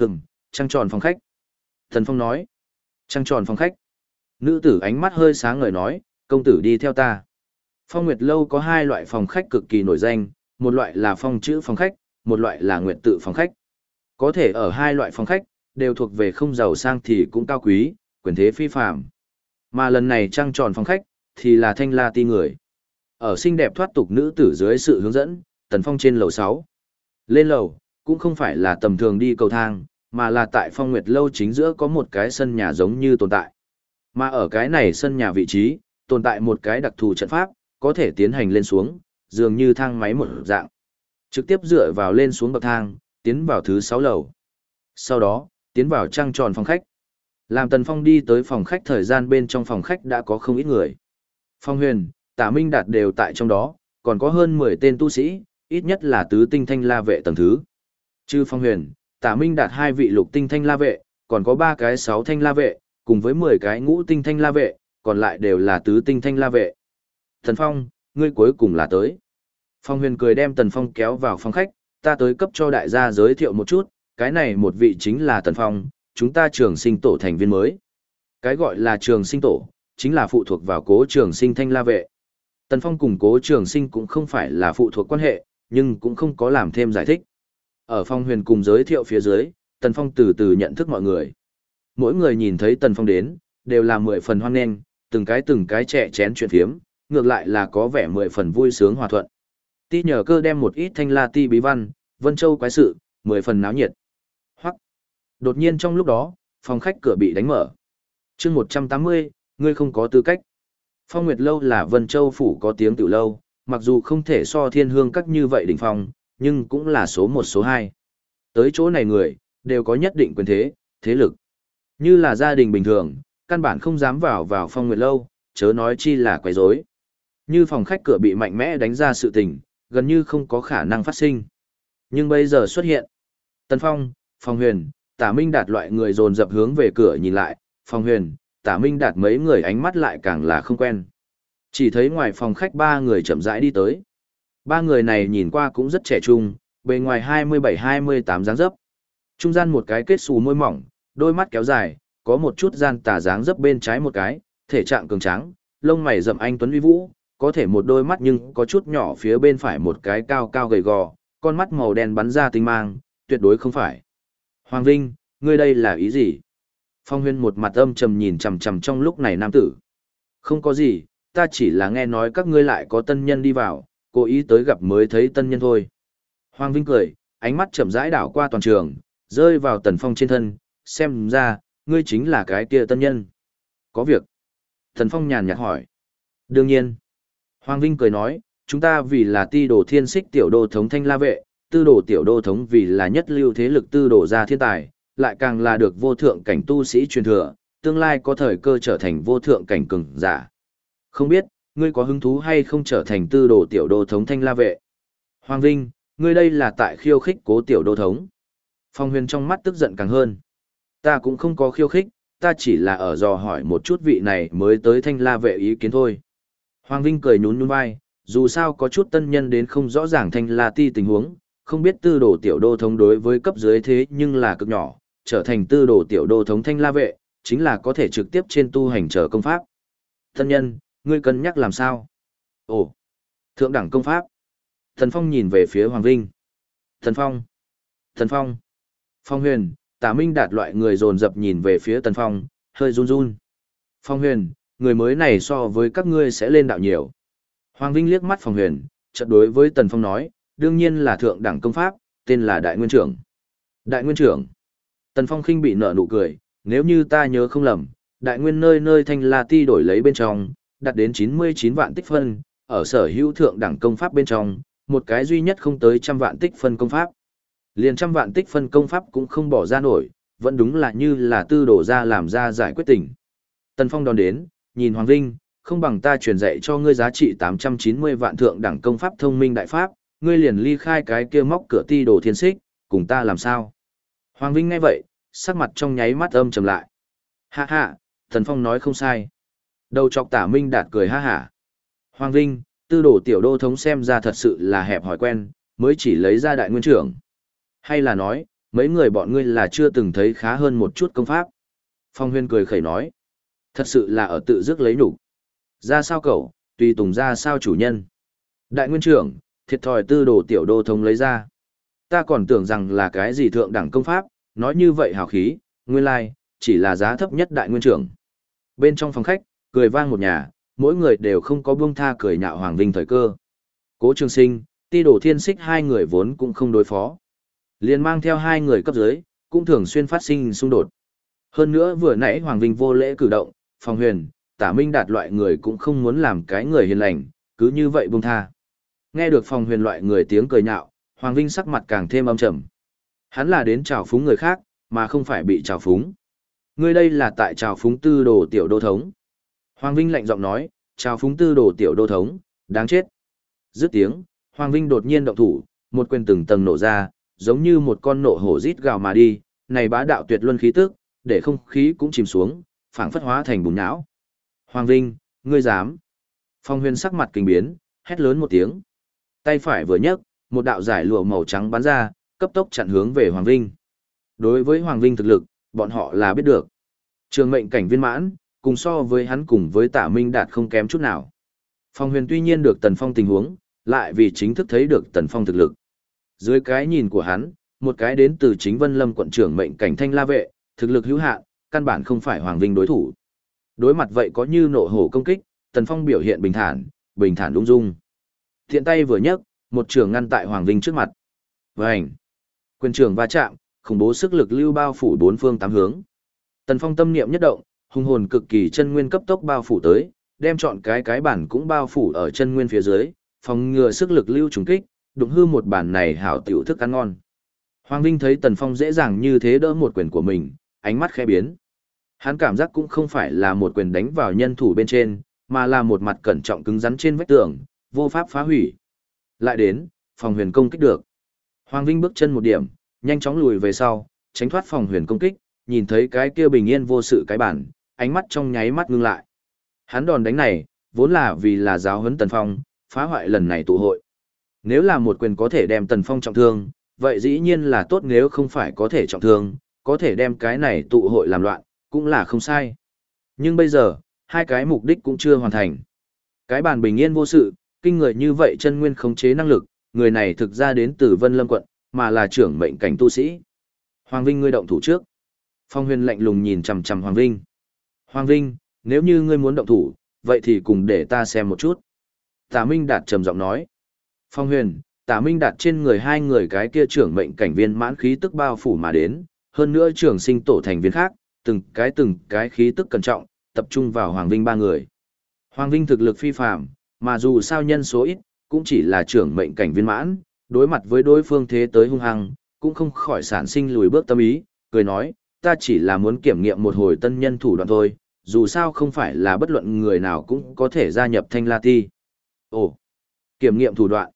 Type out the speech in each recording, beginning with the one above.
Hừm, trăng tròn phòng khách. Thần Phong nói. Trăng tròn phòng khách. Nữ tử ánh mắt hơi sáng ngời nói, công tử đi theo ta. Phong Nguyệt Lâu có hai loại phòng khách cực kỳ nổi danh, một loại là phong chữ phòng khách, một loại là nguyệt tự phòng khách. Có thể ở hai loại phòng khách, đều thuộc về không giàu sang thì cũng cao quý, quyền thế phi phàm. Mà lần này trăng tròn phòng khách, thì là thanh la ti người. Ở xinh đẹp thoát tục nữ tử dưới sự hướng dẫn, Tần Phong trên lầu 6. Lên lầu, cũng không phải là tầm thường đi cầu thang, mà là tại phong nguyệt lâu chính giữa có một cái sân nhà giống như tồn tại. Mà ở cái này sân nhà vị trí, tồn tại một cái đặc thù trận pháp, có thể tiến hành lên xuống, dường như thang máy một dạng. Trực tiếp dựa vào lên xuống bậc thang, tiến vào thứ 6 lầu. Sau đó, tiến vào trăng tròn phòng khách. Làm Tần Phong đi tới phòng khách thời gian bên trong phòng khách đã có không ít người. Phong huyền, tả minh đạt đều tại trong đó, còn có hơn 10 tên tu sĩ, ít nhất là tứ tinh thanh la vệ tầng thứ. chư phong huyền, tả minh đạt hai vị lục tinh thanh la vệ, còn có ba cái sáu thanh la vệ, cùng với 10 cái ngũ tinh thanh la vệ, còn lại đều là tứ tinh thanh la vệ. Thần Phong, ngươi cuối cùng là tới. Phong huyền cười đem Tần Phong kéo vào phòng khách, ta tới cấp cho đại gia giới thiệu một chút, cái này một vị chính là Tần Phong, chúng ta trường sinh tổ thành viên mới. Cái gọi là trường sinh tổ, chính là phụ thuộc vào cố trường sinh thanh la vệ. Tần Phong cùng cố trường sinh cũng không phải là phụ thuộc quan hệ, nhưng cũng không có làm thêm giải thích. Ở phong huyền cùng giới thiệu phía dưới, Tần Phong từ từ nhận thức mọi người. Mỗi người nhìn thấy Tần Phong đến, đều là mười phần hoan nghênh, từng cái từng cái trẻ chén chuyện phiếm, ngược lại là có vẻ mười phần vui sướng hòa thuận. Ti nhờ cơ đem một ít thanh la ti bí văn, vân châu quái sự, mười phần náo nhiệt. Hoặc, đột nhiên trong lúc đó, phòng khách cửa bị đánh mở. chương một trăm tám mươi, ngươi không có tư cách. Phong Nguyệt Lâu là Vân Châu Phủ có tiếng tiểu lâu, mặc dù không thể so thiên hương các như vậy đỉnh phong, nhưng cũng là số một số hai. Tới chỗ này người, đều có nhất định quyền thế, thế lực. Như là gia đình bình thường, căn bản không dám vào vào Phong Nguyệt Lâu, chớ nói chi là quấy rối. Như phòng khách cửa bị mạnh mẽ đánh ra sự tình, gần như không có khả năng phát sinh. Nhưng bây giờ xuất hiện. Tần Phong, Phong Huyền, Tả Minh đạt loại người dồn dập hướng về cửa nhìn lại, Phong Huyền, Tả Minh đạt mấy người ánh mắt lại càng là không quen. Chỉ thấy ngoài phòng khách ba người chậm rãi đi tới. Ba người này nhìn qua cũng rất trẻ trung, bề ngoài 27-28 dáng dấp. Trung gian một cái kết xù môi mỏng, đôi mắt kéo dài, có một chút gian tà dáng dấp bên trái một cái, thể trạng cường tráng, lông mày rậm anh tuấn uy vũ, có thể một đôi mắt nhưng có chút nhỏ phía bên phải một cái cao cao gầy gò, con mắt màu đen bắn ra tinh mang, tuyệt đối không phải. Hoàng Vinh, ngươi đây là ý gì? Phong huyên một mặt âm trầm nhìn chằm chằm trong lúc này nam tử. Không có gì, ta chỉ là nghe nói các ngươi lại có tân nhân đi vào, cố ý tới gặp mới thấy tân nhân thôi. Hoàng Vinh cười, ánh mắt chậm rãi đảo qua toàn trường, rơi vào tần phong trên thân, xem ra, ngươi chính là cái kia tân nhân. Có việc. Tần phong nhàn nhạt hỏi. Đương nhiên. Hoàng Vinh cười nói, chúng ta vì là ti đồ thiên xích tiểu đô thống thanh la vệ, tư đồ tiểu đô thống vì là nhất lưu thế lực tư đồ gia thiên tài, lại càng là được vô thượng cảnh tu sĩ truyền thừa, tương lai có thời cơ trở thành vô thượng cảnh cường giả. Không biết, ngươi có hứng thú hay không trở thành tư đồ tiểu đô thống thanh la vệ? Hoàng Vinh, ngươi đây là tại khiêu khích cố tiểu đô thống. Phong huyền trong mắt tức giận càng hơn. Ta cũng không có khiêu khích, ta chỉ là ở dò hỏi một chút vị này mới tới thanh la vệ ý kiến thôi. Hoàng Vinh cười nhún nhún vai, dù sao có chút tân nhân đến không rõ ràng thanh la ti tình huống, không biết tư đồ tiểu đô thống đối với cấp dưới thế nhưng là cực nhỏ, trở thành tư đồ tiểu đô thống thanh la vệ, chính là có thể trực tiếp trên tu hành trở công pháp. Tân nhân, ngươi cân nhắc làm sao? Ồ, thượng đẳng công pháp. Thần Phong nhìn về phía Hoàng Vinh. Thần Phong, Thần Phong, Phong huyền, tả minh đạt loại người dồn dập nhìn về phía Tần Phong, hơi run run. Phong huyền, người mới này so với các ngươi sẽ lên đạo nhiều. Hoàng Vinh liếc mắt Phong huyền, chợt đối với Tần Phong nói, đương nhiên là thượng đẳng công pháp, tên là Đại Nguyên Trưởng. Đại Nguyên Trưởng. Tần Phong khinh bị nở nụ cười, nếu như ta nhớ không lầm, Đại Nguyên nơi nơi thanh la ti đổi lấy bên trong, đạt đến 99 vạn tích phân, ở sở hữu thượng đẳng công pháp bên trong, một cái duy nhất không tới trăm vạn tích phân công pháp. Liền trăm vạn tích phân công pháp cũng không bỏ ra nổi, vẫn đúng là như là tư đổ ra làm ra giải quyết tình. Tần Phong đón đến, nhìn Hoàng Vinh, không bằng ta truyền dạy cho ngươi giá trị 890 vạn thượng đẳng công pháp thông minh đại pháp, ngươi liền ly khai cái kia móc cửa ti đồ thiên xích, cùng ta làm sao? Hoàng Vinh nghe vậy, sắc mặt trong nháy mắt âm trầm lại. Hạ hạ, Tần Phong nói không sai. Đầu chọc tả minh đạt cười ha hả. Hoàng Vinh, tư đồ tiểu đô thống xem ra thật sự là hẹp hỏi quen, mới chỉ lấy ra đại nguyên trưởng. Hay là nói, mấy người bọn ngươi là chưa từng thấy khá hơn một chút công pháp. Phong Huyên cười khẩy nói, thật sự là ở tự dứt lấy nhục. Ra sao cậu, tùy tùng ra sao chủ nhân. Đại nguyên trưởng, thiệt thòi tư đồ tiểu đô thống lấy ra. Ta còn tưởng rằng là cái gì thượng đẳng công pháp, nói như vậy hào khí, nguyên lai, like, chỉ là giá thấp nhất đại nguyên trưởng. Bên trong phòng khách, cười vang một nhà, mỗi người đều không có buông tha cười nhạo Hoàng Vinh thời cơ. Cố Trường Sinh, ti Đồ thiên xích hai người vốn cũng không đối phó. liền mang theo hai người cấp dưới, cũng thường xuyên phát sinh xung đột. Hơn nữa vừa nãy Hoàng Vinh vô lễ cử động, phòng huyền, tả minh đạt loại người cũng không muốn làm cái người hiền lành, cứ như vậy buông tha. Nghe được phòng huyền loại người tiếng cười nhạo, Hoàng Vinh sắc mặt càng thêm âm trầm. Hắn là đến chào phúng người khác, mà không phải bị chào phúng. Ngươi đây là tại chào phúng tư đồ tiểu đô thống. Hoàng Vinh lạnh giọng nói, chào phúng tư đồ tiểu đô thống, đáng chết. Dứt tiếng, Hoàng Vinh đột nhiên động thủ, một quyền từng tầng nổ ra, giống như một con nộ hổ rít gào mà đi, này bá đạo tuyệt luân khí tức, để không khí cũng chìm xuống, phảng phất hóa thành bùn não. Hoàng Vinh, ngươi dám? Phong Huyền sắc mặt kinh biến, hét lớn một tiếng. Tay phải vừa nhấc, một đạo giải lụa màu trắng bắn ra, cấp tốc chặn hướng về Hoàng Vinh. Đối với Hoàng Vinh thực lực, bọn họ là biết được. Trường mệnh cảnh viên mãn, cùng so với hắn cùng với Tả Minh Đạt không kém chút nào. Phong Huyền tuy nhiên được Tần Phong tình huống, lại vì chính thức thấy được Tần Phong thực lực. Dưới cái nhìn của hắn, một cái đến từ chính Vân Lâm quận trưởng mệnh cảnh thanh la vệ, thực lực hữu hạn, căn bản không phải Hoàng Vinh đối thủ. Đối mặt vậy có như nộ hổ công kích, Tần Phong biểu hiện bình thản, bình thản ung dung. Thiện tay vừa nhấc, một trường ngăn tại Hoàng Vinh trước mặt. Vành. Quyền trường va chạm, khủng bố sức lực lưu bao phủ bốn phương tám hướng. Tần Phong tâm niệm nhất động, hung hồn cực kỳ chân nguyên cấp tốc bao phủ tới, đem chọn cái cái bản cũng bao phủ ở chân nguyên phía dưới, phòng ngừa sức lực lưu trùng kích, đụng hư một bản này hảo tiểu thức ăn ngon. Hoàng Vinh thấy Tần Phong dễ dàng như thế đỡ một quyền của mình, ánh mắt khẽ biến. Hắn cảm giác cũng không phải là một quyền đánh vào nhân thủ bên trên, mà là một mặt cẩn trọng cứng rắn trên vách tường, vô pháp phá hủy. Lại đến, phòng huyền công kích được. Hoàng Vinh bước chân một điểm, nhanh chóng lùi về sau, tránh thoát phòng huyền công kích, nhìn thấy cái kia bình yên vô sự cái bản, ánh mắt trong nháy mắt ngưng lại. Hắn đòn đánh này, vốn là vì là giáo huấn Tần Phong, phá hoại lần này tụ hội. Nếu là một quyền có thể đem Tần Phong trọng thương, vậy dĩ nhiên là tốt nếu không phải có thể trọng thương, có thể đem cái này tụ hội làm loạn, cũng là không sai. Nhưng bây giờ, hai cái mục đích cũng chưa hoàn thành. Cái bàn bình yên vô sự, kinh người như vậy chân nguyên khống chế năng lực, người này thực ra đến từ Vân Lâm quận, mà là trưởng mệnh cảnh tu sĩ. Hoàng Vinh ngươi động thủ trước. Phong huyền lạnh lùng nhìn chằm chằm Hoàng Vinh. Hoàng Vinh, nếu như ngươi muốn động thủ, vậy thì cùng để ta xem một chút. Tả Minh Đạt trầm giọng nói. Phong huyền, Tả Minh Đạt trên người hai người cái kia trưởng mệnh cảnh viên mãn khí tức bao phủ mà đến, hơn nữa trưởng sinh tổ thành viên khác, từng cái từng cái khí tức cẩn trọng, tập trung vào Hoàng Vinh ba người. Hoàng Vinh thực lực phi phàm, mà dù sao nhân số ít, cũng chỉ là trưởng mệnh cảnh viên mãn, đối mặt với đối phương thế tới hung hăng, cũng không khỏi sản sinh lùi bước tâm ý, cười nói, ta chỉ là muốn kiểm nghiệm một hồi tân nhân thủ đoạn thôi, dù sao không phải là bất luận người nào cũng có thể gia nhập thanh la ti. Ồ, kiểm nghiệm thủ đoạn.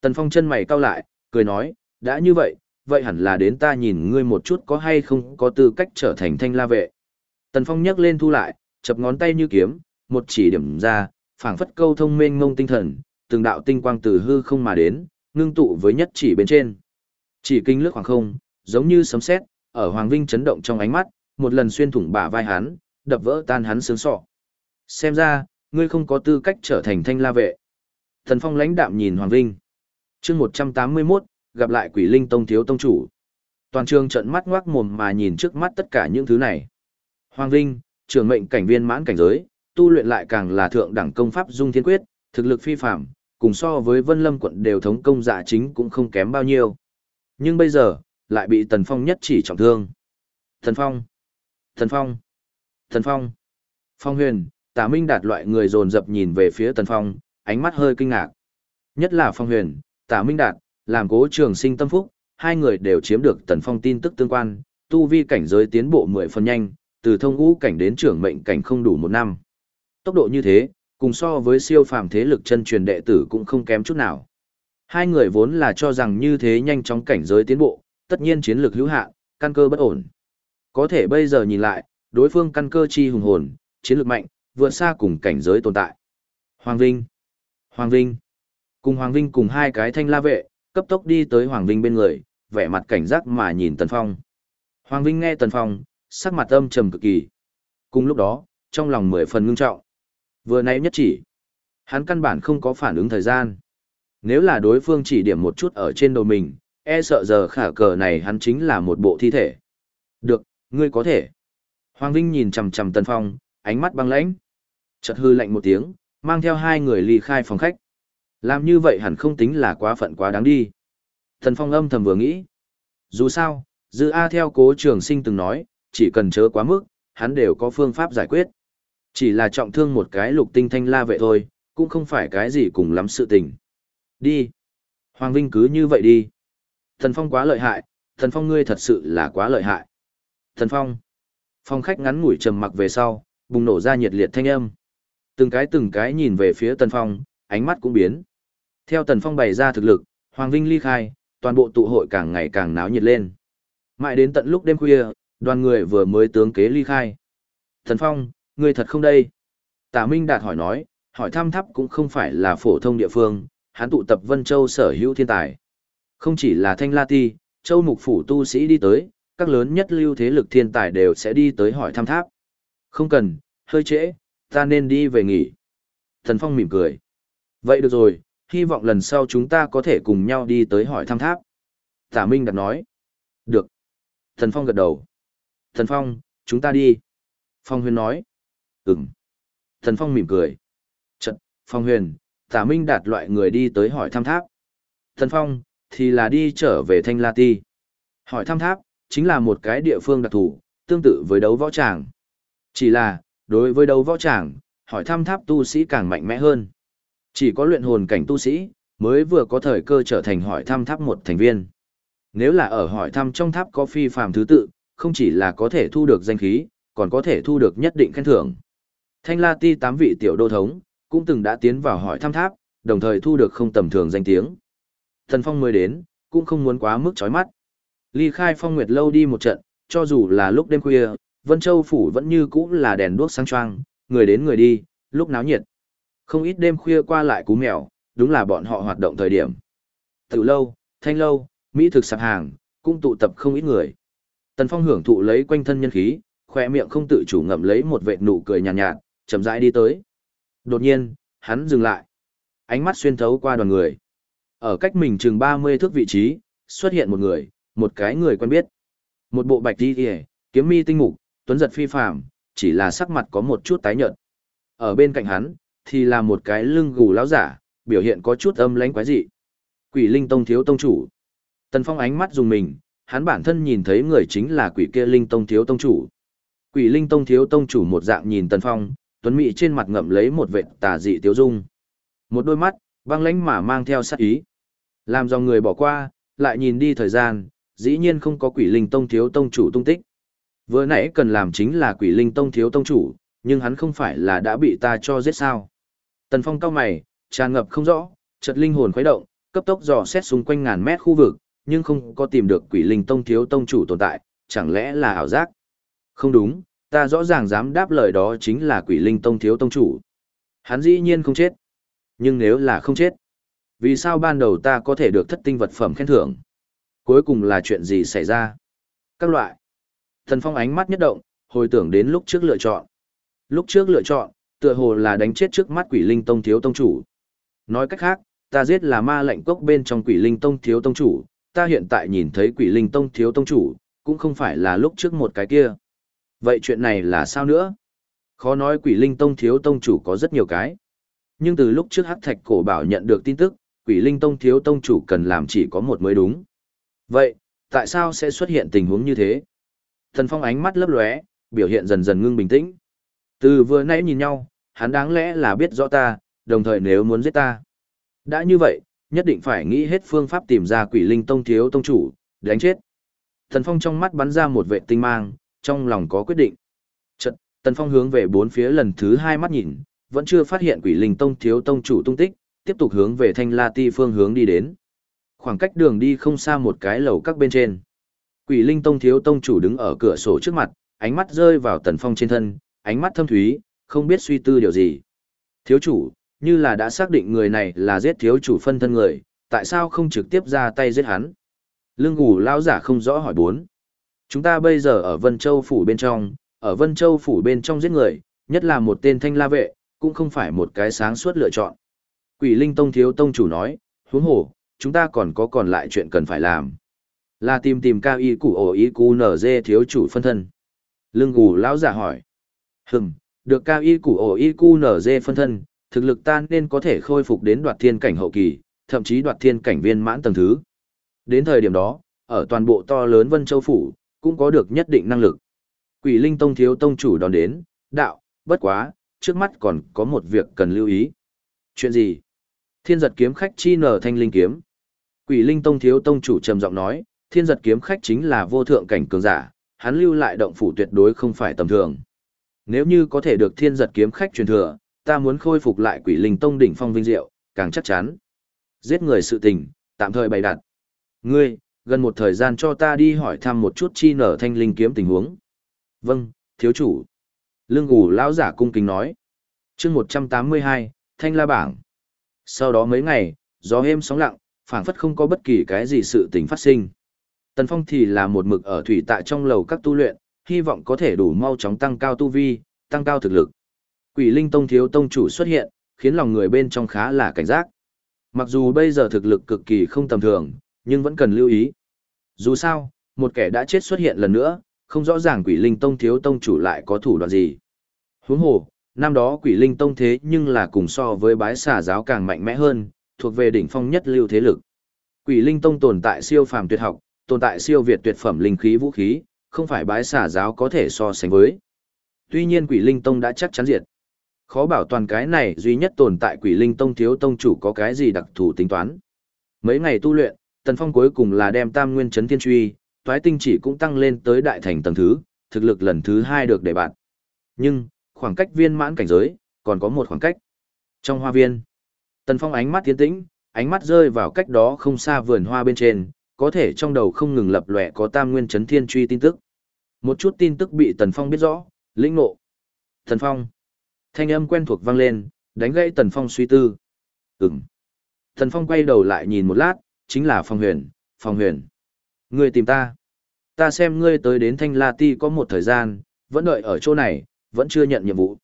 Tần Phong chân mày cau lại, cười nói, đã như vậy, vậy hẳn là đến ta nhìn ngươi một chút có hay không có tư cách trở thành thanh la vệ. Tần Phong nhấc lên thu lại, chập ngón tay như kiếm, một chỉ điểm ra, phảng phất câu thông mênh ngông tinh thần, từng đạo tinh quang từ hư không mà đến, ngưng tụ với nhất chỉ bên trên. Chỉ kinh lướt khoảng không, giống như sấm sét, ở Hoàng Vinh chấn động trong ánh mắt, một lần xuyên thủng bả vai hắn, đập vỡ tan hắn sướng sọ. Xem ra, ngươi không có tư cách trở thành thanh la vệ. Thần Phong lãnh đạm nhìn Hoàng Vinh. chương 181, gặp lại quỷ linh tông thiếu tông chủ. Toàn trường trận mắt ngoác mồm mà nhìn trước mắt tất cả những thứ này. Hoàng Vinh, trưởng mệnh cảnh viên mãn cảnh giới, tu luyện lại càng là thượng đẳng công pháp dung thiên quyết, thực lực phi phạm, cùng so với Vân Lâm quận đều thống công dạ chính cũng không kém bao nhiêu. Nhưng bây giờ, lại bị Tần Phong nhất chỉ trọng thương. Thần Phong! Thần Phong! Thần Phong! Phong huyền, tả minh đạt loại người dồn dập nhìn về phía Tần Phong, ánh mắt hơi kinh ngạc. Nhất là Phong huyền, tả minh đạt, làm cố trường sinh tâm phúc, hai người đều chiếm được Tần Phong tin tức tương quan, tu vi cảnh giới tiến bộ mười phần nhanh, từ thông ngũ cảnh đến trưởng mệnh cảnh không đủ một năm. Tốc độ như thế, cùng so với siêu phàm thế lực chân truyền đệ tử cũng không kém chút nào. Hai người vốn là cho rằng như thế nhanh chóng cảnh giới tiến bộ, tất nhiên chiến lược hữu hạn, căn cơ bất ổn. Có thể bây giờ nhìn lại, đối phương căn cơ chi hùng hồn, chiến lược mạnh, vượt xa cùng cảnh giới tồn tại. Hoàng Vinh, Hoàng Vinh, cùng Hoàng Vinh cùng hai cái thanh la vệ, cấp tốc đi tới Hoàng Vinh bên người, vẻ mặt cảnh giác mà nhìn Tần Phong. Hoàng Vinh nghe Tần Phong, sắc mặt âm trầm cực kỳ. Cùng lúc đó, trong lòng mười phần ngưng trọng. Vừa nãy nhất chỉ, hắn căn bản không có phản ứng thời gian. Nếu là đối phương chỉ điểm một chút ở trên đầu mình, e sợ giờ khả cờ này hắn chính là một bộ thi thể. Được, ngươi có thể. Hoàng Vinh nhìn chằm chằm Tần Phong, ánh mắt băng lãnh. Chợt hư lạnh một tiếng, mang theo hai người ly khai phòng khách. Làm như vậy hẳn không tính là quá phận quá đáng đi. Tần Phong âm thầm vừa nghĩ. Dù sao, Dư A theo cố trường sinh từng nói, chỉ cần chớ quá mức, hắn đều có phương pháp giải quyết. Chỉ là trọng thương một cái lục tinh thanh la vệ thôi, cũng không phải cái gì cùng lắm sự tình. Đi. Hoàng Vinh cứ như vậy đi. Thần Phong quá lợi hại, Thần Phong ngươi thật sự là quá lợi hại. Thần Phong. Phong khách ngắn ngủi trầm mặc về sau, bùng nổ ra nhiệt liệt thanh âm. Từng cái từng cái nhìn về phía Tần Phong, ánh mắt cũng biến. Theo Tần Phong bày ra thực lực, Hoàng Vinh ly khai, toàn bộ tụ hội càng ngày càng náo nhiệt lên. Mãi đến tận lúc đêm khuya, đoàn người vừa mới tướng kế ly khai. Thần Phong, ngươi thật không đây? Tả Minh Đạt hỏi nói, hỏi thăm thắp cũng không phải là phổ thông địa phương, hắn tụ tập Vân Châu sở hữu thiên tài. Không chỉ là Thanh La Ti, Châu Mục Phủ tu sĩ đi tới, các lớn nhất lưu thế lực thiên tài đều sẽ đi tới hỏi thăm tháp. Không cần, hơi trễ, ta nên đi về nghỉ. Thần Phong mỉm cười. Vậy được rồi, hy vọng lần sau chúng ta có thể cùng nhau đi tới hỏi thăm tháp. Tả Minh đặt nói. Được. Thần Phong gật đầu. Thần Phong, chúng ta đi. Phong Huyền nói. Ừm. Thần Phong mỉm cười. Trận, Phong Huyền, Tả Minh đạt loại người đi tới hỏi thăm tháp. Thần Phong, thì là đi trở về Thanh La Ti. Hỏi thăm tháp, chính là một cái địa phương đặc thù, tương tự với đấu võ tràng. Chỉ là, đối với đấu võ tràng, hỏi thăm tháp tu sĩ càng mạnh mẽ hơn. Chỉ có luyện hồn cảnh tu sĩ, mới vừa có thời cơ trở thành hỏi thăm tháp một thành viên. Nếu là ở hỏi thăm trong tháp có phi phàm thứ tự, không chỉ là có thể thu được danh khí, còn có thể thu được nhất định khen thưởng. Thanh La Ti tám vị tiểu đô thống, cũng từng đã tiến vào hỏi thăm tháp, đồng thời thu được không tầm thường danh tiếng. Thần Phong mới đến, cũng không muốn quá mức chói mắt. Ly khai Phong Nguyệt lâu đi một trận, cho dù là lúc đêm khuya, Vân Châu phủ vẫn như cũ là đèn đuốc sáng choang, người đến người đi, lúc náo nhiệt. Không ít đêm khuya qua lại cú mèo, đúng là bọn họ hoạt động thời điểm. từ lâu, thanh lâu, mỹ thực sạp hàng, cũng tụ tập không ít người. Tần Phong hưởng thụ lấy quanh thân nhân khí, khoe miệng không tự chủ ngậm lấy một vệt nụ cười nhàn nhạt, nhạt, chậm rãi đi tới. Đột nhiên, hắn dừng lại. Ánh mắt xuyên thấu qua đoàn người. Ở cách mình chừng 30 thước vị trí, xuất hiện một người, một cái người quen biết. Một bộ bạch đi hề, kiếm mi tinh mục, tuấn giật phi phàm, chỉ là sắc mặt có một chút tái nhợt. Ở bên cạnh hắn, thì là một cái lưng gù lão giả, biểu hiện có chút âm lãnh quái dị. Quỷ Linh Tông thiếu tông chủ. Tần Phong ánh mắt dùng mình, hắn bản thân nhìn thấy người chính là quỷ kia Linh Tông thiếu tông chủ. Quỷ Linh Tông thiếu tông chủ một dạng nhìn Tần Phong, tuấn mỹ trên mặt ngậm lấy một vệt tà dị tiêu dung. Một đôi mắt, băng lãnh mà mang theo sát ý. Làm dòng người bỏ qua, lại nhìn đi thời gian, dĩ nhiên không có quỷ linh tông thiếu tông chủ tung tích. Vừa nãy cần làm chính là quỷ linh tông thiếu tông chủ, nhưng hắn không phải là đã bị ta cho giết sao. Tần Phong cao mày, tràn ngập không rõ, chợt linh hồn khuấy động, cấp tốc dò xét xung quanh ngàn mét khu vực, nhưng không có tìm được quỷ linh tông thiếu tông chủ tồn tại, chẳng lẽ là ảo giác? Không đúng, ta rõ ràng dám đáp lời đó chính là quỷ linh tông thiếu tông chủ. Hắn dĩ nhiên không chết. Nhưng nếu là không chết, vì sao ban đầu ta có thể được thất tinh vật phẩm khen thưởng? Cuối cùng là chuyện gì xảy ra? Các loại. Thần Phong ánh mắt nhất động, hồi tưởng đến lúc trước lựa chọn. Lúc trước lựa chọn, tựa hồ là đánh chết trước mắt quỷ linh tông thiếu tông chủ. Nói cách khác, ta giết là ma lệnh cốc bên trong quỷ linh tông thiếu tông chủ, ta hiện tại nhìn thấy quỷ linh tông thiếu tông chủ, cũng không phải là lúc trước một cái kia. Vậy chuyện này là sao nữa? Khó nói quỷ linh tông thiếu tông chủ có rất nhiều cái. Nhưng từ lúc trước hắc thạch cổ bảo nhận được tin tức, quỷ linh tông thiếu tông chủ cần làm chỉ có một mới đúng. Vậy, tại sao sẽ xuất hiện tình huống như thế? Thần Phong ánh mắt lấp lóe, biểu hiện dần dần ngưng bình tĩnh. Từ vừa nãy nhìn nhau, hắn đáng lẽ là biết rõ ta, đồng thời nếu muốn giết ta. Đã như vậy, nhất định phải nghĩ hết phương pháp tìm ra quỷ linh tông thiếu tông chủ, đánh chết. Thần Phong trong mắt bắn ra một vệ tinh mang, trong lòng có quyết định. Chật, Tần Phong hướng về bốn phía lần thứ hai mắt nhìn, vẫn chưa phát hiện quỷ linh tông thiếu tông chủ tung tích, tiếp tục hướng về thanh la ti phương hướng đi đến. Khoảng cách đường đi không xa một cái lầu các bên trên. Quỷ linh tông thiếu tông chủ đứng ở cửa sổ trước mặt, ánh mắt rơi vào Tần Phong trên thân, ánh mắt thâm thúy, không biết suy tư điều gì. Thiếu chủ, như là đã xác định người này là giết thiếu chủ phân thân người, tại sao không trực tiếp ra tay giết hắn? Lương Ngủ lão giả không rõ hỏi bốn. Chúng ta bây giờ ở Vân Châu phủ bên trong, ở Vân Châu phủ bên trong giết người, nhất là một tên thanh la vệ, cũng không phải một cái sáng suốt lựa chọn. Quỷ Linh Tông thiếu tông chủ nói, huống hồ, chúng ta còn có còn lại chuyện cần phải làm. Là tìm tìm cao y củ ổ y củ nở dê thiếu chủ phân thân. Lương gù lão giả hỏi. Hừm, được cao y củ ổ y củ nở dê phân thân, thực lực ta nên có thể khôi phục đến đoạt thiên cảnh hậu kỳ, thậm chí đoạt thiên cảnh viên mãn tầng thứ. Đến thời điểm đó, ở toàn bộ to lớn Vân Châu Phủ, cũng có được nhất định năng lực. Quỷ Linh Tông thiếu tông chủ đón đến, đạo, bất quá, trước mắt còn có một việc cần lưu ý. Chuyện gì? Thiên giật kiếm khách chi nở thanh linh kiếm. Quỷ Linh Tông thiếu tông chủ trầm giọng nói, thiên giật kiếm khách chính là vô thượng cảnh cường giả, hắn lưu lại động phủ tuyệt đối không phải tầm thường. Nếu như có thể được thiên giật kiếm khách truyền thừa, ta muốn khôi phục lại quỷ linh tông đỉnh phong vinh diệu, càng chắc chắn. Giết người sự tình, tạm thời bày đặt. Ngươi, gần một thời gian cho ta đi hỏi thăm một chút chi nở thanh linh kiếm tình huống. Vâng, thiếu chủ. Lương ủ lão giả cung kính nói. chương 182, thanh la bảng. Sau đó mấy ngày, gió êm sóng lặng, phảng phất không có bất kỳ cái gì sự tình phát sinh. Tần Phong thì là một mực ở thủy tại trong lầu các tu luyện, hy vọng có thể đủ mau chóng tăng cao tu vi, tăng cao thực lực. Quỷ Linh Tông thiếu tông chủ xuất hiện, khiến lòng người bên trong khá là cảnh giác. Mặc dù bây giờ thực lực cực kỳ không tầm thường, nhưng vẫn cần lưu ý. Dù sao, một kẻ đã chết xuất hiện lần nữa, không rõ ràng Quỷ Linh Tông thiếu tông chủ lại có thủ đoạn gì. Huống hồ, năm đó Quỷ Linh Tông thế nhưng là cùng so với bái xà giáo càng mạnh mẽ hơn, thuộc về đỉnh phong nhất lưu thế lực. Quỷ Linh Tông tồn tại siêu phàm tuyệt học, tồn tại siêu việt tuyệt phẩm linh khí vũ khí, không phải bái xả giáo có thể so sánh với. Tuy nhiên Quỷ Linh Tông đã chắc chắn diệt. Khó bảo toàn cái này duy nhất tồn tại quỷ linh tông thiếu tông chủ có cái gì đặc thù tính toán. Mấy ngày tu luyện, Tần Phong cuối cùng là đem tam nguyên chấn thiên truy, toái tinh chỉ cũng tăng lên tới đại thành tầng thứ, thực lực lần thứ hai được để bạn. Nhưng, khoảng cách viên mãn cảnh giới, còn có một khoảng cách. Trong hoa viên, Tần Phong ánh mắt tiến tĩnh, ánh mắt rơi vào cách đó không xa vườn hoa bên trên, có thể trong đầu không ngừng lập lòe có tam nguyên chấn thiên truy tin tức. Một chút tin tức bị Tần Phong biết rõ, lĩnh ngộ. Tần Phong. Thanh âm quen thuộc vang lên, đánh gãy Tần Phong suy tư. Ừm. Tần Phong quay đầu lại nhìn một lát, chính là Phong Huyền, Phong Huyền. Ngươi tìm ta. Ta xem ngươi tới đến Thanh La Ti có một thời gian, vẫn đợi ở chỗ này, vẫn chưa nhận nhiệm vụ.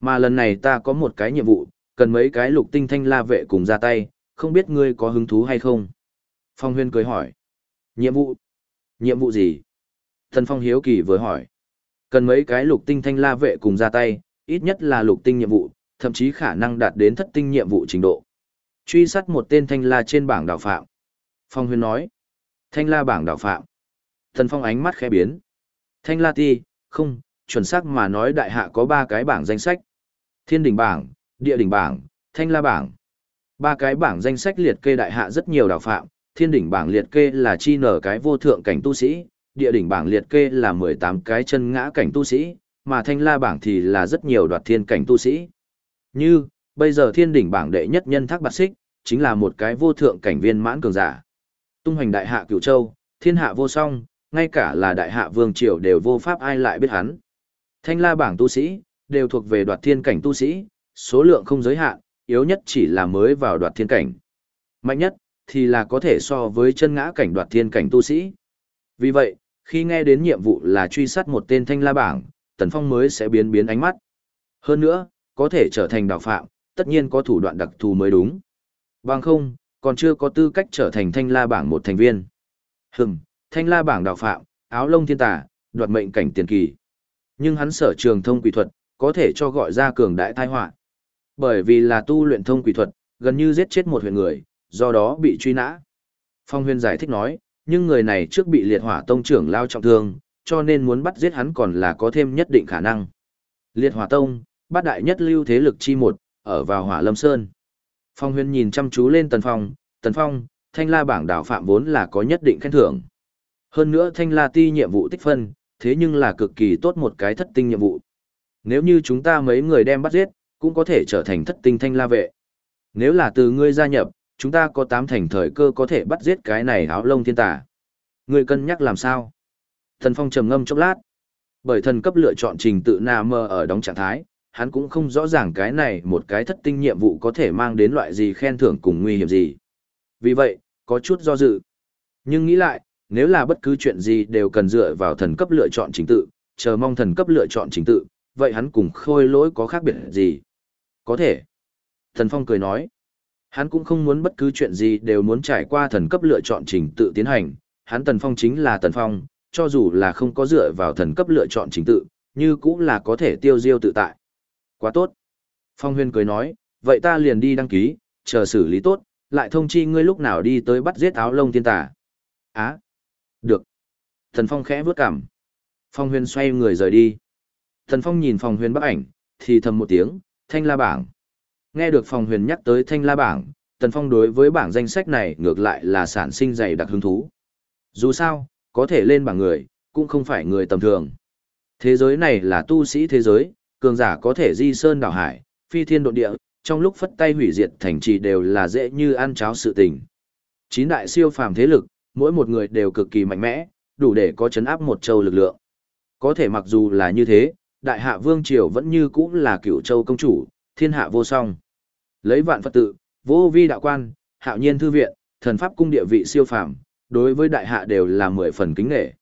Mà lần này ta có một cái nhiệm vụ, cần mấy cái lục tinh thanh la vệ cùng ra tay, không biết ngươi có hứng thú hay không? Phong Huyên cười hỏi. Nhiệm vụ? Nhiệm vụ gì? Thần Phong hiếu kỳ vừa hỏi. Cần mấy cái lục tinh thanh la vệ cùng ra tay, ít nhất là lục tinh nhiệm vụ, thậm chí khả năng đạt đến thất tinh nhiệm vụ trình độ. Truy sát một tên thanh la trên bảng đào phạm. Phong Huyên nói. Thanh la bảng đào phạm. Thần Phong ánh mắt khẽ biến. Thanh la ti, không, chuẩn xác mà nói đại hạ có ba cái bảng danh sách. Thiên đỉnh bảng, địa đỉnh bảng, thanh la bảng. Ba cái bảng danh sách liệt kê đại hạ rất nhiều đạo phạm, thiên đỉnh bảng liệt kê là chi nở cái vô thượng cảnh tu sĩ, địa đỉnh bảng liệt kê là 18 cái chân ngã cảnh tu sĩ, mà thanh la bảng thì là rất nhiều đoạt thiên cảnh tu sĩ. Như, bây giờ thiên đỉnh bảng đệ nhất nhân thác bạc xích, chính là một cái vô thượng cảnh viên mãn cường giả. Tung hoành đại hạ cửu châu, thiên hạ vô song, ngay cả là đại hạ vương triều đều vô pháp ai lại biết hắn. Thanh la bảng tu sĩ, đều thuộc về đoạt thiên cảnh tu sĩ, số lượng không giới hạn, yếu nhất chỉ là mới vào đoạt thiên cảnh. Mạnh nhất, thì là có thể so với chân ngã cảnh đoạt thiên cảnh tu sĩ. Vì vậy, khi nghe đến nhiệm vụ là truy sát một tên thanh la bảng, Tần Phong mới sẽ biến biến ánh mắt. Hơn nữa, có thể trở thành đạo phạm, tất nhiên có thủ đoạn đặc thù mới đúng. Bằng không, còn chưa có tư cách trở thành thanh la bảng một thành viên. Hừm, thanh la bảng đạo phạm, áo lông thiên tà, đoạt mệnh cảnh tiền kỳ. Nhưng hắn sở trường thông quỷ thuật, có thể cho gọi ra cường đại tai họa. Bởi vì là tu luyện thông quỷ thuật, gần như giết chết một huyện người, do đó bị truy nã. Phong huyền giải thích nói, nhưng người này trước bị liệt hỏa tông trưởng lao trọng thương, cho nên muốn bắt giết hắn còn là có thêm nhất định khả năng. Liệt Hỏa Tông, bát đại nhất lưu thế lực chi một, ở vào Hỏa Lâm Sơn. Phong Huyên nhìn chăm chú lên Tần Phong, Tần Phong, Thanh La bảng đảo phạm vốn là có nhất định khen thưởng. Hơn nữa Thanh La ti nhiệm vụ tích phân, thế nhưng là cực kỳ tốt một cái thất tinh nhiệm vụ. Nếu như chúng ta mấy người đem bắt giết, cũng có thể trở thành thất tinh Thanh La vệ. Nếu là từ ngươi gia nhập, chúng ta có tám thành thời cơ có thể bắt giết cái này áo lông thiên tà. Ngươi cân nhắc làm sao? Thần Phong trầm ngâm chốc lát. Bởi thần cấp lựa chọn trình tự nà mơ ở đóng trạng thái, hắn cũng không rõ ràng cái này một cái thất tinh nhiệm vụ có thể mang đến loại gì khen thưởng cùng nguy hiểm gì. Vì vậy, có chút do dự. Nhưng nghĩ lại, nếu là bất cứ chuyện gì đều cần dựa vào thần cấp lựa chọn chính tự, chờ mong thần cấp lựa chọn chính tự, vậy hắn cùng khôi lỗi có khác biệt gì? Có thể. Thần Phong cười nói, hắn cũng không muốn bất cứ chuyện gì đều muốn trải qua thần cấp lựa chọn trình tự tiến hành, hắn Tần Phong chính là Tần Phong, cho dù là không có dựa vào thần cấp lựa chọn trình tự, như cũng là có thể tiêu diêu tự tại. Quá tốt. Phong Huyên cười nói, vậy ta liền đi đăng ký, chờ xử lý tốt, lại thông chi ngươi lúc nào đi tới bắt giết áo lông tiên tà. Á. được. Thần Phong khẽ vướt cảm. Phong Huyên xoay người rời đi. Thần Phong nhìn Phong Huyên bắc ảnh, thì thầm một tiếng, thanh la bảng. Nghe được Phong Huyền nhắc tới thanh la bảng, Tần Phong đối với bảng danh sách này ngược lại là sản sinh dày đặc hứng thú. Dù sao, có thể lên bảng người, cũng không phải người tầm thường. Thế giới này là tu sĩ thế giới, cường giả có thể di sơn đảo hải, phi thiên độ địa, trong lúc phất tay hủy diệt thành trì đều là dễ như ăn cháo sự tình. Chín đại siêu phàm thế lực, mỗi một người đều cực kỳ mạnh mẽ, đủ để có chấn áp một châu lực lượng. Có thể mặc dù là như thế, đại hạ vương triều vẫn như cũ là cựu châu công chủ, thiên hạ vô song. Lấy vạn Phật tự, vô vi đạo quan, hạo nhiên thư viện, thần pháp cung địa vị siêu phàm, đối với đại hạ đều là mười phần kính nghệ.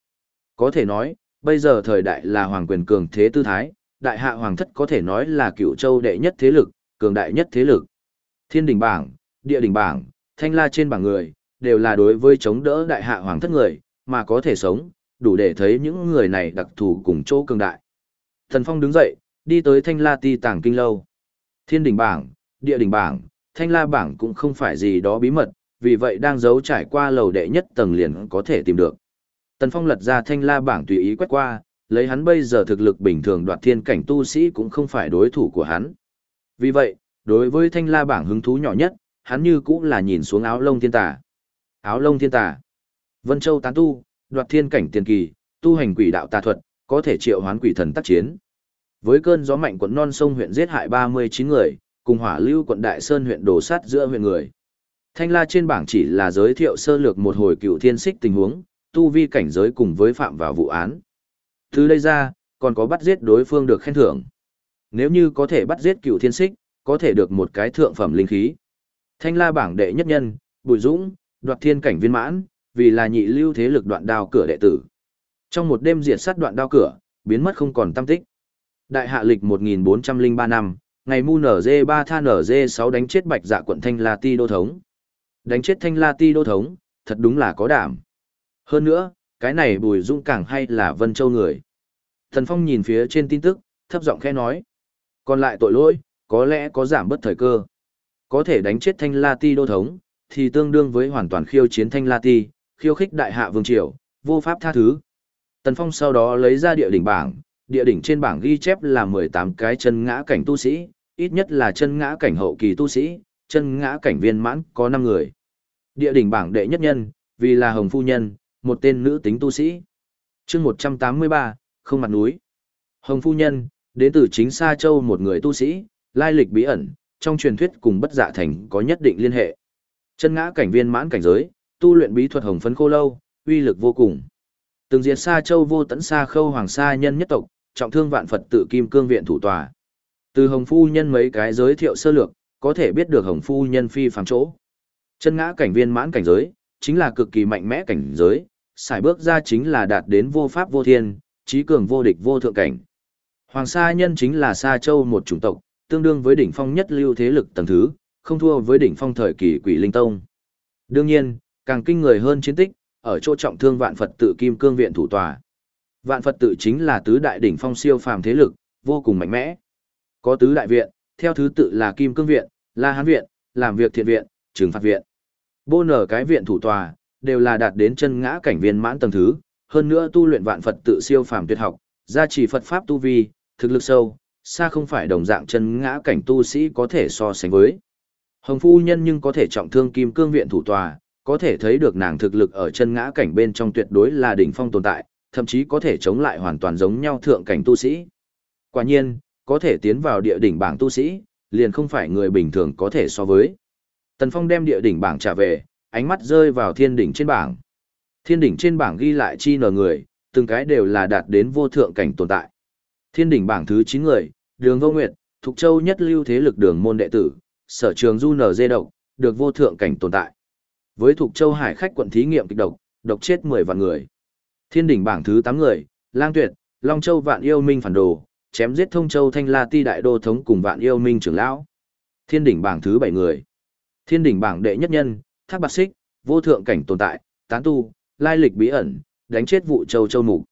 Có thể nói, bây giờ thời đại là hoàng quyền cường thế tư thái, đại hạ hoàng thất có thể nói là cựu châu đệ nhất thế lực, cường đại nhất thế lực. Thiên đỉnh bảng, địa đỉnh bảng, thanh la trên bảng người, đều là đối với chống đỡ đại hạ hoàng thất người, mà có thể sống, đủ để thấy những người này đặc thù cùng chỗ cường đại. Thần Phong đứng dậy, đi tới thanh la ti tàng kinh lâu. Thiên đỉnh bảng, địa đỉnh bảng, thanh la bảng cũng không phải gì đó bí mật, vì vậy đang giấu trải qua lầu đệ nhất tầng liền có thể tìm được. Tần Phong lật ra thanh la bảng tùy ý quét qua, lấy hắn bây giờ thực lực bình thường đoạt thiên cảnh tu sĩ cũng không phải đối thủ của hắn. Vì vậy, đối với thanh la bảng hứng thú nhỏ nhất, hắn như cũng là nhìn xuống áo lông thiên tà. Áo lông thiên tà. Vân Châu tán tu, đoạt thiên cảnh tiền kỳ, tu hành quỷ đạo tà thuật, có thể triệu hoán quỷ thần tác chiến. Với cơn gió mạnh quận non sông huyện giết hại 39 người, cùng hỏa lưu quận Đại Sơn huyện đổ sát giữa huyện người. Thanh la trên bảng chỉ là giới thiệu sơ lược một hồi cựu thiên xích tình huống, tu vi cảnh giới cùng với phạm vào vụ án. Từ đây ra, còn có bắt giết đối phương được khen thưởng. Nếu như có thể bắt giết cựu thiên xích, có thể được một cái thượng phẩm linh khí. Thanh la bảng đệ nhất nhân, Bùi Dũng, đoạt thiên cảnh viên mãn, vì là nhị lưu thế lực đoạn đào cửa đệ tử. Trong một đêm diệt sát đoạn đao cửa, biến mất không còn tâm tích. Đại hạ lịch 1403 năm, ngày mu nở dê 3 tha nở dê 6 đánh chết bạch dạ quận Thanh La Ti Đô Thống. Đánh chết Thanh La Ti Đô Thống, thật đúng là có đảm. Hơn nữa, cái này bùi dũng càng hay là Vân Châu người. Thần Phong nhìn phía trên tin tức, thấp giọng khẽ nói. Còn lại tội lỗi, có lẽ có giảm bất thời cơ. Có thể đánh chết Thanh La Ti Đô Thống, thì tương đương với hoàn toàn khiêu chiến Thanh La Ti, khiêu khích đại hạ vương triều, vô pháp tha thứ. Tần Phong sau đó lấy ra địa đỉnh bảng, địa đỉnh trên bảng ghi chép là 18 cái chân ngã cảnh tu sĩ, ít nhất là chân ngã cảnh hậu kỳ tu sĩ, chân ngã cảnh viên mãn có 5 người. Địa đỉnh bảng đệ nhất nhân, vì là Hồng Phu Nhân, một tên nữ tính tu sĩ. chương 183, không mặt núi. Hồng Phu Nhân, đến từ chính Sa Châu một người tu sĩ, lai lịch bí ẩn, trong truyền thuyết cùng bất dạ thành có nhất định liên hệ. Chân ngã cảnh viên mãn cảnh giới, tu luyện bí thuật hồng phấn khô lâu, uy lực vô cùng. Từng diệt xa Châu vô tận xa Khâu Hoàng Sa nhân nhất tộc, trọng thương vạn Phật tự kim cương viện thủ tòa. Từ Hồng Phu Nhân mấy cái giới thiệu sơ lược, có thể biết được Hồng Phu Nhân phi phàm chỗ. Chân ngã cảnh viên mãn cảnh giới, chính là cực kỳ mạnh mẽ cảnh giới, xài bước ra chính là đạt đến vô pháp vô thiên, trí cường vô địch vô thượng cảnh. Hoàng Sa nhân chính là Sa Châu một chủng tộc, tương đương với đỉnh phong nhất lưu thế lực tầng thứ, không thua với đỉnh phong thời kỳ Quỷ Linh Tông. Đương nhiên, càng kinh người hơn chiến tích, ở chỗ trọng thương Vạn Phật tự Kim Cương viện thủ tòa. Vạn Phật tự chính là tứ đại đỉnh phong siêu phàm thế lực, vô cùng mạnh mẽ. Có tứ đại viện, theo thứ tự là Kim Cương viện, La Hán viện, làm việc thiện viện, trừng phạt viện. Bô nở cái viện thủ tòa, đều là đạt đến chân ngã cảnh viên mãn tầng thứ, hơn nữa tu luyện vạn Phật tự siêu phàm tuyệt học, gia trì Phật pháp tu vi, thực lực sâu, xa không phải đồng dạng chân ngã cảnh tu sĩ có thể so sánh với. Hồng phu nhân nhưng có thể trọng thương kim cương viện thủ tòa, có thể thấy được nàng thực lực ở chân ngã cảnh bên trong tuyệt đối là đỉnh phong tồn tại, thậm chí có thể chống lại hoàn toàn giống nhau thượng cảnh tu sĩ. Quả nhiên, có thể tiến vào địa đỉnh bảng tu sĩ, liền không phải người bình thường có thể so với. Tần Phong đem địa đỉnh bảng trả về, ánh mắt rơi vào thiên đỉnh trên bảng. Thiên đỉnh trên bảng ghi lại chi nở người, từng cái đều là đạt đến vô thượng cảnh tồn tại. Thiên đỉnh bảng thứ 9 người, Đường Vô Nguyệt, Thục Châu nhất lưu thế lực đường môn đệ tử, sở trường du nở dê độc, được vô thượng cảnh tồn tại. Với thuộc Châu Hải khách quận thí nghiệm kịch độc, độc chết 10 vạn người. Thiên đỉnh bảng thứ 8 người, Lang Tuyệt, Long Châu Vạn Yêu Minh phản đồ, chém giết Thông Châu Thanh La Ti đại đô thống cùng Vạn Yêu Minh trưởng lão. Thiên đỉnh bảng thứ 7 người. Thiên đỉnh bảng đệ nhất nhân, Thác Bạt Xích, vô thượng cảnh tồn tại, tán tu, lai lịch bí ẩn, đánh chết vụ châu châu mục.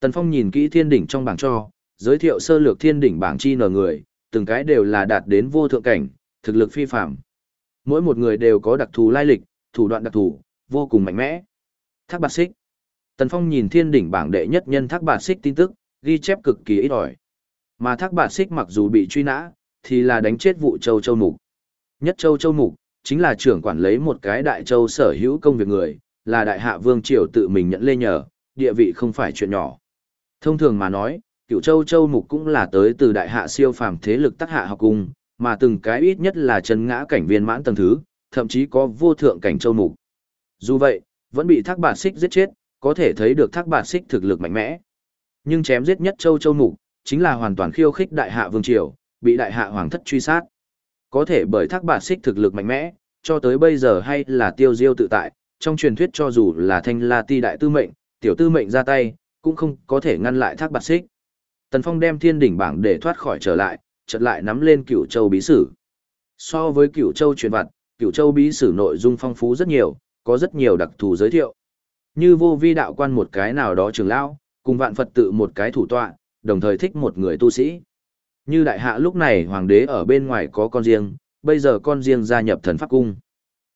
Tần Phong nhìn kỹ thiên đỉnh trong bảng cho, giới thiệu sơ lược thiên đỉnh bảng chi nở người, từng cái đều là đạt đến vô thượng cảnh, thực lực phi phàm. Mỗi một người đều có đặc thù lai lịch, thủ đoạn đặc thù, vô cùng mạnh mẽ. Thác Bạt Xích. Tần Phong nhìn thiên đỉnh bảng đệ nhất nhân Thác Bạt Xích tin tức, ghi chép cực kỳ ít ỏi. Mà Thác Bạt Xích mặc dù bị truy nã, thì là đánh chết vụ châu châu mục. Nhất châu châu mục, chính là trưởng quản lấy một cái đại châu sở hữu công việc người, là đại hạ vương triều tự mình nhận lê nhờ, địa vị không phải chuyện nhỏ. Thông thường mà nói, cựu châu châu mục cũng là tới từ đại hạ siêu phàm thế lực tác hạ học cung, mà từng cái ít nhất là chân ngã cảnh viên mãn tầng thứ, thậm chí có vô thượng cảnh châu mục. Dù vậy, vẫn bị thác bạt xích giết chết, có thể thấy được thác bạt xích thực lực mạnh mẽ. Nhưng chém giết nhất châu châu mục, chính là hoàn toàn khiêu khích đại hạ vương triều, bị đại hạ hoàng thất truy sát. Có thể bởi thác bạt xích thực lực mạnh mẽ, cho tới bây giờ hay là tiêu diêu tự tại, trong truyền thuyết cho dù là thanh la ti đại tư mệnh, tiểu tư mệnh ra tay, cũng không có thể ngăn lại thác bạt xích. Tần Phong đem thiên đỉnh bảng để thoát khỏi trở lại, chợt lại nắm lên cửu châu bí sử. So với cửu châu truyền vật, cựu châu bí sử nội dung phong phú rất nhiều, có rất nhiều đặc thù giới thiệu. Như vô vi đạo quan một cái nào đó trường lão, cùng vạn Phật tự một cái thủ tọa, đồng thời thích một người tu sĩ. Như đại hạ lúc này hoàng đế ở bên ngoài có con riêng, bây giờ con riêng gia nhập thần pháp cung.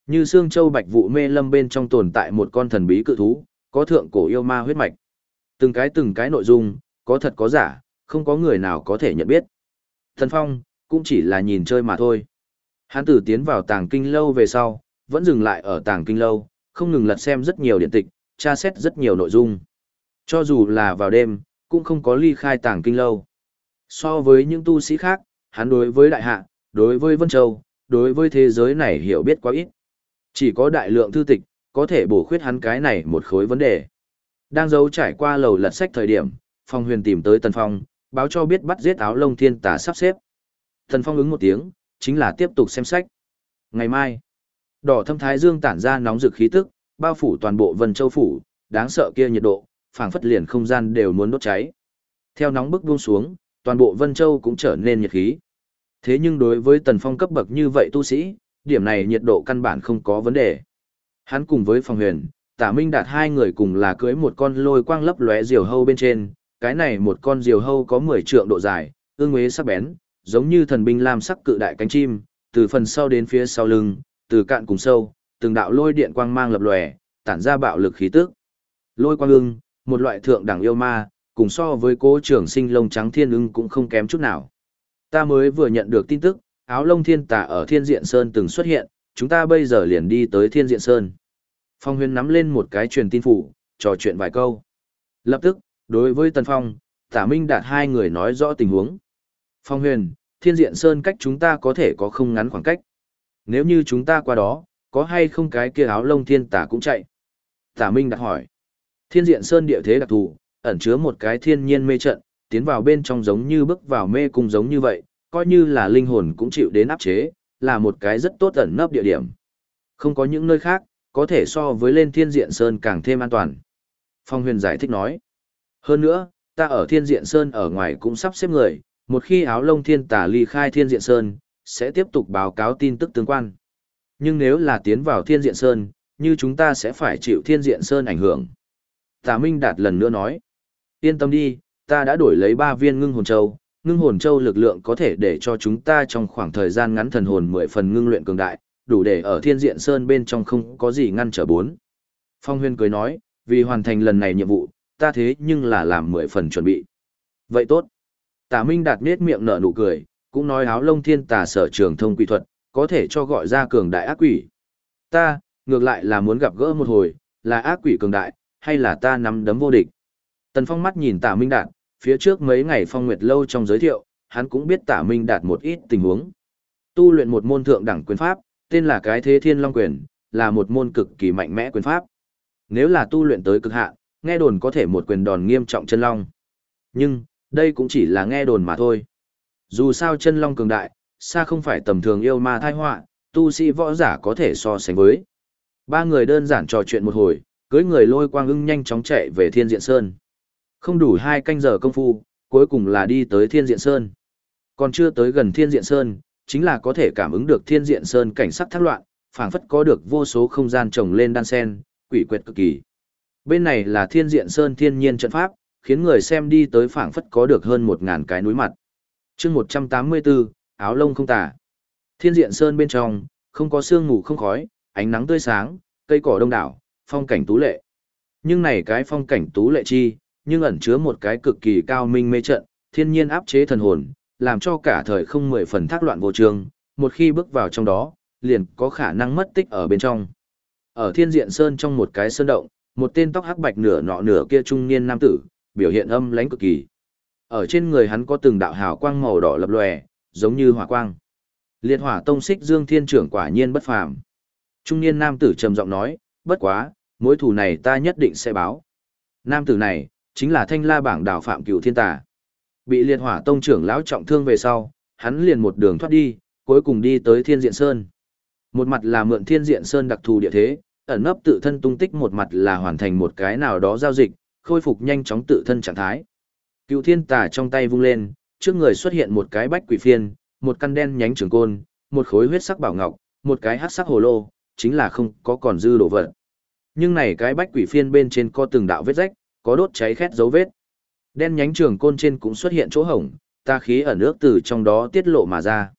Như xương châu bạch vụ mê lâm bên trong tồn tại một con thần bí cự thú, có thượng cổ yêu ma huyết mạch. Từng cái từng cái nội dung, có thật có giả, không có người nào có thể nhận biết. Thần Phong, cũng chỉ là nhìn chơi mà thôi. Hắn tử tiến vào tàng kinh lâu về sau, vẫn dừng lại ở tàng kinh lâu, không ngừng lật xem rất nhiều điện tịch, tra xét rất nhiều nội dung. Cho dù là vào đêm, cũng không có ly khai tàng kinh lâu. So với những tu sĩ khác, hắn đối với đại hạ, đối với Vân Châu, đối với thế giới này hiểu biết quá ít. Chỉ có đại lượng thư tịch, có thể bổ khuyết hắn cái này một khối vấn đề. Đang giấu trải qua lầu lật sách thời điểm, Phong huyền tìm tới Tần Phong, báo cho biết bắt giết áo lông thiên tà sắp xếp. Tần Phong ứng một tiếng, chính là tiếp tục xem sách. Ngày mai, đỏ thâm thái dương tản ra nóng rực khí tức, bao phủ toàn bộ Vân Châu phủ, đáng sợ kia nhiệt độ, phảng phất liền không gian đều muốn đốt cháy. Theo nóng bức buông xuống, toàn bộ Vân Châu cũng trở nên nhiệt khí. Thế nhưng đối với Tần Phong cấp bậc như vậy tu sĩ, điểm này nhiệt độ căn bản không có vấn đề. Hắn cùng với Phong Huyền, Tả Minh Đạt hai người cùng là cưới một con lôi quang lấp lóe diều hâu bên trên, cái này một con diều hâu có 10 trượng độ dài, ương uế sắc bén, giống như thần binh lam sắc cự đại cánh chim, từ phần sau đến phía sau lưng, từ cạn cùng sâu, từng đạo lôi điện quang mang lập lòe, tản ra bạo lực khí tức. Lôi quang ưng, một loại thượng đẳng yêu ma, cùng so với cố trưởng sinh lông trắng thiên ưng cũng không kém chút nào. Ta mới vừa nhận được tin tức, áo lông thiên tà ở thiên diện sơn từng xuất hiện, chúng ta bây giờ liền đi tới thiên diện sơn. Phong huyền nắm lên một cái truyền tin phủ, trò chuyện vài câu. Lập tức, đối với Tần Phong, Tả Minh đạt hai người nói rõ tình huống. Phong huyền, thiên diện sơn cách chúng ta có thể có không ngắn khoảng cách. Nếu như chúng ta qua đó, có hay không cái kia áo lông thiên tả cũng chạy? Tả Minh đặt hỏi. Thiên diện sơn địa thế đặc thù, ẩn chứa một cái thiên nhiên mê trận, tiến vào bên trong giống như bước vào mê cung giống như vậy, coi như là linh hồn cũng chịu đến áp chế, là một cái rất tốt ẩn nấp địa điểm. Không có những nơi khác, có thể so với lên thiên diện sơn càng thêm an toàn. Phong huyền giải thích nói. Hơn nữa, ta ở thiên diện sơn ở ngoài cũng sắp xếp người, một khi áo lông thiên tả ly khai thiên diện sơn, sẽ tiếp tục báo cáo tin tức tương quan. Nhưng nếu là tiến vào thiên diện sơn, như chúng ta sẽ phải chịu thiên diện sơn ảnh hưởng. Tả Minh Đạt lần nữa nói. Yên tâm đi, ta đã đổi lấy ba viên ngưng hồn châu, ngưng hồn châu lực lượng có thể để cho chúng ta trong khoảng thời gian ngắn thần hồn mười phần ngưng luyện cường đại, đủ để ở thiên diện sơn bên trong không có gì ngăn trở bốn. Phong huyên cười nói, vì hoàn thành lần này nhiệm vụ, ta thế nhưng là làm mười phần chuẩn bị. Vậy tốt. Tả Minh đạt nết miệng nở nụ cười, cũng nói áo lông thiên tà sở trường thông quỷ thuật, có thể cho gọi ra cường đại ác quỷ. Ta, ngược lại là muốn gặp gỡ một hồi, là ác quỷ cường đại, hay là ta nắm đấm vô địch. Tần Phong mắt nhìn Tả Minh Đạt, phía trước mấy ngày Phong Nguyệt lâu trong giới thiệu, hắn cũng biết Tả Minh Đạt một ít tình huống. Tu luyện một môn thượng đẳng quyền pháp, tên là cái Thế Thiên Long Quyền, là một môn cực kỳ mạnh mẽ quyền pháp. Nếu là tu luyện tới cực hạn, nghe đồn có thể một quyền đòn nghiêm trọng chân long. Nhưng, đây cũng chỉ là nghe đồn mà thôi. Dù sao chân long cường đại, xa không phải tầm thường yêu ma thai họa, tu sĩ võ giả có thể so sánh với. Ba người đơn giản trò chuyện một hồi, cưới người lôi quang ưng nhanh chóng chạy về Thiên Diện Sơn. Không đủ hai canh giờ công phu, cuối cùng là đi tới Thiên Diện Sơn. Còn chưa tới gần Thiên Diện Sơn, chính là có thể cảm ứng được Thiên Diện Sơn cảnh sắc thác loạn, phảng phất có được vô số không gian trồng lên đan sen, quỷ quyệt cực kỳ. Bên này là Thiên Diện Sơn thiên nhiên trận pháp, khiến người xem đi tới phảng phất có được hơn một ngàn cái núi mặt. chương 184, áo lông không tả. Thiên Diện Sơn bên trong, không có sương mù không khói, ánh nắng tươi sáng, cây cỏ đông đảo, phong cảnh tú lệ. Nhưng này cái phong cảnh tú lệ chi, nhưng ẩn chứa một cái cực kỳ cao minh mê trận, thiên nhiên áp chế thần hồn, làm cho cả thời không mười phần thác loạn vô trường, một khi bước vào trong đó, liền có khả năng mất tích ở bên trong. Ở thiên diện sơn trong một cái sơn động, một tên tóc hắc bạch nửa nọ nửa kia trung niên nam tử, biểu hiện âm lãnh cực kỳ. Ở trên người hắn có từng đạo hào quang màu đỏ lập lòe, giống như hỏa quang. Liệt hỏa tông xích dương thiên trưởng quả nhiên bất phàm. Trung niên nam tử trầm giọng nói, bất quá, mối thù này ta nhất định sẽ báo. Nam tử này, chính là thanh la bảng đạo phạm cửu thiên tà. Bị liệt hỏa tông trưởng lão trọng thương về sau, hắn liền một đường thoát đi, cuối cùng đi tới thiên diện sơn. Một mặt là mượn thiên diện sơn đặc thù địa thế, ẩn nấp tự thân tung tích một mặt là hoàn thành một cái nào đó giao dịch, khôi phục nhanh chóng tự thân trạng thái. Cựu thiên tà trong tay vung lên, trước người xuất hiện một cái bách quỷ phiên, một căn đen nhánh trường côn, một khối huyết sắc bảo ngọc, một cái hắc sắc hồ lô, chính là không có còn dư đồ vật. Nhưng này cái bách quỷ phiên bên trên có từng đạo vết rách, có đốt cháy khét dấu vết. Đen nhánh trường côn trên cũng xuất hiện chỗ hổng, ta khí ẩn nước từ trong đó tiết lộ mà ra.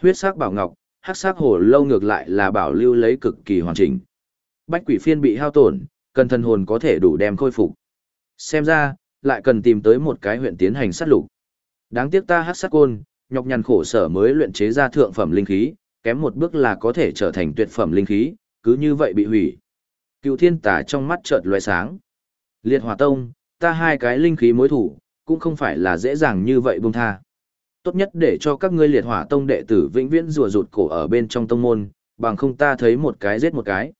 Huyết sắc bảo ngọc, hắc sắc hồ lâu ngược lại là bảo lưu lấy cực kỳ hoàn chỉnh. Bách quỷ phiên bị hao tổn, cần thần hồn có thể đủ đem khôi phục. Xem ra, lại cần tìm tới một cái huyện tiến hành sát lục. Đáng tiếc ta hắc sát côn, nhọc nhằn khổ sở mới luyện chế ra thượng phẩm linh khí, kém một bước là có thể trở thành tuyệt phẩm linh khí, cứ như vậy bị hủy. Cựu thiên tả trong mắt chợt loé sáng. Liệt hỏa tông, ta hai cái linh khí mối thủ, cũng không phải là dễ dàng như vậy buông tha. Tốt nhất để cho các ngươi liệt hỏa tông đệ tử vĩnh viễn rùa rụt cổ ở bên trong tông môn, bằng không ta thấy một cái giết một cái.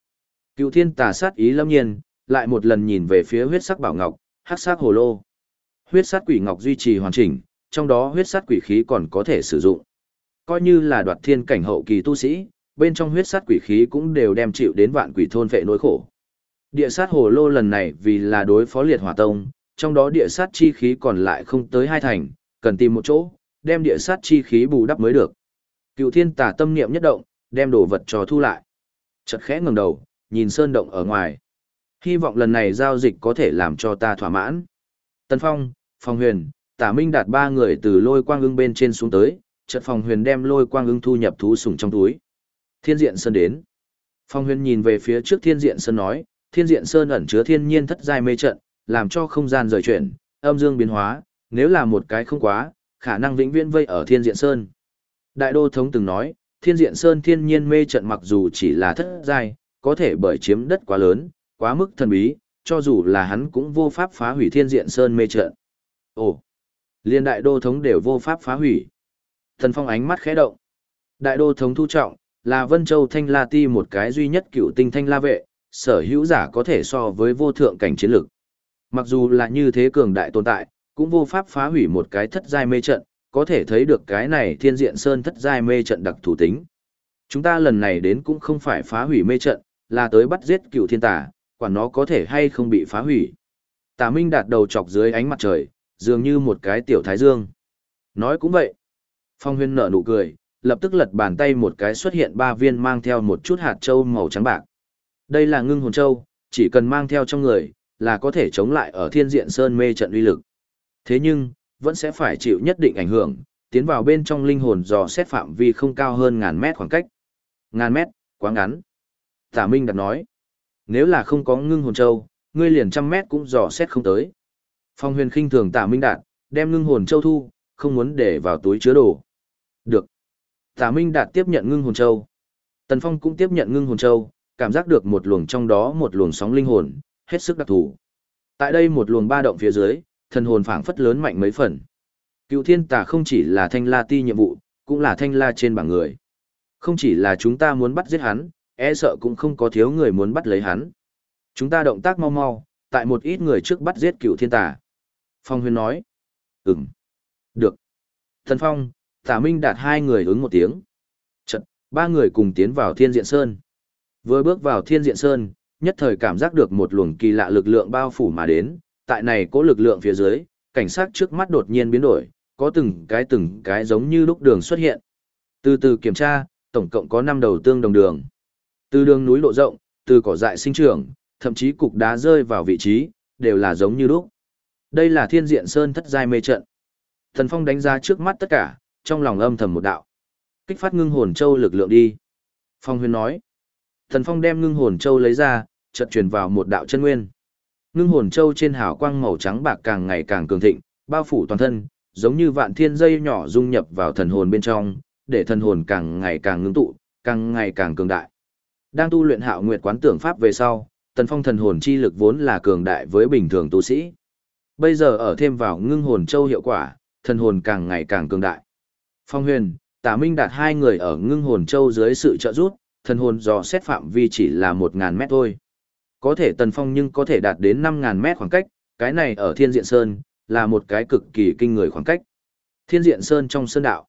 Cựu thiên tà sát ý lâm nhiên, lại một lần nhìn về phía huyết sắc bảo ngọc, hắc sắc hồ lô. Huyết sát quỷ ngọc duy trì hoàn chỉnh, trong đó huyết sát quỷ khí còn có thể sử dụng. Coi như là đoạt thiên cảnh hậu kỳ tu sĩ, bên trong huyết sát quỷ khí cũng đều đem chịu đến vạn quỷ thôn vệ nỗi khổ. Địa sát hồ lô lần này vì là đối phó liệt hỏa tông, trong đó địa sát chi khí còn lại không tới hai thành, cần tìm một chỗ, đem địa sát chi khí bù đắp mới được. Cựu thiên tả tâm niệm nhất động, đem đồ vật cho thu lại. Chật khẽ ngẩng đầu, nhìn sơn động ở ngoài. Hy vọng lần này giao dịch có thể làm cho ta thỏa mãn. Tân Phong, Phong Huyền, Tả Minh đạt ba người từ lôi quang ưng bên trên xuống tới, chợt Phong Huyền đem lôi quang ưng thu nhập thú sủng trong túi. Thiên Diện Sơn đến. Phong Huyền nhìn về phía trước Thiên Diện Sơn nói, Thiên Diện Sơn ẩn chứa thiên nhiên thất giai mê trận, làm cho không gian rời chuyển, âm dương biến hóa, nếu là một cái không quá, khả năng vĩnh viễn vây ở Thiên Diện Sơn. Đại Đô Thống từng nói, Thiên Diện Sơn thiên nhiên mê trận mặc dù chỉ là thất giai, có thể bởi chiếm đất quá lớn, quá mức thần bí, cho dù là hắn cũng vô pháp phá hủy Thiên Diện Sơn mê trận. Ồ, liên đại đô thống đều vô pháp phá hủy. Thần Phong ánh mắt khẽ động. Đại đô thống thu trọng, là Vân Châu Thanh La Ti một cái duy nhất cựu tinh Thanh La Vệ, sở hữu giả có thể so với vô thượng cảnh chiến lực. Mặc dù là như thế cường đại tồn tại, cũng vô pháp phá hủy một cái thất giai mê trận, có thể thấy được cái này thiên diện sơn thất giai mê trận đặc thủ tính. Chúng ta lần này đến cũng không phải phá hủy mê trận, là tới bắt giết cựu thiên tà, quả nó có thể hay không bị phá hủy. Tà Minh đạt đầu chọc dưới ánh mặt trời, dường như một cái tiểu thái dương. Nói cũng vậy. Phong huyên nở nụ cười, lập tức lật bàn tay một cái xuất hiện ba viên mang theo một chút hạt châu màu trắng bạc. Đây là ngưng hồn châu, chỉ cần mang theo trong người, là có thể chống lại ở thiên diện sơn mê trận uy lực. Thế nhưng, vẫn sẽ phải chịu nhất định ảnh hưởng, tiến vào bên trong linh hồn dò xét phạm vi không cao hơn ngàn mét khoảng cách. Ngàn mét, quá ngắn. Tả Minh đặt nói, nếu là không có ngưng hồn châu, ngươi liền trăm mét cũng dò xét không tới. Phong huyền khinh thường tả Minh Đạt, đem ngưng hồn châu thu, không muốn để vào túi chứa đồ. Được. Tả Minh Đạt tiếp nhận ngưng hồn châu. Tần Phong cũng tiếp nhận ngưng hồn châu, cảm giác được một luồng trong đó một luồng sóng linh hồn, hết sức đặc thù. Tại đây một luồng ba động phía dưới, thần hồn phảng phất lớn mạnh mấy phần. Cựu thiên tà không chỉ là thanh la ti nhiệm vụ, cũng là thanh la trên bảng người. Không chỉ là chúng ta muốn bắt giết hắn, e sợ cũng không có thiếu người muốn bắt lấy hắn. Chúng ta động tác mau mau, tại một ít người trước bắt giết cựu thiên tà. Phong Huyên nói. Ừm. Được. Thần Phong, Tả Minh đạt hai người ứng một tiếng. Chật, ba người cùng tiến vào Thiên Diện Sơn. Vừa bước vào Thiên Diện Sơn, nhất thời cảm giác được một luồng kỳ lạ lực lượng bao phủ mà đến, tại này có lực lượng phía dưới, cảnh sát trước mắt đột nhiên biến đổi, có từng cái từng cái giống như lúc đường xuất hiện. Từ từ kiểm tra, tổng cộng có 5 đầu tương đồng đường. Từ đường núi lộ rộng, từ cỏ dại sinh trưởng, thậm chí cục đá rơi vào vị trí, đều là giống như lúc. Đây là thiên diện sơn thất giai mê trận. Thần Phong đánh giá trước mắt tất cả, trong lòng âm thầm một đạo. Kích phát ngưng hồn châu lực lượng đi. Phong huyền nói. Thần Phong đem ngưng hồn châu lấy ra, chợt truyền vào một đạo chân nguyên. Ngưng hồn châu trên hào quang màu trắng bạc càng ngày càng cường thịnh, bao phủ toàn thân, giống như vạn thiên dây nhỏ dung nhập vào thần hồn bên trong, để thần hồn càng ngày càng ngưng tụ, càng ngày càng cường đại. Đang tu luyện Hạo Nguyệt quán tưởng pháp về sau, Tần Phong thần hồn chi lực vốn là cường đại với bình thường tu sĩ. Bây giờ ở thêm vào ngưng hồn châu hiệu quả, thần hồn càng ngày càng cường đại. Phong Huyền, Tả Minh đạt hai người ở ngưng hồn châu dưới sự trợ giúp, thần hồn dò xét phạm vi chỉ là một ngàn mét thôi. Có thể Tần Phong nhưng có thể đạt đến năm ngàn mét khoảng cách, cái này ở Thiên Diện Sơn là một cái cực kỳ kinh người khoảng cách. Thiên Diện Sơn trong sơn đạo,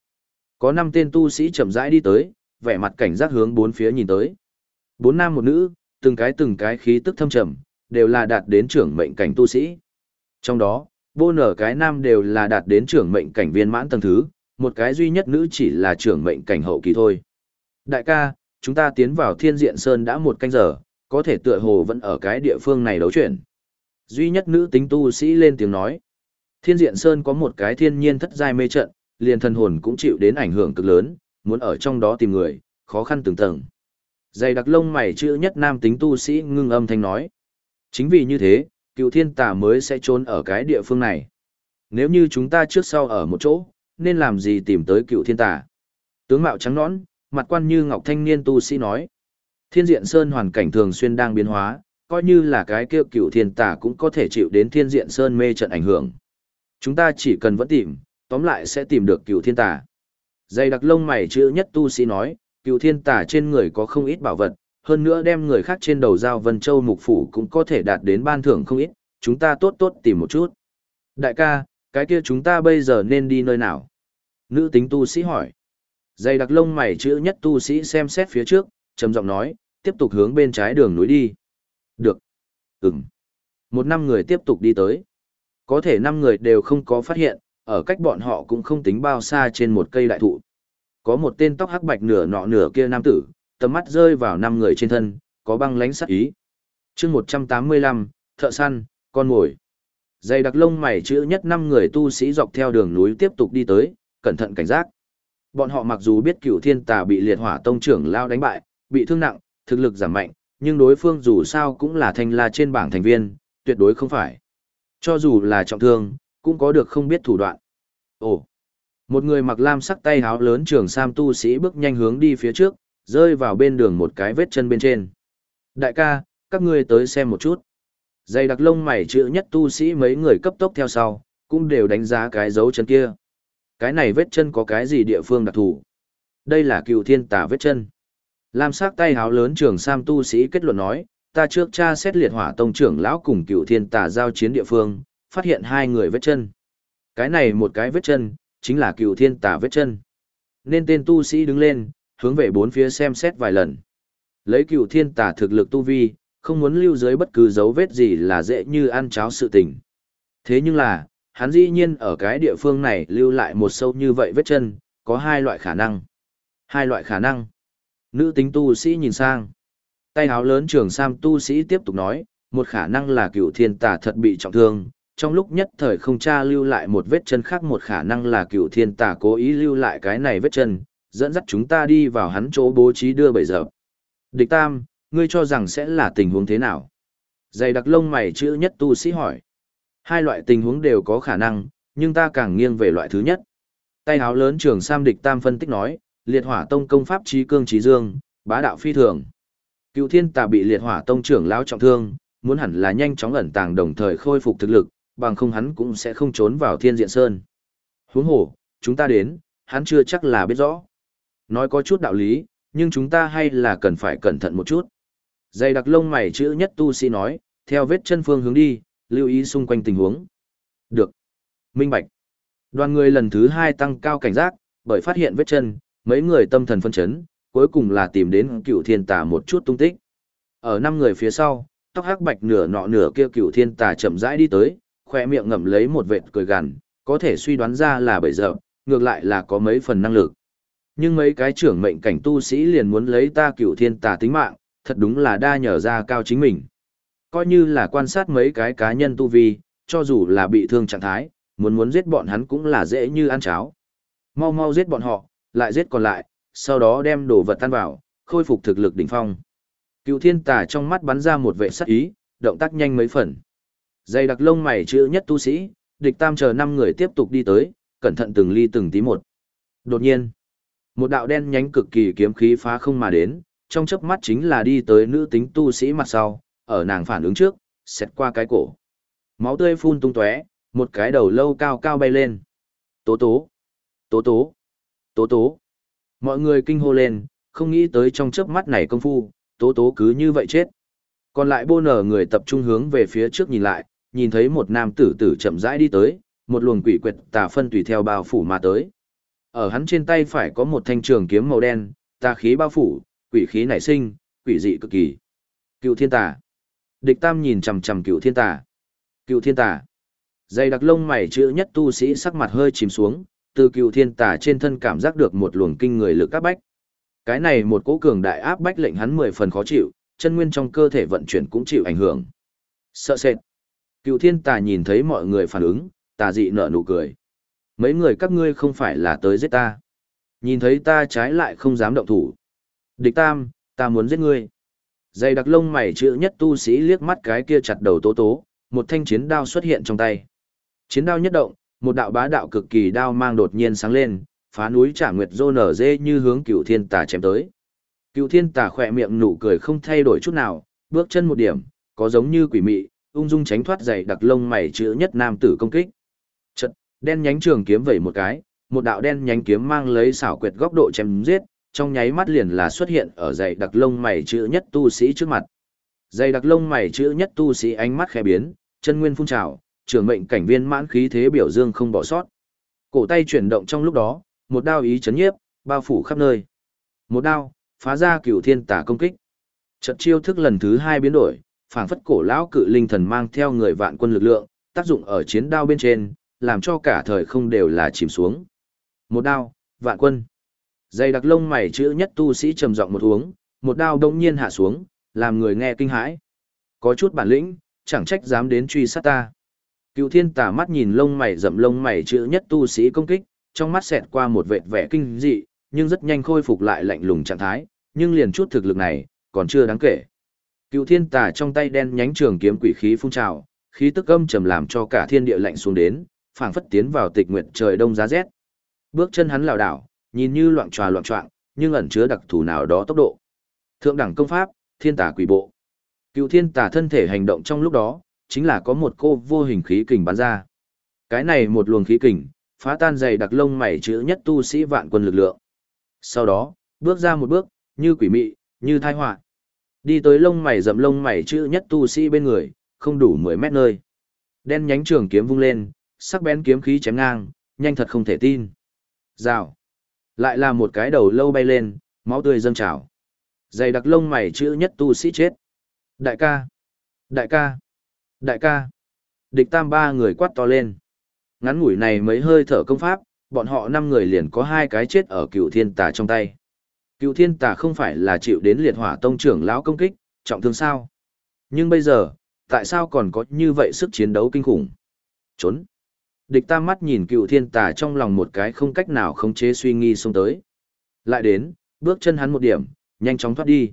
có năm tên tu sĩ chậm rãi đi tới, vẻ mặt cảnh giác hướng bốn phía nhìn tới. Bốn nam một nữ, từng cái từng cái khí tức thâm trầm, đều là đạt đến trưởng mệnh cảnh tu sĩ. Trong đó, vô nở cái nam đều là đạt đến trưởng mệnh cảnh viên mãn tầng thứ, một cái duy nhất nữ chỉ là trưởng mệnh cảnh hậu kỳ thôi. Đại ca, chúng ta tiến vào thiên diện sơn đã một canh giờ, có thể tựa hồ vẫn ở cái địa phương này đấu chuyển. Duy nhất nữ tính tu sĩ lên tiếng nói. Thiên diện sơn có một cái thiên nhiên thất giai mê trận, liền thần hồn cũng chịu đến ảnh hưởng cực lớn, muốn ở trong đó tìm người, khó khăn từng tầng. Dày đặc lông mày chữ nhất nam tính tu sĩ ngưng âm thanh nói. Chính vì như thế, cựu thiên tà mới sẽ trốn ở cái địa phương này. Nếu như chúng ta trước sau ở một chỗ, nên làm gì tìm tới cựu thiên tà? Tướng mạo trắng nõn, mặt quan như ngọc thanh niên tu sĩ nói. Thiên diện sơn hoàn cảnh thường xuyên đang biến hóa, coi như là cái kêu cựu thiên tà cũng có thể chịu đến thiên diện sơn mê trận ảnh hưởng. Chúng ta chỉ cần vẫn tìm, tóm lại sẽ tìm được cựu thiên tà. Dày đặc lông mày chữ nhất tu sĩ nói, cựu thiên tà trên người có không ít bảo vật, hơn nữa đem người khác trên đầu giao vân châu mục phủ cũng có thể đạt đến ban thưởng không ít, chúng ta tốt tốt tìm một chút. Đại ca, cái kia chúng ta bây giờ nên đi nơi nào? Nữ tính tu sĩ hỏi. Dày đặc lông mày chữ nhất tu sĩ xem xét phía trước, trầm giọng nói, tiếp tục hướng bên trái đường núi đi. Được. Ừm. Một năm người tiếp tục đi tới. Có thể năm người đều không có phát hiện, ở cách bọn họ cũng không tính bao xa trên một cây đại thụ. Có một tên tóc hắc bạch nửa nọ nửa kia nam tử, tầm mắt rơi vào năm người trên thân, có băng lánh sắc ý. chương 185, thợ săn, con mồi. Dày đặc lông mày chữ nhất năm người tu sĩ dọc theo đường núi tiếp tục đi tới, cẩn thận cảnh giác. Bọn họ mặc dù biết cửu thiên tà bị liệt hỏa tông trưởng lao đánh bại, bị thương nặng, thực lực giảm mạnh, nhưng đối phương dù sao cũng là thanh la trên bảng thành viên, tuyệt đối không phải. Cho dù là trọng thương, cũng có được không biết thủ đoạn. Ồ! Một người mặc lam sắc tay háo lớn trường sam tu sĩ bước nhanh hướng đi phía trước, rơi vào bên đường một cái vết chân bên trên. Đại ca, các ngươi tới xem một chút. Dày đặc lông mày chữ nhất tu sĩ mấy người cấp tốc theo sau, cũng đều đánh giá cái dấu chân kia. Cái này vết chân có cái gì địa phương đặc thù? Đây là cựu thiên tả vết chân. Lam sắc tay háo lớn trường sam tu sĩ kết luận nói, ta trước cha xét liệt hỏa tông trưởng lão cùng cựu thiên tả giao chiến địa phương, phát hiện hai người vết chân. Cái này một cái vết chân, chính là cựu thiên tả vết chân. Nên tên tu sĩ đứng lên, hướng về bốn phía xem xét vài lần. Lấy cựu thiên tả thực lực tu vi, không muốn lưu dưới bất cứ dấu vết gì là dễ như ăn cháo sự tình. Thế nhưng là, hắn dĩ nhiên ở cái địa phương này lưu lại một sâu như vậy vết chân, có hai loại khả năng. Hai loại khả năng. Nữ tính tu sĩ nhìn sang. Tay áo lớn trường sam tu sĩ tiếp tục nói, một khả năng là cựu thiên tả thật bị trọng thương, trong lúc nhất thời không tra lưu lại một vết chân khác một khả năng là cựu thiên tả cố ý lưu lại cái này vết chân, dẫn dắt chúng ta đi vào hắn chỗ bố trí đưa bầy giờ. Địch tam, ngươi cho rằng sẽ là tình huống thế nào? Dày đặc lông mày chữ nhất tu sĩ hỏi. Hai loại tình huống đều có khả năng, nhưng ta càng nghiêng về loại thứ nhất. Tay háo lớn trường Sam địch tam phân tích nói, liệt hỏa tông công pháp trí cương trí dương, bá đạo phi thường. Cựu thiên tà bị liệt hỏa tông trưởng lão trọng thương, muốn hẳn là nhanh chóng ẩn tàng đồng thời khôi phục thực lực, bằng không hắn cũng sẽ không trốn vào thiên diện sơn. Huống hồ, chúng ta đến, hắn chưa chắc là biết rõ. Nói có chút đạo lý, nhưng chúng ta hay là cần phải cẩn thận một chút. Dày đặc lông mày chữ nhất tu sĩ nói, theo vết chân phương hướng đi, lưu ý xung quanh tình huống. Được. Minh Bạch. Đoàn người lần thứ hai tăng cao cảnh giác, bởi phát hiện vết chân, mấy người tâm thần phân chấn, cuối cùng là tìm đến cựu thiên tà một chút tung tích. Ở năm người phía sau, tóc hắc bạch nửa nọ nửa kia cựu thiên tà chậm rãi đi tới, khoe miệng ngậm lấy một vệt cười gằn, có thể suy đoán ra là bởi giờ, ngược lại là có mấy phần năng lực. Nhưng mấy cái trưởng mệnh cảnh tu sĩ liền muốn lấy ta cửu thiên tà tính mạng, thật đúng là đa nhờ ra cao chính mình. Coi như là quan sát mấy cái cá nhân tu vi, cho dù là bị thương trạng thái, muốn muốn giết bọn hắn cũng là dễ như ăn cháo. Mau mau giết bọn họ, lại giết còn lại, sau đó đem đồ vật tan vào, khôi phục thực lực đỉnh phong. Cựu thiên tà trong mắt bắn ra một vệ sắc ý, động tác nhanh mấy phần. Dày đặc lông mày chữ nhất tu sĩ, địch tam chờ năm người tiếp tục đi tới, cẩn thận từng ly từng tí một. Đột nhiên, một đạo đen nhánh cực kỳ kiếm khí phá không mà đến, trong chớp mắt chính là đi tới nữ tính tu sĩ mặt sau, ở nàng phản ứng trước, xẹt qua cái cổ. Máu tươi phun tung tóe, một cái đầu lâu cao cao bay lên. Tố tố, tố tố, tố tố. Mọi người kinh hô lên, không nghĩ tới trong chớp mắt này công phu, tố tố cứ như vậy chết. Còn lại bô nở người tập trung hướng về phía trước nhìn lại, nhìn thấy một nam tử tử chậm rãi đi tới, một luồng quỷ quyệt tà phân tùy theo bao phủ mà tới. Ở hắn trên tay phải có một thanh trường kiếm màu đen, tà khí bao phủ, quỷ khí nảy sinh, quỷ dị cực kỳ. Cựu thiên tà. Địch tam nhìn chằm chằm cựu thiên tà. Cựu thiên tà. Dày đặc lông mày chữ nhất tu sĩ sắc mặt hơi chìm xuống, từ cựu thiên tà trên thân cảm giác được một luồng kinh người lực áp bách. Cái này một cỗ cường đại áp bách lệnh hắn mười phần khó chịu, chân nguyên trong cơ thể vận chuyển cũng chịu ảnh hưởng. Sợ sệt. Cựu thiên tà nhìn thấy mọi người phản ứng, tà dị nở nụ cười. Mấy người các ngươi không phải là tới giết ta. Nhìn thấy ta trái lại không dám động thủ. Địch tam, ta muốn giết ngươi. Dày đặc lông mày chữ nhất tu sĩ liếc mắt cái kia chặt đầu tố tố, một thanh chiến đao xuất hiện trong tay. Chiến đao nhất động, một đạo bá đạo cực kỳ đao mang đột nhiên sáng lên, phá núi trả nguyệt rô nở dê như hướng cựu thiên tà chém tới. Cựu thiên tà khỏe miệng nụ cười không thay đổi chút nào, bước chân một điểm, có giống như quỷ mị, ung dung tránh thoát dày đặc lông mày chữ nhất nam tử công kích. Chật, đen nhánh trường kiếm vẩy một cái, một đạo đen nhánh kiếm mang lấy xảo quyệt góc độ chém giết, trong nháy mắt liền là xuất hiện ở dày đặc lông mày chữ nhất tu sĩ trước mặt. Dày đặc lông mày chữ nhất tu sĩ ánh mắt khẽ biến, chân nguyên phun trào, trường mệnh cảnh viên mãn khí thế biểu dương không bỏ sót. Cổ tay chuyển động trong lúc đó, một đao ý chấn nhiếp, bao phủ khắp nơi. Một đao, phá ra cửu thiên tả công kích. Trận chiêu thức lần thứ hai biến đổi, phảng phất cổ lão cự linh thần mang theo người vạn quân lực lượng, tác dụng ở chiến đao bên trên, làm cho cả thời không đều là chìm xuống. Một đao, vạn quân. Dày đặc lông mày chữ nhất tu sĩ trầm giọng một uống, một đao đông nhiên hạ xuống, làm người nghe kinh hãi. Có chút bản lĩnh, chẳng trách dám đến truy sát ta. Cựu thiên tà mắt nhìn lông mày rậm lông mày chữ nhất tu sĩ công kích, trong mắt xẹt qua một vệt vẻ kinh dị, nhưng rất nhanh khôi phục lại lạnh lùng trạng thái, nhưng liền chút thực lực này, còn chưa đáng kể. Cựu thiên tả trong tay đen nhánh trường kiếm quỷ khí phun trào, khí tức âm trầm làm cho cả thiên địa lạnh xuống đến, phảng phất tiến vào tịch nguyệt trời đông giá rét. Bước chân hắn lảo đảo, nhìn như loạn tròa loạn trọng, nhưng ẩn chứa đặc thù nào đó tốc độ. Thượng đẳng công pháp, thiên tả quỷ bộ. Cựu thiên tả thân thể hành động trong lúc đó, chính là có một cô vô hình khí kình bắn ra. Cái này một luồng khí kình, phá tan dày đặc lông mày chữ nhất tu sĩ vạn quân lực lượng. Sau đó, bước ra một bước, như quỷ mị, như thai họa Đi tới lông mày rậm lông mày chữ nhất tu sĩ bên người, không đủ 10 mét nơi. Đen nhánh trường kiếm vung lên, sắc bén kiếm khí chém ngang, nhanh thật không thể tin. Rào. Lại là một cái đầu lâu bay lên, máu tươi dâng trào. Dày đặc lông mày chữ nhất tu sĩ chết. Đại ca. Đại ca. Đại ca. Địch tam ba người quát to lên. Ngắn ngủi này mấy hơi thở công pháp, bọn họ năm người liền có hai cái chết ở cựu thiên tà trong tay. Cựu thiên tà không phải là chịu đến liệt hỏa tông trưởng lão công kích, trọng thương sao. Nhưng bây giờ, tại sao còn có như vậy sức chiến đấu kinh khủng? Trốn. Địch tam mắt nhìn cựu thiên tà trong lòng một cái không cách nào khống chế suy nghi xông tới. Lại đến, bước chân hắn một điểm, nhanh chóng thoát đi.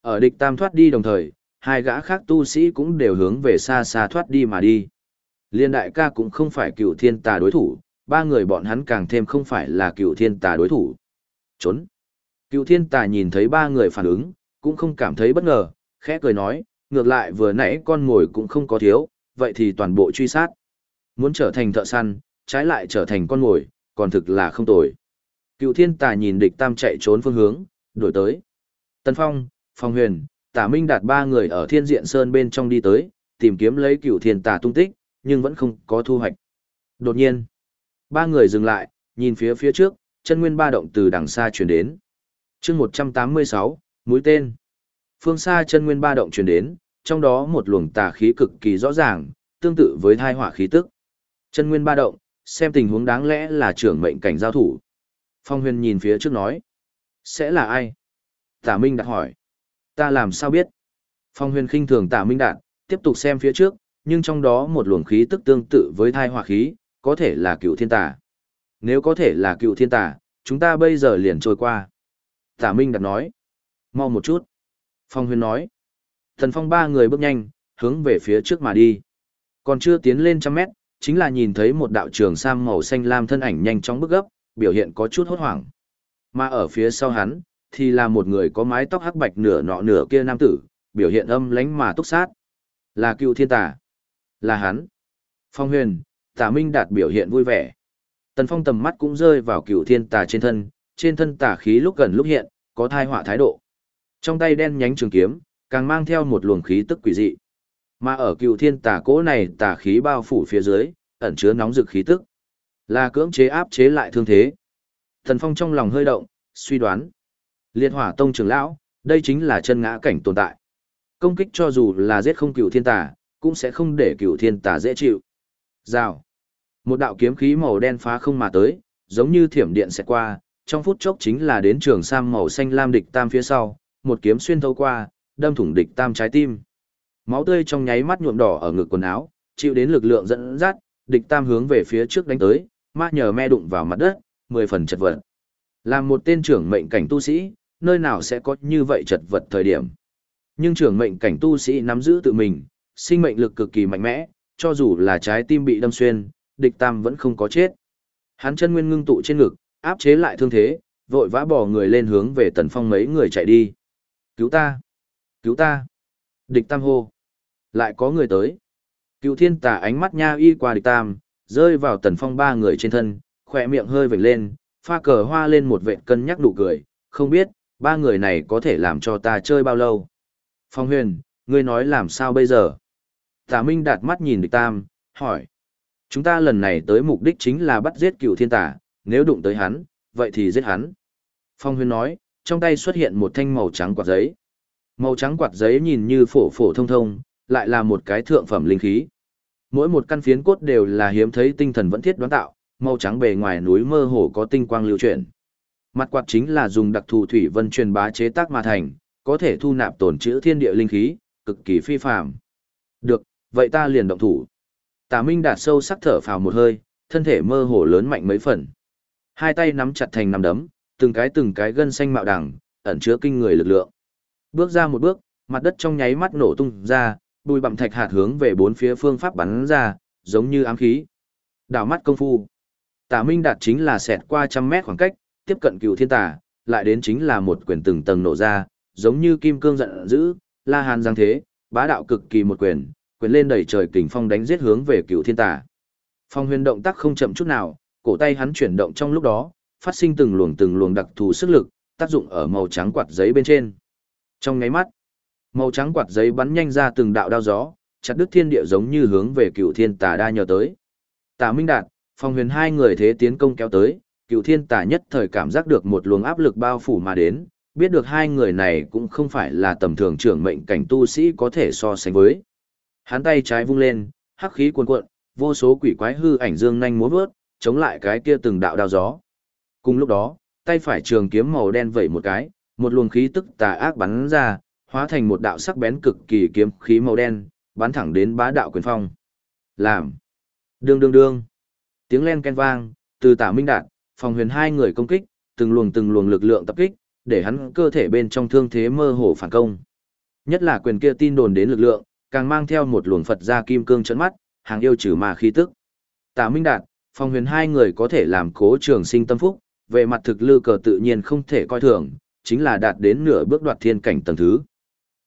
Ở địch tam thoát đi đồng thời, hai gã khác tu sĩ cũng đều hướng về xa xa thoát đi mà đi. Liên đại ca cũng không phải cựu thiên tà đối thủ, ba người bọn hắn càng thêm không phải là cựu thiên tà đối thủ. Trốn. Cựu thiên tà nhìn thấy ba người phản ứng, cũng không cảm thấy bất ngờ, khẽ cười nói, ngược lại vừa nãy con ngồi cũng không có thiếu, vậy thì toàn bộ truy sát. Muốn trở thành thợ săn, trái lại trở thành con ngồi, còn thực là không tồi. Cựu thiên tà nhìn địch tam chạy trốn phương hướng, đổi tới. Tân Phong, Phong Huyền, Tả Minh đạt ba người ở thiên diện sơn bên trong đi tới, tìm kiếm lấy cựu thiên tà tung tích, nhưng vẫn không có thu hoạch. Đột nhiên, ba người dừng lại, nhìn phía phía trước, chân nguyên ba động từ đằng xa chuyển đến chương 186, mũi tên. Phương xa chân nguyên ba động truyền đến, trong đó một luồng tà khí cực kỳ rõ ràng, tương tự với thai hỏa khí tức. Chân nguyên ba động, xem tình huống đáng lẽ là trưởng mệnh cảnh giao thủ. Phong huyền nhìn phía trước nói. Sẽ là ai? Tả Minh đặt hỏi. Ta làm sao biết? Phong huyền khinh thường tả Minh đạt, tiếp tục xem phía trước, nhưng trong đó một luồng khí tức tương tự với thai hỏa khí, có thể là cựu thiên tà. Nếu có thể là cựu thiên tà, chúng ta bây giờ liền trôi qua. Tả Minh đặt nói. Mau một chút. Phong huyền nói. Thần phong ba người bước nhanh, hướng về phía trước mà đi. Còn chưa tiến lên trăm mét, chính là nhìn thấy một đạo trường sam màu xanh lam thân ảnh nhanh chóng bước gấp, biểu hiện có chút hốt hoảng. Mà ở phía sau hắn, thì là một người có mái tóc hắc bạch nửa nọ nửa kia nam tử, biểu hiện âm lánh mà túc sát. Là cựu thiên tà. Là hắn. Phong huyền, tà minh đạt biểu hiện vui vẻ. Tần phong tầm mắt cũng rơi vào cựu thiên tà trên thân, trên thân tà khí lúc gần lúc hiện, có thai họa thái độ. Trong tay đen nhánh trường kiếm, càng mang theo một luồng khí tức quỷ dị. Mà ở cựu thiên tà cỗ này tà khí bao phủ phía dưới, ẩn chứa nóng rực khí tức. Là cưỡng chế áp chế lại thương thế. Thần Phong trong lòng hơi động, suy đoán. Liệt hỏa tông trưởng lão, đây chính là chân ngã cảnh tồn tại. Công kích cho dù là giết không cựu thiên tà, cũng sẽ không để cựu thiên tà dễ chịu. Rào. Một đạo kiếm khí màu đen phá không mà tới, giống như thiểm điện sẽ qua, trong phút chốc chính là đến trường sam màu xanh lam địch tam phía sau, một kiếm xuyên thấu qua, đâm thủng địch tam trái tim. Máu tươi trong nháy mắt nhuộm đỏ ở ngực quần áo, chịu đến lực lượng dẫn dắt, địch tam hướng về phía trước đánh tới, ma nhờ me đụng vào mặt đất, mười phần chật vật. Làm một tên trưởng mệnh cảnh tu sĩ, nơi nào sẽ có như vậy chật vật thời điểm. Nhưng trưởng mệnh cảnh tu sĩ nắm giữ tự mình, sinh mệnh lực cực kỳ mạnh mẽ, cho dù là trái tim bị đâm xuyên, địch tam vẫn không có chết. Hắn chân nguyên ngưng tụ trên ngực, áp chế lại thương thế, vội vã bỏ người lên hướng về tần phong mấy người chạy đi. Cứu ta! Cứu ta! Địch tam hô! Lại có người tới. Cựu thiên tà ánh mắt nha y qua địch tam, rơi vào tần phong ba người trên thân, khỏe miệng hơi vểnh lên, pha cờ hoa lên một vệ cân nhắc đủ cười, không biết, ba người này có thể làm cho ta chơi bao lâu. Phong huyền, ngươi nói làm sao bây giờ? Tà Minh đạt mắt nhìn địch tam, hỏi. Chúng ta lần này tới mục đích chính là bắt giết cựu thiên tà, nếu đụng tới hắn, vậy thì giết hắn. Phong Huyên nói, trong tay xuất hiện một thanh màu trắng quạt giấy. Màu trắng quạt giấy nhìn như phổ phổ thông thông, lại là một cái thượng phẩm linh khí. Mỗi một căn phiến cốt đều là hiếm thấy tinh thần vẫn thiết đoán tạo, màu trắng bề ngoài núi mơ hồ có tinh quang lưu chuyển. Mặt quạt chính là dùng đặc thù thủy vân truyền bá chế tác mà thành, có thể thu nạp tổn trữ thiên địa linh khí, cực kỳ phi phàm. Được, vậy ta liền động thủ. Tà Minh đạt sâu sắc thở phào một hơi, thân thể mơ hồ lớn mạnh mấy phần. Hai tay nắm chặt thành nắm đấm, từng cái từng cái gân xanh mạo đằng, ẩn chứa kinh người lực lượng. Bước ra một bước, mặt đất trong nháy mắt nổ tung ra, bùi bặm thạch hạt hướng về bốn phía phương pháp bắn ra, giống như ám khí. Đảo mắt công phu. Tả Minh Đạt chính là xẹt qua trăm mét khoảng cách, tiếp cận cựu thiên tả, lại đến chính là một quyền từng tầng nổ ra, giống như kim cương giận dữ, la hàn giang thế, bá đạo cực kỳ một quyền, quyền lên đẩy trời kình phong đánh giết hướng về cựu thiên tả. Phong huyền động tác không chậm chút nào, cổ tay hắn chuyển động trong lúc đó, phát sinh từng luồng từng luồng đặc thù sức lực, tác dụng ở màu trắng quạt giấy bên trên. Trong ngáy mắt, Màu trắng quạt giấy bắn nhanh ra từng đạo đao gió, chặt đứt thiên địa giống như hướng về cựu thiên tà đa nhờ tới. Tà Minh Đạt, Phong Huyền hai người thế tiến công kéo tới, cựu thiên tà nhất thời cảm giác được một luồng áp lực bao phủ mà đến, biết được hai người này cũng không phải là tầm thường trưởng mệnh cảnh tu sĩ có thể so sánh với. Hắn tay trái vung lên, hắc khí cuồn cuộn, vô số quỷ quái hư ảnh dương nhanh múa vớt, chống lại cái kia từng đạo đao gió. Cùng lúc đó, tay phải trường kiếm màu đen vẩy một cái, một luồng khí tức tà ác bắn ra, hóa thành một đạo sắc bén cực kỳ kiếm khí màu đen, bắn thẳng đến bá đạo quyền phong. Làm. Đương đương đương. Tiếng len ken vang, từ tả minh đạt, phòng huyền hai người công kích, từng luồng từng luồng lực lượng tập kích, để hắn cơ thể bên trong thương thế mơ hồ phản công. Nhất là quyền kia tin đồn đến lực lượng, càng mang theo một luồng Phật gia kim cương chấn mắt, hàng yêu trừ mà khí tức. Tả Minh Đạt, phòng huyền hai người có thể làm cố trường sinh tâm phúc, về mặt thực lư cờ tự nhiên không thể coi thường, chính là đạt đến nửa bước đoạt thiên cảnh tầng thứ.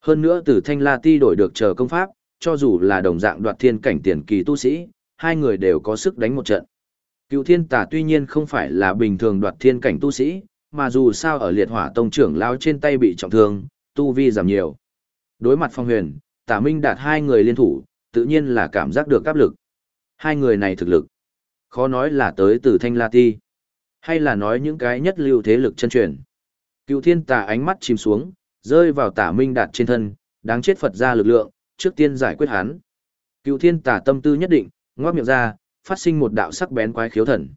Hơn nữa từ Thanh La Ti đổi được chờ công pháp, cho dù là đồng dạng đoạt thiên cảnh tiền kỳ tu sĩ, hai người đều có sức đánh một trận. Cựu thiên tà tuy nhiên không phải là bình thường đoạt thiên cảnh tu sĩ, mà dù sao ở liệt hỏa tông trưởng lao trên tay bị trọng thương, tu vi giảm nhiều. Đối mặt phong huyền, tả minh đạt hai người liên thủ, tự nhiên là cảm giác được áp lực. Hai người này thực lực, khó nói là tới từ thanh la ti, hay là nói những cái nhất lưu thế lực chân truyền. Cựu thiên tà ánh mắt chìm xuống, Rơi vào tả minh đạt trên thân, đáng chết Phật ra lực lượng, trước tiên giải quyết hắn. Cựu thiên tả tâm tư nhất định, ngoác miệng ra, phát sinh một đạo sắc bén quái khiếu thần.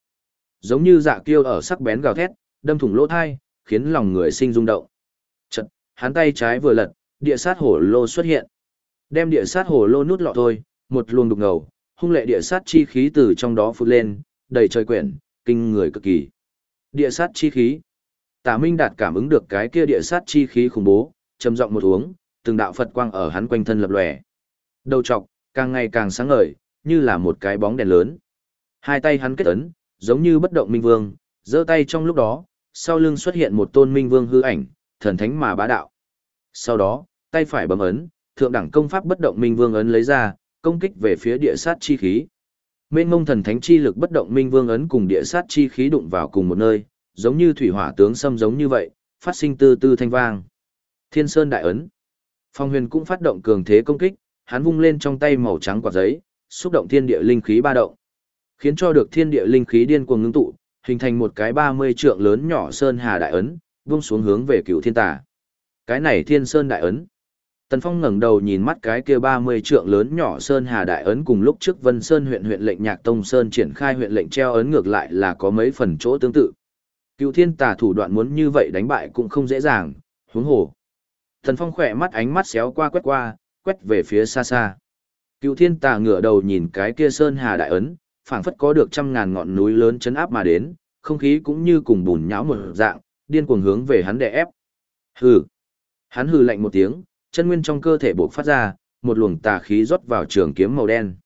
Giống như dạ kiêu ở sắc bén gào thét, đâm thủng lỗ thai, khiến lòng người sinh rung động. Chật, hắn tay trái vừa lật, địa sát hổ lô xuất hiện. Đem địa sát hổ lô nút lọ thôi, một luồng đục ngầu, hung lệ địa sát chi khí từ trong đó phụt lên, đầy trời quyển, kinh người cực kỳ. Địa sát chi khí. Tả Minh Đạt cảm ứng được cái kia địa sát chi khí khủng bố, trầm giọng một uống, từng đạo Phật quang ở hắn quanh thân lập lòe. Đầu trọc, càng ngày càng sáng ngời, như là một cái bóng đèn lớn. Hai tay hắn kết ấn, giống như bất động minh vương, giơ tay trong lúc đó, sau lưng xuất hiện một tôn minh vương hư ảnh, thần thánh mà bá đạo. Sau đó, tay phải bấm ấn, thượng đẳng công pháp bất động minh vương ấn lấy ra, công kích về phía địa sát chi khí. Mênh mông thần thánh chi lực bất động minh vương ấn cùng địa sát chi khí đụng vào cùng một nơi, giống như thủy hỏa tướng xâm giống như vậy, phát sinh tư tư thanh vang. Thiên Sơn đại ấn. Phong Huyền cũng phát động cường thế công kích, hắn vung lên trong tay màu trắng quạt giấy, xúc động thiên địa linh khí ba động, khiến cho được thiên địa linh khí điên cuồng ngưng tụ, hình thành một cái 30 trượng lớn nhỏ sơn hà đại ấn, vung xuống hướng về Cửu Thiên Tà. Cái này Thiên Sơn đại ấn. Tần Phong ngẩng đầu nhìn mắt cái kia 30 trượng lớn nhỏ sơn hà đại ấn cùng lúc trước Vân Sơn huyện huyện lệnh Nhạc Tông Sơn triển khai huyện lệnh treo ấn ngược lại là có mấy phần chỗ tương tự. Cựu thiên tà thủ đoạn muốn như vậy đánh bại cũng không dễ dàng, huống hồ. Tần Phong khỏe mắt ánh mắt xéo qua quét qua, quét về phía xa xa. Cựu thiên tà ngửa đầu nhìn cái kia sơn hà đại ấn, phảng phất có được trăm ngàn ngọn núi lớn chấn áp mà đến, không khí cũng như cùng bùn nhão một dạng, điên cuồng hướng về hắn đè ép. Hừ. Hắn hừ lạnh một tiếng, chân nguyên trong cơ thể bộc phát ra, một luồng tà khí rót vào trường kiếm màu đen.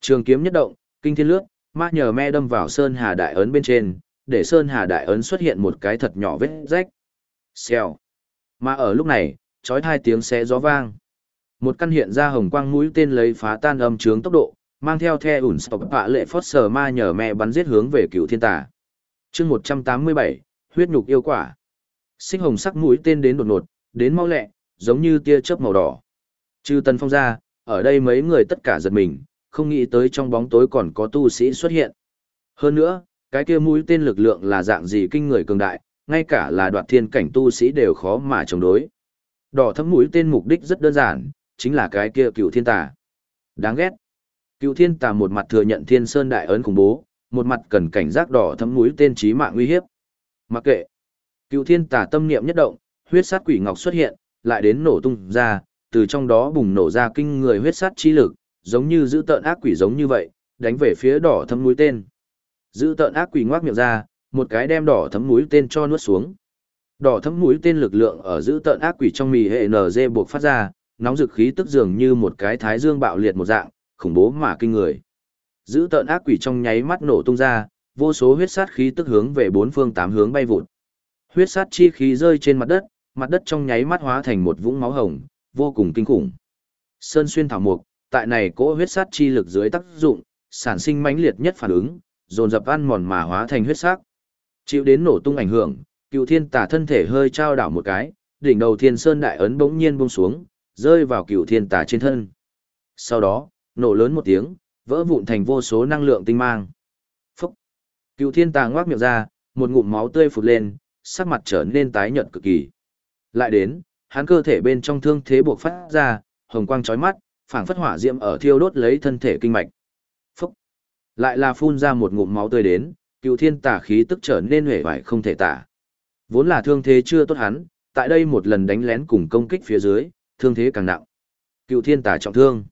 Trường kiếm nhất động, kinh thiên lướt, ma nhờ me đâm vào sơn hà đại ấn bên trên, để sơn hà đại ấn xuất hiện một cái thật nhỏ vết rách. Xèo. Mà ở lúc này, chói hai tiếng xé gió vang. Một căn hiện ra hồng quang mũi tên lấy phá tan âm trướng tốc độ, mang theo the ủn sọc bạ lệ phót sờ ma nhờ me bắn giết hướng về cựu thiên tà. chương 187, huyết nhục yêu quả. Sinh hồng sắc mũi tên đến đột ngột, đến mau lẹ, giống như tia chớp màu đỏ. Trừ Tần Phong ra, ở đây mấy người tất cả giật mình, không nghĩ tới trong bóng tối còn có tu sĩ xuất hiện. Hơn nữa, cái kia mũi tên lực lượng là dạng gì kinh người cường đại, ngay cả là đoạt thiên cảnh tu sĩ đều khó mà chống đối. Đỏ thấm mũi tên mục đích rất đơn giản, chính là cái kia cựu thiên tà. Đáng ghét. Cựu thiên tà một mặt thừa nhận thiên sơn đại ấn khủng bố, một mặt cần cảnh giác đỏ thấm mũi tên chí mạng nguy hiếp. Mặc kệ. Cựu thiên tà tâm niệm nhất động, huyết sát quỷ ngọc xuất hiện, lại đến nổ tung ra, từ trong đó bùng nổ ra kinh người huyết sát chi lực, giống như giữ tợn ác quỷ giống như vậy, đánh về phía đỏ thấm mũi tên. Giữ tợn ác quỷ ngoác miệng ra, một cái đem đỏ thấm mũi tên cho nuốt xuống. Đỏ thấm mũi tên lực lượng ở giữ tợn ác quỷ trong mì hệ NG buộc phát ra, nóng dực khí tức dường như một cái thái dương bạo liệt một dạng, khủng bố mà kinh người. Giữ tợn ác quỷ trong nháy mắt nổ tung ra, vô số huyết sát khí tức hướng về bốn phương tám hướng bay vụt. Huyết sát chi khí rơi trên mặt đất, mặt đất trong nháy mắt hóa thành một vũng máu hồng, vô cùng kinh khủng. Sơn xuyên thảo mục, tại này cỗ huyết sát chi lực dưới tác dụng, sản sinh mãnh liệt nhất phản ứng, dồn dập ăn mòn mà hóa thành huyết sắc. Chịu đến nổ tung ảnh hưởng, Cựu Thiên Tà thân thể hơi trao đảo một cái, đỉnh đầu Thiên Sơn đại ấn bỗng nhiên buông xuống, rơi vào Cựu Thiên Tà trên thân. Sau đó, nổ lớn một tiếng, vỡ vụn thành vô số năng lượng tinh mang. Phúc! Cựu Thiên Tà ngoác miệng ra, một ngụm máu tươi phụt lên, sắc mặt trở nên tái nhợt cực kỳ. Lại đến, hắn cơ thể bên trong thương thế buộc phát ra, hồng quang chói mắt, phảng phất hỏa diễm ở thiêu đốt lấy thân thể kinh mạch. Phúc! Lại là phun ra một ngụm máu tươi đến, cựu thiên tả khí tức trở nên hể vải không thể tả. Vốn là thương thế chưa tốt hắn, tại đây một lần đánh lén cùng công kích phía dưới, thương thế càng nặng. Cựu thiên tả trọng thương.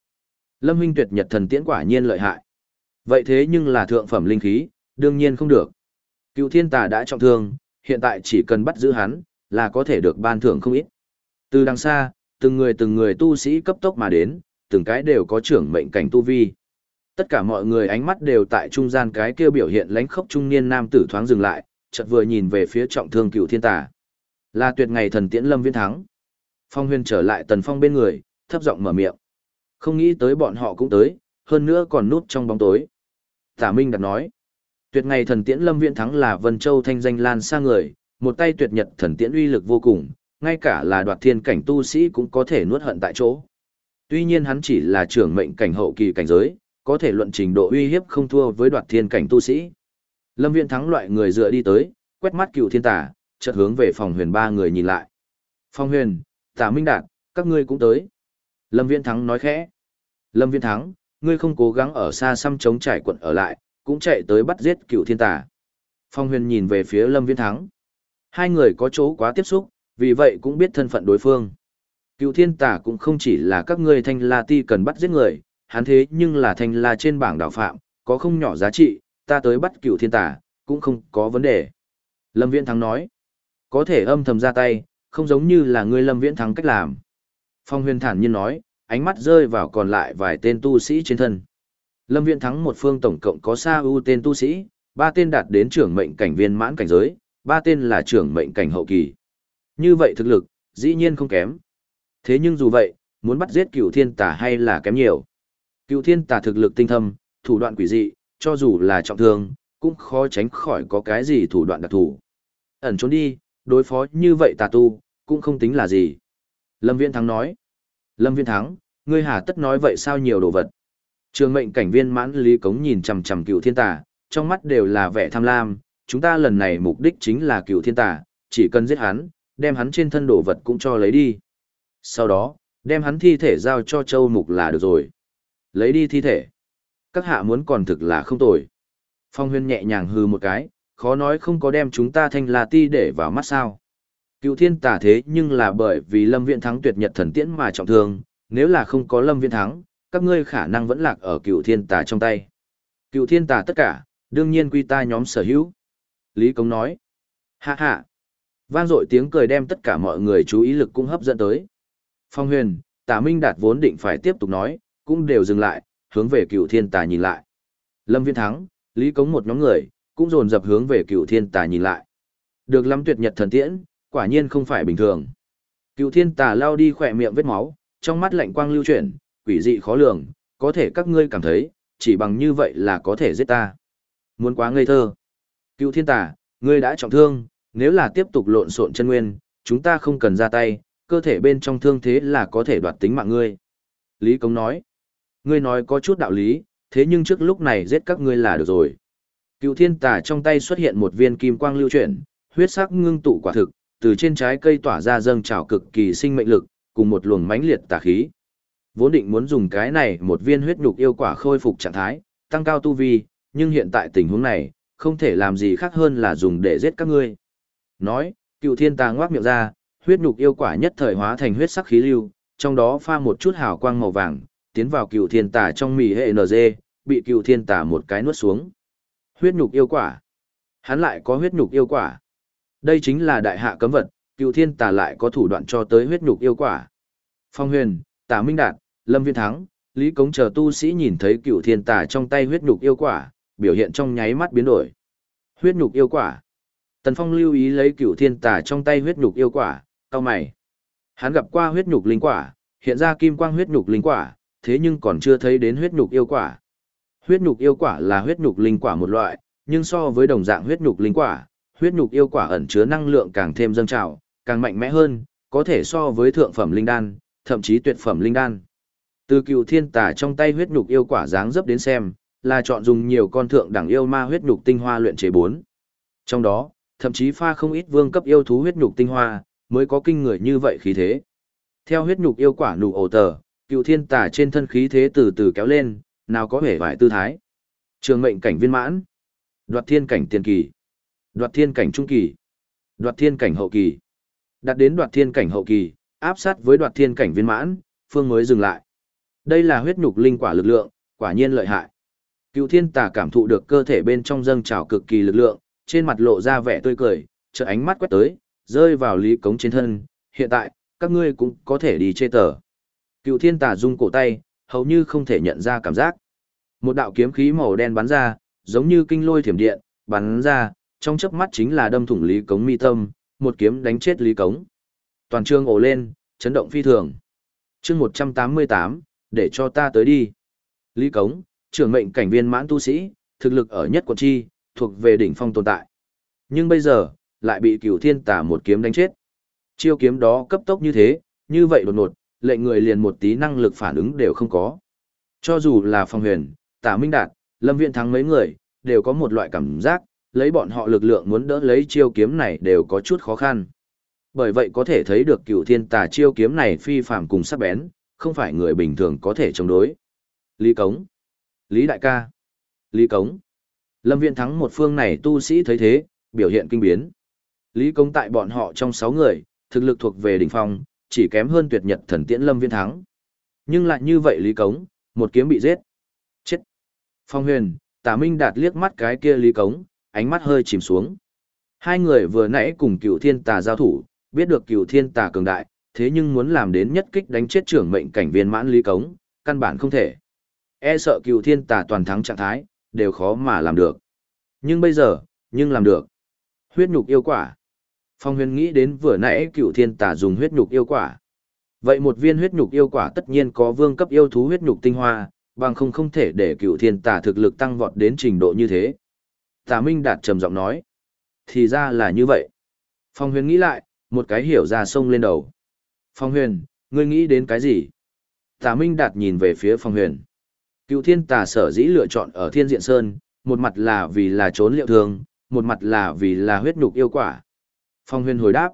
Lâm huynh tuyệt nhật thần tiễn quả nhiên lợi hại. Vậy thế nhưng là thượng phẩm linh khí, đương nhiên không được. Cựu thiên tà đã trọng thương, hiện tại chỉ cần bắt giữ hắn, là có thể được ban thưởng không ít. Từ đằng xa, từng người từng người tu sĩ cấp tốc mà đến, từng cái đều có trưởng mệnh cảnh tu vi. Tất cả mọi người ánh mắt đều tại trung gian cái kia biểu hiện lánh khốc trung niên nam tử thoáng dừng lại, chợt vừa nhìn về phía trọng thương cựu thiên tà. Là tuyệt ngày thần tiễn lâm viên thắng. Phong huyền trở lại tần phong bên người, thấp giọng mở miệng. Không nghĩ tới bọn họ cũng tới, hơn nữa còn núp trong bóng tối. Tả Minh đặt nói. Tuyệt ngày thần tiễn lâm viễn thắng là Vân Châu thanh danh lan xa người, một tay tuyệt nhật thần tiễn uy lực vô cùng, ngay cả là đoạt thiên cảnh tu sĩ cũng có thể nuốt hận tại chỗ. Tuy nhiên hắn chỉ là trưởng mệnh cảnh hậu kỳ cảnh giới, có thể luận trình độ uy hiếp không thua với đoạt thiên cảnh tu sĩ. Lâm Viễn thắng loại người dựa đi tới, quét mắt cựu thiên tà, chợt hướng về phòng huyền ba người nhìn lại. Phong huyền, Tả Minh Đạt, các ngươi cũng tới. Lâm Viễn Thắng nói khẽ. Lâm Viễn Thắng, ngươi không cố gắng ở xa xăm chống trải quận ở lại, cũng chạy tới bắt giết cựu thiên tà. Phong huyền nhìn về phía Lâm Viễn Thắng. Hai người có chỗ quá tiếp xúc, vì vậy cũng biết thân phận đối phương. Cựu thiên tà cũng không chỉ là các ngươi thanh la ti cần bắt giết người, hắn thế nhưng là thanh la trên bảng đạo phạm, có không nhỏ giá trị, ta tới bắt cựu thiên tà, cũng không có vấn đề. Lâm Viễn Thắng nói, có thể âm thầm ra tay, không giống như là ngươi Lâm Viễn Thắng cách làm. Phong huyền thản nhiên nói, ánh mắt rơi vào còn lại vài tên tu sĩ trên thân. Lâm Viễn Thắng một phương tổng cộng có xa ưu tên tu sĩ, ba tên đạt đến trưởng mệnh cảnh viên mãn cảnh giới, ba tên là trưởng mệnh cảnh hậu kỳ. Như vậy thực lực, dĩ nhiên không kém. Thế nhưng dù vậy, muốn bắt giết cựu thiên tà hay là kém nhiều. Cựu thiên tà thực lực tinh thâm, thủ đoạn quỷ dị, cho dù là trọng thương, cũng khó tránh khỏi có cái gì thủ đoạn đặc thù. Ẩn trốn đi, đối phó như vậy tà tu, cũng không tính là gì. Lâm Viễn Thắng nói. Lâm Viễn Thắng, ngươi hà tất nói vậy sao nhiều đồ vật. Trường mệnh cảnh viên mãn Lý Cống nhìn chằm chằm cựu thiên tà, trong mắt đều là vẻ tham lam, chúng ta lần này mục đích chính là cựu thiên tà, chỉ cần giết hắn, đem hắn trên thân đồ vật cũng cho lấy đi. Sau đó, đem hắn thi thể giao cho châu mục là được rồi. Lấy đi thi thể. Các hạ muốn còn thực là không tồi. Phong huyên nhẹ nhàng hư một cái, khó nói không có đem chúng ta thanh là ti để vào mắt sao. Cựu thiên tà thế nhưng là bởi vì lâm viện thắng tuyệt nhật thần tiễn mà trọng thương, nếu là không có lâm viện thắng, các ngươi khả năng vẫn lạc ở cựu thiên tà trong tay. Cựu thiên tà tất cả, đương nhiên quy ta nhóm sở hữu. Lý Công nói. Hạ hạ. Vang dội tiếng cười đem tất cả mọi người chú ý lực cũng hấp dẫn tới. Phong huyền, tà minh đạt vốn định phải tiếp tục nói, cũng đều dừng lại, hướng về cựu thiên tà nhìn lại. Lâm Viên Thắng, Lý Cống một nhóm người, cũng dồn dập hướng về cựu thiên tà nhìn lại. Được lắm tuyệt nhật thần tiễn, quả nhiên không phải bình thường. Cựu thiên tà lao đi khỏe miệng vết máu, trong mắt lạnh quang lưu chuyển, quỷ dị khó lường, có thể các ngươi cảm thấy, chỉ bằng như vậy là có thể giết ta. Muốn quá ngây thơ. Cựu thiên tà, ngươi đã trọng thương, nếu là tiếp tục lộn xộn chân nguyên, chúng ta không cần ra tay, cơ thể bên trong thương thế là có thể đoạt tính mạng ngươi. Lý Công nói, ngươi nói có chút đạo lý, thế nhưng trước lúc này giết các ngươi là được rồi. Cựu thiên tà trong tay xuất hiện một viên kim quang lưu chuyển, huyết sắc ngưng tụ quả thực, từ trên trái cây tỏa ra dâng trào cực kỳ sinh mệnh lực, cùng một luồng mãnh liệt tà khí. Vốn định muốn dùng cái này một viên huyết nhục yêu quả khôi phục trạng thái, tăng cao tu vi, nhưng hiện tại tình huống này, không thể làm gì khác hơn là dùng để giết các ngươi. Nói, cựu thiên tà ngoác miệng ra, huyết nhục yêu quả nhất thời hóa thành huyết sắc khí lưu, trong đó pha một chút hào quang màu vàng, tiến vào cựu thiên tà trong mì hệ NG, bị cựu thiên tà một cái nuốt xuống. Huyết nhục yêu quả. Hắn lại có huyết nhục yêu quả. Đây chính là đại hạ cấm vật, cựu thiên tà lại có thủ đoạn cho tới huyết nhục yêu quả. Phong huyền, tà minh đạt, lâm viên thắng, lý cống chờ tu sĩ nhìn thấy cựu thiên tà trong tay huyết nhục yêu quả, biểu hiện trong nháy mắt biến đổi. Huyết nhục yêu quả. Tần Phong lưu ý lấy cửu thiên tà trong tay huyết nhục yêu quả, cao mày. Hắn gặp qua huyết nhục linh quả, hiện ra kim quang huyết nhục linh quả, thế nhưng còn chưa thấy đến huyết nhục yêu quả. Huyết nhục yêu quả là huyết nhục linh quả một loại, nhưng so với đồng dạng huyết nhục linh quả, huyết nhục yêu quả ẩn chứa năng lượng càng thêm dâng trào, càng mạnh mẽ hơn, có thể so với thượng phẩm linh đan, thậm chí tuyệt phẩm linh đan. Từ cựu thiên tà trong tay huyết nhục yêu quả dáng dấp đến xem, là chọn dùng nhiều con thượng đẳng yêu ma huyết nhục tinh hoa luyện chế bốn. Trong đó, thậm chí pha không ít vương cấp yêu thú huyết nhục tinh hoa, mới có kinh người như vậy khí thế. Theo huyết nhục yêu quả nụ ổ tờ, cựu thiên tà trên thân khí thế từ từ kéo lên, nào có vẻ vải tư thái. Trường mệnh cảnh viên mãn, đoạt thiên cảnh tiền kỳ, đoạt thiên cảnh trung kỳ, đoạt thiên cảnh hậu kỳ. Đạt đến đoạt thiên cảnh hậu kỳ, áp sát với đoạt thiên cảnh viên mãn, phương mới dừng lại. Đây là huyết nhục linh quả lực lượng, quả nhiên lợi hại. Cựu thiên tà cảm thụ được cơ thể bên trong dâng trào cực kỳ lực lượng, trên mặt lộ ra vẻ tươi cười, trợ ánh mắt quét tới, rơi vào lý cống trên thân. Hiện tại, các ngươi cũng có thể đi chê tờ. Cựu thiên tà rung cổ tay, hầu như không thể nhận ra cảm giác. Một đạo kiếm khí màu đen bắn ra, giống như kinh lôi thiểm điện, bắn ra, trong chớp mắt chính là đâm thủng lý cống mi tâm, một kiếm đánh chết lý cống. Toàn trường ồ lên, chấn động phi thường. chương 188, để cho ta tới đi. Lý cống, trưởng mệnh cảnh viên mãn tu sĩ, thực lực ở nhất quận chi, thuộc về đỉnh phong tồn tại. Nhưng bây giờ, lại bị cửu thiên tà một kiếm đánh chết. Chiêu kiếm đó cấp tốc như thế, như vậy đột ngột, lệnh người liền một tí năng lực phản ứng đều không có. Cho dù là phong huyền, tả minh đạt, lâm viện thắng mấy người, đều có một loại cảm giác, lấy bọn họ lực lượng muốn đỡ lấy chiêu kiếm này đều có chút khó khăn. Bởi vậy có thể thấy được cửu thiên tà chiêu kiếm này phi phạm cùng sắc bén, không phải người bình thường có thể chống đối. Lý Cống. Lý Đại ca. Lý Cống. Lâm Viện thắng một phương này tu sĩ thấy thế, biểu hiện kinh biến. Lý Cống tại bọn họ trong 6 người, thực lực thuộc về đỉnh phong, chỉ kém hơn tuyệt nhật thần tiễn Lâm Viện thắng. Nhưng lại như vậy Lý Cống, một kiếm bị giết. Chết. Phong huyền, tả minh đạt liếc mắt cái kia Lý Cống, ánh mắt hơi chìm xuống. Hai người vừa nãy cùng cựu thiên tà giao thủ, biết được cựu thiên tà cường đại, thế nhưng muốn làm đến nhất kích đánh chết trưởng mệnh cảnh viên mãn Lý Cống, căn bản không thể. E sợ cựu thiên tà toàn thắng trạng thái, đều khó mà làm được. Nhưng bây giờ, nhưng làm được. Huyết nhục yêu quả. Phong huyền nghĩ đến vừa nãy cựu thiên tà dùng huyết nhục yêu quả. Vậy một viên huyết nhục yêu quả tất nhiên có vương cấp yêu thú huyết nhục tinh hoa, bằng không không thể để cựu thiên tà thực lực tăng vọt đến trình độ như thế. Tà Minh Đạt trầm giọng nói. Thì ra là như vậy. Phong huyền nghĩ lại, một cái hiểu ra sông lên đầu. Phong huyền, ngươi nghĩ đến cái gì? Tà Minh Đạt nhìn về phía Phong huyền. Cựu thiên tà sở dĩ lựa chọn ở thiên diện sơn, một mặt là vì là trốn liệu thương, một mặt là vì là huyết nhục yêu quả. Phong huyền hồi đáp.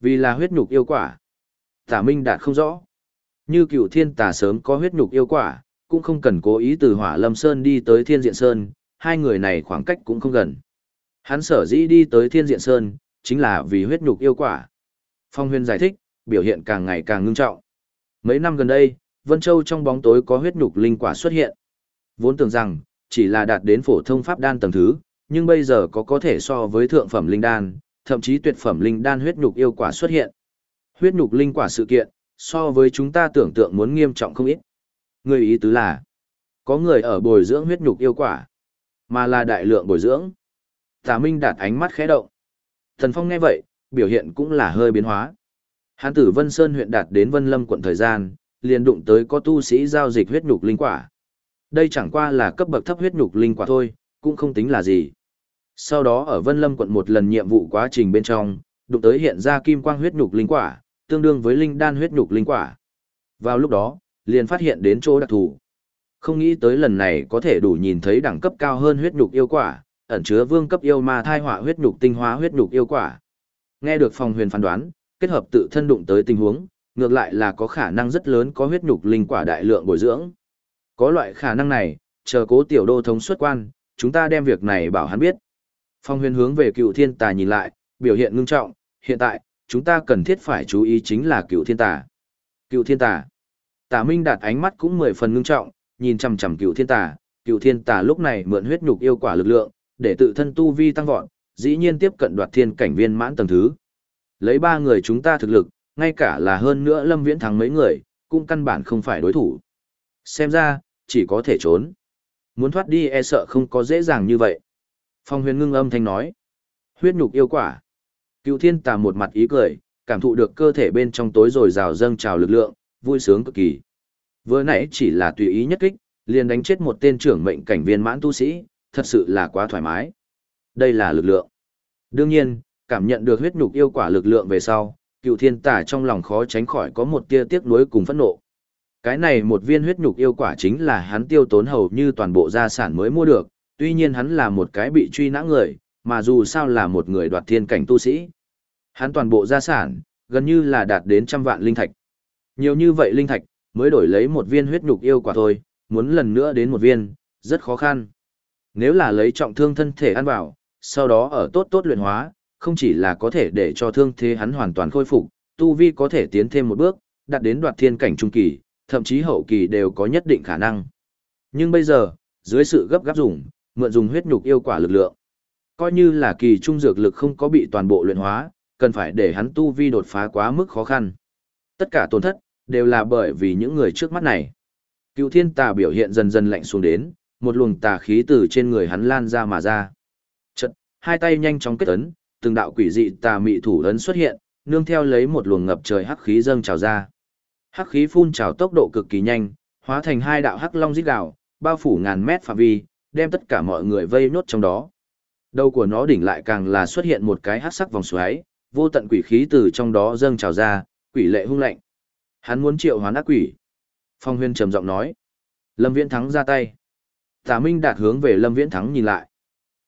Vì là huyết nhục yêu quả. Tả Minh Đạt không rõ. Như cựu thiên tà sớm có huyết nhục yêu quả, cũng không cần cố ý từ hỏa lâm sơn đi tới thiên diện sơn, hai người này khoảng cách cũng không gần. Hắn sở dĩ đi tới thiên diện sơn, chính là vì huyết nhục yêu quả. Phong huyền giải thích, biểu hiện càng ngày càng ngưng trọng. Mấy năm gần đây, Vân Châu trong bóng tối có huyết nhục linh quả xuất hiện. Vốn tưởng rằng, chỉ là đạt đến phổ thông pháp đan tầng thứ, nhưng bây giờ có có thể so với thượng phẩm linh đan, thậm chí tuyệt phẩm linh đan huyết nhục yêu quả xuất hiện. Huyết nhục linh quả sự kiện, so với chúng ta tưởng tượng muốn nghiêm trọng không ít. Người ý tứ là, có người ở bồi dưỡng huyết nhục yêu quả, mà là đại lượng bồi dưỡng. Tà Minh đạt ánh mắt khẽ động. Thần Phong nghe vậy, biểu hiện cũng là hơi biến hóa. Hán tử Vân Sơn huyện đạt đến Vân Lâm quận thời gian, liền đụng tới có tu sĩ giao dịch huyết nhục linh quả. Đây chẳng qua là cấp bậc thấp huyết nhục linh quả thôi, cũng không tính là gì. Sau đó ở Vân Lâm quận một lần nhiệm vụ quá trình bên trong, đụng tới hiện ra kim quang huyết nhục linh quả, tương đương với linh đan huyết nhục linh quả. Vào lúc đó, liền phát hiện đến chỗ đặc thù. Không nghĩ tới lần này có thể đủ nhìn thấy đẳng cấp cao hơn huyết nhục yêu quả, ẩn chứa vương cấp yêu ma thai họa huyết nhục tinh hóa huyết nhục yêu quả. Nghe được phòng huyền phán đoán, kết hợp tự thân đụng tới tình huống, ngược lại là có khả năng rất lớn có huyết nhục linh quả đại lượng bồi dưỡng. Có loại khả năng này, chờ cố tiểu đô thống xuất quan, chúng ta đem việc này bảo hắn biết. Phong huyền hướng về cựu thiên tà nhìn lại, biểu hiện ngưng trọng, hiện tại, chúng ta cần thiết phải chú ý chính là cựu thiên tà. Cựu thiên tà. Tà Minh đạt ánh mắt cũng mười phần ngưng trọng, nhìn chằm chằm cựu thiên tà, cựu thiên tà lúc này mượn huyết nhục yêu quả lực lượng, để tự thân tu vi tăng vọt, dĩ nhiên tiếp cận đoạt thiên cảnh viên mãn tầng thứ. Lấy ba người chúng ta thực lực, ngay cả là hơn nữa Lâm Viễn thắng mấy người, cũng căn bản không phải đối thủ. Xem ra, chỉ có thể trốn. Muốn thoát đi e sợ không có dễ dàng như vậy. Phong huyền ngưng âm thanh nói. Huyết nhục yêu quả. Cựu thiên tà một mặt ý cười, cảm thụ được cơ thể bên trong tối rồi rào dâng trào lực lượng, vui sướng cực kỳ. Vừa nãy chỉ là tùy ý nhất kích, liền đánh chết một tên trưởng mệnh cảnh viên mãn tu sĩ, thật sự là quá thoải mái. Đây là lực lượng. Đương nhiên, cảm nhận được huyết nhục yêu quả lực lượng về sau, cựu thiên tả trong lòng khó tránh khỏi có một tia tiếc nuối cùng phẫn nộ. Cái này một viên huyết nhục yêu quả chính là hắn tiêu tốn hầu như toàn bộ gia sản mới mua được, tuy nhiên hắn là một cái bị truy nã người, mà dù sao là một người đoạt thiên cảnh tu sĩ. Hắn toàn bộ gia sản, gần như là đạt đến trăm vạn linh thạch. Nhiều như vậy linh thạch, mới đổi lấy một viên huyết nhục yêu quả thôi, muốn lần nữa đến một viên, rất khó khăn. Nếu là lấy trọng thương thân thể ăn vào, sau đó ở tốt tốt luyện hóa, không chỉ là có thể để cho thương thế hắn hoàn toàn khôi phục, tu vi có thể tiến thêm một bước, đạt đến đoạt thiên cảnh trung kỳ, thậm chí hậu kỳ đều có nhất định khả năng. Nhưng bây giờ, dưới sự gấp gáp dùng, mượn dùng huyết nhục yêu quả lực lượng, coi như là kỳ trung dược lực không có bị toàn bộ luyện hóa, cần phải để hắn tu vi đột phá quá mức khó khăn. Tất cả tổn thất, đều là bởi vì những người trước mắt này. Cựu thiên tà biểu hiện dần dần lạnh xuống đến, một luồng tà khí từ trên người hắn lan ra mà ra. Chật, hai tay nhanh chóng kết ấn, từng đạo quỷ dị tà mị thủ ấn xuất hiện, nương theo lấy một luồng ngập trời hắc khí dâng trào ra. Hắc khí phun trào tốc độ cực kỳ nhanh, hóa thành hai đạo hắc long rít gào, bao phủ ngàn mét phạm vi, đem tất cả mọi người vây nốt trong đó. Đầu của nó đỉnh lại càng là xuất hiện một cái hắc sắc vòng xoáy, vô tận quỷ khí từ trong đó dâng trào ra, quỷ lệ hung lạnh. Hắn muốn triệu hoán ác quỷ. Phong Huyên trầm giọng nói. Lâm Viễn Thắng ra tay. Tả Minh đạt hướng về Lâm Viễn Thắng nhìn lại.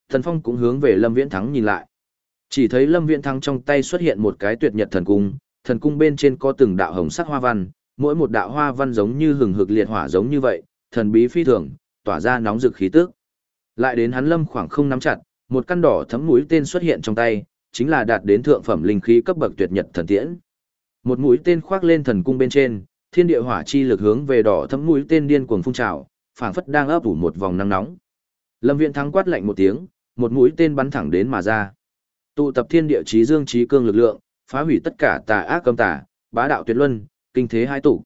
Thần Phong cũng hướng về Lâm Viễn Thắng nhìn lại. Chỉ thấy Lâm Viễn Thắng trong tay xuất hiện một cái tuyệt nhật thần cung, thần cung bên trên có từng đạo hồng sắc hoa văn, mỗi một đạo hoa văn giống như hừng hực liệt hỏa giống như vậy, thần bí phi thường, tỏa ra nóng rực khí tức. Lại đến hắn Lâm khoảng không nắm chặt, một căn đỏ thấm mũi tên xuất hiện trong tay, chính là đạt đến thượng phẩm linh khí cấp bậc tuyệt nhật thần tiễn. Một mũi tên khoác lên thần cung bên trên, thiên địa hỏa chi lực hướng về đỏ thấm mũi tên điên cuồng phun trào, phảng phất đang ấp ủ một vòng nắng nóng. Lâm Viễn thắng quát lạnh một tiếng, một mũi tên bắn thẳng đến mà ra. Tụ tập thiên địa chí dương chí cương lực lượng, phá hủy tất cả tà ác cấm tà, bá đạo tuyệt luân, kinh thế hai tụ.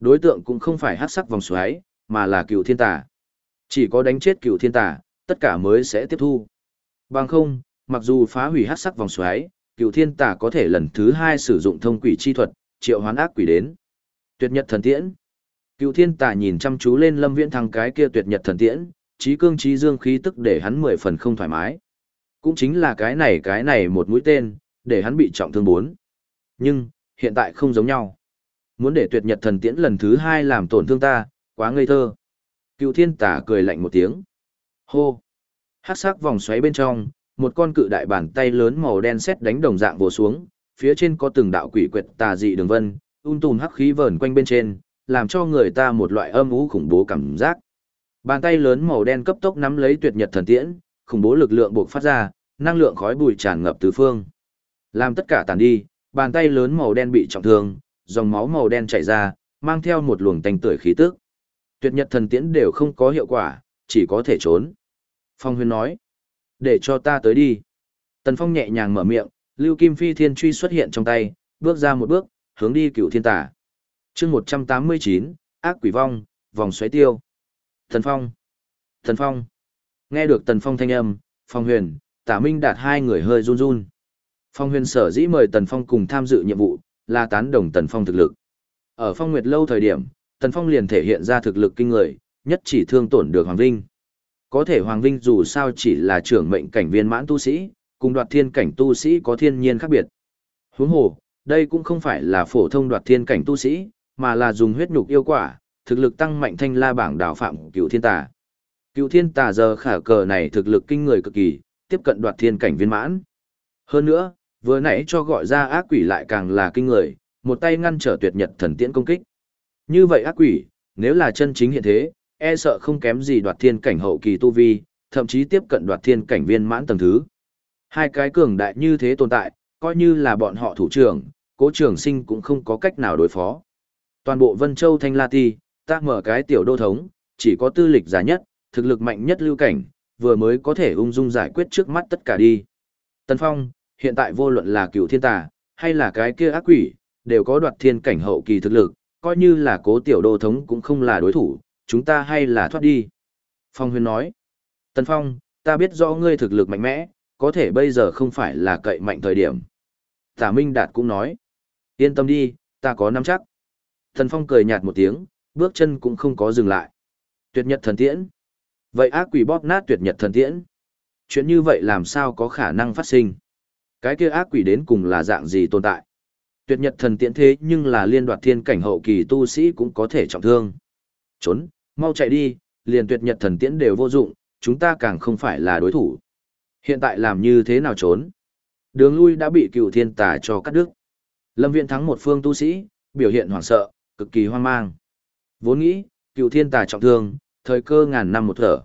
Đối tượng cũng không phải hắc sắc vòng xoáy, mà là cựu thiên tà. Chỉ có đánh chết cựu thiên tà, tất cả mới sẽ tiếp thu. Bằng không, mặc dù phá hủy hắc sắc vòng xoáy, cựu thiên tà có thể lần thứ hai sử dụng thông quỷ chi thuật, triệu hoán ác quỷ đến. Tuyệt nhật thần tiễn. Cựu thiên tà nhìn chăm chú lên lâm viễn thăng cái kia tuyệt nhật thần tiễn, trí cương trí dương khí tức để hắn mười phần không thoải mái. Cũng chính là cái này cái này một mũi tên, để hắn bị trọng thương bốn. Nhưng, hiện tại không giống nhau. Muốn để tuyệt nhật thần tiễn lần thứ hai làm tổn thương ta, quá ngây thơ. Cựu thiên tả cười lạnh một tiếng. Hô! Hát sắc vòng xoáy bên trong, một con cự đại bàn tay lớn màu đen xét đánh đồng dạng vồ xuống, phía trên có từng đạo quỷ quyệt tà dị đường vân, un tùm hắc khí vờn quanh bên trên, làm cho người ta một loại âm ú khủng bố cảm giác. Bàn tay lớn màu đen cấp tốc nắm lấy tuyệt nhật thần tiễn, khủng bố lực lượng buộc phát ra, năng lượng khói bụi tràn ngập tứ phương. Làm tất cả tàn đi, bàn tay lớn màu đen bị trọng thương, dòng máu màu đen chảy ra, mang theo một luồng tanh tưởi khí tức. Tuyệt nhật thần tiễn đều không có hiệu quả, chỉ có thể trốn. Phong huyền nói, để cho ta tới đi. Tần Phong nhẹ nhàng mở miệng, Lưu Kim Phi Thiên Truy xuất hiện trong tay, bước ra một bước, hướng đi cựu thiên tả. chương 189, ác quỷ vong, vòng xoáy tiêu. thần Phong. thần Phong. Nghe được Tần Phong thanh âm, Phong huyền, tả minh đạt hai người hơi run run. Phong huyền sở dĩ mời Tần Phong cùng tham dự nhiệm vụ, là tán đồng Tần Phong thực lực. Ở Phong Nguyệt lâu thời điểm, Tần Phong liền thể hiện ra thực lực kinh người, nhất chỉ thương tổn được Hoàng Vinh. Có thể Hoàng Vinh dù sao chỉ là trưởng mệnh cảnh viên mãn tu sĩ, cùng đoạt thiên cảnh tu sĩ có thiên nhiên khác biệt. Huống hồ, đây cũng không phải là phổ thông đoạt thiên cảnh tu sĩ, mà là dùng huyết nhục yêu quả, thực lực tăng mạnh thanh la bảng đảo phạm cửu thiên tà. Cựu thiên tà giờ khả cờ này thực lực kinh người cực kỳ, tiếp cận đoạt thiên cảnh viên mãn. Hơn nữa, vừa nãy cho gọi ra ác quỷ lại càng là kinh người, một tay ngăn trở tuyệt nhật thần tiễn công kích. Như vậy ác quỷ, nếu là chân chính hiện thế, e sợ không kém gì đoạt thiên cảnh hậu kỳ tu vi, thậm chí tiếp cận đoạt thiên cảnh viên mãn tầng thứ. Hai cái cường đại như thế tồn tại, coi như là bọn họ thủ trưởng, cố trưởng sinh cũng không có cách nào đối phó. Toàn bộ Vân Châu Thanh La Ti, ta mở cái tiểu đô thống, chỉ có tư lịch giá nhất, thực lực mạnh nhất lưu cảnh, vừa mới có thể ung dung giải quyết trước mắt tất cả đi. Tần Phong, hiện tại vô luận là cựu thiên tà, hay là cái kia ác quỷ, đều có đoạt thiên cảnh hậu kỳ thực lực, coi như là cố tiểu đô thống cũng không là đối thủ, chúng ta hay là thoát đi. Phong huyền nói, Tần Phong, ta biết rõ ngươi thực lực mạnh mẽ, có thể bây giờ không phải là cậy mạnh thời điểm. Tả Minh Đạt cũng nói, yên tâm đi, ta có nắm chắc. Tần Phong cười nhạt một tiếng, bước chân cũng không có dừng lại. Tuyệt nhật thần tiễn. Vậy ác quỷ bóp nát tuyệt nhật thần tiễn. Chuyện như vậy làm sao có khả năng phát sinh? Cái kia ác quỷ đến cùng là dạng gì tồn tại? Tuyệt nhật thần tiễn thế nhưng là liên đoạt thiên cảnh hậu kỳ tu sĩ cũng có thể trọng thương. Trốn, mau chạy đi, liền tuyệt nhật thần tiễn đều vô dụng, chúng ta càng không phải là đối thủ. Hiện tại làm như thế nào trốn? Đường lui đã bị cựu thiên tà cho cắt đứt. Lâm viên thắng một phương tu sĩ, biểu hiện hoảng sợ, cực kỳ hoang mang. Vốn nghĩ, cựu thiên tà trọng thương, thời cơ ngàn năm một thở.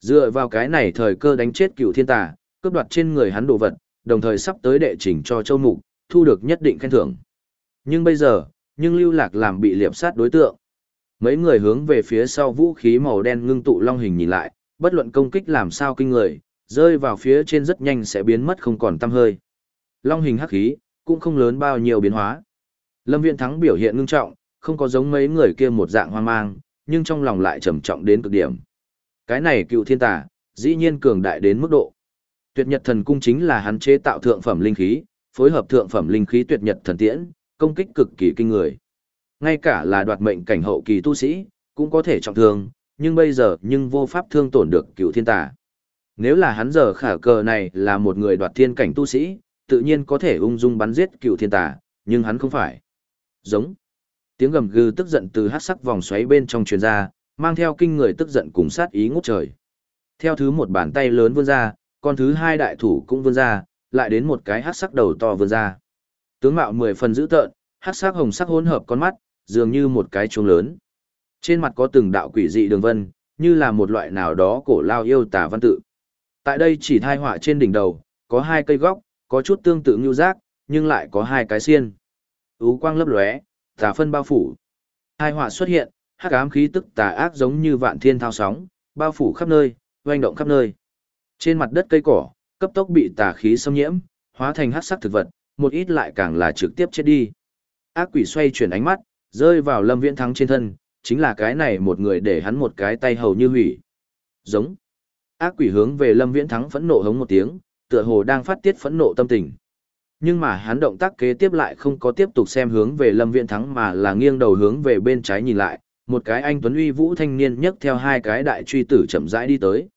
Dựa vào cái này thời cơ đánh chết cựu thiên tà, cướp đoạt trên người hắn đồ vật, đồng thời sắp tới đệ trình cho châu mục, thu được nhất định khen thưởng. Nhưng bây giờ, nhưng lưu lạc làm bị liệp sát đối tượng. Mấy người hướng về phía sau vũ khí màu đen ngưng tụ long hình nhìn lại, bất luận công kích làm sao kinh người, rơi vào phía trên rất nhanh sẽ biến mất không còn tăm hơi. Long hình hắc khí, cũng không lớn bao nhiêu biến hóa. Lâm Viễn Thắng biểu hiện ngưng trọng, không có giống mấy người kia một dạng hoang mang, nhưng trong lòng lại trầm trọng đến cực điểm. Cái này cựu thiên tà, dĩ nhiên cường đại đến mức độ. Tuyệt Nhật Thần Cung chính là hắn chế tạo thượng phẩm linh khí, phối hợp thượng phẩm linh khí Tuyệt Nhật Thần Tiễn, công kích cực kỳ kinh người. Ngay cả là đoạt mệnh cảnh hậu kỳ tu sĩ, cũng có thể trọng thương, nhưng bây giờ nhưng vô pháp thương tổn được cựu thiên tà. Nếu là hắn giờ khả cờ này là một người đoạt thiên cảnh tu sĩ, tự nhiên có thể ung dung bắn giết cựu thiên tà, nhưng hắn không phải. Giống. Tiếng gầm gừ tức giận từ hát sắc vòng xoáy bên trong truyền ra, mang theo kinh người tức giận cùng sát ý ngút trời. Theo thứ một bàn tay lớn vươn ra, con thứ hai đại thủ cũng vươn ra, lại đến một cái hắc sắc đầu to vươn ra. Tướng mạo mười phần dữ tợn, hắc sắc hồng sắc hỗn hợp con mắt, dường như một cái chuông lớn. Trên mặt có từng đạo quỷ dị đường vân, như là một loại nào đó cổ lao yêu tả văn tự. Tại đây chỉ thai họa trên đỉnh đầu, có hai cây góc, có chút tương tự như rác, nhưng lại có hai cái xiên. Ú quang lấp lóe, tà phân bao phủ. Hai họa xuất hiện, hắc ám khí tức tà ác giống như vạn thiên thao sóng, bao phủ khắp nơi, hoành động khắp nơi. Trên mặt đất cây cỏ, cấp tốc bị tà khí xâm nhiễm, hóa thành hắc sắc thực vật, một ít lại càng là trực tiếp chết đi. Ác quỷ xoay chuyển ánh mắt, rơi vào Lâm Viễn Thắng trên thân, chính là cái này một người để hắn một cái tay hầu như hủy. Giống. Ác quỷ hướng về Lâm Viễn Thắng phẫn nộ hống một tiếng, tựa hồ đang phát tiết phẫn nộ tâm tình. Nhưng mà hắn động tác kế tiếp lại không có tiếp tục xem hướng về Lâm Viễn Thắng mà là nghiêng đầu hướng về bên trái nhìn lại, một cái anh tuấn uy vũ thanh niên nhấc theo hai cái đại truy tử chậm rãi đi tới.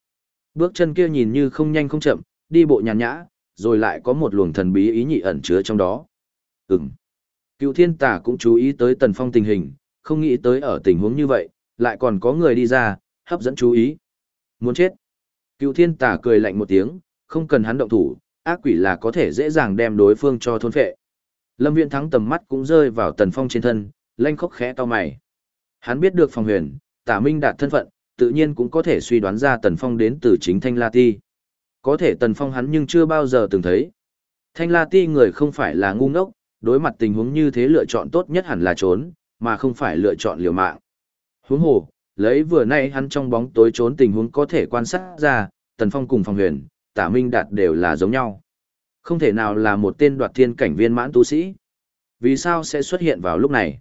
Bước chân kia nhìn như không nhanh không chậm, đi bộ nhàn nhã, rồi lại có một luồng thần bí ý nhị ẩn chứa trong đó. Ừm. Cựu thiên tà cũng chú ý tới tần phong tình hình, không nghĩ tới ở tình huống như vậy, lại còn có người đi ra, hấp dẫn chú ý. Muốn chết. Cựu thiên tà cười lạnh một tiếng, không cần hắn động thủ, ác quỷ là có thể dễ dàng đem đối phương cho thôn phệ. Lâm Viễn thắng tầm mắt cũng rơi vào tần phong trên thân, lanh khóc khẽ to mày. Hắn biết được phòng huyền, tả minh đạt thân phận, tự nhiên cũng có thể suy đoán ra tần phong đến từ chính thanh la ti. Có thể tần phong hắn nhưng chưa bao giờ từng thấy. Thanh la ti người không phải là ngu ngốc, đối mặt tình huống như thế lựa chọn tốt nhất hẳn là trốn, mà không phải lựa chọn liều mạng. Huống hồ, lấy vừa nay hắn trong bóng tối trốn tình huống có thể quan sát ra, Tần Phong cùng Phong Huyền, Tả Minh Đạt đều là giống nhau. Không thể nào là một tên đoạt thiên cảnh viên mãn tu sĩ. Vì sao sẽ xuất hiện vào lúc này?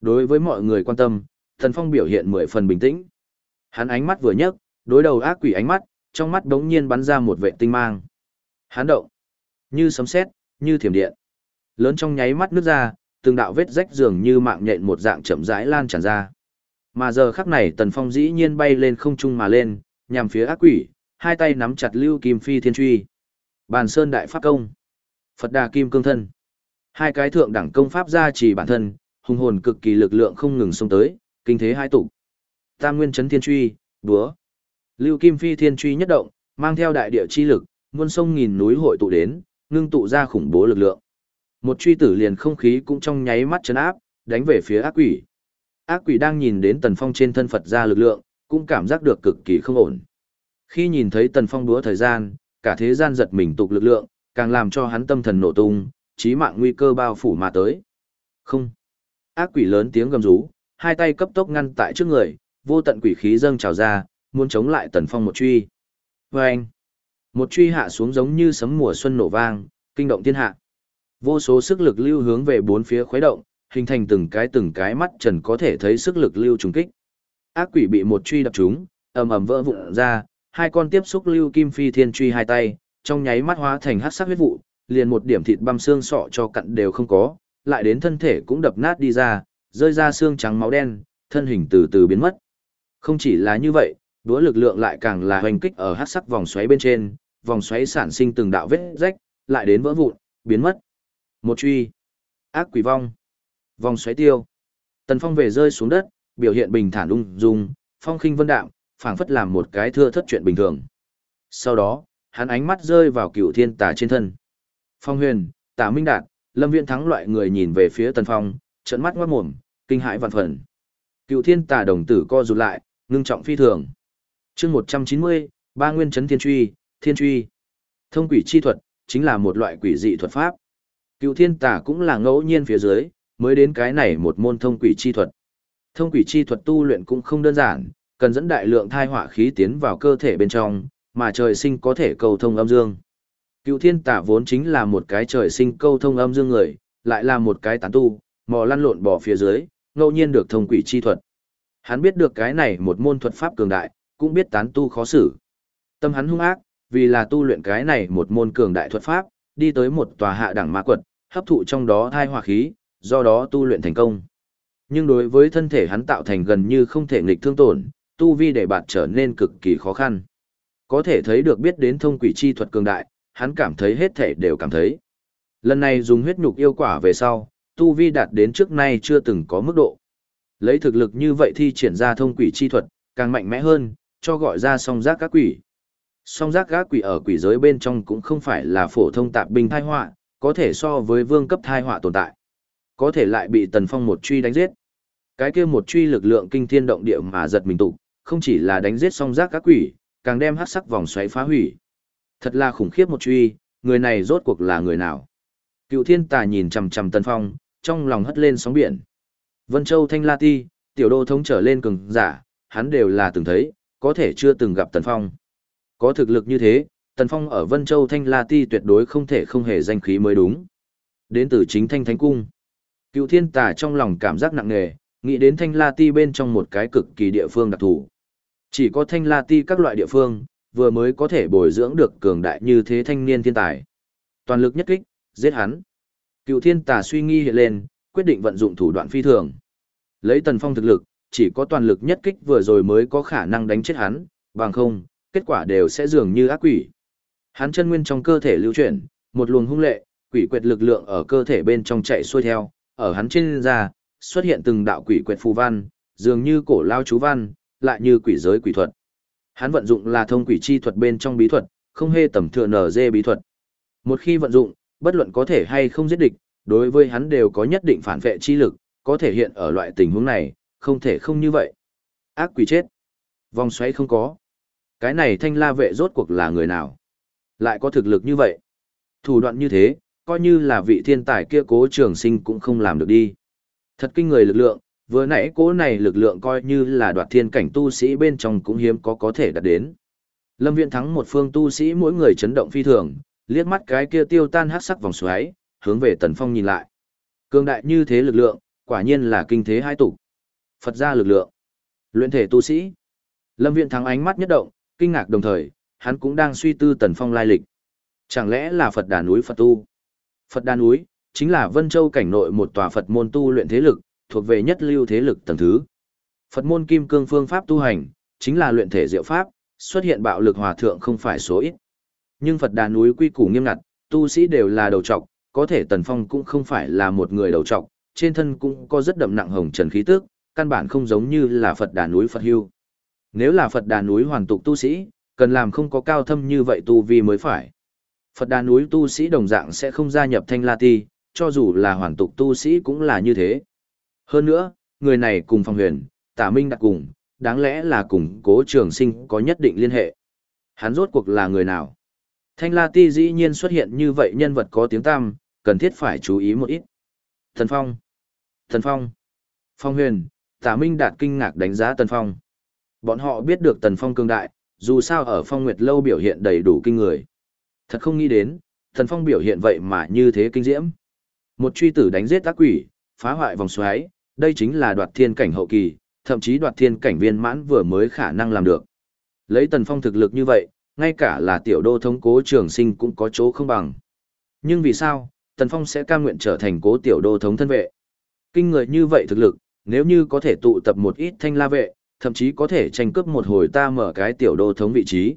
Đối với mọi người quan tâm, Thần Phong biểu hiện mười phần bình tĩnh. Hắn ánh mắt vừa nhấc, đối đầu ác quỷ ánh mắt, trong mắt đống nhiên bắn ra một vệ tinh mang. Hắn động, như sấm sét, như thiểm điện. Lớn trong nháy mắt nước ra, từng đạo vết rách dường như mạng nhện một dạng chậm rãi lan tràn ra. Mà giờ khắc này Tần Phong dĩ nhiên bay lên không trung mà lên, nhằm phía ác quỷ, hai tay nắm chặt lưu kim phi thiên truy. Bàn sơn đại pháp công. Phật đà kim cương thân. Hai cái thượng đẳng công pháp gia trì bản thân, hùng hồn cực kỳ lực lượng không ngừng xông tới, kinh thế hai tụ. Tam nguyên chấn thiên truy, búa. Lưu kim phi thiên truy nhất động, mang theo đại địa chi lực, muôn sông nghìn núi hội tụ đến, ngưng tụ ra khủng bố lực lượng. Một truy tử liền không khí cũng trong nháy mắt chấn áp, đánh về phía ác quỷ. Ác quỷ đang nhìn đến Tần Phong trên thân Phật ra lực lượng, cũng cảm giác được cực kỳ không ổn. Khi nhìn thấy Tần Phong đúa thời gian, cả thế gian giật mình tục lực lượng, càng làm cho hắn tâm thần nổ tung, chí mạng nguy cơ bao phủ mà tới. Không. Ác quỷ lớn tiếng gầm rú, hai tay cấp tốc ngăn tại trước người, vô tận quỷ khí dâng trào ra, muốn chống lại Tần Phong một truy. Và anh. Một truy hạ xuống giống như sấm mùa xuân nổ vang, kinh động thiên hạ. Vô số sức lực lưu hướng về bốn phía khuấy động, hình thành từng cái từng cái mắt trần có thể thấy sức lực lưu trùng kích. Ác quỷ bị một truy đập trúng, ầm ầm vỡ vụn ra, hai con tiếp xúc lưu kim phi thiên truy hai tay, trong nháy mắt hóa thành hắc sắc huyết vụ, liền một điểm thịt băm xương sọ cho cặn đều không có, lại đến thân thể cũng đập nát đi ra, rơi ra xương trắng máu đen, thân hình từ từ biến mất. Không chỉ là như vậy, đũa lực lượng lại càng là hoành kích ở hắc sắc vòng xoáy bên trên, vòng xoáy sản sinh từng đạo vết rách, lại đến vỡ vụn, biến mất. Một truy. Ác quỷ vong. Vòng xoáy tiêu. Tần Phong về rơi xuống đất, biểu hiện bình thản ung dung, phong khinh vân đạm, phảng phất làm một cái thưa thất chuyện bình thường. Sau đó, hắn ánh mắt rơi vào cựu thiên tà trên thân. Phong huyền, tà minh đạt, lâm viện thắng loại người nhìn về phía Tần Phong, trận mắt ngoát mồm, kinh hãi vạn phần. Cựu thiên tà đồng tử co rụt lại, ngưng trọng phi thường. chương một trăm chín mươi ba nguyên chấn thiên truy, thiên truy. Thông quỷ chi thuật, chính là một loại quỷ dị thuật pháp. Cựu thiên tà cũng là ngẫu nhiên phía dưới, mới đến cái này một môn thông quỷ chi thuật. Thông quỷ chi thuật tu luyện cũng không đơn giản, cần dẫn đại lượng thai hỏa khí tiến vào cơ thể bên trong, mà trời sinh có thể cầu thông âm dương. Cựu thiên tả vốn chính là một cái trời sinh câu thông âm dương người, lại là một cái tán tu, mò lăn lộn bỏ phía dưới, ngẫu nhiên được thông quỷ chi thuật. Hắn biết được cái này một môn thuật pháp cường đại, cũng biết tán tu khó xử. Tâm hắn hung ác, vì là tu luyện cái này một môn cường đại thuật pháp, đi tới một tòa hạ đẳng ma quật, hấp thụ trong đó thai hỏa khí, do đó tu luyện thành công. Nhưng đối với thân thể hắn tạo thành gần như không thể nghịch thương tổn, tu vi để bạt trở nên cực kỳ khó khăn. Có thể thấy được biết đến thông quỷ chi thuật cường đại, hắn cảm thấy hết thể đều cảm thấy. Lần này dùng huyết nhục yêu quả về sau, tu vi đạt đến trước nay chưa từng có mức độ. Lấy thực lực như vậy thi triển ra thông quỷ chi thuật, càng mạnh mẽ hơn, cho gọi ra song giác các quỷ. Song giác các quỷ ở quỷ giới bên trong cũng không phải là phổ thông tạp binh thai họa, có thể so với vương cấp thai họa tồn tại. Có thể lại bị Tần Phong một truy đánh giết. Cái kia một truy lực lượng kinh thiên động địa mà giật mình tụ, không chỉ là đánh giết song giác các quỷ, càng đem hắc sắc vòng xoáy phá hủy. Thật là khủng khiếp một truy, người này rốt cuộc là người nào? Cựu thiên tà nhìn chằm chằm Tần Phong, trong lòng hất lên sóng biển. Vân Châu Thanh La Ti, tiểu đô thống trở lên cường giả, hắn đều là từng thấy, có thể chưa từng gặp Tần Phong. Có thực lực như thế, Tần Phong ở Vân Châu Thanh La Ti tuyệt đối không thể không hề danh khí mới đúng. Đến từ chính Thanh Thánh Cung. Cựu thiên tà trong lòng cảm giác nặng nề, nghĩ đến Thanh La Ti bên trong một cái cực kỳ địa phương đặc thù. Chỉ có Thanh La Ti các loại địa phương, vừa mới có thể bồi dưỡng được cường đại như thế thanh niên thiên tài. Toàn lực nhất kích, giết hắn. Cựu thiên tà suy nghi hiện lên, quyết định vận dụng thủ đoạn phi thường. Lấy Tần Phong thực lực, chỉ có toàn lực nhất kích vừa rồi mới có khả năng đánh chết hắn, bằng không, kết quả đều sẽ dường như ác quỷ. Hắn chân nguyên trong cơ thể lưu chuyển, một luồng hung lệ, quỷ quyệt lực lượng ở cơ thể bên trong chạy xuôi theo, ở hắn trên da, xuất hiện từng đạo quỷ quyệt phù văn, dường như cổ lao chú văn, lại như quỷ giới quỷ thuật. Hắn vận dụng là thông quỷ chi thuật bên trong bí thuật, không hề tầm thừa nở dê bí thuật. Một khi vận dụng, bất luận có thể hay không giết địch, đối với hắn đều có nhất định phản vệ chi lực, có thể hiện ở loại tình huống này, không thể không như vậy. Ác quỷ chết. Vòng xoáy không có. Cái này thanh la vệ rốt cuộc là người nào? Lại có thực lực như vậy? Thủ đoạn như thế, coi như là vị thiên tài kia cố trường sinh cũng không làm được đi. Thật kinh người lực lượng, vừa nãy cỗ này lực lượng coi như là đoạt thiên cảnh tu sĩ bên trong cũng hiếm có có thể đạt đến. Lâm Viễn thắng một phương tu sĩ mỗi người chấn động phi thường, liếc mắt cái kia tiêu tan hắc sắc vòng xoáy, hướng về Tần Phong nhìn lại. Cường đại như thế lực lượng, quả nhiên là kinh thế hai tục. Phật gia lực lượng, luyện thể tu sĩ. Lâm Viễn thắng ánh mắt nhất động, kinh ngạc đồng thời, hắn cũng đang suy tư Tần Phong lai lịch. Chẳng lẽ là Phật đà núi Phật tu? Phật đà núi, chính là Vân Châu cảnh nội một tòa Phật môn tu luyện thế lực, thuộc về nhất lưu thế lực tầng thứ. Phật môn kim cương phương pháp tu hành, chính là luyện thể diệu pháp, xuất hiện bạo lực hòa thượng không phải số ít. Nhưng Phật đà núi quy củ nghiêm ngặt, tu sĩ đều là đầu trọc, có thể Tần Phong cũng không phải là một người đầu trọc, trên thân cũng có rất đậm nặng hồng trần khí tức, căn bản không giống như là Phật đà núi Phật hưu. Nếu là Phật đà núi hoàn tục tu sĩ, cần làm không có cao thâm như vậy tu vi mới phải. Phật đà núi tu sĩ đồng dạng sẽ không gia nhập thanh la ti, cho dù là hoàn tục tu sĩ cũng là như thế. Hơn nữa, người này cùng phong huyền, tả minh đặt cùng, đáng lẽ là cùng cố trường sinh có nhất định liên hệ. Hắn rốt cuộc là người nào? Thanh la ti dĩ nhiên xuất hiện như vậy nhân vật có tiếng tăm, cần thiết phải chú ý một ít. Thần Phong. Thần Phong. Phong huyền, tả minh đạt kinh ngạc đánh giá Tần Phong. Bọn họ biết được Tần Phong cường đại, dù sao ở Phong Nguyệt Lâu biểu hiện đầy đủ kinh người. Thật không nghĩ đến, Tần Phong biểu hiện vậy mà như thế kinh diễm. Một truy tử đánh giết ác quỷ, phá hoại vòng xoáy, đây chính là đoạt thiên cảnh hậu kỳ, thậm chí đoạt thiên cảnh viên mãn vừa mới khả năng làm được. Lấy Tần Phong thực lực như vậy, ngay cả là tiểu đô thống cố trường sinh cũng có chỗ không bằng. Nhưng vì sao, Tần Phong sẽ cam nguyện trở thành cố tiểu đô thống thân vệ? Kinh người như vậy thực lực, nếu như có thể tụ tập một ít thanh la vệ, thậm chí có thể tranh cướp một hồi ta mở cái tiểu đô thống vị trí.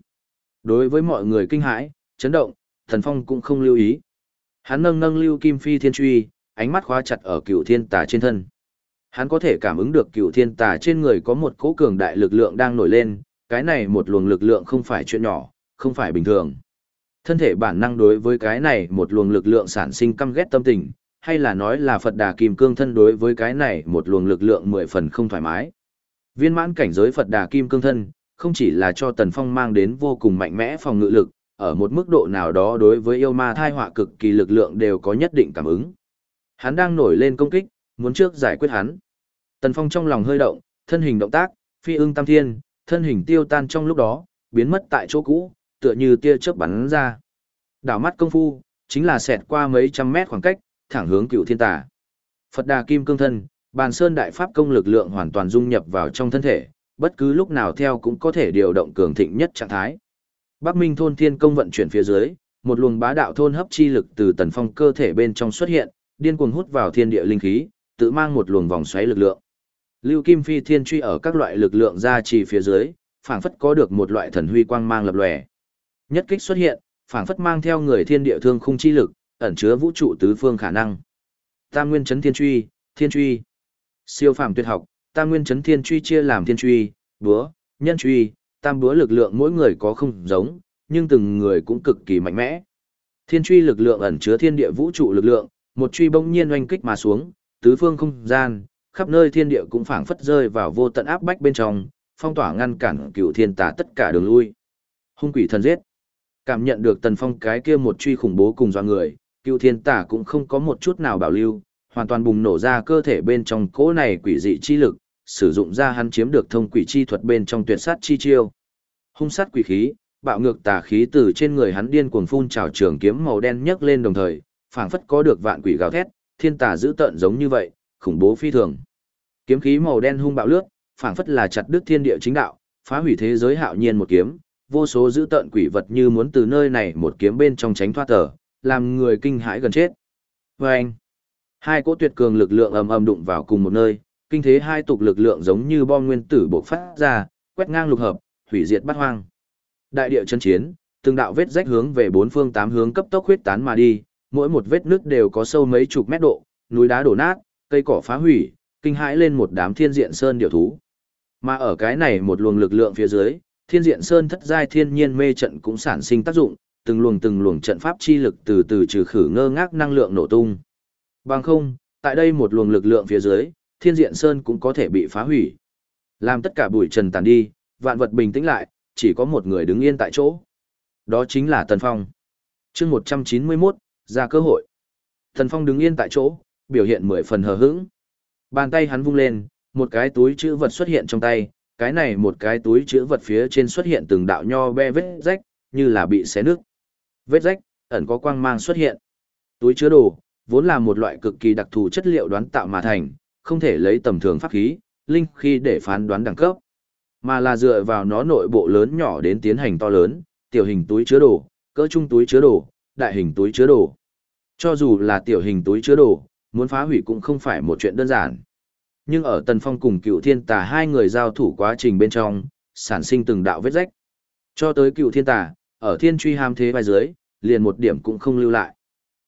Đối với mọi người kinh hãi, chấn động, Thần Phong cũng không lưu ý. Hắn nâng nâng lưu kim phi thiên truy, ánh mắt khóa chặt ở cựu thiên tà trên thân. Hắn có thể cảm ứng được cựu thiên tà trên người có một cỗ cường đại lực lượng đang nổi lên, cái này một luồng lực lượng không phải chuyện nhỏ, không phải bình thường. Thân thể bản năng đối với cái này một luồng lực lượng sản sinh căm ghét tâm tình, hay là nói là Phật Đà Kim Cương thân đối với cái này một luồng lực lượng mười phần không thoải mái. Viên mãn cảnh giới Phật Đà Kim Cương thân, không chỉ là cho Tần Phong mang đến vô cùng mạnh mẽ phòng ngự lực, ở một mức độ nào đó đối với yêu ma thai họa cực kỳ lực lượng đều có nhất định cảm ứng. Hắn đang nổi lên công kích, muốn trước giải quyết hắn. Tần Phong trong lòng hơi động, thân hình động tác, phi ưng tam thiên, thân hình tiêu tan trong lúc đó, biến mất tại chỗ cũ, tựa như tia chớp bắn ra. Đảo mắt công phu, chính là xẹt qua mấy trăm mét khoảng cách, thẳng hướng cựu thiên tà. Phật Đà Kim Cương thân, bàn sơn đại pháp công lực lượng hoàn toàn dung nhập vào trong thân thể, bất cứ lúc nào theo cũng có thể điều động cường thịnh nhất trạng thái. Bắc Minh thôn thiên công vận chuyển phía dưới, một luồng bá đạo thôn hấp chi lực từ tần phong cơ thể bên trong xuất hiện, điên cuồng hút vào thiên địa linh khí, tự mang một luồng vòng xoáy lực lượng. Lưu Kim Phi Thiên truy ở các loại lực lượng gia trì phía dưới, phảng phất có được một loại thần huy quang mang lập lòe. Nhất kích xuất hiện, phảng phất mang theo người thiên địa thương khung chi lực, ẩn chứa vũ trụ tứ phương khả năng. Tam Nguyên Chấn Thiên Truy, Thiên Truy. Siêu phàm tuyệt học, Tam Nguyên Chấn Thiên Truy chia làm Thiên Truy, Búa, Nhân Truy, Tam Búa lực lượng mỗi người có không giống, nhưng từng người cũng cực kỳ mạnh mẽ. Thiên truy lực lượng ẩn chứa thiên địa vũ trụ lực lượng, một truy bỗng nhiên oanh kích mà xuống, tứ phương không gian, khắp nơi thiên địa cũng phảng phất rơi vào vô tận áp bách bên trong, phong tỏa ngăn cản cựu thiên tà tất cả đường lui. Hung quỷ thần giết. Cảm nhận được tần phong cái kia một truy khủng bố cùng do người, cựu thiên tà cũng không có một chút nào bảo lưu, hoàn toàn bùng nổ ra cơ thể bên trong cỗ này quỷ dị chi lực, sử dụng ra hắn chiếm được thông quỷ chi thuật bên trong tuyệt sát chi chiêu. Hung sát quỷ khí, bạo ngược tà khí từ trên người hắn điên cuồng phun trào trường kiếm màu đen nhấc lên đồng thời, phảng phất có được vạn quỷ gào thét, thiên tà dữ tợn giống như vậy, khủng bố phi thường. Kiếm khí màu đen hung bạo lướt, phảng phất là chặt đứt thiên địa chính đạo, phá hủy thế giới hạo nhiên một kiếm, vô số dữ tợn quỷ vật như muốn từ nơi này một kiếm bên trong tránh thoát tờ, làm người kinh hãi gần chết. Vâng! Hai cỗ tuyệt cường lực lượng ầm ầm đụng vào cùng một nơi, kinh thế hai tục lực lượng giống như bom nguyên tử bộc phát ra, quét ngang lục hợp, hủy diệt bát hoang. Đại địa chân chiến, từng đạo vết rách hướng về bốn phương tám hướng cấp tốc huyết tán mà đi, mỗi một vết nứt đều có sâu mấy chục mét độ, núi đá đổ nát, cây cỏ phá hủy, kinh hãi lên một đám thiên diện sơn điều thú. Mà ở cái này một luồng lực lượng phía dưới, thiên diện sơn thất giai thiên nhiên mê trận cũng sản sinh tác dụng, từng luồng từng luồng trận pháp chi lực từ từ trừ khử ngơ ngác năng lượng nổ tung. Bằng không, tại đây một luồng lực lượng phía dưới, thiên diện sơn cũng có thể bị phá hủy. Làm tất cả bụi trần tàn đi, vạn vật bình tĩnh lại, chỉ có một người đứng yên tại chỗ. Đó chính là Tần Phong. chương 191, ra cơ hội. Thần Phong đứng yên tại chỗ, biểu hiện mười phần hờ hững. Bàn tay hắn vung lên, một cái túi chữ vật xuất hiện trong tay, cái này một cái túi chữ vật phía trên xuất hiện từng đạo nho be vết rách, như là bị xé nước. Vết rách, ẩn có quang mang xuất hiện. Túi chứa đồ, vốn là một loại cực kỳ đặc thù chất liệu đoán tạo mà thành, không thể lấy tầm thường pháp khí, linh khi để phán đoán đẳng cấp, mà là dựa vào nó nội bộ lớn nhỏ đến tiến hành to lớn, tiểu hình túi chứa đồ, cỡ trung túi chứa đồ, đại hình túi chứa đồ. Cho dù là tiểu hình túi chứa đồ, muốn phá hủy cũng không phải một chuyện đơn giản. Nhưng ở Tần Phong cùng cựu thiên tà hai người giao thủ quá trình bên trong, sản sinh từng đạo vết rách. Cho tới cựu thiên tà, ở thiên truy ham thế vai dưới, liền một điểm cũng không lưu lại.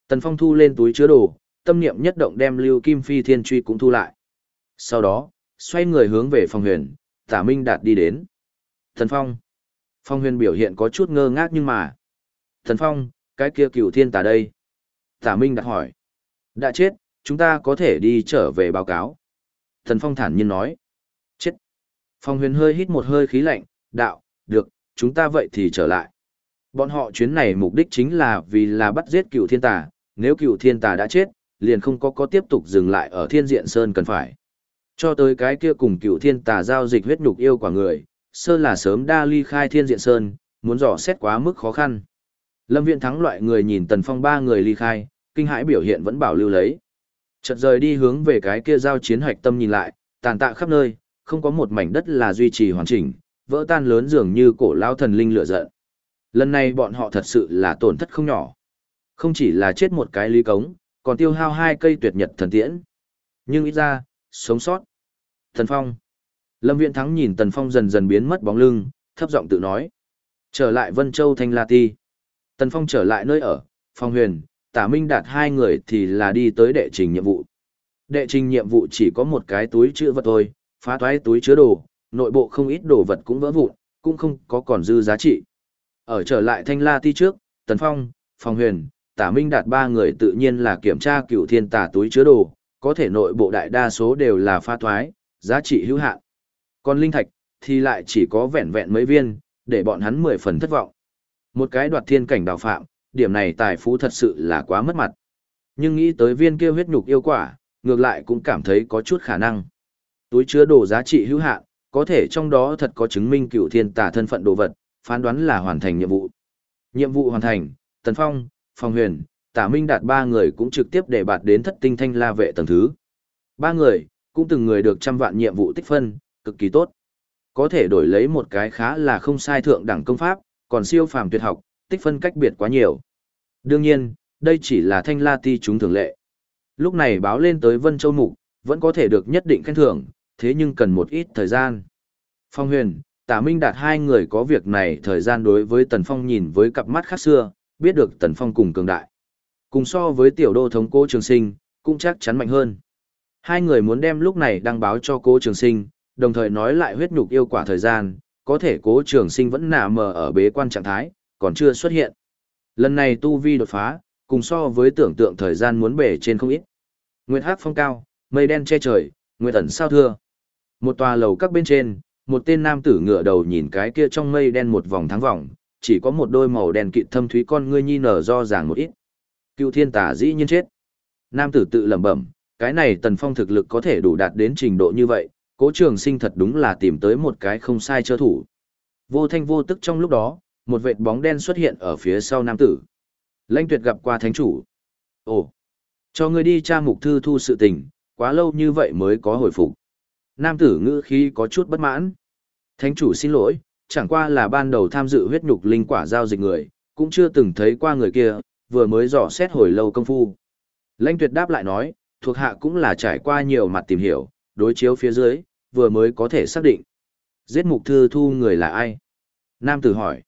Tần Phong thu lên túi chứa đồ, tâm niệm nhất động đem Lưu Kim Phi Thiên Truy cũng thu lại. Sau đó, xoay người hướng về phòng huyền, Tả Minh Đạt đi đến. Tần Phong. Phong huyền biểu hiện có chút ngơ ngác nhưng mà. Tần Phong, cái kia cựu thiên tà đây. Tả Minh đặt hỏi. Đã chết, chúng ta có thể đi trở về báo cáo. Thần Phong thản nhiên nói. Chết. Phong huyền hơi hít một hơi khí lạnh, đạo, được, chúng ta vậy thì trở lại. Bọn họ chuyến này mục đích chính là vì là bắt giết cựu thiên tà, nếu cựu thiên tà đã chết, liền không có có tiếp tục dừng lại ở thiên diện sơn cần phải. Cho tới cái kia cùng cựu thiên tà giao dịch huyết nhục yêu quả người, sơ là sớm đa ly khai thiên diện sơn, muốn dò xét quá mức khó khăn. Lâm viện thắng loại người nhìn tần phong ba người ly khai, kinh hãi biểu hiện vẫn bảo lưu lấy. Chợt rời đi hướng về cái kia giao chiến hạch tâm nhìn lại, tàn tạ khắp nơi, không có một mảnh đất là duy trì hoàn chỉnh, vỡ tan lớn dường như cổ lao thần linh lửa giận. Lần này bọn họ thật sự là tổn thất không nhỏ. Không chỉ là chết một cái ly cống, còn tiêu hao hai cây tuyệt nhật thần tiễn. Nhưng ít ra, sống sót. Thần Phong. Lâm Viễn Thắng nhìn Tần Phong dần dần biến mất bóng lưng, thấp giọng tự nói. Trở lại Vân Châu Thanh La Ti. Tần Phong trở lại nơi ở, Phong Huyền, Tả Minh đạt hai người thì là đi tới đệ trình nhiệm vụ. Đệ trình nhiệm vụ chỉ có một cái túi chứa vật thôi, phá toái túi chứa đồ, nội bộ không ít đồ vật cũng vỡ vụn, cũng không có còn dư giá trị. Ở trở lại Thanh La Ti trước, Tần Phong, Phong Huyền, Tả Minh đạt ba người tự nhiên là kiểm tra cựu thiên tả túi chứa đồ, có thể nội bộ đại đa số đều là pha thoái, giá trị hữu hạn. Còn linh thạch thì lại chỉ có vẹn vẹn mấy viên, để bọn hắn mười phần thất vọng. Một cái đoạt thiên cảnh đào phạm, điểm này tài phú thật sự là quá mất mặt. Nhưng nghĩ tới viên kia huyết nhục yêu quả, ngược lại cũng cảm thấy có chút khả năng. Túi chứa đồ giá trị hữu hạn, có thể trong đó thật có chứng minh cựu thiên tả thân phận đồ vật, phán đoán là hoàn thành nhiệm vụ. Nhiệm vụ hoàn thành, Tần Phong, Phong Huyền, Tả Minh Đạt ba người cũng trực tiếp để bạt đến thất tinh thanh la vệ tầng thứ. Ba người, cũng từng người được trăm vạn nhiệm vụ tích phân, cực kỳ tốt. Có thể đổi lấy một cái khá là không sai thượng đẳng công pháp, còn siêu phàm tuyệt học, tích phân cách biệt quá nhiều. Đương nhiên, đây chỉ là thanh la ti chúng thường lệ. Lúc này báo lên tới Vân Châu Mục, vẫn có thể được nhất định khen thưởng, thế nhưng cần một ít thời gian. Phong huyền, tả minh đạt hai người có việc này thời gian đối với Tần Phong nhìn với cặp mắt khác xưa, biết được Tần Phong cùng cường đại. Cùng so với tiểu đô thống cố trường sinh, cũng chắc chắn mạnh hơn. Hai người muốn đem lúc này đăng báo cho cố trường sinh, đồng thời nói lại huyết nhục yêu quả thời gian, có thể cố trường sinh vẫn nạ mờ ở bế quan trạng thái, còn chưa xuất hiện. Lần này tu vi đột phá, cùng so với tưởng tượng thời gian muốn bể trên không ít. Nguyệt hắc phong cao, mây đen che trời, nguyệt ẩn sao thưa. Một tòa lầu các bên trên, một tên nam tử ngựa đầu nhìn cái kia trong mây đen một vòng thắng vòng, chỉ có một đôi màu đen kịt thâm thúy con ngươi nhi nở do ràng một ít. Cựu thiên tả dĩ nhiên chết. Nam tử tự lẩm bẩm, cái này tần phong thực lực có thể đủ đạt đến trình độ như vậy, cố trường sinh thật đúng là tìm tới một cái không sai chơ thủ. Vô thanh vô tức trong lúc đó, một vệt bóng đen xuất hiện ở phía sau nam tử. Lãnh tuyệt gặp qua thánh chủ. Ồ, cho ngươi đi tra mục thư thu sự tình, quá lâu như vậy mới có hồi phục. Nam tử ngữ khí có chút bất mãn. Thánh chủ xin lỗi, chẳng qua là ban đầu tham dự huyết nhục linh quả giao dịch người, cũng chưa từng thấy qua người kia, vừa mới dò xét hồi lâu công phu. Lãnh tuyệt đáp lại nói, thuộc hạ cũng là trải qua nhiều mặt tìm hiểu, đối chiếu phía dưới, vừa mới có thể xác định. Giết mục thư thu người là ai? Nam tử hỏi.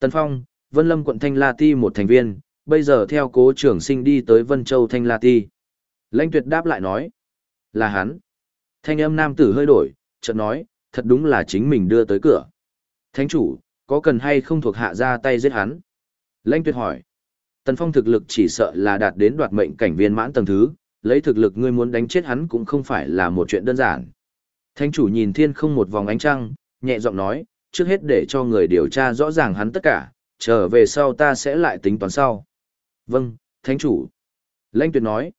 Tân Phong, Vân Lâm quận Thanh La Ti một thành viên, bây giờ theo cố trưởng sinh đi tới Vân Châu Thanh La Ti. Lãnh tuyệt đáp lại nói. Là hắn. Thanh âm nam tử hơi đổi, chợt nói, thật đúng là chính mình đưa tới cửa. Thánh chủ, có cần hay không thuộc hạ ra tay giết hắn? Lãnh tuyệt hỏi. Tần Phong thực lực chỉ sợ là đạt đến đoạt mệnh cảnh viên mãn tầng thứ, lấy thực lực ngươi muốn đánh chết hắn cũng không phải là một chuyện đơn giản. Thánh chủ nhìn thiên không một vòng ánh trăng, nhẹ giọng nói, trước hết để cho người điều tra rõ ràng hắn tất cả, trở về sau ta sẽ lại tính toán sau. Vâng, thánh chủ. Lãnh tuyệt nói.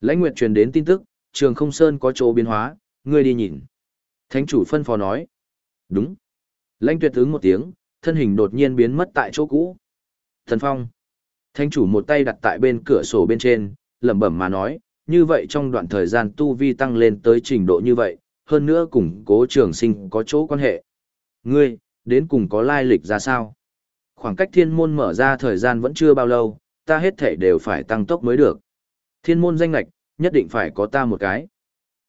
Lãnh nguyệt truyền đến tin tức, trường không sơn có chỗ biến hóa, ngươi đi nhìn. Thánh chủ phân phó nói. Đúng. Lãnh tuyệt ứng một tiếng, thân hình đột nhiên biến mất tại chỗ cũ. Thần phong. Thánh chủ một tay đặt tại bên cửa sổ bên trên, lẩm bẩm mà nói, như vậy trong đoạn thời gian tu vi tăng lên tới trình độ như vậy, hơn nữa cùng cố trường sinh có chỗ quan hệ. Ngươi, đến cùng có lai lịch ra sao? Khoảng cách thiên môn mở ra thời gian vẫn chưa bao lâu, ta hết thể đều phải tăng tốc mới được. Thiên môn danh lạch, nhất định phải có ta một cái.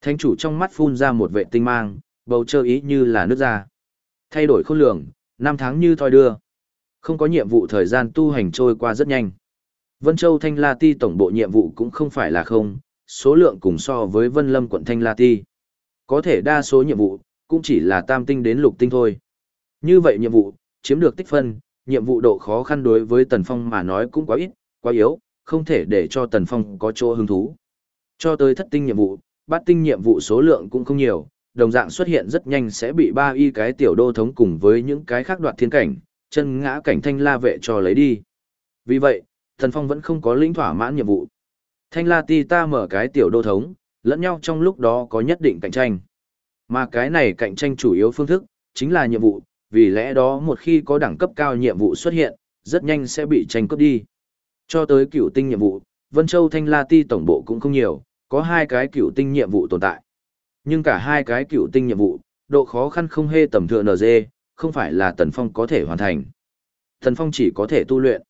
Thánh chủ trong mắt phun ra một vệ tinh mang, bầu trời ý như là nước ra. Thay đổi khôn lường, năm tháng như thoi đưa. Không có nhiệm vụ thời gian tu hành trôi qua rất nhanh. Vân Châu Thanh La Ti tổng bộ nhiệm vụ cũng không phải là không, số lượng cùng so với Vân Lâm quận Thanh La Ti. Có thể đa số nhiệm vụ, cũng chỉ là tam tinh đến lục tinh thôi. Như vậy nhiệm vụ, chiếm được tích phân, nhiệm vụ độ khó khăn đối với Tần Phong mà nói cũng quá ít, quá yếu, không thể để cho Tần Phong có chỗ hứng thú. Cho tới thất tinh nhiệm vụ, bát tinh nhiệm vụ số lượng cũng không nhiều, đồng dạng xuất hiện rất nhanh sẽ bị ba y cái tiểu đô thống cùng với những cái khác đoạt thiên cảnh, chân ngã cảnh thanh la vệ cho lấy đi. Vì vậy, Tần Phong vẫn không có lĩnh thỏa mãn nhiệm vụ. Thanh la ti ta mở cái tiểu đô thống, lẫn nhau trong lúc đó có nhất định cạnh tranh. Mà cái này cạnh tranh chủ yếu phương thức, chính là nhiệm vụ, vì lẽ đó một khi có đẳng cấp cao nhiệm vụ xuất hiện, rất nhanh sẽ bị tranh cướp đi. Cho tới cựu tinh nhiệm vụ, Vân Châu Thanh La Ti tổng bộ cũng không nhiều, có hai cái cựu tinh nhiệm vụ tồn tại. Nhưng cả hai cái cựu tinh nhiệm vụ, độ khó khăn không hề tầm thường NG, không phải là Tần Phong có thể hoàn thành. Tần Phong chỉ có thể tu luyện.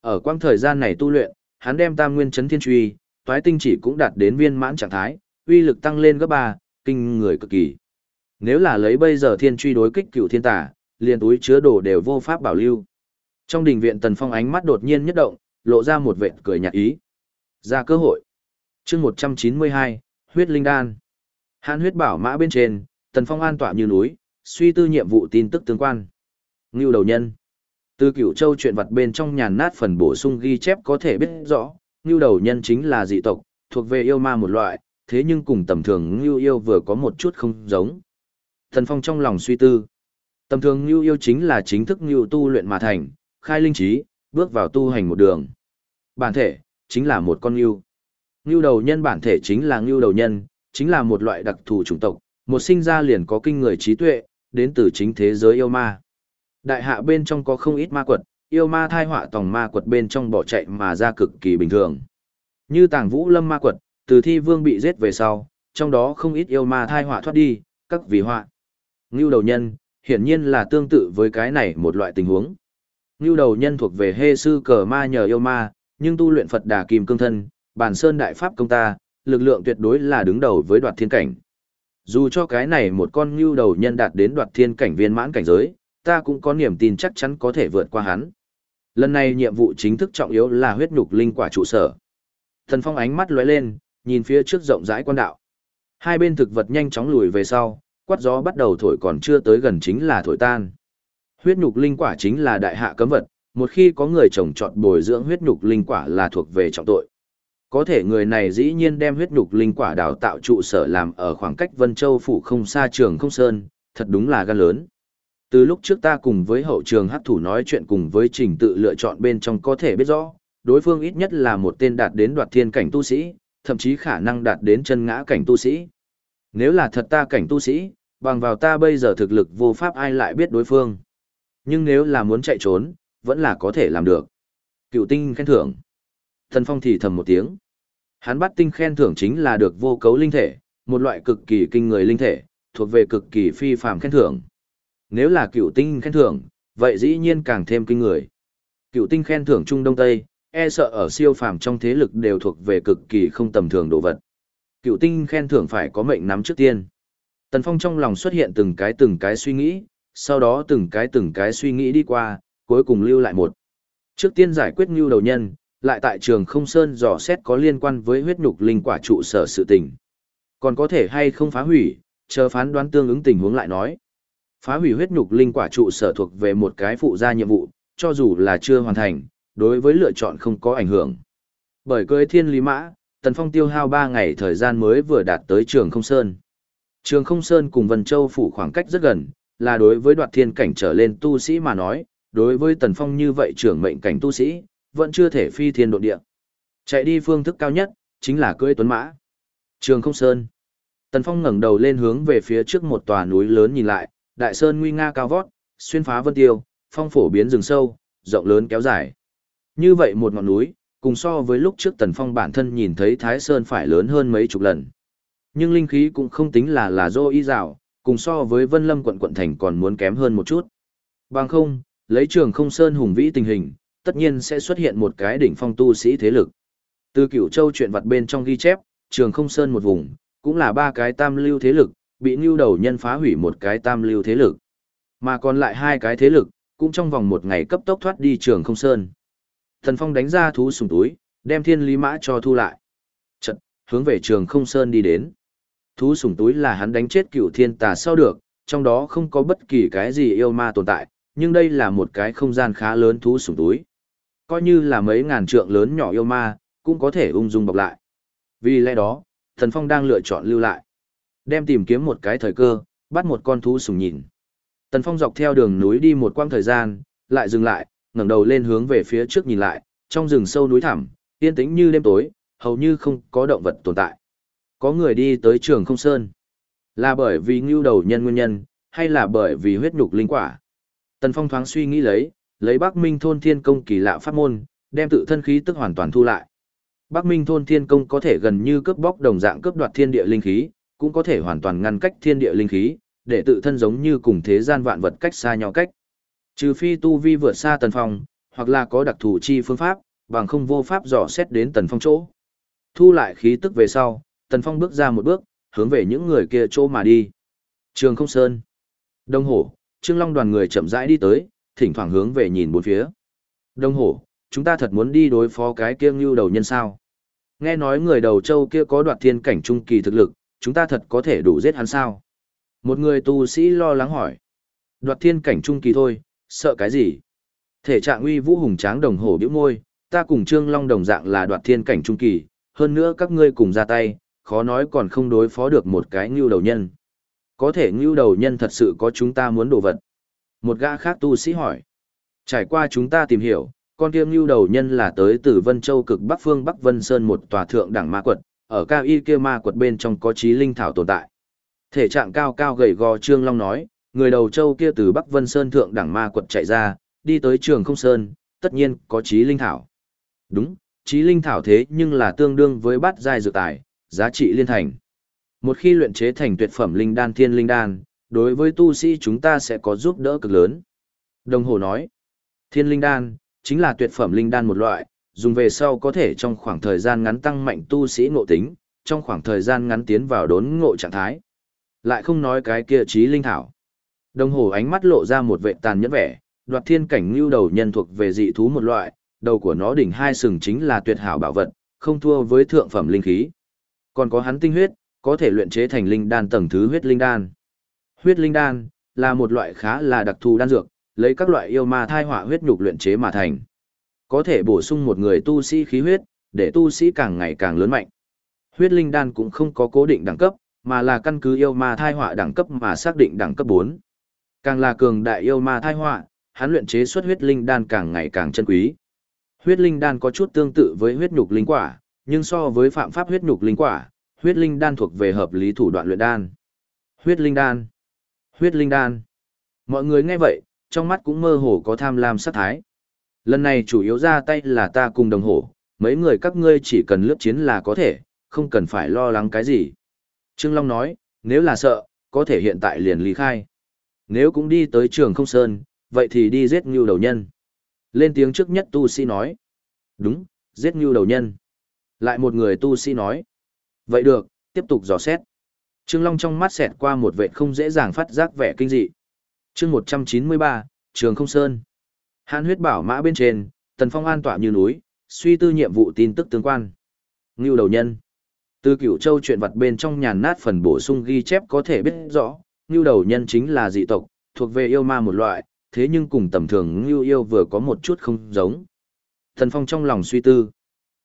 Ở quãng thời gian này tu luyện, hắn đem tam nguyên chấn thiên truy, toái tinh chỉ cũng đạt đến viên mãn trạng thái, uy lực tăng lên gấp ba, kinh người cực kỳ. Nếu là lấy bây giờ thiên truy đối kích cựu thiên tả, liền túi chứa đồ đều vô pháp bảo lưu. Trong đình viện Tần Phong ánh mắt đột nhiên nhất động, lộ ra một vệt cười nhạt ý. Ra cơ hội. chương 192, huyết linh đan. Hàn huyết bảo mã bên trên, Tần Phong an tọa như núi, suy tư nhiệm vụ tin tức tương quan. Ngưu đầu nhân. Từ cửu châu chuyện vật bên trong nhàn nát phần bổ sung ghi chép có thể biết rõ, ngưu đầu nhân chính là dị tộc, thuộc về yêu ma một loại, thế nhưng cùng tầm thường ngưu yêu vừa có một chút không giống. tần Phong trong lòng suy tư. Tầm thường như yêu chính là chính thức như tu luyện mà thành, khai linh trí, bước vào tu hành một đường. Bản thể, chính là một con yêu. Như đầu nhân bản thể chính là như đầu nhân, chính là một loại đặc thù chủng tộc, một sinh ra liền có kinh người trí tuệ, đến từ chính thế giới yêu ma. Đại hạ bên trong có không ít ma quật, yêu ma thai họa tòng ma quật bên trong bỏ chạy mà ra cực kỳ bình thường. Như tàng vũ lâm ma quật, từ thi vương bị giết về sau, trong đó không ít yêu ma thai họa thoát đi, các vì họa. Ngưu đầu nhân, hiển nhiên là tương tự với cái này một loại tình huống. Ngưu đầu nhân thuộc về hê sư cờ ma nhờ yêu ma, nhưng tu luyện Phật đà kìm cương thân, bản sơn đại pháp công ta, lực lượng tuyệt đối là đứng đầu với đoạt thiên cảnh. Dù cho cái này một con ngưu đầu nhân đạt đến đoạt thiên cảnh viên mãn cảnh giới, ta cũng có niềm tin chắc chắn có thể vượt qua hắn. Lần này nhiệm vụ chính thức trọng yếu là huyết nhục linh quả trụ sở. Thần Phong ánh mắt lóe lên, nhìn phía trước rộng rãi quan đạo. Hai bên thực vật nhanh chóng lùi về sau, quát gió bắt đầu thổi còn chưa tới gần chính là thổi tan. Huyết nhục linh quả chính là đại hạ cấm vật, Một khi có người trồng trọt bồi dưỡng huyết nhục linh quả là thuộc về trọng tội. Có thể người này dĩ nhiên đem huyết nhục linh quả đào tạo trụ sở làm ở khoảng cách Vân Châu phủ không xa trường không sơn, thật đúng là gan lớn. Từ lúc trước ta cùng với hậu trường hắc thủ nói chuyện cùng với trình tự lựa chọn bên trong có thể biết rõ, đối phương ít nhất là một tên đạt đến đoạt thiên cảnh tu sĩ, thậm chí khả năng đạt đến chân ngã cảnh tu sĩ. Nếu là thật ta cảnh tu sĩ, bằng vào ta bây giờ thực lực vô pháp ai lại biết đối phương. Nhưng nếu là muốn chạy trốn, vẫn là có thể làm được. Cựu tinh khen thưởng. Thần Phong thì thầm một tiếng. Hắn bắt tinh khen thưởng chính là được vô cấu linh thể, một loại cực kỳ kinh người linh thể, thuộc về cực kỳ phi phàm khen thưởng. Nếu là cựu tinh khen thưởng, vậy dĩ nhiên càng thêm kinh người. Cựu tinh khen thưởng Trung Đông Tây, e sợ ở siêu phàm trong thế lực đều thuộc về cực kỳ không tầm thường đồ vật. Cựu tinh khen thưởng phải có mệnh nắm trước tiên. Tần Phong trong lòng xuất hiện từng cái từng cái suy nghĩ, sau đó từng cái từng cái suy nghĩ đi qua, cuối cùng lưu lại một. Trước tiên giải quyết ngưu đầu nhân, lại tại trường không sơn dò xét có liên quan với huyết nhục linh quả trụ sở sự tình. Còn có thể hay không phá hủy, chờ phán đoán tương ứng tình huống lại nói. Phá hủy huyết nhục linh quả trụ sở thuộc về một cái phụ gia nhiệm vụ, cho dù là chưa hoàn thành, đối với lựa chọn không có ảnh hưởng. Bởi cưới thiên lý mã, Tần Phong tiêu hao 3 ngày thời gian mới vừa đạt tới trường không sơn. Trường không sơn cùng Vân Châu phủ khoảng cách rất gần, là đối với đoạt thiên cảnh trở lên tu sĩ mà nói, đối với Tần Phong như vậy trưởng mệnh cảnh tu sĩ, vẫn chưa thể phi thiên độ địa. Chạy đi phương thức cao nhất, chính là cưỡi tuấn mã. Trường không sơn. Tần Phong ngẩng đầu lên hướng về phía trước một tòa núi lớn nhìn lại, đại sơn nguy nga cao vót, xuyên phá vân tiêu, phong phổ biến rừng sâu, rộng lớn kéo dài. Như vậy một ngọn núi, cùng so với lúc trước Tần Phong bản thân nhìn thấy Thái Sơn phải lớn hơn mấy chục lần. Nhưng linh khí cũng không tính là là dô y rào, cùng so với Vân Lâm quận quận thành còn muốn kém hơn một chút. Bằng không, lấy trường không sơn hùng vĩ tình hình, tất nhiên sẽ xuất hiện một cái đỉnh phong tu sĩ thế lực. Từ cửu châu chuyện vật bên trong ghi chép, trường không sơn một vùng, cũng là ba cái tam lưu thế lực, bị nưu đầu nhân phá hủy một cái tam lưu thế lực. Mà còn lại hai cái thế lực, cũng trong vòng một ngày cấp tốc thoát đi trường không sơn. Thần Phong đánh ra thú sùng túi, đem thiên lý mã cho thu lại. Trận, hướng về trường không sơn đi đến. Thú sùng túi là hắn đánh chết cựu thiên tà sau được, trong đó không có bất kỳ cái gì yêu ma tồn tại, nhưng đây là một cái không gian khá lớn thú sùng túi. Coi như là mấy ngàn trượng lớn nhỏ yêu ma, cũng có thể ung dung bọc lại. Vì lẽ đó, Thần Phong đang lựa chọn lưu lại. Đem tìm kiếm một cái thời cơ, bắt một con thú sùng nhìn. Tần Phong dọc theo đường núi đi một quãng thời gian, lại dừng lại, ngẩng đầu lên hướng về phía trước nhìn lại, trong rừng sâu núi thẳm, yên tĩnh như đêm tối, hầu như không có động vật tồn tại. Có người đi tới trường không sơn. Là bởi vì ngưu đầu nhân nguyên nhân, hay là bởi vì huyết nhục linh quả? Tần Phong thoáng suy nghĩ lấy, lấy Bắc Minh thôn thiên công kỳ lạ pháp môn, đem tự thân khí tức hoàn toàn thu lại. Bắc Minh thôn thiên công có thể gần như cướp bóc đồng dạng cướp đoạt thiên địa linh khí, cũng có thể hoàn toàn ngăn cách thiên địa linh khí, để tự thân giống như cùng thế gian vạn vật cách xa nhau cách. Trừ phi tu vi vượt xa tần phong, hoặc là có đặc thù chi phương pháp, bằng không vô pháp dò xét đến tần phong chỗ. Thu lại khí tức về sau, tần phong bước ra một bước, hướng về những người kia chỗ mà đi. Trường không sơn. Đông hổ, Trương Long đoàn người chậm rãi đi tới, thỉnh thoảng hướng về nhìn bốn phía. Đông hổ, chúng ta thật muốn đi đối phó cái kia lưu đầu nhân sao. Nghe nói người đầu châu kia có đoạt thiên cảnh trung kỳ thực lực, chúng ta thật có thể đủ giết hắn sao? Một người tu sĩ lo lắng hỏi. Đoạt thiên cảnh trung kỳ thôi, sợ cái gì? Thể trạng uy vũ hùng tráng đồng hổ bĩu môi, ta cùng Trương Long đồng dạng là đoạt thiên cảnh trung kỳ, hơn nữa các ngươi cùng ra tay, khó nói còn không đối phó được một cái ngưu đầu nhân. Có thể ngưu đầu nhân thật sự có chúng ta muốn đồ vật. Một gã khác tu sĩ hỏi. Trải qua chúng ta tìm hiểu, con kia ngưu đầu nhân là tới từ Vân Châu cực Bắc phương Bắc Vân Sơn một tòa thượng đẳng ma quật, ở cao y kia ma quật bên trong có trí linh thảo tồn tại. Thể trạng cao cao gầy gò Trương Long nói, người đầu châu kia từ Bắc Vân Sơn thượng đẳng ma quật chạy ra, đi tới trường không sơn, tất nhiên có trí linh thảo. Đúng, trí linh thảo thế nhưng là tương đương với bát giai dược tài, giá trị liên thành. Một khi luyện chế thành tuyệt phẩm linh đan thiên linh đan, đối với tu sĩ chúng ta sẽ có giúp đỡ cực lớn. Đồng hồ nói, thiên linh đan, chính là tuyệt phẩm linh đan một loại, dùng về sau có thể trong khoảng thời gian ngắn tăng mạnh tu sĩ ngộ tính, trong khoảng thời gian ngắn tiến vào đốn ngộ trạng thái. Lại không nói cái kia trí linh thảo. Đồng hồ ánh mắt lộ ra một vệ tàn nhẫn vẻ, đoạt thiên cảnh lưu đầu nhân thuộc về dị thú một loại, đầu của nó đỉnh hai sừng chính là tuyệt hảo bảo vật, không thua với thượng phẩm linh khí. Còn có hắn tinh huyết, có thể luyện chế thành linh đan tầng thứ huyết linh đan. Huyết linh đan là một loại khá là đặc thù đan dược, lấy các loại yêu ma thai hỏa huyết nhục luyện chế mà thành. Có thể bổ sung một người tu sĩ khí huyết, để tu sĩ càng ngày càng lớn mạnh. Huyết linh đan cũng không có cố định đẳng cấp, mà là căn cứ yêu ma thai họa đẳng cấp mà xác định đẳng cấp 4. Càng là cường đại yêu ma thai họa, hắn luyện chế xuất huyết linh đan càng ngày càng chân quý. Huyết linh đan có chút tương tự với huyết nhục linh quả, nhưng so với phạm pháp huyết nhục linh quả, huyết linh đan thuộc về hợp lý thủ đoạn luyện đan. Huyết linh đan. Huyết linh đan. Mọi người nghe vậy, trong mắt cũng mơ hồ có tham lam sát thái. Lần này chủ yếu ra tay là ta cùng đồng hồ, mấy người các ngươi chỉ cần lướt chiến là có thể, không cần phải lo lắng cái gì. Trương Long nói, nếu là sợ, có thể hiện tại liền lý khai. Nếu cũng đi tới trường không sơn, vậy thì đi giết ngưu đầu nhân. Lên tiếng trước nhất tu sĩ nói. Đúng, giết ngưu đầu nhân. Lại một người tu sĩ nói. Vậy được, tiếp tục dò xét. Trương Long trong mắt xẹt qua một vệ không dễ dàng phát giác vẻ kinh dị. chương 193, Trường Không Sơn. Hàn huyết bảo mã bên trên, Tần Phong an tỏa như núi, suy tư nhiệm vụ tin tức tương quan. Ngưu đầu nhân. Từ cửu châu chuyện vật bên trong nhàn nát phần bổ sung ghi chép có thể biết rõ, ngưu đầu nhân chính là dị tộc, thuộc về yêu ma một loại, thế nhưng cùng tầm thường ngưu yêu vừa có một chút không giống. Thần Phong trong lòng suy tư.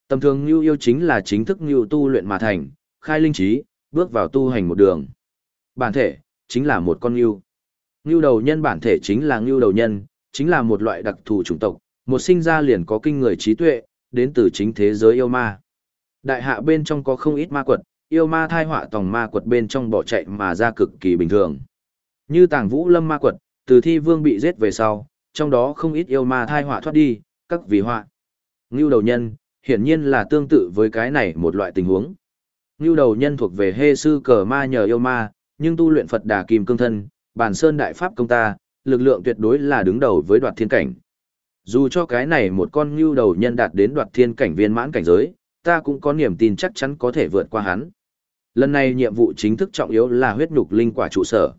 Tầm thường ngưu yêu chính là chính thức ngưu tu luyện mà thành, khai linh trí, bước vào tu hành một đường. Bản thể, chính là một con ngưu. Ngưu đầu nhân bản thể chính là ngưu đầu nhân, chính là một loại đặc thù chủng tộc, một sinh ra liền có kinh người trí tuệ, đến từ chính thế giới yêu ma. Đại hạ bên trong có không ít ma quật, yêu ma thai họa tòng ma quật bên trong bỏ chạy mà ra cực kỳ bình thường. Như tàng vũ lâm ma quật, từ thi vương bị giết về sau, trong đó không ít yêu ma thai họa thoát đi, các vì họa. Ngưu đầu nhân, hiển nhiên là tương tự với cái này một loại tình huống. Ngưu đầu nhân thuộc về hê sư cờ ma nhờ yêu ma, nhưng tu luyện Phật đà kim cương thân, bản sơn đại pháp công ta, lực lượng tuyệt đối là đứng đầu với đoạt thiên cảnh. Dù cho cái này một con ngưu đầu nhân đạt đến đoạt thiên cảnh viên mãn cảnh giới, ta cũng có niềm tin chắc chắn có thể vượt qua hắn. Lần này nhiệm vụ chính thức trọng yếu là huyết nhục linh quả trụ sở.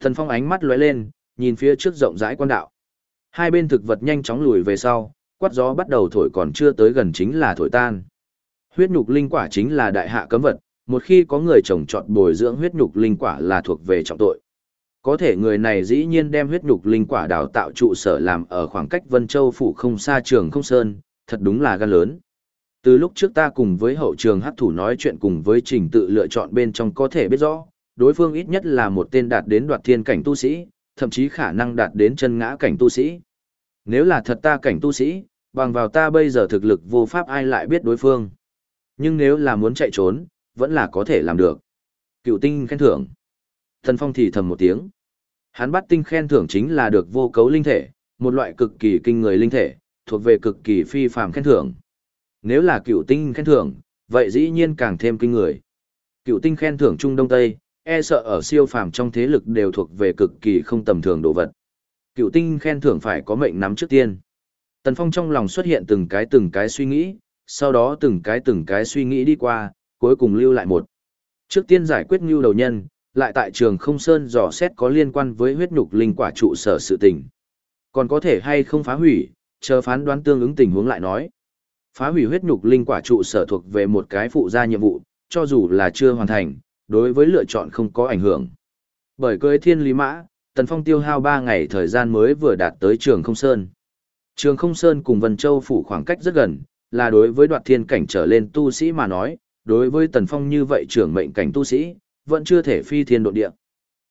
Thần Phong ánh mắt lóe lên, nhìn phía trước rộng rãi quan đạo. Hai bên thực vật nhanh chóng lùi về sau, quát gió bắt đầu thổi còn chưa tới gần chính là thổi tan. Huyết nhục linh quả chính là đại hạ cấm vật, một khi có người trồng trọt bồi dưỡng huyết nhục linh quả là thuộc về trọng tội. Có thể người này dĩ nhiên đem huyết nhục linh quả đào tạo trụ sở làm ở khoảng cách Vân Châu phủ không xa trường không sơn, thật đúng là gan lớn. Từ lúc trước ta cùng với hậu trường hắc thủ nói chuyện cùng với trình tự lựa chọn bên trong có thể biết rõ, đối phương ít nhất là một tên đạt đến đoạt thiên cảnh tu sĩ, thậm chí khả năng đạt đến chân ngã cảnh tu sĩ. Nếu là thật ta cảnh tu sĩ, bằng vào ta bây giờ thực lực vô pháp ai lại biết đối phương. Nhưng nếu là muốn chạy trốn, vẫn là có thể làm được. Cựu tinh khen thưởng. Thần Phong thì thầm một tiếng. Hắn bắt tinh khen thưởng chính là được vô cấu linh thể, một loại cực kỳ kinh người linh thể, thuộc về cực kỳ phi phàm khen thưởng. Nếu là cựu tinh khen thưởng, vậy dĩ nhiên càng thêm kinh người. Cựu tinh khen thưởng Trung Đông Tây, e sợ ở siêu phàm trong thế lực đều thuộc về cực kỳ không tầm thường đồ vật. Cựu tinh khen thưởng phải có mệnh nắm trước tiên. Tần Phong trong lòng xuất hiện từng cái từng cái suy nghĩ, sau đó từng cái từng cái suy nghĩ đi qua, cuối cùng lưu lại một. Trước tiên giải quyết ngưu đầu nhân, lại tại trường không sơn dò xét có liên quan với huyết nhục linh quả trụ sở sự tình. Còn có thể hay không phá hủy, chờ phán đoán tương ứng tình huống lại nói. Phá hủy huyết nhục linh quả trụ sở thuộc về một cái phụ gia nhiệm vụ, cho dù là chưa hoàn thành, đối với lựa chọn không có ảnh hưởng. Bởi cưới thiên lý mã, Tần Phong tiêu hao 3 ngày thời gian mới vừa đạt tới trường không sơn. Trường không sơn cùng Vân Châu phủ khoảng cách rất gần, là đối với đoạt thiên cảnh trở lên tu sĩ mà nói, đối với Tần Phong như vậy trưởng mệnh cảnh tu sĩ, vẫn chưa thể phi thiên độ địa.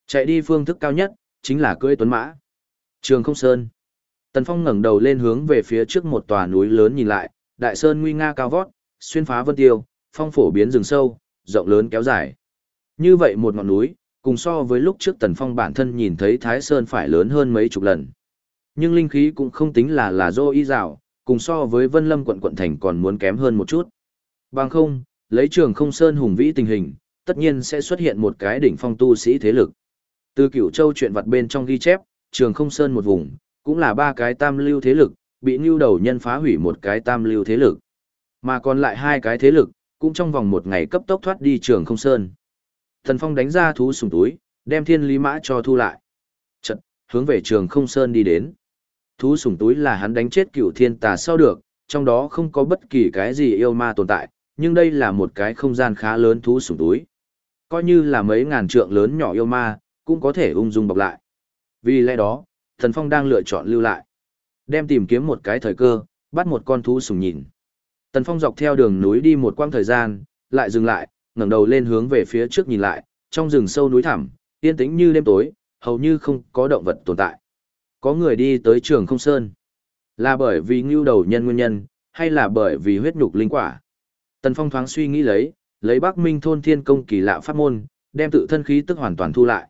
Chạy đi phương thức cao nhất, chính là cưỡi tuấn mã. Trường không sơn. Tần Phong ngẩng đầu lên hướng về phía trước một tòa núi lớn nhìn lại, đại sơn nguy nga cao vót, xuyên phá vân tiêu, phong phổ biến rừng sâu, rộng lớn kéo dài. Như vậy một ngọn núi, cùng so với lúc trước Tần Phong bản thân nhìn thấy Thái Sơn phải lớn hơn mấy chục lần. Nhưng linh khí cũng không tính là là dô y dạo, cùng so với Vân Lâm quận quận thành còn muốn kém hơn một chút. Bằng không, lấy trường không sơn hùng vĩ tình hình, tất nhiên sẽ xuất hiện một cái đỉnh phong tu sĩ thế lực. Từ cửu châu chuyện vặt bên trong ghi chép, trường không sơn một vùng, cũng là ba cái tam lưu thế lực, bị ngưu đầu nhân phá hủy một cái tam lưu thế lực. Mà còn lại hai cái thế lực, cũng trong vòng một ngày cấp tốc thoát đi trường không sơn. Thần Phong đánh ra thú sùng túi, đem thiên lý mã cho thu lại. Chật, hướng về trường không sơn đi đến. Thú sùng túi là hắn đánh chết cựu thiên tà sau được, trong đó không có bất kỳ cái gì yêu ma tồn tại, nhưng đây là một cái không gian khá lớn thú sùng túi. Coi như là mấy ngàn trượng lớn nhỏ yêu ma, cũng có thể ung dung bọc lại. Vì lẽ đó, Thần Phong đang lựa chọn lưu lại. Đem tìm kiếm một cái thời cơ, bắt một con thú sùng nhìn. Tần Phong dọc theo đường núi đi một quãng thời gian, lại dừng lại, ngẩng đầu lên hướng về phía trước nhìn lại, trong rừng sâu núi thẳm, yên tĩnh như đêm tối, hầu như không có động vật tồn tại. Có người đi tới trường không sơn. Là bởi vì ngưu đầu nhân nguyên nhân, hay là bởi vì huyết nhục linh quả? Tần Phong thoáng suy nghĩ lấy, lấy Bắc Minh thôn thiên công kỳ lạ pháp môn, đem tự thân khí tức hoàn toàn thu lại.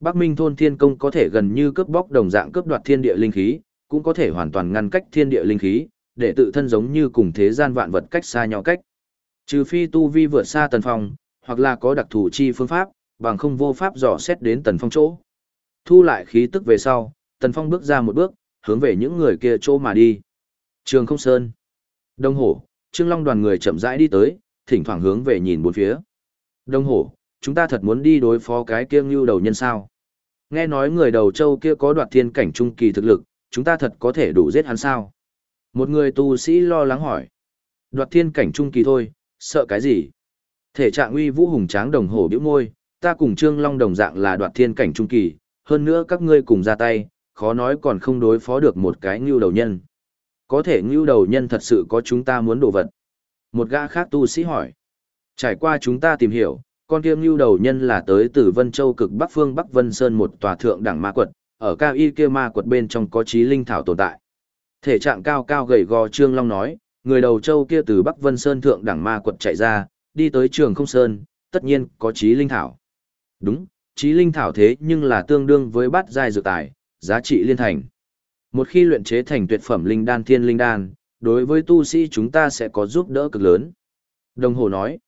Bắc Minh thôn thiên công có thể gần như cướp bóc đồng dạng cướp đoạt thiên địa linh khí, cũng có thể hoàn toàn ngăn cách thiên địa linh khí, để tự thân giống như cùng thế gian vạn vật cách xa nhau cách. Trừ phi tu vi vượt xa Tần Phong, hoặc là có đặc thù chi phương pháp, bằng không vô pháp dò xét đến Tần Phong chỗ. Thu lại khí tức về sau, Tần Phong bước ra một bước, hướng về những người kia chỗ mà đi. Trường Không Sơn. Đông Hổ, Trương Long đoàn người chậm rãi đi tới, thỉnh thoảng hướng về nhìn bốn phía. Đông Hổ, chúng ta thật muốn đi đối phó cái kia ngưu đầu nhân sao. Nghe nói người đầu châu kia có đoạt thiên cảnh trung kỳ thực lực, chúng ta thật có thể đủ giết hắn sao? Một người tu sĩ lo lắng hỏi. Đoạt thiên cảnh trung kỳ thôi, sợ cái gì? Thể trạng uy vũ hùng tráng đồng hổ biểu môi, ta cùng Trương Long đồng dạng là đoạt thiên cảnh trung kỳ, hơn nữa các ngươi cùng ra tay, khó nói còn không đối phó được một cái ngưu đầu nhân. Có thể ngưu đầu nhân thật sự có chúng ta muốn đồ vật. Một gã khác tu sĩ hỏi. Trải qua chúng ta tìm hiểu, con kia ngưu đầu nhân là tới từ Vân Châu cực Bắc phương Bắc Vân Sơn một tòa thượng đẳng ma quật, ở cao y kia ma quật bên trong có trí linh thảo tồn tại. Thể trạng cao cao gầy gò Trương Long nói, người đầu châu kia từ Bắc Vân Sơn thượng đẳng ma quật chạy ra, đi tới trường không sơn, tất nhiên có trí linh thảo. Đúng, trí linh thảo thế nhưng là tương đương với bát giai dược tài, giá trị liên thành. Một khi luyện chế thành tuyệt phẩm linh đan thiên linh đan, đối với tu sĩ chúng ta sẽ có giúp đỡ cực lớn. Đồng hồ nói,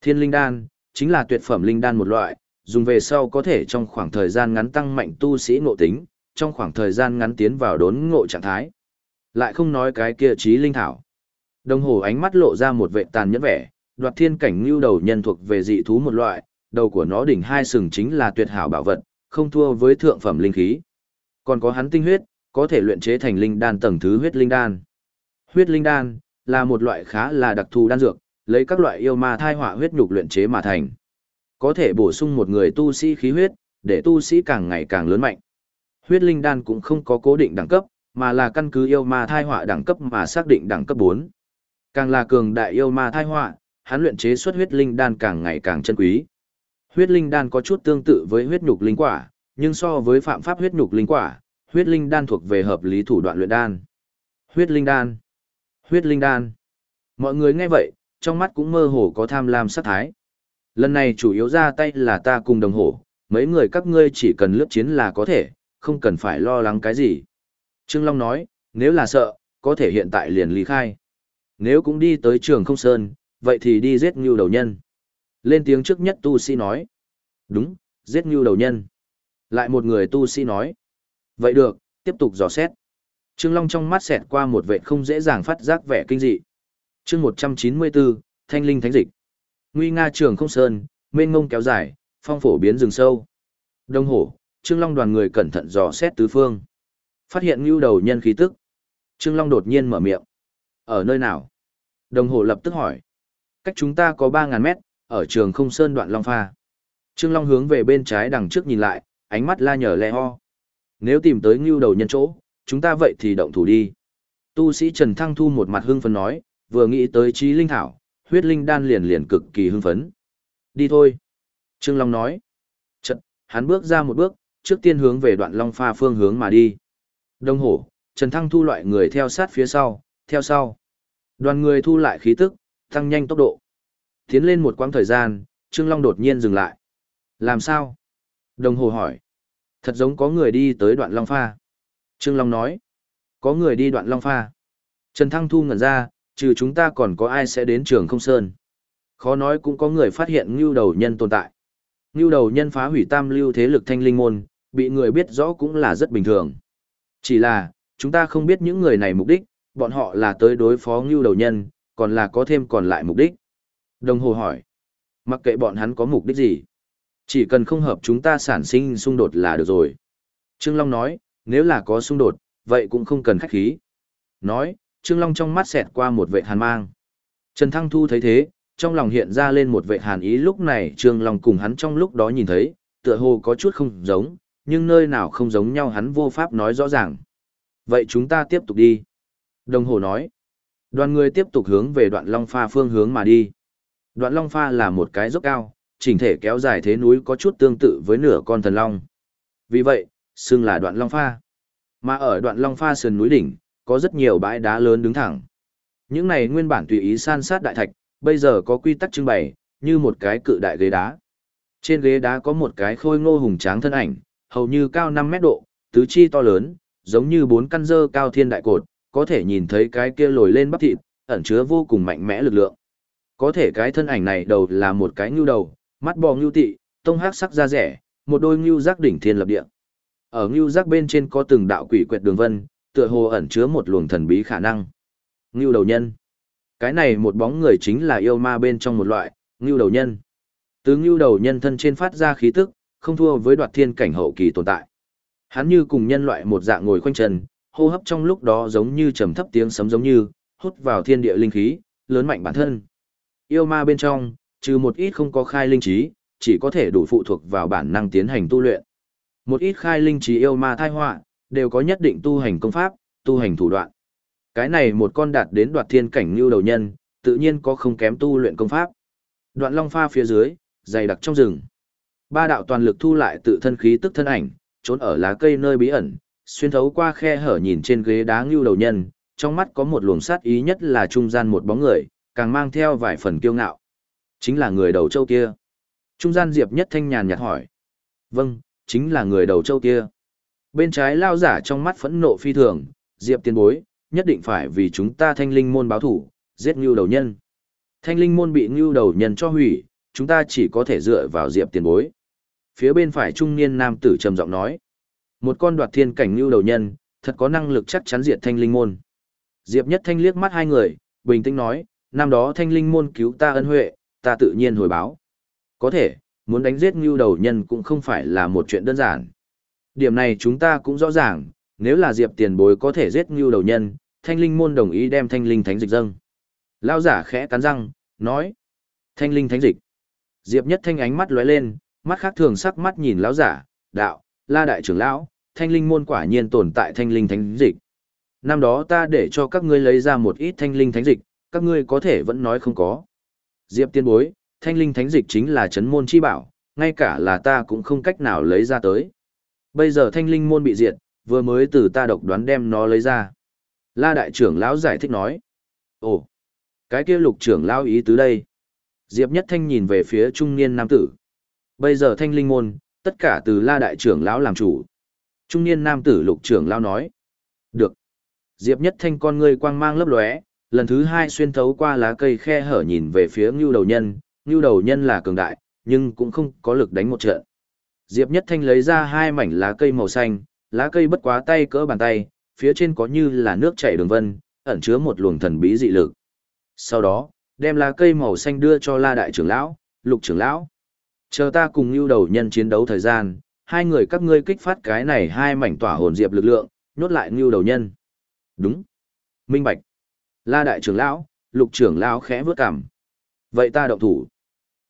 thiên linh đan, chính là tuyệt phẩm linh đan một loại, dùng về sau có thể trong khoảng thời gian ngắn tăng mạnh tu sĩ ngộ tính, trong khoảng thời gian ngắn tiến vào đốn ngộ trạng thái. Lại không nói cái kia trí linh thảo. Đồng hồ ánh mắt lộ ra một vệ tàn nhẫn vẻ, đoạt thiên cảnh lưu đầu nhân thuộc về dị thú một loại, đầu của nó đỉnh hai sừng chính là tuyệt hảo bảo vật, không thua với thượng phẩm linh khí. Còn có hắn tinh huyết, có thể luyện chế thành linh đan tầng thứ huyết linh đan. Huyết linh đan là một loại khá là đặc thù đan dược, lấy các loại yêu ma thai họa huyết nhục luyện chế mà thành. Có thể bổ sung một người tu sĩ khí huyết, để tu sĩ càng ngày càng lớn mạnh. Huyết linh đan cũng không có cố định đẳng cấp, mà là căn cứ yêu ma thai họa đẳng cấp mà xác định đẳng cấp 4. Càng là cường đại yêu ma thai họa, hắn luyện chế xuất huyết linh đan càng ngày càng chân quý. Huyết linh đan có chút tương tự với huyết nhục linh quả, nhưng so với phạm pháp huyết nhục linh quả, huyết linh đan thuộc về hợp lý thủ đoạn luyện đan. Huyết linh đan. Huyết linh đan. Mọi người nghe vậy, trong mắt cũng mơ hồ có tham lam sát thái. Lần này chủ yếu ra tay là ta cùng đồng hồ, mấy người các ngươi chỉ cần lướt chiến là có thể, không cần phải lo lắng cái gì. Trương Long nói, nếu là sợ, có thể hiện tại liền ly khai. Nếu cũng đi tới trường không sơn, vậy thì đi giết ngưu đầu nhân. Lên tiếng trước nhất tu sĩ nói. Đúng, giết ngưu đầu nhân. Lại một người tu sĩ nói. Vậy được, tiếp tục dò xét. Trương Long trong mắt xẹt qua một vệ không dễ dàng phát giác vẻ kinh dị. chương 194, Thanh Linh Thánh Dịch. Nguy nga trường không sơn, mênh ngông kéo dài, phong phổ biến rừng sâu. Đông hổ, Trương Long đoàn người cẩn thận dò xét tứ phương. Phát hiện ngưu đầu nhân khí tức. Trương Long đột nhiên mở miệng. Ở nơi nào? Đồng hồ lập tức hỏi. Cách chúng ta có 3.000 mét, ở trường không sơn đoạn Long Pha. Trương Long hướng về bên trái đằng trước nhìn lại, ánh mắt la nhở le ho. Nếu tìm tới ngưu đầu nhân chỗ, chúng ta vậy thì động thủ đi. Tu sĩ Trần Thăng Thu một mặt hưng phấn nói, vừa nghĩ tới trí linh thảo, huyết linh đan liền liền cực kỳ hưng phấn. Đi thôi. Trương Long nói. Chật, hắn bước ra một bước, trước tiên hướng về đoạn Long Pha phương hướng mà đi. Đông hổ, Trần Thăng Thu loại người theo sát phía sau, theo sau. Đoàn người thu lại khí tức, tăng nhanh tốc độ. Tiến lên một quãng thời gian, Trương Long đột nhiên dừng lại. Làm sao? Đồng hồ hỏi. Thật giống có người đi tới đoạn Long Pha. Trương Long nói. Có người đi đoạn Long Pha. Trần Thăng Thu ngẩn ra, trừ chúng ta còn có ai sẽ đến trường không sơn. Khó nói cũng có người phát hiện ngưu đầu nhân tồn tại. Ngưu đầu nhân phá hủy tam lưu thế lực thanh linh môn, bị người biết rõ cũng là rất bình thường. Chỉ là, chúng ta không biết những người này mục đích, bọn họ là tới đối phó ngưu đầu nhân, còn là có thêm còn lại mục đích. Đồng hồ hỏi, mặc kệ bọn hắn có mục đích gì, chỉ cần không hợp chúng ta sản sinh xung đột là được rồi. Trương Long nói, nếu là có xung đột, vậy cũng không cần khách khí. Nói, Trương Long trong mắt xẹt qua một vệ hàn mang. Trần Thăng Thu thấy thế, trong lòng hiện ra lên một vệ hàn ý lúc này Trương Long cùng hắn trong lúc đó nhìn thấy, tựa hồ có chút không giống, nhưng nơi nào không giống nhau hắn vô pháp nói rõ ràng. Vậy chúng ta tiếp tục đi. Đồng hồ nói. Đoàn người tiếp tục hướng về đoạn Long Pha phương hướng mà đi. Đoạn Long Pha là một cái dốc cao, chỉnh thể kéo dài thế núi có chút tương tự với nửa con thần long. Vì vậy, xưng là đoạn Long Pha. Mà ở đoạn Long Pha sườn núi đỉnh, có rất nhiều bãi đá lớn đứng thẳng. Những này nguyên bản tùy ý san sát đại thạch, bây giờ có quy tắc trưng bày, như một cái cự đại ghế đá. Trên ghế đá có một cái khôi ngô hùng tráng thân ảnh, hầu như cao 5 mét độ, tứ chi to lớn, giống như bốn căn dơ cao thiên đại cột, có thể nhìn thấy cái kia lồi lên bắp thịt, ẩn chứa vô cùng mạnh mẽ lực lượng. Có thể cái thân ảnh này đầu là một cái ngưu đầu, mắt bò ngưu tị, tông hắc sắc da rẻ, một đôi ngưu giác đỉnh thiên lập địa. Ở ngưu giác bên trên có từng đạo quỷ quyệt đường vân, tựa hồ ẩn chứa một luồng thần bí khả năng. Ngưu đầu nhân. Cái này một bóng người chính là yêu ma bên trong một loại, ngưu đầu nhân. Từ ngưu đầu nhân thân trên phát ra khí tức, không thua với đoạt thiên cảnh hậu kỳ tồn tại. Hắn như cùng nhân loại một dạng ngồi khoanh chân, hô hấp trong lúc đó giống như trầm thấp tiếng sấm giống như, hút vào thiên địa linh khí, lớn mạnh bản thân. Yêu ma bên trong, trừ một ít không có khai linh trí, chỉ có thể đủ phụ thuộc vào bản năng tiến hành tu luyện. Một ít khai linh trí yêu ma thai họa, đều có nhất định tu hành công pháp, tu hành thủ đoạn. Cái này một con đạt đến đoạt thiên cảnh lưu đầu nhân, tự nhiên có không kém tu luyện công pháp. Đoạn long pha phía dưới, dày đặc trong rừng. Ba đạo toàn lực thu lại tự thân khí tức thân ảnh, trốn ở lá cây nơi bí ẩn, xuyên thấu qua khe hở nhìn trên ghế đá ngưu đầu nhân, trong mắt có một luồng sát ý nhất là trung gian một bóng người, càng mang theo vài phần kiêu ngạo. Chính là người đầu châu kia. Trung gian Diệp Nhất Thanh nhàn nhạt hỏi. Vâng, chính là người đầu châu kia. Bên trái lao giả trong mắt phẫn nộ phi thường, Diệp tiên bối, nhất định phải vì chúng ta thanh linh môn báo thủ, giết ngưu đầu nhân. Thanh linh môn bị ngưu đầu nhân cho hủy, chúng ta chỉ có thể dựa vào Diệp tiền bối. Phía bên phải trung niên nam tử trầm giọng nói. Một con đoạt thiên cảnh lưu đầu nhân, thật có năng lực chắc chắn diệt thanh linh môn. Diệp Nhất Thanh liếc mắt hai người, bình tĩnh nói, năm đó thanh linh môn cứu ta ân huệ, ta tự nhiên hồi báo. Có thể, muốn đánh giết lưu đầu nhân cũng không phải là một chuyện đơn giản. Điểm này chúng ta cũng rõ ràng, nếu là Diệp tiền bối có thể giết lưu đầu nhân, thanh linh môn đồng ý đem thanh linh thánh dịch dâng. Lao giả khẽ cắn răng, nói, thanh linh thánh dịch. Diệp nhất thanh ánh mắt lóe lên, mắt khác thường sắc mắt nhìn lão giả, đạo, la đại trưởng lão, thanh linh môn quả nhiên tồn tại thanh linh thánh dịch. Năm đó ta để cho các ngươi lấy ra một ít thanh linh thánh dịch, các ngươi có thể vẫn nói không có. Diệp tiên bối, thanh linh thánh dịch chính là chấn môn chi bảo, ngay cả là ta cũng không cách nào lấy ra tới. Bây giờ thanh linh môn bị diệt, vừa mới từ ta độc đoán đem nó lấy ra. La đại trưởng lão giải thích nói. Ồ, cái kia lục trưởng lão ý tứ đây. Diệp Nhất Thanh nhìn về phía trung niên nam tử. Bây giờ thanh linh môn, tất cả từ la đại trưởng lão làm chủ. Trung niên nam tử lục trưởng lão nói. Được. Diệp Nhất Thanh con ngươi quang mang lấp lóe, lần thứ hai xuyên thấu qua lá cây khe hở nhìn về phía ngưu đầu nhân. Ngưu đầu nhân là cường đại, nhưng cũng không có lực đánh một trận. Diệp Nhất Thanh lấy ra hai mảnh lá cây màu xanh, lá cây bất quá tay cỡ bàn tay, phía trên có như là nước chảy đường vân, ẩn chứa một luồng thần bí dị lực. Sau đó, đem lá cây màu xanh đưa cho La đại trưởng lão, Lục trưởng lão. Chờ ta cùng lưu đầu nhân chiến đấu thời gian, hai người các ngươi kích phát cái này hai mảnh tỏa hồn diệp lực lượng, nhốt lại lưu đầu nhân. Đúng. Minh bạch. La đại trưởng lão, Lục trưởng lão khẽ vướt cằm. Vậy ta động thủ.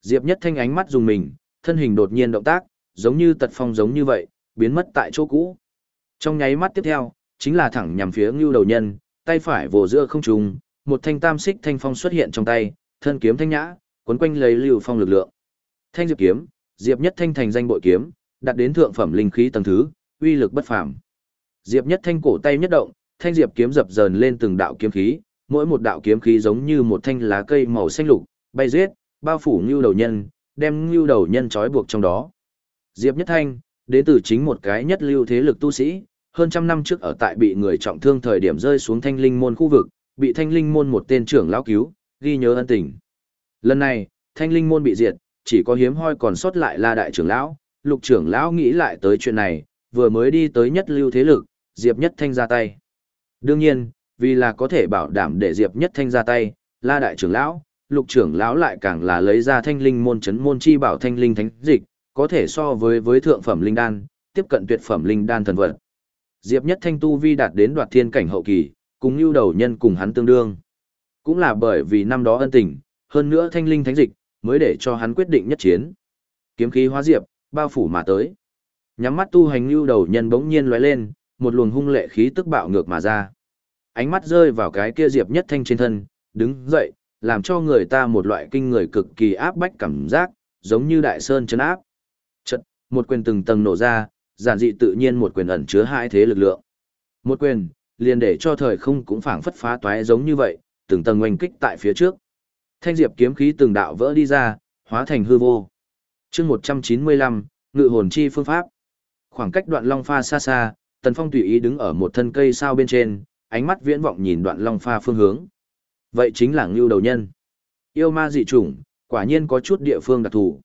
Diệp Nhất Thanh ánh mắt dùng mình, thân hình đột nhiên động tác, giống như tật phong giống như vậy, biến mất tại chỗ cũ. Trong nháy mắt tiếp theo, chính là thẳng nhằm phía ngưu đầu nhân, tay phải vồ giữa không trung, một thanh tam xích thanh phong xuất hiện trong tay, thân kiếm thanh nhã, quấn quanh lấy lưu phong lực lượng. Thanh diệp kiếm, diệp nhất thanh thành danh bội kiếm, đạt đến thượng phẩm linh khí tầng thứ, uy lực bất phàm. Diệp nhất thanh cổ tay nhất động, thanh diệp kiếm dập dờn lên từng đạo kiếm khí, mỗi một đạo kiếm khí giống như một thanh lá cây màu xanh lục, bay giết, bao phủ ngưu đầu nhân, đem ngưu đầu nhân trói buộc trong đó. Diệp Nhất Thanh, đến từ chính một cái nhất lưu thế lực tu sĩ, hơn trăm năm trước ở tại bị người trọng thương thời điểm rơi xuống thanh linh môn khu vực, bị thanh linh môn một tên trưởng lão cứu, ghi nhớ ân tình. Lần này, thanh linh môn bị diệt, chỉ có hiếm hoi còn sót lại là đại trưởng lão, lục trưởng lão nghĩ lại tới chuyện này, vừa mới đi tới nhất lưu thế lực, Diệp Nhất Thanh ra tay. Đương nhiên, vì là có thể bảo đảm để Diệp Nhất Thanh ra tay, la đại trưởng lão, lục trưởng lão lại càng là lấy ra thanh linh môn chấn môn chi bảo thanh linh thánh dịch, có thể so với với thượng phẩm linh đan, tiếp cận tuyệt phẩm linh đan thần vật. Diệp Nhất Thanh tu vi đạt đến đoạt thiên cảnh hậu kỳ, cùng lưu đầu nhân cùng hắn tương đương. Cũng là bởi vì năm đó ân tình, hơn nữa thanh linh thánh dịch, mới để cho hắn quyết định nhất chiến. Kiếm khí hóa diệp, bao phủ mà tới. Nhắm mắt tu hành lưu đầu nhân bỗng nhiên lóe lên, một luồng hung lệ khí tức bạo ngược mà ra. Ánh mắt rơi vào cái kia Diệp Nhất Thanh trên thân, đứng dậy, làm cho người ta một loại kinh người cực kỳ áp bách cảm giác, giống như đại sơn chấn áp. Chật, một quyền từng tầng nổ ra, giản dị tự nhiên một quyền ẩn chứa hai thế lực lượng. Một quyền, liền để cho thời không cũng phảng phất phá toái giống như vậy, từng tầng oanh kích tại phía trước. Thanh diệp kiếm khí từng đạo vỡ đi ra, hóa thành hư vô. chương 195, ngự hồn chi phương pháp. Khoảng cách đoạn long pha xa xa, tần phong tùy ý đứng ở một thân cây sao bên trên, ánh mắt viễn vọng nhìn đoạn long pha phương hướng. Vậy chính là ngưu đầu nhân. Yêu ma dị chủng, quả nhiên có chút địa phương đặc thù.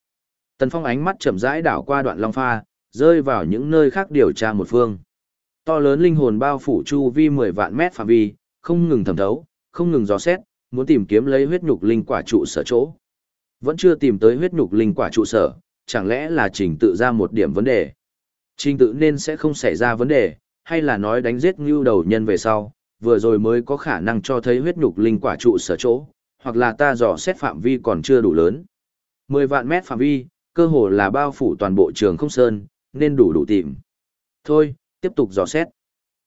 Tần phong ánh mắt chậm rãi đảo qua đoạn long pha, rơi vào những nơi khác điều tra một phương. To lớn linh hồn bao phủ chu vi 10 vạn mét phạm vi, không ngừng thẩm thấu, không ngừng dò xét, muốn tìm kiếm lấy huyết nhục linh quả trụ sở chỗ. Vẫn chưa tìm tới huyết nhục linh quả trụ sở, chẳng lẽ là trình tự ra một điểm vấn đề. Trình tự nên sẽ không xảy ra vấn đề, hay là nói đánh giết ngưu đầu nhân về sau, vừa rồi mới có khả năng cho thấy huyết nhục linh quả trụ sở chỗ, hoặc là ta dò xét phạm vi còn chưa đủ lớn. 10 vạn mét phạm vi, cơ hồ là bao phủ toàn bộ trường không sơn, nên đủ đủ tìm. Thôi, tiếp tục dò xét.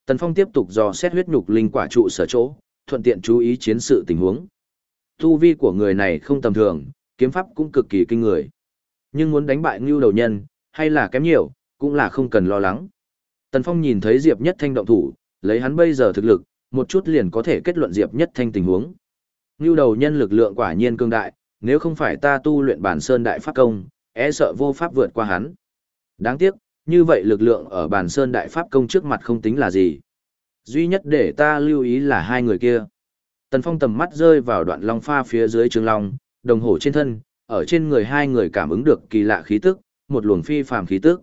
Tần Phong tiếp tục dò xét huyết nhục linh quả trụ sở chỗ, thuận tiện chú ý chiến sự tình huống. Tu vi của người này không tầm thường, kiếm pháp cũng cực kỳ kinh người. Nhưng muốn đánh bại Ngưu đầu nhân, hay là kém nhiều, cũng là không cần lo lắng. Tần Phong nhìn thấy Diệp Nhất Thanh động thủ, lấy hắn bây giờ thực lực, một chút liền có thể kết luận Diệp Nhất Thanh tình huống. Ngưu đầu nhân lực lượng quả nhiên cương đại, nếu không phải ta tu luyện bản sơn đại pháp công, e sợ vô pháp vượt qua hắn. Đáng tiếc, như vậy lực lượng ở bản sơn đại pháp công trước mặt không tính là gì. Duy nhất để ta lưu ý là hai người kia. Tần Phong tầm mắt rơi vào đoạn long pha phía dưới trường long, đồng hồ trên thân, ở trên người hai người cảm ứng được kỳ lạ khí tức, một luồng phi phàm khí tức.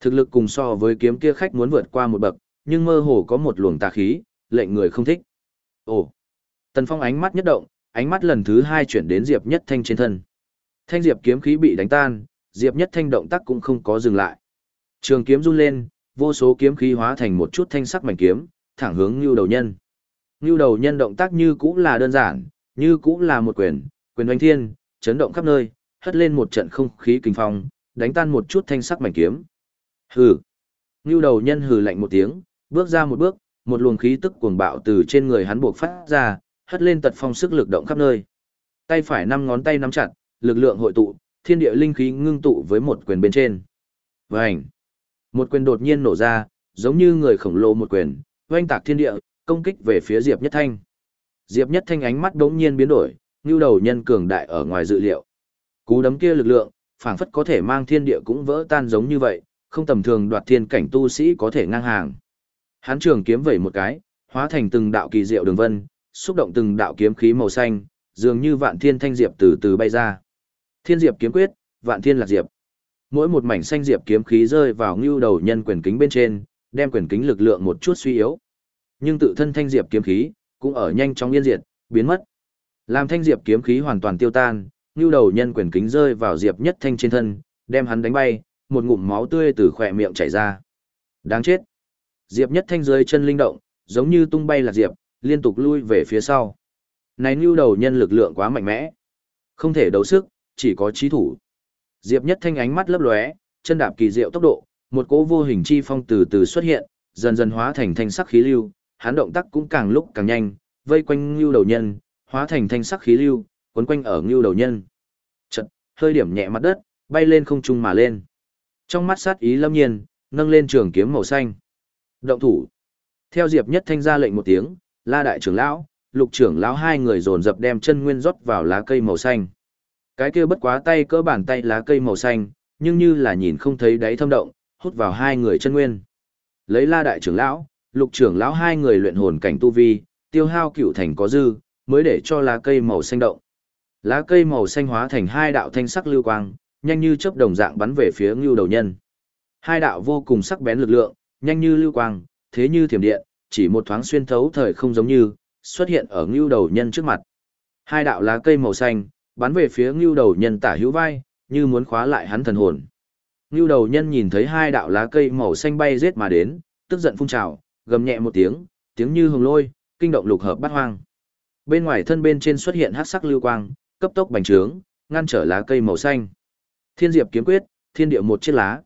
Thực lực cùng so với kiếm kia khách muốn vượt qua một bậc, nhưng mơ hồ có một luồng tà khí, lệnh người không thích. Ồ! Tần Phong ánh mắt nhất động, ánh mắt lần thứ hai chuyển đến Diệp Nhất Thanh trên thân. Thanh Diệp kiếm khí bị đánh tan, Diệp Nhất Thanh động tác cũng không có dừng lại. Trường kiếm run lên, vô số kiếm khí hóa thành một chút thanh sắc mảnh kiếm, thẳng hướng Ngưu Đầu Nhân. Ngưu Đầu Nhân động tác như cũng là đơn giản, như cũng là một quyền, quyền oanh thiên, chấn động khắp nơi, hất lên một trận không khí kinh phong, đánh tan một chút thanh sắc mảnh kiếm. Hừ. Ngưu Đầu Nhân hừ lạnh một tiếng, bước ra một bước, một luồng khí tức cuồng bạo từ trên người hắn buộc phát ra, hất lên tật phong sức lực động khắp nơi. Tay phải năm ngón tay nắm chặt, lực lượng hội tụ, thiên địa linh khí ngưng tụ với một quyền bên trên. Vành. Một quyền đột nhiên nổ ra, giống như người khổng lồ một quyền, oanh tạc thiên địa, công kích về phía Diệp Nhất Thanh. Diệp Nhất Thanh ánh mắt đống nhiên biến đổi, như đầu nhân cường đại ở ngoài dự liệu. Cú đấm kia lực lượng, phảng phất có thể mang thiên địa cũng vỡ tan giống như vậy, không tầm thường đoạt thiên cảnh tu sĩ có thể ngang hàng. Hán trường kiếm vẩy một cái, hóa thành từng đạo kỳ diệu đường vân, xúc động từng đạo kiếm khí màu xanh, dường như vạn thiên thanh diệp từ từ bay ra. Thiên diệp kiếm quyết, vạn thiên lạc diệp. Mỗi một mảnh xanh diệp kiếm khí rơi vào ngưu đầu nhân quyền kính bên trên, đem quyền kính lực lượng một chút suy yếu. Nhưng tự thân thanh diệp kiếm khí cũng ở nhanh chóng yên diệt, biến mất. Làm thanh diệp kiếm khí hoàn toàn tiêu tan, ngưu đầu nhân quyền kính rơi vào diệp nhất thanh trên thân, đem hắn đánh bay, một ngụm máu tươi từ khỏe miệng chảy ra. Đáng chết. Diệp nhất thanh dưới chân linh động, giống như tung bay là diệp, liên tục lui về phía sau. Này ngưu đầu nhân lực lượng quá mạnh mẽ. Không thể đấu sức, chỉ có trí thủ. Diệp Nhất Thanh ánh mắt lấp lóe, chân đạp kỳ diệu tốc độ, một cỗ vô hình chi phong từ từ xuất hiện, dần dần hóa thành thanh sắc khí lưu, hắn động tác cũng càng lúc càng nhanh, vây quanh Ngưu Đầu Nhân, hóa thành thanh sắc khí lưu, quấn quanh ở Ngưu Đầu Nhân. Chợt, hơi điểm nhẹ mặt đất, bay lên không trung mà lên. Trong mắt sát ý lâm nhiên, nâng lên trường kiếm màu xanh. Động thủ. Theo Diệp Nhất Thanh ra lệnh một tiếng, La đại trưởng lão, Lục trưởng lão hai người dồn dập đem chân nguyên rót vào lá cây màu xanh. Cái kia bất quá tay cỡ bàn tay lá cây màu xanh, nhưng như là nhìn không thấy đáy thâm động, hút vào hai người chân nguyên. Lấy La đại trưởng lão, Lục trưởng lão hai người luyện hồn cảnh tu vi, tiêu hao cựu thành có dư, mới để cho lá cây màu xanh động. Lá cây màu xanh hóa thành hai đạo thanh sắc lưu quang, nhanh như chớp đồng dạng bắn về phía Ngưu Đầu Nhân. Hai đạo vô cùng sắc bén lực lượng, nhanh như lưu quang, thế như thiểm điện, chỉ một thoáng xuyên thấu thời không giống như xuất hiện ở Ngưu Đầu Nhân trước mặt. Hai đạo lá cây màu xanh, bắn về phía ngưu đầu nhân tả hữu vai, như muốn khóa lại hắn thần hồn. Ngưu đầu nhân nhìn thấy hai đạo lá cây màu xanh bay rết mà đến, tức giận phun trào, gầm nhẹ một tiếng, tiếng như hồng lôi, kinh động lục hợp bát hoang. Bên ngoài thân bên trên xuất hiện hắc sắc lưu quang, cấp tốc bành trướng, ngăn trở lá cây màu xanh. Thiên diệp kiếm quyết, thiên địa một chiếc lá.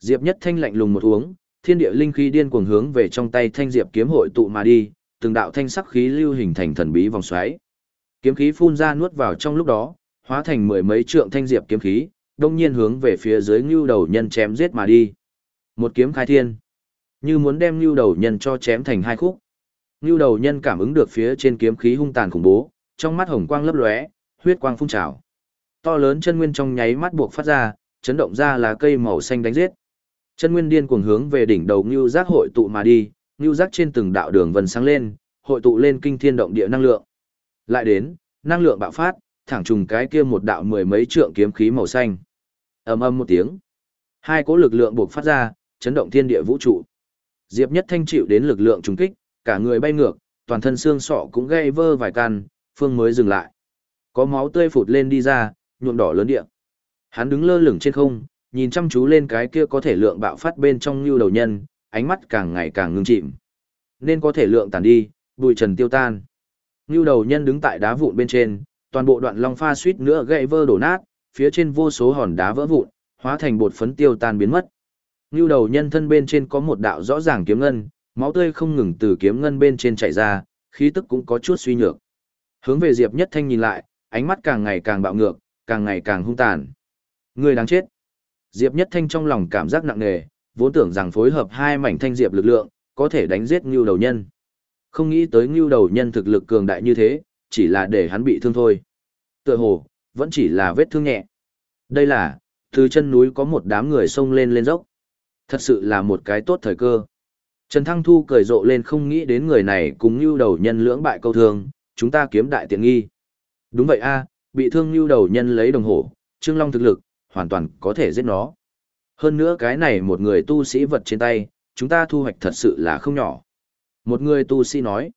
Diệp Nhất Thanh lạnh lùng một uống, thiên địa linh khí điên cuồng hướng về trong tay thanh diệp kiếm hội tụ mà đi, từng đạo thanh sắc khí lưu hình thành thần bí vòng xoáy. Kiếm khí phun ra nuốt vào trong lúc đó, hóa thành mười mấy trượng thanh diệp kiếm khí, đông nhiên hướng về phía dưới ngưu đầu nhân chém giết mà đi. Một kiếm khai thiên, như muốn đem ngưu đầu nhân cho chém thành hai khúc. Ngưu đầu nhân cảm ứng được phía trên kiếm khí hung tàn khủng bố, trong mắt hồng quang lấp lóe, huyết quang phun trào. To lớn chân nguyên trong nháy mắt buộc phát ra, chấn động ra là cây màu xanh đánh giết. Chân nguyên điên cuồng hướng về đỉnh đầu Ngưu Giác hội tụ mà đi, Ngưu Giác trên từng đạo đường vân sáng lên, hội tụ lên kinh thiên động địa năng lượng. Lại đến, năng lượng bạo phát, thẳng trùng cái kia một đạo mười mấy trượng kiếm khí màu xanh. Ầm ầm một tiếng, hai cỗ lực lượng buộc phát ra, chấn động thiên địa vũ trụ. Diệp Nhất Thanh chịu đến lực lượng trùng kích, cả người bay ngược, toàn thân xương sọ cũng gây vơ vài căn, phương mới dừng lại. Có máu tươi phụt lên đi ra, nhuộm đỏ lớn địa. Hắn đứng lơ lửng trên không, nhìn chăm chú lên cái kia có thể lượng bạo phát bên trong lưu đầu nhân, ánh mắt càng ngày càng ngưng chìm. Nên có thể lượng tàn đi, bụi trần tiêu tan. Lưu đầu nhân đứng tại đá vụn bên trên, toàn bộ đoạn long pha suýt nữa gãy vơ đổ nát, phía trên vô số hòn đá vỡ vụn, hóa thành bột phấn tiêu tan biến mất. Lưu đầu nhân thân bên trên có một đạo rõ ràng kiếm ngân, máu tươi không ngừng từ kiếm ngân bên trên chảy ra, khí tức cũng có chút suy nhược. Hướng về Diệp Nhất Thanh nhìn lại, ánh mắt càng ngày càng bạo ngược, càng ngày càng hung tàn. Người đáng chết. Diệp Nhất Thanh trong lòng cảm giác nặng nề, vốn tưởng rằng phối hợp hai mảnh thanh diệp lực lượng, có thể đánh giết Ngưu Đầu Nhân. Không nghĩ tới Ngưu Đầu Nhân thực lực cường đại như thế, chỉ là để hắn bị thương thôi. Tựa hồ, vẫn chỉ là vết thương nhẹ. Đây là, từ chân núi có một đám người xông lên lên dốc. Thật sự là một cái tốt thời cơ. Trần Thăng Thu cười rộ lên không nghĩ đến người này cùng như Đầu Nhân lưỡng bại câu thương, chúng ta kiếm đại tiện nghi. Đúng vậy a, bị thương như Đầu Nhân lấy đồng hồ, Trương Long thực lực, hoàn toàn có thể giết nó. Hơn nữa cái này một người tu sĩ vật trên tay, chúng ta thu hoạch thật sự là không nhỏ. Một người tu sĩ nói.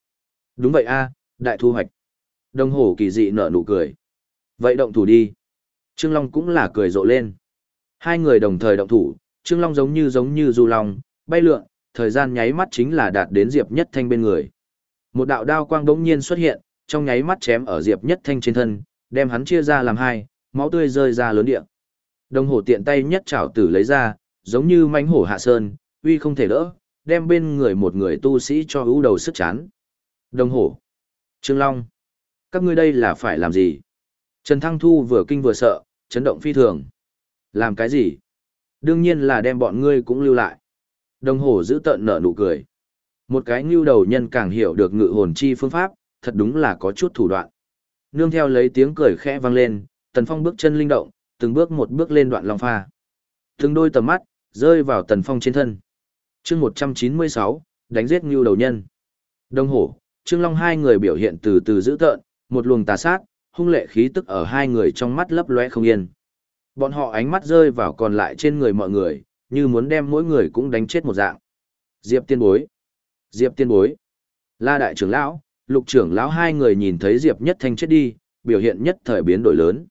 Đúng vậy a, đại thu hoạch. Đồng hồ kỳ dị nở nụ cười. Vậy động thủ đi. Trương Long cũng là cười rộ lên. Hai người đồng thời động thủ, Trương Long giống như giống như du long, bay lượn, thời gian nháy mắt chính là đạt đến Diệp Nhất Thanh bên người. Một đạo đao quang đống nhiên xuất hiện, trong nháy mắt chém ở Diệp Nhất Thanh trên thân, đem hắn chia ra làm hai, máu tươi rơi ra lớn địa. Đồng hồ tiện tay nhất chảo tử lấy ra, giống như mãnh hổ hạ sơn, uy không thể đỡ, đem bên người một người tu sĩ cho ưu đầu sức chán. Đồng hồ. Trương Long. Các ngươi đây là phải làm gì? Trần Thăng Thu vừa kinh vừa sợ, chấn động phi thường. Làm cái gì? Đương nhiên là đem bọn ngươi cũng lưu lại. Đồng hồ giữ tận nở nụ cười. Một cái ngưu đầu nhân càng hiểu được ngự hồn chi phương pháp, thật đúng là có chút thủ đoạn. Nương theo lấy tiếng cười khẽ vang lên, Tần Phong bước chân linh động, từng bước một bước lên đoạn long pha. Từng đôi tầm mắt, rơi vào tần phong trên thân. chương 196, đánh giết ngưu đầu nhân. Đông hổ, Trương Long hai người biểu hiện từ từ dữ tợn, một luồng tà sát, hung lệ khí tức ở hai người trong mắt lấp lóe không yên. Bọn họ ánh mắt rơi vào còn lại trên người mọi người, như muốn đem mỗi người cũng đánh chết một dạng. Diệp tiên bối. Diệp tiên bối. La đại trưởng lão, lục trưởng lão hai người nhìn thấy Diệp nhất thanh chết đi, biểu hiện nhất thời biến đổi lớn.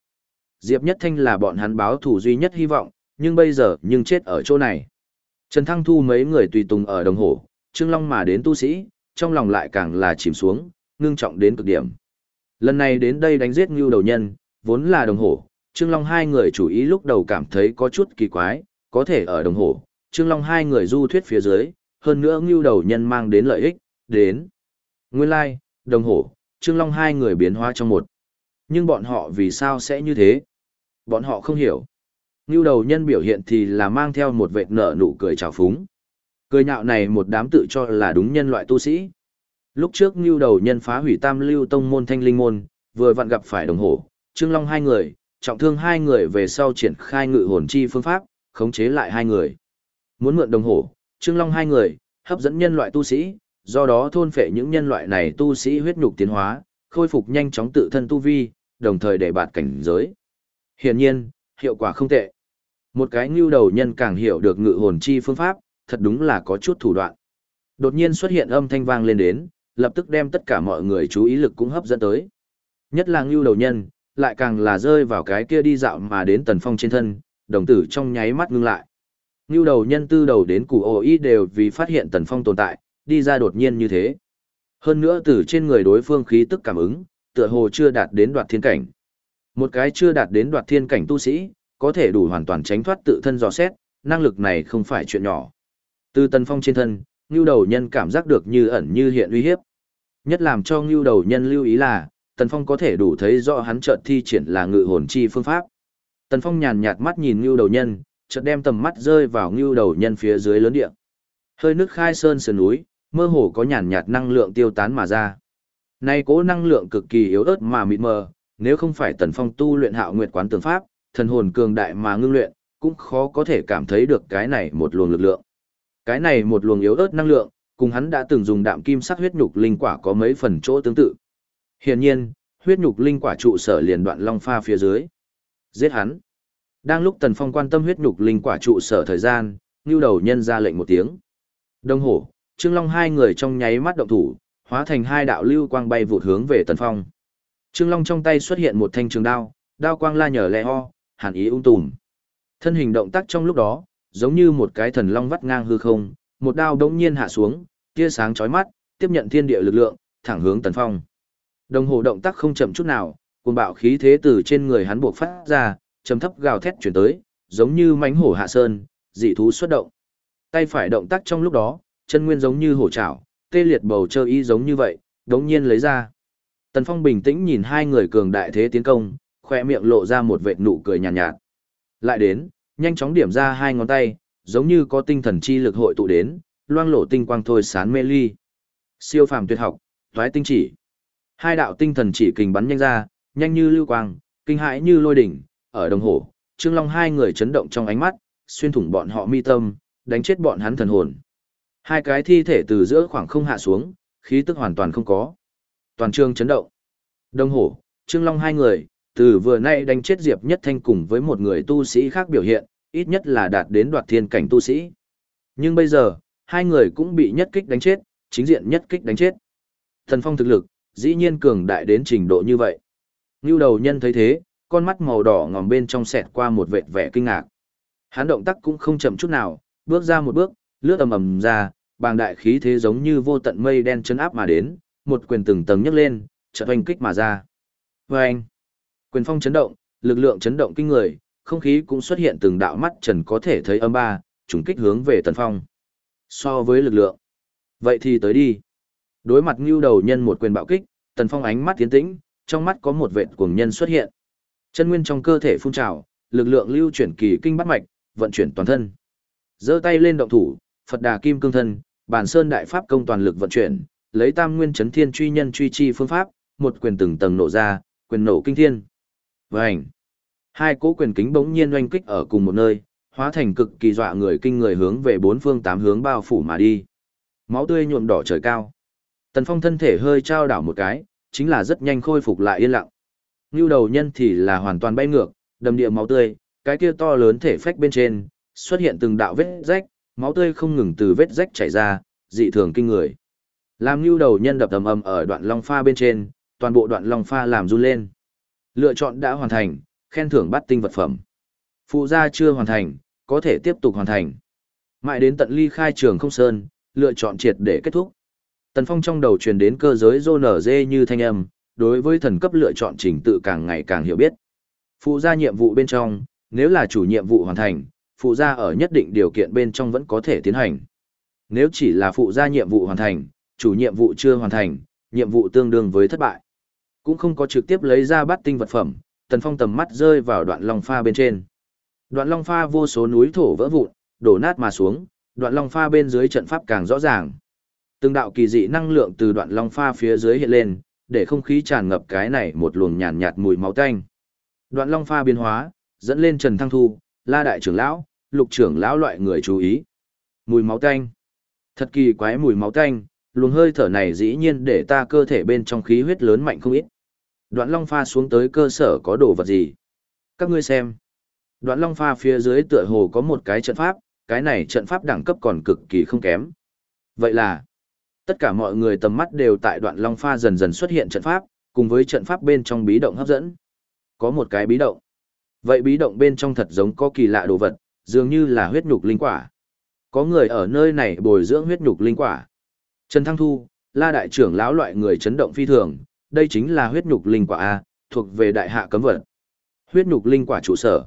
Diệp Nhất Thanh là bọn hắn báo thủ duy nhất hy vọng, nhưng bây giờ nhưng chết ở chỗ này. Trần Thăng Thu mấy người tùy tùng ở đồng hồ, Trương Long mà đến tu sĩ, trong lòng lại càng là chìm xuống, ngưng trọng đến cực điểm. Lần này đến đây đánh giết Ngưu đầu nhân, vốn là đồng hồ, Trương Long hai người chủ ý lúc đầu cảm thấy có chút kỳ quái, có thể ở đồng hồ, Trương Long hai người du thuyết phía dưới, hơn nữa Ngưu đầu nhân mang đến lợi ích, đến. Nguyên lai, like, đồng hồ, Trương Long hai người biến hóa trong một. Nhưng bọn họ vì sao sẽ như thế? Bọn họ không hiểu. Ngưu đầu nhân biểu hiện thì là mang theo một vệt nở nụ cười trào phúng. Cười nhạo này một đám tự cho là đúng nhân loại tu sĩ. Lúc trước Ngưu đầu nhân phá hủy tam lưu tông môn thanh linh môn, vừa vặn gặp phải đồng hồ, Trương Long hai người, trọng thương hai người về sau triển khai ngự hồn chi phương pháp, khống chế lại hai người. Muốn mượn đồng hồ, Trương Long hai người, hấp dẫn nhân loại tu sĩ, do đó thôn phệ những nhân loại này tu sĩ huyết nhục tiến hóa, khôi phục nhanh chóng tự thân tu vi, đồng thời để bạt cảnh giới. Hiển nhiên, hiệu quả không tệ. Một cái ngưu đầu nhân càng hiểu được ngự hồn chi phương pháp, thật đúng là có chút thủ đoạn. Đột nhiên xuất hiện âm thanh vang lên đến, lập tức đem tất cả mọi người chú ý lực cũng hấp dẫn tới. Nhất là ngưu đầu nhân, lại càng là rơi vào cái kia đi dạo mà đến tần phong trên thân, đồng tử trong nháy mắt ngưng lại. Ngưu đầu nhân tư đầu đến củ ổ ý đều vì phát hiện tần phong tồn tại, đi ra đột nhiên như thế. Hơn nữa từ trên người đối phương khí tức cảm ứng, tựa hồ chưa đạt đến đoạt thiên cảnh. Một cái chưa đạt đến đoạt thiên cảnh tu sĩ, có thể đủ hoàn toàn tránh thoát tự thân dò xét, năng lực này không phải chuyện nhỏ. Từ Tần Phong trên thân, Ngưu Đầu Nhân cảm giác được như ẩn như hiện uy hiếp. Nhất làm cho Ngưu Đầu Nhân lưu ý là, Tần Phong có thể đủ thấy rõ hắn chợt thi triển là ngự hồn chi phương pháp. Tần Phong nhàn nhạt mắt nhìn Ngưu Đầu Nhân, chợt đem tầm mắt rơi vào Ngưu Đầu Nhân phía dưới lớn địa. Hơi nước khai sơn sườn núi, mơ hồ có nhàn nhạt năng lượng tiêu tán mà ra. Nay cố năng lượng cực kỳ yếu ớt mà mịt mờ, nếu không phải Tần Phong tu luyện Hạo Nguyệt Quán Tường Pháp, thần hồn cường đại mà ngưng luyện, cũng khó có thể cảm thấy được cái này một luồng lực lượng. Cái này một luồng yếu ớt năng lượng, cùng hắn đã từng dùng đạm kim sắc huyết nhục linh quả có mấy phần chỗ tương tự. Hiển nhiên, huyết nhục linh quả trụ sở liền đoạn long pha phía dưới. Giết hắn. Đang lúc Tần Phong quan tâm huyết nhục linh quả trụ sở thời gian, Nưu Đầu Nhân ra lệnh một tiếng. Đông hổ, Trương Long hai người trong nháy mắt động thủ, hóa thành hai đạo lưu quang bay vụt hướng về Tần Phong. Trương Long trong tay xuất hiện một thanh trường đao, đao quang la nhở lẹ ho, hàn ý ung tùm. Thân hình động tác trong lúc đó, giống như một cái thần long vắt ngang hư không, một đao đống nhiên hạ xuống, tia sáng chói mắt, tiếp nhận thiên địa lực lượng, thẳng hướng Tần Phong. Đồng hồ động tác không chậm chút nào, cuồng bạo khí thế từ trên người hắn buộc phát ra, trầm thấp gào thét chuyển tới, giống như mãnh hổ hạ sơn, dị thú xuất động. Tay phải động tác trong lúc đó, chân nguyên giống như hổ chảo, tê liệt bầu trời y giống như vậy, đống nhiên lấy ra. Tần Phong bình tĩnh nhìn hai người cường đại thế tiến công, khoe miệng lộ ra một vệt nụ cười nhàn nhạt, nhạt. Lại đến, nhanh chóng điểm ra hai ngón tay, giống như có tinh thần chi lực hội tụ đến, loang lổ tinh quang thôi sán mê ly. Siêu phàm tuyệt học, toái tinh chỉ. Hai đạo tinh thần chỉ kình bắn nhanh ra, nhanh như lưu quang, kinh hãi như lôi đỉnh, ở đồng hồ, Trương Long hai người chấn động trong ánh mắt, xuyên thủng bọn họ mi tâm, đánh chết bọn hắn thần hồn. Hai cái thi thể từ giữa khoảng không hạ xuống, khí tức hoàn toàn không có. Toàn trường chấn động. Đồng hồ, Trương Long hai người, từ vừa nay đánh chết Diệp Nhất Thanh cùng với một người tu sĩ khác biểu hiện, ít nhất là đạt đến đoạt thiên cảnh tu sĩ. Nhưng bây giờ, hai người cũng bị nhất kích đánh chết, chính diện nhất kích đánh chết. Thần phong thực lực, dĩ nhiên cường đại đến trình độ như vậy. Ngưu đầu nhân thấy thế, con mắt màu đỏ ngòm bên trong xẹt qua một vệt vẻ kinh ngạc. Hắn động tác cũng không chậm chút nào, bước ra một bước, lướt ầm ầm ra, bàng đại khí thế giống như vô tận mây đen chân áp mà đến, một quyền từng tầng nhấc lên, chợt hoành kích mà ra. Vâng! Quyền phong chấn động, lực lượng chấn động kinh người, không khí cũng xuất hiện từng đạo mắt trần có thể thấy âm ba, trùng kích hướng về tần phong. So với lực lượng. Vậy thì tới đi. Đối mặt ngưu đầu nhân một quyền bạo kích, tần phong ánh mắt tiến tĩnh, trong mắt có một vệt cuồng nhân xuất hiện. Chân nguyên trong cơ thể phun trào, lực lượng lưu chuyển kỳ kinh bắt mạch, vận chuyển toàn thân. giơ tay lên động thủ, Phật Đà Kim Cương Thân, Bản Sơn Đại Pháp công toàn lực vận chuyển, lấy Tam Nguyên Chấn Thiên truy nhân truy chi phương pháp, một quyền từng tầng nổ ra, quyền nổ kinh thiên. Vành. Hai cỗ quyền kính bỗng nhiên oanh kích ở cùng một nơi, hóa thành cực kỳ dọa người kinh người hướng về bốn phương tám hướng bao phủ mà đi. Máu tươi nhuộm đỏ trời cao. Tần Phong thân thể hơi trao đảo một cái, chính là rất nhanh khôi phục lại yên lặng. Ngưu đầu nhân thì là hoàn toàn bay ngược, đầm địa máu tươi, cái kia to lớn thể phách bên trên, xuất hiện từng đạo vết rách, máu tươi không ngừng từ vết rách chảy ra, dị thường kinh người. Làm Ngưu đầu nhân đập ầm ầm ở đoạn long pha bên trên, toàn bộ đoạn long pha làm run lên. Lựa chọn đã hoàn thành, khen thưởng bắt tinh vật phẩm. Phụ gia chưa hoàn thành, có thể tiếp tục hoàn thành. Mãi đến tận ly khai trường không sơn, lựa chọn triệt để kết thúc. Tần Phong trong đầu truyền đến cơ giới rô nở dê như thanh âm, đối với thần cấp lựa chọn trình tự càng ngày càng hiểu biết. Phụ gia nhiệm vụ bên trong, nếu là chủ nhiệm vụ hoàn thành, phụ gia ở nhất định điều kiện bên trong vẫn có thể tiến hành. Nếu chỉ là phụ gia nhiệm vụ hoàn thành, chủ nhiệm vụ chưa hoàn thành, nhiệm vụ tương đương với thất bại. Cũng không có trực tiếp lấy ra bắt tinh vật phẩm, Tần Phong tầm mắt rơi vào đoạn long pha bên trên. Đoạn long pha vô số núi thổ vỡ vụn, đổ nát mà xuống, đoạn long pha bên dưới trận pháp càng rõ ràng. Từng đạo kỳ dị năng lượng từ đoạn long pha phía dưới hiện lên, để không khí tràn ngập cái này một luồng nhàn nhạt, mùi máu tanh. Đoạn long pha biến hóa, dẫn lên Trần Thăng Thu, La đại trưởng lão, Lục trưởng lão loại người chú ý. Mùi máu tanh. Thật kỳ quái mùi máu tanh, luồng hơi thở này dĩ nhiên để ta cơ thể bên trong khí huyết lớn mạnh không ít. Đoạn long pha xuống tới cơ sở có đồ vật gì? Các ngươi xem. Đoạn long pha phía dưới tựa hồ có một cái trận pháp, cái này trận pháp đẳng cấp còn cực kỳ không kém. Vậy là, tất cả mọi người tầm mắt đều tại đoạn long pha dần dần xuất hiện trận pháp, cùng với trận pháp bên trong bí động hấp dẫn. Có một cái bí động. Vậy bí động bên trong thật giống có kỳ lạ đồ vật, dường như là huyết nhục linh quả. Có người ở nơi này bồi dưỡng huyết nhục linh quả. Trần Thăng Thu, La đại trưởng lão loại người chấn động phi thường, đây chính là huyết nhục linh quả A, thuộc về đại hạ cấm vật. Huyết nhục linh quả trụ sở.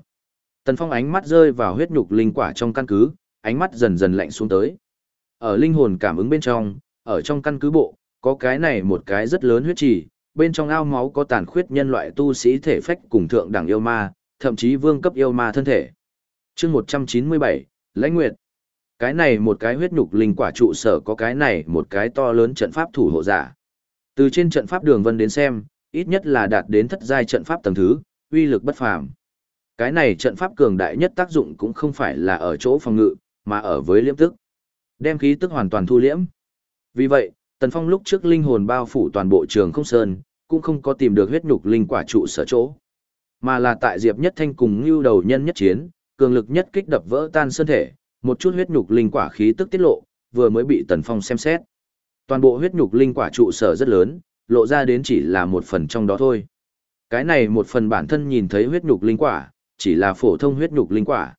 Tần Phong ánh mắt rơi vào huyết nhục linh quả trong căn cứ, ánh mắt dần dần lạnh xuống tới. Ở linh hồn cảm ứng bên trong, ở trong căn cứ bộ, có cái này một cái rất lớn huyết trì, bên trong ao máu có tàn khuyết nhân loại tu sĩ thể phách cùng thượng đẳng yêu ma, thậm chí vương cấp yêu ma thân thể. chương 197, Lãnh Nguyệt. Cái này một cái huyết nhục linh quả trụ sở có cái này một cái to lớn trận pháp thủ hộ giả. Từ trên trận pháp đường vân đến xem, ít nhất là đạt đến thất giai trận pháp tầng thứ, uy lực bất phàm. Cái này trận pháp cường đại nhất tác dụng cũng không phải là ở chỗ phòng ngự, mà ở với liễm tức. Đem khí tức hoàn toàn thu liễm. Vì vậy, Tần Phong lúc trước linh hồn bao phủ toàn bộ trường không sơn, cũng không có tìm được huyết nhục linh quả trụ sở chỗ. Mà là tại Diệp Nhất Thanh cùng Ngưu Đầu Nhân nhất chiến, cường lực nhất kích đập vỡ tan sơn thể, một chút huyết nhục linh quả khí tức tiết lộ, vừa mới bị Tần Phong xem xét. Toàn bộ huyết nhục linh quả trụ sở rất lớn, lộ ra đến chỉ là một phần trong đó thôi. Cái này một phần bản thân nhìn thấy huyết nhục linh quả, chỉ là phổ thông huyết nhục linh quả.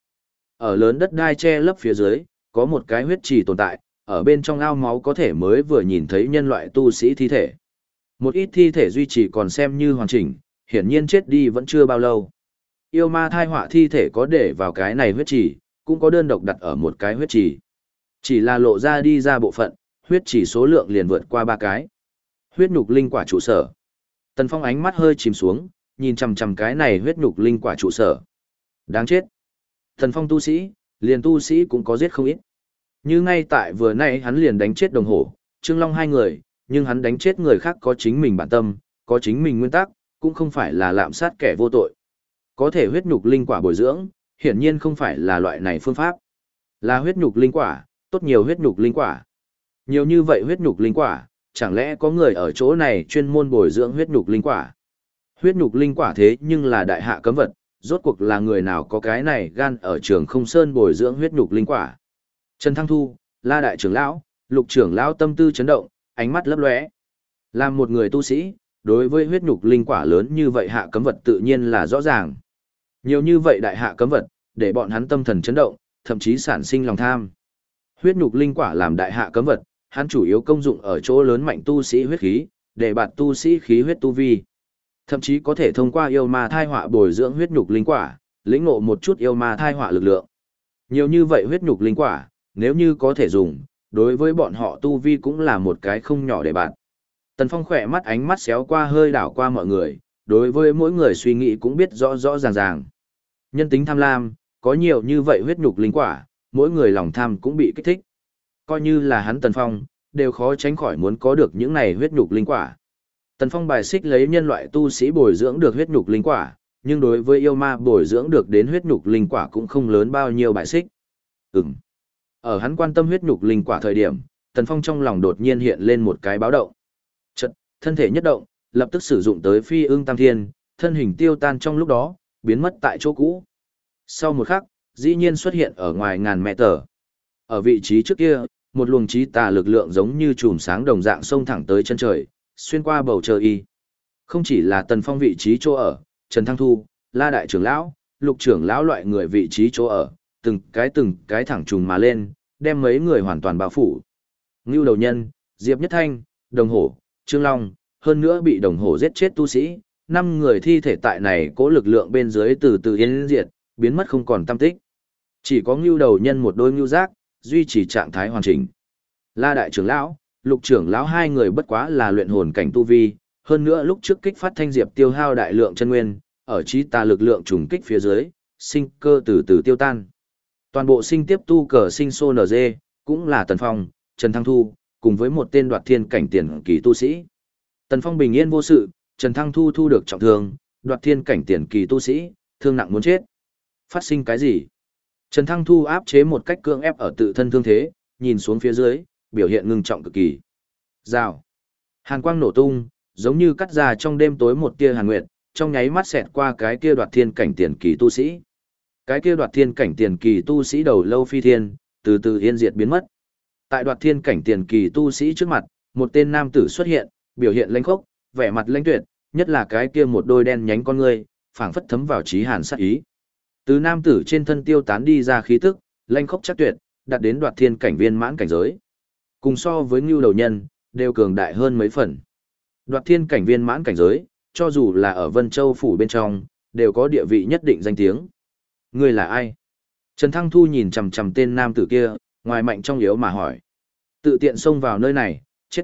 Ở lớn đất đai che lấp phía dưới, có một cái huyết trì tồn tại, ở bên trong ao máu có thể mới vừa nhìn thấy nhân loại tu sĩ thi thể. Một ít thi thể duy trì còn xem như hoàn chỉnh, hiển nhiên chết đi vẫn chưa bao lâu. Yêu ma thai họa thi thể có để vào cái này huyết trì, cũng có đơn độc đặt ở một cái huyết trì. Chỉ là lộ ra đi ra bộ phận, huyết chỉ số lượng liền vượt qua ba cái. Huyết nhục linh quả trụ sở. Tần Phong ánh mắt hơi chìm xuống, nhìn chằm chằm cái này huyết nhục linh quả trụ sở. Đáng chết. Tần Phong tu sĩ, liền tu sĩ cũng có giết không ít. Như ngay tại vừa nãy hắn liền đánh chết đồng hồ, Trương Long hai người, nhưng hắn đánh chết người khác có chính mình bản tâm, có chính mình nguyên tắc, cũng không phải là lạm sát kẻ vô tội. Có thể huyết nhục linh quả bồi dưỡng, hiển nhiên không phải là loại này phương pháp. Là huyết nhục linh quả, tốt nhiều huyết nhục linh quả. Nhiều như vậy huyết nhục linh quả, chẳng lẽ có người ở chỗ này chuyên môn bồi dưỡng huyết nhục linh quả? Huyết nhục linh quả thế nhưng là đại hạ cấm vật, rốt cuộc là người nào có cái này gan ở trường không sơn bồi dưỡng huyết nhục linh quả. Trần Thăng Thu, La Đại trưởng lão, Lục trưởng lão tâm tư chấn động, ánh mắt lấp lóe. Làm một người tu sĩ, đối với huyết nhục linh quả lớn như vậy hạ cấm vật tự nhiên là rõ ràng. Nhiều như vậy đại hạ cấm vật, để bọn hắn tâm thần chấn động, thậm chí sản sinh lòng tham. Huyết nhục linh quả làm đại hạ cấm vật, hắn chủ yếu công dụng ở chỗ lớn mạnh tu sĩ huyết khí, để bạt tu sĩ khí huyết tu vi. Thậm chí có thể thông qua yêu ma thai họa bồi dưỡng huyết nhục linh quả, lĩnh ngộ một chút yêu ma thai họa lực lượng. Nhiều như vậy huyết nhục linh quả, nếu như có thể dùng, đối với bọn họ tu vi cũng là một cái không nhỏ để bạn. Tần Phong khỏe mắt ánh mắt xéo qua hơi đảo qua mọi người, đối với mỗi người suy nghĩ cũng biết rõ rõ ràng ràng. Nhân tính tham lam, có nhiều như vậy huyết nhục linh quả, mỗi người lòng tham cũng bị kích thích. Coi như là hắn Tần Phong, đều khó tránh khỏi muốn có được những này huyết nhục linh quả. Tần Phong bài xích lấy nhân loại tu sĩ bồi dưỡng được huyết nhục linh quả, nhưng đối với yêu ma bồi dưỡng được đến huyết nhục linh quả cũng không lớn bao nhiêu bài xích. Ừm. Ở hắn quan tâm huyết nhục linh quả thời điểm, Tần Phong trong lòng đột nhiên hiện lên một cái báo động. chật thân thể nhất động, lập tức sử dụng tới phi ương tam thiên, thân hình tiêu tan trong lúc đó, biến mất tại chỗ cũ. Sau một khắc, dĩ nhiên xuất hiện ở ngoài ngàn mẹ tờ. Ở vị trí trước kia, một luồng trí tà lực lượng giống như chùm sáng đồng dạng xông thẳng tới chân trời, xuyên qua bầu trời y. Không chỉ là Tần Phong vị trí chỗ ở, Trần Thăng Thu, La Đại trưởng lão, Lục trưởng lão loại người vị trí chỗ ở, từng cái từng cái thẳng trùng mà lên, đem mấy người hoàn toàn bao phủ. Ngưu đầu nhân, Diệp Nhất Thanh, Đồng Hổ, Trương Long, hơn nữa bị Đồng Hổ giết chết tu sĩ, năm người thi thể tại này cố lực lượng bên dưới từ từ yên diệt, biến mất không còn tâm tích. Chỉ có Ngưu đầu nhân một đôi ngưu giác, duy trì trạng thái hoàn chỉnh. La đại trưởng lão, Lục trưởng lão hai người bất quá là luyện hồn cảnh tu vi, hơn nữa lúc trước kích phát thanh diệp tiêu hao đại lượng chân nguyên, ở trí tà lực lượng trùng kích phía dưới, sinh cơ từ từ tiêu tan. Toàn bộ sinh tiếp tu cờ sinh sô NG, cũng là Tần Phong, Trần Thăng Thu, cùng với một tên đoạt thiên cảnh tiền kỳ tu sĩ. Tần Phong bình yên vô sự, Trần Thăng Thu thu được trọng thương, đoạt thiên cảnh tiền kỳ tu sĩ, thương nặng muốn chết. Phát sinh cái gì? Trần Thăng Thu áp chế một cách cưỡng ép ở tự thân thương thế, nhìn xuống phía dưới, biểu hiện ngưng trọng cực kỳ. Rào. Hàn quang nổ tung, giống như cắt ra trong đêm tối một tia hàn nguyệt, trong nháy mắt xẹt qua cái kia đoạt thiên cảnh tiền kỳ tu sĩ. Cái kia đoạt thiên cảnh tiền kỳ tu sĩ đầu lâu phi thiên, từ từ yên diệt biến mất. Tại đoạt thiên cảnh tiền kỳ tu sĩ trước mặt, một tên nam tử xuất hiện, biểu hiện lãnh khốc, vẻ mặt lãnh tuyệt, nhất là cái kia một đôi đen nhánh con ngươi, phảng phất thấm vào trí hàn sát ý. Từ nam tử trên thân tiêu tán đi ra khí tức, lanh khốc chắc tuyệt, đạt đến đoạt thiên cảnh viên mãn cảnh giới. Cùng so với ngưu đầu nhân, đều cường đại hơn mấy phần. Đoạt thiên cảnh viên mãn cảnh giới, cho dù là ở Vân Châu phủ bên trong, đều có địa vị nhất định danh tiếng. Ngươi là ai? Trần Thăng Thu nhìn chằm chằm tên nam tử kia, ngoài mạnh trong yếu mà hỏi. Tự tiện xông vào nơi này, chết.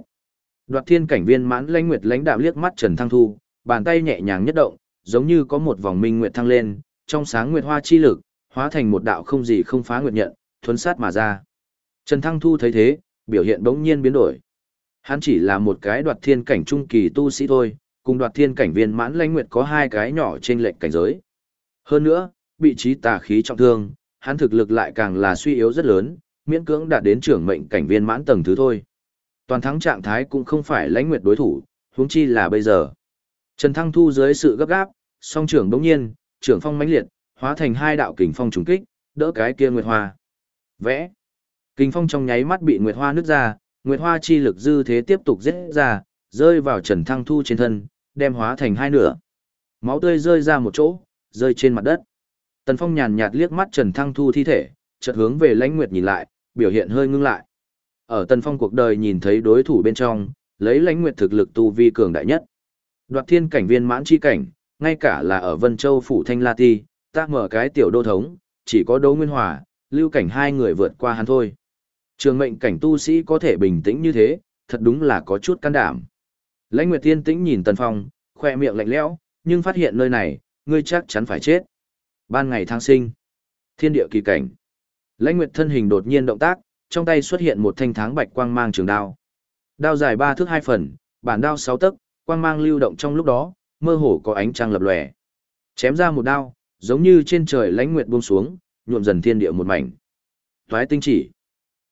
Đoạt thiên cảnh viên mãn lãnh nguyệt lãnh đạo liếc mắt Trần Thăng Thu, bàn tay nhẹ nhàng nhất động, giống như có một vòng minh nguyệt thăng lên, trong sáng nguyệt hoa chi lực, hóa thành một đạo không gì không phá nguyệt nhận, thuấn sát mà ra. Trần Thăng Thu thấy thế, biểu hiện bỗng nhiên biến đổi. Hắn chỉ là một cái đoạt thiên cảnh trung kỳ tu sĩ thôi, cùng đoạt thiên cảnh viên mãn lãnh nguyệt có hai cái nhỏ trên lệnh cảnh giới. Hơn nữa, vị trí tà khí trọng thương, hắn thực lực lại càng là suy yếu rất lớn, miễn cưỡng đạt đến trưởng mệnh cảnh viên mãn tầng thứ thôi. Toàn thắng trạng thái cũng không phải lãnh nguyệt đối thủ, huống chi là bây giờ. Trần Thăng Thu dưới sự gấp gáp, song trưởng đống nhiên, trưởng phong mãnh liệt, hóa thành hai đạo kình phong trùng kích, đỡ cái kia nguyệt hoa. Vẽ. Kình phong trong nháy mắt bị nguyệt hoa nứt ra, nguyệt hoa chi lực dư thế tiếp tục giết ra, rơi vào Trần Thăng Thu trên thân, đem hóa thành hai nửa. Máu tươi rơi ra một chỗ, rơi trên mặt đất. Tần Phong nhàn nhạt liếc mắt Trần Thăng Thu thi thể, chợt hướng về Lãnh Nguyệt nhìn lại, biểu hiện hơi ngưng lại. Ở Tần Phong cuộc đời nhìn thấy đối thủ bên trong, lấy Lãnh Nguyệt thực lực tu vi cường đại nhất. Đoạt thiên cảnh viên mãn chi cảnh, ngay cả là ở Vân Châu phủ Thanh La Ti, ta mở cái tiểu đô thống, chỉ có Đỗ Nguyên Hòa, lưu cảnh hai người vượt qua hắn thôi. Trường mệnh cảnh tu sĩ có thể bình tĩnh như thế, thật đúng là có chút can đảm. Lãnh Nguyệt Tiên tĩnh nhìn Tần Phong, khoe miệng lạnh lẽo, nhưng phát hiện nơi này, ngươi chắc chắn phải chết. Ban ngày tháng sinh, thiên địa kỳ cảnh. Lãnh Nguyệt thân hình đột nhiên động tác, trong tay xuất hiện một thanh tháng bạch quang mang trường đao. Đao dài ba thước hai phần, bản đao sáu tấc, quang mang lưu động trong lúc đó, mơ hồ có ánh trăng lập lòe. Chém ra một đao, giống như trên trời lãnh nguyệt buông xuống, nhuộm dần thiên địa một mảnh. Toái tinh chỉ.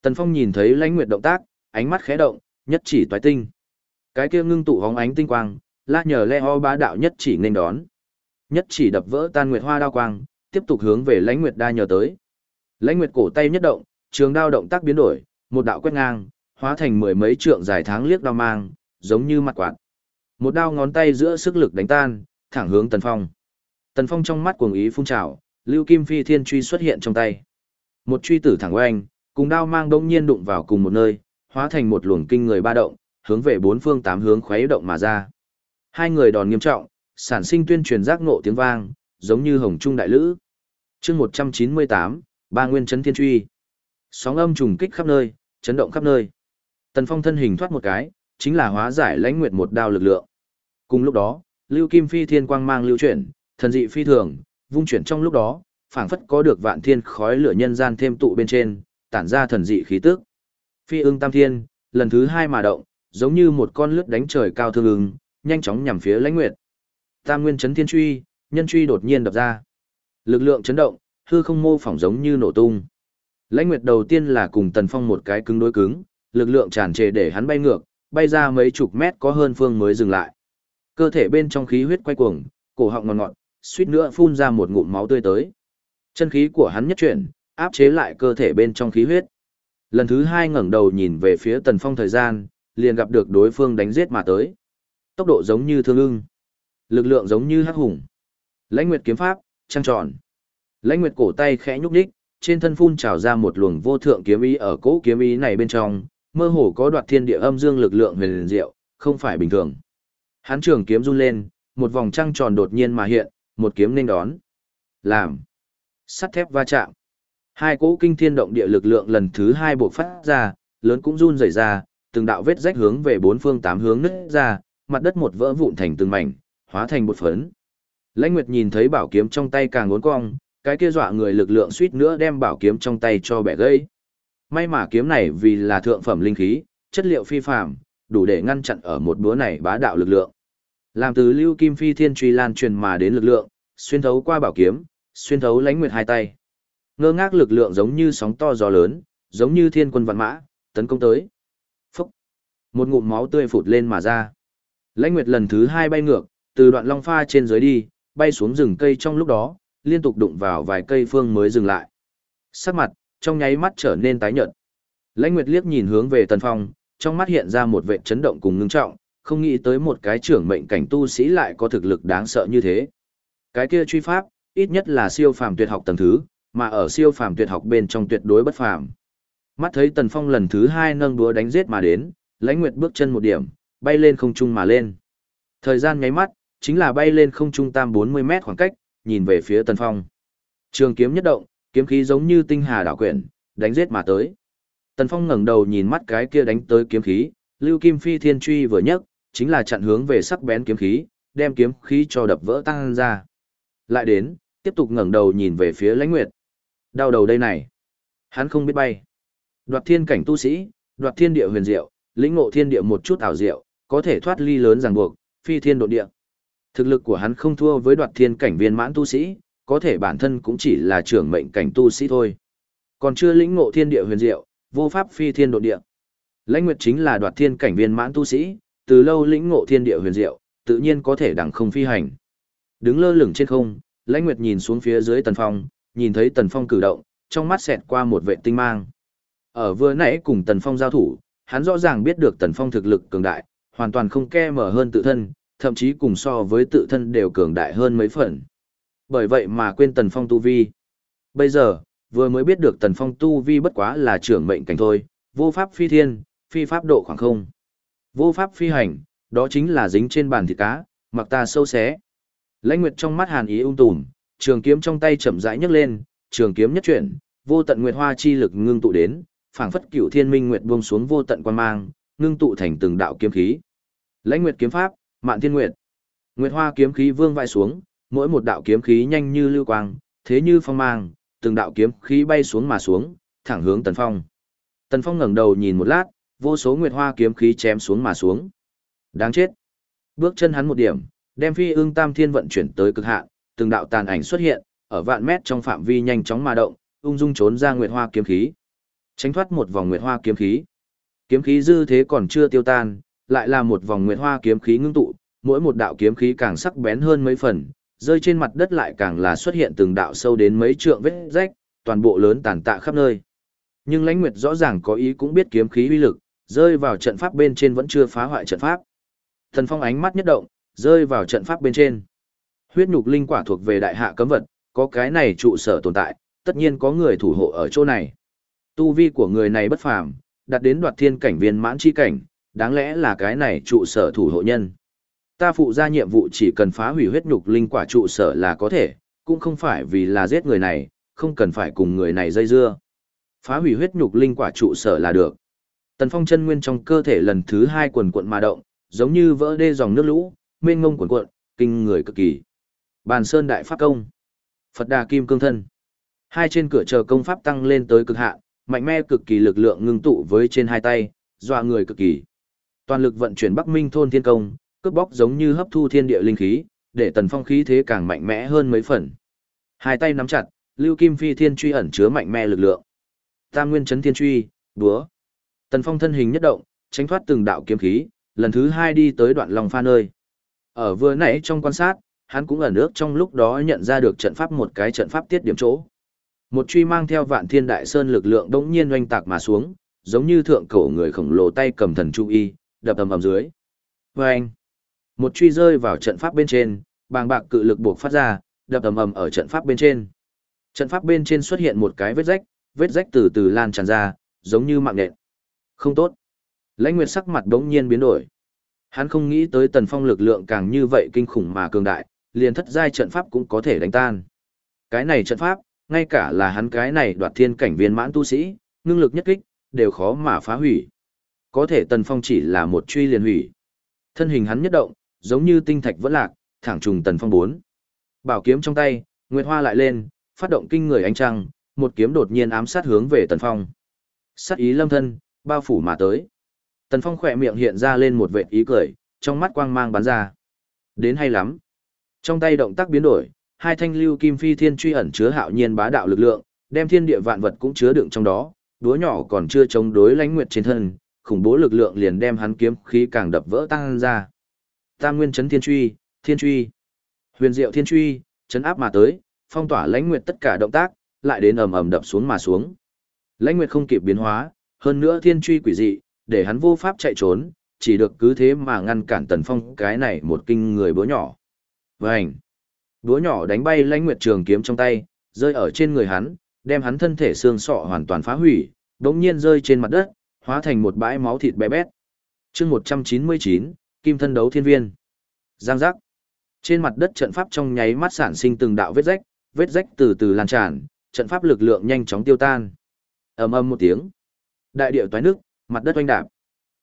Tần Phong nhìn thấy lãnh nguyệt động tác, ánh mắt khẽ động, nhất chỉ toái tinh. Cái kia ngưng tụ hóng ánh tinh quang, la nhờ le ho bá đạo nhất chỉ nên đón. Nhất chỉ đập vỡ tan nguyệt hoa đao quang, tiếp tục hướng về lãnh nguyệt đa nhờ tới. Lãnh nguyệt cổ tay nhất động, trường đao động tác biến đổi, một đạo quét ngang, hóa thành mười mấy trượng dài tháng liếc đao mang, giống như mặt quạt. Một đao ngón tay giữa sức lực đánh tan, thẳng hướng Tần Phong. Tần Phong trong mắt cuồng ý phun trào, Lưu Kim Phi Thiên truy xuất hiện trong tay. Một truy tử thẳng oanh, cùng đao mang đông nhiên đụng vào cùng một nơi, hóa thành một luồng kinh người ba động, hướng về bốn phương tám hướng khuấy động mà ra. Hai người đòn nghiêm trọng, sản sinh tuyên truyền giác ngộ tiếng vang, giống như hồng trung đại lữ. Chương 198, Ba Nguyên chấn thiên truy. Sóng âm trùng kích khắp nơi, chấn động khắp nơi. Tần Phong thân hình thoát một cái, chính là hóa giải lãnh nguyệt một đao lực lượng. Cùng lúc đó, Lưu Kim Phi Thiên quang mang lưu chuyển, thần dị phi thường, vung chuyển trong lúc đó, phảng phất có được vạn thiên khói lửa nhân gian thêm tụ bên trên, tản ra thần dị khí tức. Phi ưng tam thiên, lần thứ hai mà động, giống như một con lướt đánh trời cao thương ưng, nhanh chóng nhằm phía lãnh nguyệt. Tam nguyên chấn thiên truy, nhân truy đột nhiên đập ra. Lực lượng chấn động, hư không mô phỏng giống như nổ tung. Lãnh nguyệt đầu tiên là cùng tần phong một cái cứng đối cứng, lực lượng tràn trề để hắn bay ngược, bay ra mấy chục mét có hơn phương mới dừng lại. Cơ thể bên trong khí huyết quay cuồng, cổ họng ngọt ngọt, suýt nữa phun ra một ngụm máu tươi tới. Chân khí của hắn nhất chuyển, áp chế lại cơ thể bên trong khí huyết. Lần thứ hai ngẩng đầu nhìn về phía Tần Phong thời gian, liền gặp được đối phương đánh giết mà tới. Tốc độ giống như thương ưng, lực lượng giống như hắc hùng. Lãnh Nguyệt kiếm pháp, trăng tròn. Lãnh Nguyệt cổ tay khẽ nhúc nhích, trên thân phun trào ra một luồng vô thượng kiếm ý ở cỗ kiếm ý này bên trong, mơ hồ có đoạt thiên địa âm dương lực lượng huyền diệu, không phải bình thường. Hắn trường kiếm run lên, một vòng trăng tròn đột nhiên mà hiện, một kiếm nên đón. Làm. Sắt thép va chạm. Hai cỗ kinh thiên động địa lực lượng lần thứ hai buộc phát ra, lớn cũng run rẩy ra, từng đạo vết rách hướng về bốn phương tám hướng nứt ra, mặt đất một vỡ vụn thành từng mảnh, hóa thành bột phấn. Lãnh Nguyệt nhìn thấy bảo kiếm trong tay càng uốn cong, cái kia dọa người lực lượng suýt nữa đem bảo kiếm trong tay cho bẻ gãy. May mà kiếm này vì là thượng phẩm linh khí, chất liệu phi phàm, đủ để ngăn chặn ở một búa này bá đạo lực lượng. Làm từ lưu kim phi thiên truy lan truyền mà đến lực lượng, xuyên thấu qua bảo kiếm, xuyên thấu lãnh nguyệt hai tay. Ngơ ngác lực lượng giống như sóng to gió lớn, giống như thiên quân vạn mã, tấn công tới. Phúc! Một ngụm máu tươi phụt lên mà ra. Lãnh nguyệt lần thứ hai bay ngược, từ đoạn long pha trên dưới đi, bay xuống rừng cây trong lúc đó, liên tục đụng vào vài cây phương mới dừng lại. Sắc mặt, trong nháy mắt trở nên tái nhợt. Lãnh Nguyệt liếc nhìn hướng về Tần Phong, trong mắt hiện ra một vệ chấn động cùng ngưng trọng, không nghĩ tới một cái trưởng mệnh cảnh tu sĩ lại có thực lực đáng sợ như thế. Cái kia truy pháp, ít nhất là siêu phàm tuyệt học tầng thứ, mà ở siêu phàm tuyệt học bên trong tuyệt đối bất phàm. Mắt thấy Tần Phong lần thứ hai nâng đúa đánh giết mà đến, Lãnh Nguyệt bước chân một điểm, bay lên không trung mà lên. Thời gian nháy mắt, chính là bay lên không trung tam 40 mét khoảng cách, nhìn về phía Tần Phong. Trường kiếm nhất động, kiếm khí giống như tinh hà đảo quyển, đánh giết mà tới. Tần Phong ngẩng đầu nhìn mắt cái kia đánh tới kiếm khí, Lưu Kim Phi Thiên Truy vừa nhấc, chính là chặn hướng về sắc bén kiếm khí, đem kiếm khí cho đập vỡ tăng ra. Lại đến, tiếp tục ngẩng đầu nhìn về phía Lãnh Nguyệt. Đau đầu đây này, hắn không biết bay. Đoạt thiên cảnh tu sĩ, đoạt thiên địa huyền diệu, lĩnh ngộ thiên địa một chút ảo diệu, có thể thoát ly lớn ràng buộc, phi thiên độ địa. Thực lực của hắn không thua với đoạt thiên cảnh viên mãn tu sĩ, có thể bản thân cũng chỉ là trưởng mệnh cảnh tu sĩ thôi. Còn chưa lĩnh ngộ thiên địa huyền diệu, vô pháp phi thiên độ địa. Lãnh Nguyệt chính là đoạt thiên cảnh viên mãn tu sĩ, từ lâu lĩnh ngộ thiên địa huyền diệu, tự nhiên có thể đẳng không phi hành. Đứng lơ lửng trên không, Lãnh Nguyệt nhìn xuống phía dưới Tần Phong, nhìn thấy Tần Phong cử động, trong mắt xẹt qua một vệ tinh mang. Ở vừa nãy cùng Tần Phong giao thủ, hắn rõ ràng biết được Tần Phong thực lực cường đại, hoàn toàn không ke mở hơn tự thân, thậm chí cùng so với tự thân đều cường đại hơn mấy phần. Bởi vậy mà quên Tần Phong tu vi. Bây giờ, vừa mới biết được Tần Phong tu vi bất quá là trưởng mệnh cảnh thôi, vô pháp phi thiên, phi pháp độ khoảng không. Vô pháp phi hành, đó chính là dính trên bàn thịt cá, mặc ta sâu xé. Lãnh Nguyệt trong mắt hàn ý ung tùm, trường kiếm trong tay chậm rãi nhấc lên, trường kiếm nhất chuyển, vô tận nguyệt hoa chi lực ngưng tụ đến, phảng phất cửu thiên minh nguyệt buông xuống vô tận quan mang, ngưng tụ thành từng đạo kiếm khí. Lãnh Nguyệt kiếm pháp, Mạn Thiên Nguyệt. Nguyệt hoa kiếm khí vương vai xuống, mỗi một đạo kiếm khí nhanh như lưu quang, thế như phong mang, từng đạo kiếm khí bay xuống mà xuống, thẳng hướng Tần Phong. Tần Phong ngẩng đầu nhìn một lát, vô số nguyệt hoa kiếm khí chém xuống mà xuống. Đáng chết. Bước chân hắn một điểm, đem phi ương tam thiên vận chuyển tới cực hạn, từng đạo tàn ảnh xuất hiện, ở vạn mét trong phạm vi nhanh chóng mà động, ung dung trốn ra nguyệt hoa kiếm khí. Tránh thoát một vòng nguyệt hoa kiếm khí. Kiếm khí dư thế còn chưa tiêu tan, lại là một vòng nguyệt hoa kiếm khí ngưng tụ, mỗi một đạo kiếm khí càng sắc bén hơn mấy phần, rơi trên mặt đất lại càng là xuất hiện từng đạo sâu đến mấy trượng vết rách, toàn bộ lớn tàn tạ khắp nơi. Nhưng Lãnh Nguyệt rõ ràng có ý cũng biết kiếm khí uy lực, rơi vào trận pháp bên trên vẫn chưa phá hoại trận pháp. Thần Phong ánh mắt nhất động, rơi vào trận pháp bên trên. Huyết nhục linh quả thuộc về đại hạ cấm vật, có cái này trụ sở tồn tại, tất nhiên có người thủ hộ ở chỗ này. Tu vi của người này bất phàm, đạt đến đoạt thiên cảnh viên mãn chi cảnh, đáng lẽ là cái này trụ sở thủ hộ nhân. Ta phụ ra nhiệm vụ chỉ cần phá hủy huyết nhục linh quả trụ sở là có thể, cũng không phải vì là giết người này, không cần phải cùng người này dây dưa. Phá hủy huyết nhục linh quả trụ sở là được. Tần Phong chân nguyên trong cơ thể lần thứ hai quần cuộn mà động, giống như vỡ đê dòng nước lũ, mênh ngông quần cuộn, kinh người cực kỳ. Bàn Sơn Đại Pháp Công, Phật Đà Kim Cương Thân. Hai trên cửa chờ công pháp tăng lên tới cực hạn, mạnh mẽ cực kỳ lực lượng ngưng tụ với trên hai tay, dọa người cực kỳ. Toàn lực vận chuyển Bắc Minh thôn thiên công, cướp bóc giống như hấp thu thiên địa linh khí, để Tần Phong khí thế càng mạnh mẽ hơn mấy phần. Hai tay nắm chặt, Lưu Kim Phi Thiên truy ẩn chứa mạnh mẽ lực lượng. Tam Nguyên Chấn Thiên truy, búa. Tần Phong thân hình nhất động, tránh thoát từng đạo kiếm khí, lần thứ hai đi tới đoạn lòng pha nơi. Ở vừa nãy trong quan sát, hắn cũng ở nước trong lúc đó nhận ra được trận pháp một cái trận pháp tiết điểm chỗ. Một truy mang theo vạn thiên đại sơn lực lượng đống nhiên oanh tạc mà xuống, giống như thượng cổ người khổng lồ tay cầm thần chu y, đập ầm ầm dưới. Và anh, một truy rơi vào trận pháp bên trên, bàng bạc cự lực buộc phát ra, đập ầm ầm ở trận pháp bên trên. Trận pháp bên trên xuất hiện một cái vết rách, vết rách từ từ lan tràn ra, giống như mạng nện. Không tốt. Lãnh Nguyệt sắc mặt đống nhiên biến đổi. Hắn không nghĩ tới tần phong lực lượng càng như vậy kinh khủng mà cường đại, liền thất giai trận pháp cũng có thể đánh tan. Cái này trận pháp, ngay cả là hắn cái này đoạt thiên cảnh viên mãn tu sĩ, ngưng lực nhất kích, đều khó mà phá hủy. Có thể tần phong chỉ là một truy liền hủy. Thân hình hắn nhất động, giống như tinh thạch vẫn lạc, thẳng trùng tần phong bốn. Bảo kiếm trong tay, Nguyệt Hoa lại lên, phát động kinh người ánh trăng, một kiếm đột nhiên ám sát hướng về tần phong. Sát ý lâm thân, bao phủ mà tới. Tần Phong khỏe miệng hiện ra lên một vệt ý cười, trong mắt quang mang bắn ra. Đến hay lắm. Trong tay động tác biến đổi, hai thanh lưu kim phi thiên truy ẩn chứa hạo nhiên bá đạo lực lượng, đem thiên địa vạn vật cũng chứa đựng trong đó, đúa nhỏ còn chưa chống đối lãnh nguyệt trên thân, khủng bố lực lượng liền đem hắn kiếm khí càng đập vỡ tăng ra. Tam nguyên chấn thiên truy, thiên truy, huyền diệu thiên truy, chấn áp mà tới, phong tỏa lãnh nguyệt tất cả động tác, lại đến ầm ầm đập xuống mà xuống. Lãnh nguyệt không kịp biến hóa, hơn nữa thiên truy quỷ dị, để hắn vô pháp chạy trốn, chỉ được cứ thế mà ngăn cản Tần Phong cái này một kinh người búa nhỏ. Vành! Búa nhỏ đánh bay lãnh nguyệt trường kiếm trong tay, rơi ở trên người hắn, đem hắn thân thể xương sọ hoàn toàn phá hủy, đống nhiên rơi trên mặt đất, hóa thành một bãi máu thịt bé bét. chương 199, Kim thân đấu thiên viên. Giang giác! Trên mặt đất trận pháp trong nháy mắt sản sinh từng đạo vết rách, vết rách từ từ lan tràn, trận pháp lực lượng nhanh chóng tiêu tan. Ầm ầm một tiếng, đại địa toái nước, mặt đất oanh đạp.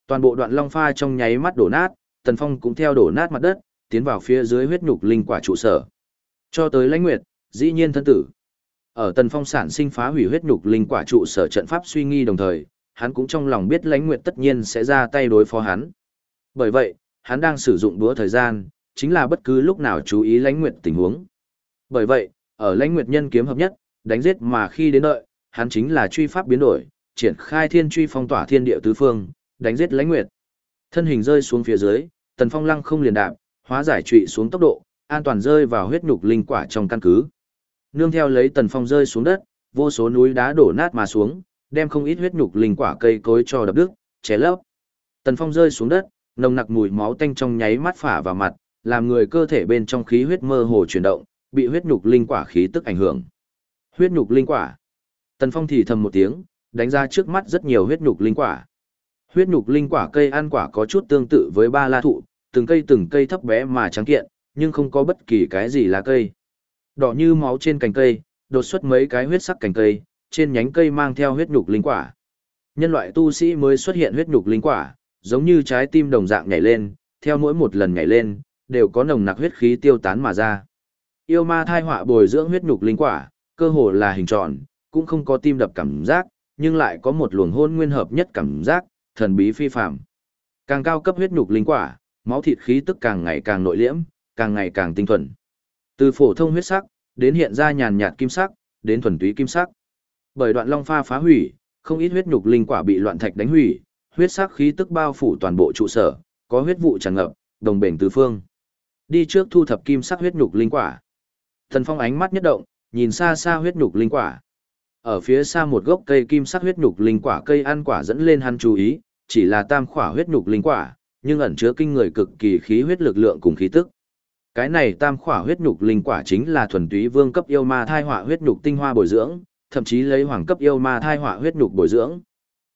Toàn bộ đoạn long pha trong nháy mắt đổ nát, Tần Phong cũng theo đổ nát mặt đất, tiến vào phía dưới huyết nhục linh quả trụ sở. Cho tới Lãnh Nguyệt, dĩ nhiên thân tử. Ở Tần Phong sản sinh phá hủy huyết nhục linh quả trụ sở trận pháp suy nghi đồng thời, hắn cũng trong lòng biết Lãnh Nguyệt tất nhiên sẽ ra tay đối phó hắn. Bởi vậy, hắn đang sử dụng đũa thời gian, chính là bất cứ lúc nào chú ý Lãnh Nguyệt tình huống. Bởi vậy, ở Lãnh Nguyệt nhân kiếm hợp nhất, đánh giết mà khi đến đợi, hắn chính là truy pháp biến đổi, triển khai thiên truy phong tỏa thiên địa tứ phương, đánh giết Lãnh Nguyệt. Thân hình rơi xuống phía dưới, Tần Phong lăng không liền đạp, hóa giải trụy xuống tốc độ, an toàn rơi vào huyết nhục linh quả trong căn cứ. Nương theo lấy Tần Phong rơi xuống đất, vô số núi đá đổ nát mà xuống, đem không ít huyết nhục linh quả cây cối cho đập đứt, ché lấp. Tần Phong rơi xuống đất, nồng nặc mùi máu tanh trong nháy mắt phả vào mặt, làm người cơ thể bên trong khí huyết mơ hồ chuyển động, bị huyết nhục linh quả khí tức ảnh hưởng. Huyết nhục linh quả. Tần Phong thì thầm một tiếng, đánh ra trước mắt rất nhiều huyết nhục linh quả. Huyết nhục linh quả cây ăn quả có chút tương tự với ba la thụ, từng cây từng cây thấp bé mà trắng kiện, nhưng không có bất kỳ cái gì lá cây. Đỏ như máu trên cành cây, đột xuất mấy cái huyết sắc cành cây, trên nhánh cây mang theo huyết nhục linh quả. Nhân loại tu sĩ mới xuất hiện huyết nhục linh quả, giống như trái tim đồng dạng nhảy lên, theo mỗi một lần nhảy lên, đều có nồng nặc huyết khí tiêu tán mà ra. Yêu ma thai họa bồi dưỡng huyết nhục linh quả, cơ hồ là hình tròn, cũng không có tim đập cảm giác, nhưng lại có một luồng hôn nguyên hợp nhất cảm giác, thần bí phi phàm. Càng cao cấp huyết nhục linh quả, máu thịt khí tức càng ngày càng nội liễm, càng ngày càng tinh thuần. Từ phổ thông huyết sắc, đến hiện ra nhàn nhạt kim sắc, đến thuần túy kim sắc. Bởi đoạn long pha phá hủy, không ít huyết nhục linh quả bị loạn thạch đánh hủy, huyết sắc khí tức bao phủ toàn bộ trụ sở, có huyết vụ tràn ngập, đồng bền tứ phương. Đi trước thu thập kim sắc huyết nhục linh quả. Thần Phong ánh mắt nhất động, nhìn xa xa huyết nhục linh quả. Ở phía xa một gốc cây kim sắc huyết nhục linh quả cây ăn quả dẫn lên hắn chú ý, chỉ là tam khỏa huyết nhục linh quả, nhưng ẩn chứa kinh người cực kỳ khí huyết lực lượng cùng khí tức. Cái này tam khỏa huyết nhục linh quả chính là thuần túy vương cấp yêu ma thai họa huyết nhục tinh hoa bồi dưỡng, thậm chí lấy hoàng cấp yêu ma thai họa huyết nhục bồi dưỡng.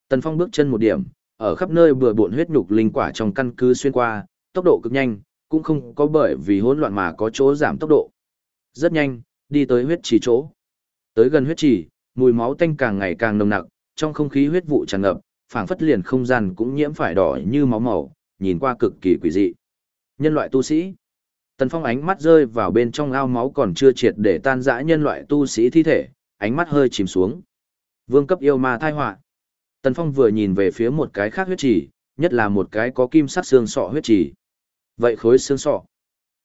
Tần Phong bước chân một điểm, ở khắp nơi bừa bộn huyết nhục linh quả trong căn cứ xuyên qua, tốc độ cực nhanh, cũng không có bởi vì hỗn loạn mà có chỗ giảm tốc độ. Rất nhanh, đi tới huyết trì chỗ. Tới gần huyết trì, mùi máu tanh càng ngày càng nồng nặc, trong không khí huyết vụ tràn ngập, phảng phất liền không gian cũng nhiễm phải đỏ như máu màu, nhìn qua cực kỳ quỷ dị. Nhân loại tu sĩ. Tần Phong ánh mắt rơi vào bên trong ao máu còn chưa triệt để tan rã nhân loại tu sĩ thi thể, ánh mắt hơi chìm xuống. Vương cấp yêu ma thai họa. Tần Phong vừa nhìn về phía một cái khác huyết trì, nhất là một cái có kim sắc xương sọ huyết trì. Vậy khối xương sọ,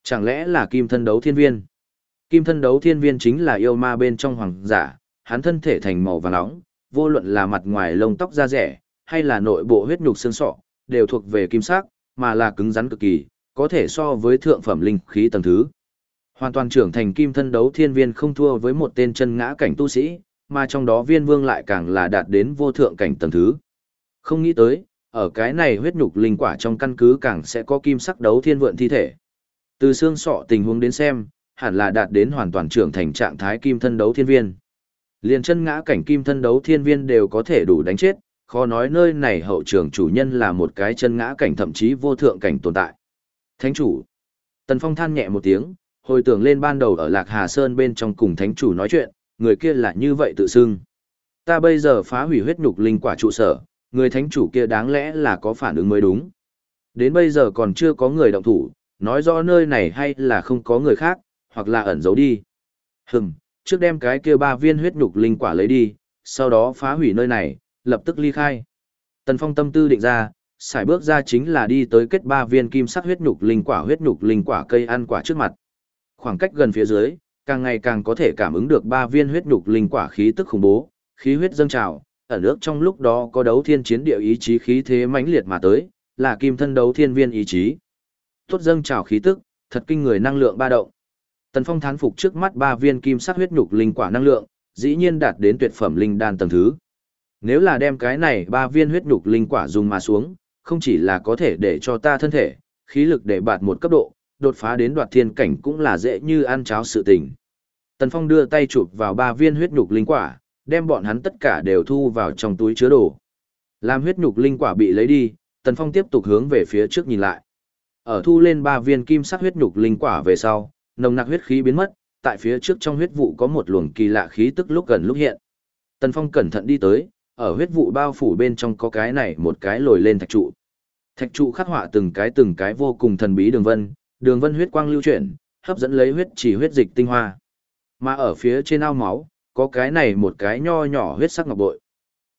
chẳng lẽ là kim thân đấu thiên viên? Kim thân đấu thiên viên chính là yêu ma bên trong hoàng giả, hắn thân thể thành màu vàng nóng, vô luận là mặt ngoài lông tóc da rẻ, hay là nội bộ huyết nhục xương sọ, đều thuộc về kim sắc, mà là cứng rắn cực kỳ, có thể so với thượng phẩm linh khí tầng thứ. Hoàn toàn trưởng thành kim thân đấu thiên viên không thua với một tên chân ngã cảnh tu sĩ, mà trong đó viên vương lại càng là đạt đến vô thượng cảnh tầng thứ. Không nghĩ tới, ở cái này huyết nhục linh quả trong căn cứ càng sẽ có kim sắc đấu thiên vượn thi thể. Từ xương sọ tình huống đến xem, hẳn là đạt đến hoàn toàn trưởng thành trạng thái kim thân đấu thiên viên. Liền chân ngã cảnh kim thân đấu thiên viên đều có thể đủ đánh chết, khó nói nơi này hậu trường chủ nhân là một cái chân ngã cảnh thậm chí vô thượng cảnh tồn tại. Thánh chủ. Tần Phong than nhẹ một tiếng, hồi tưởng lên ban đầu ở Lạc Hà Sơn bên trong cùng thánh chủ nói chuyện, người kia là như vậy tự xưng. Ta bây giờ phá hủy huyết nhục linh quả trụ sở, người thánh chủ kia đáng lẽ là có phản ứng mới đúng. Đến bây giờ còn chưa có người động thủ, nói rõ nơi này hay là không có người khác, hoặc là ẩn giấu đi. Hừm, trước đem cái kia ba viên huyết nhục linh quả lấy đi, sau đó phá hủy nơi này, lập tức ly khai. Tần Phong tâm tư định ra, xài bước ra chính là đi tới kết ba viên kim sắc huyết nhục linh quả huyết nhục linh quả cây ăn quả trước mặt. Khoảng cách gần phía dưới, càng ngày càng có thể cảm ứng được ba viên huyết nhục linh quả khí tức khủng bố, khí huyết dâng trào, ở nước trong lúc đó có đấu thiên chiến địa ý chí khí thế mãnh liệt mà tới, là kim thân đấu thiên viên ý chí. Tốt dâng trào khí tức, thật kinh người năng lượng ba động. Tần Phong thán phục trước mắt ba viên kim sắc huyết nhục linh quả năng lượng, dĩ nhiên đạt đến tuyệt phẩm linh đan tầng thứ. Nếu là đem cái này ba viên huyết nhục linh quả dùng mà xuống, không chỉ là có thể để cho ta thân thể, khí lực để bạt một cấp độ, đột phá đến đoạt thiên cảnh cũng là dễ như ăn cháo sự tình. Tần Phong đưa tay chụp vào ba viên huyết nhục linh quả, đem bọn hắn tất cả đều thu vào trong túi chứa đồ. Làm huyết nhục linh quả bị lấy đi, Tần Phong tiếp tục hướng về phía trước nhìn lại. Ở thu lên ba viên kim sắc huyết nhục linh quả về sau, nồng nặc huyết khí biến mất, tại phía trước trong huyết vụ có một luồng kỳ lạ khí tức lúc gần lúc hiện. Tần Phong cẩn thận đi tới, ở huyết vụ bao phủ bên trong có cái này một cái lồi lên thạch trụ. Thạch trụ khắc họa từng cái từng cái vô cùng thần bí đường vân, đường vân huyết quang lưu chuyển, hấp dẫn lấy huyết chỉ huyết dịch tinh hoa. Mà ở phía trên ao máu, có cái này một cái nho nhỏ huyết sắc ngọc bội.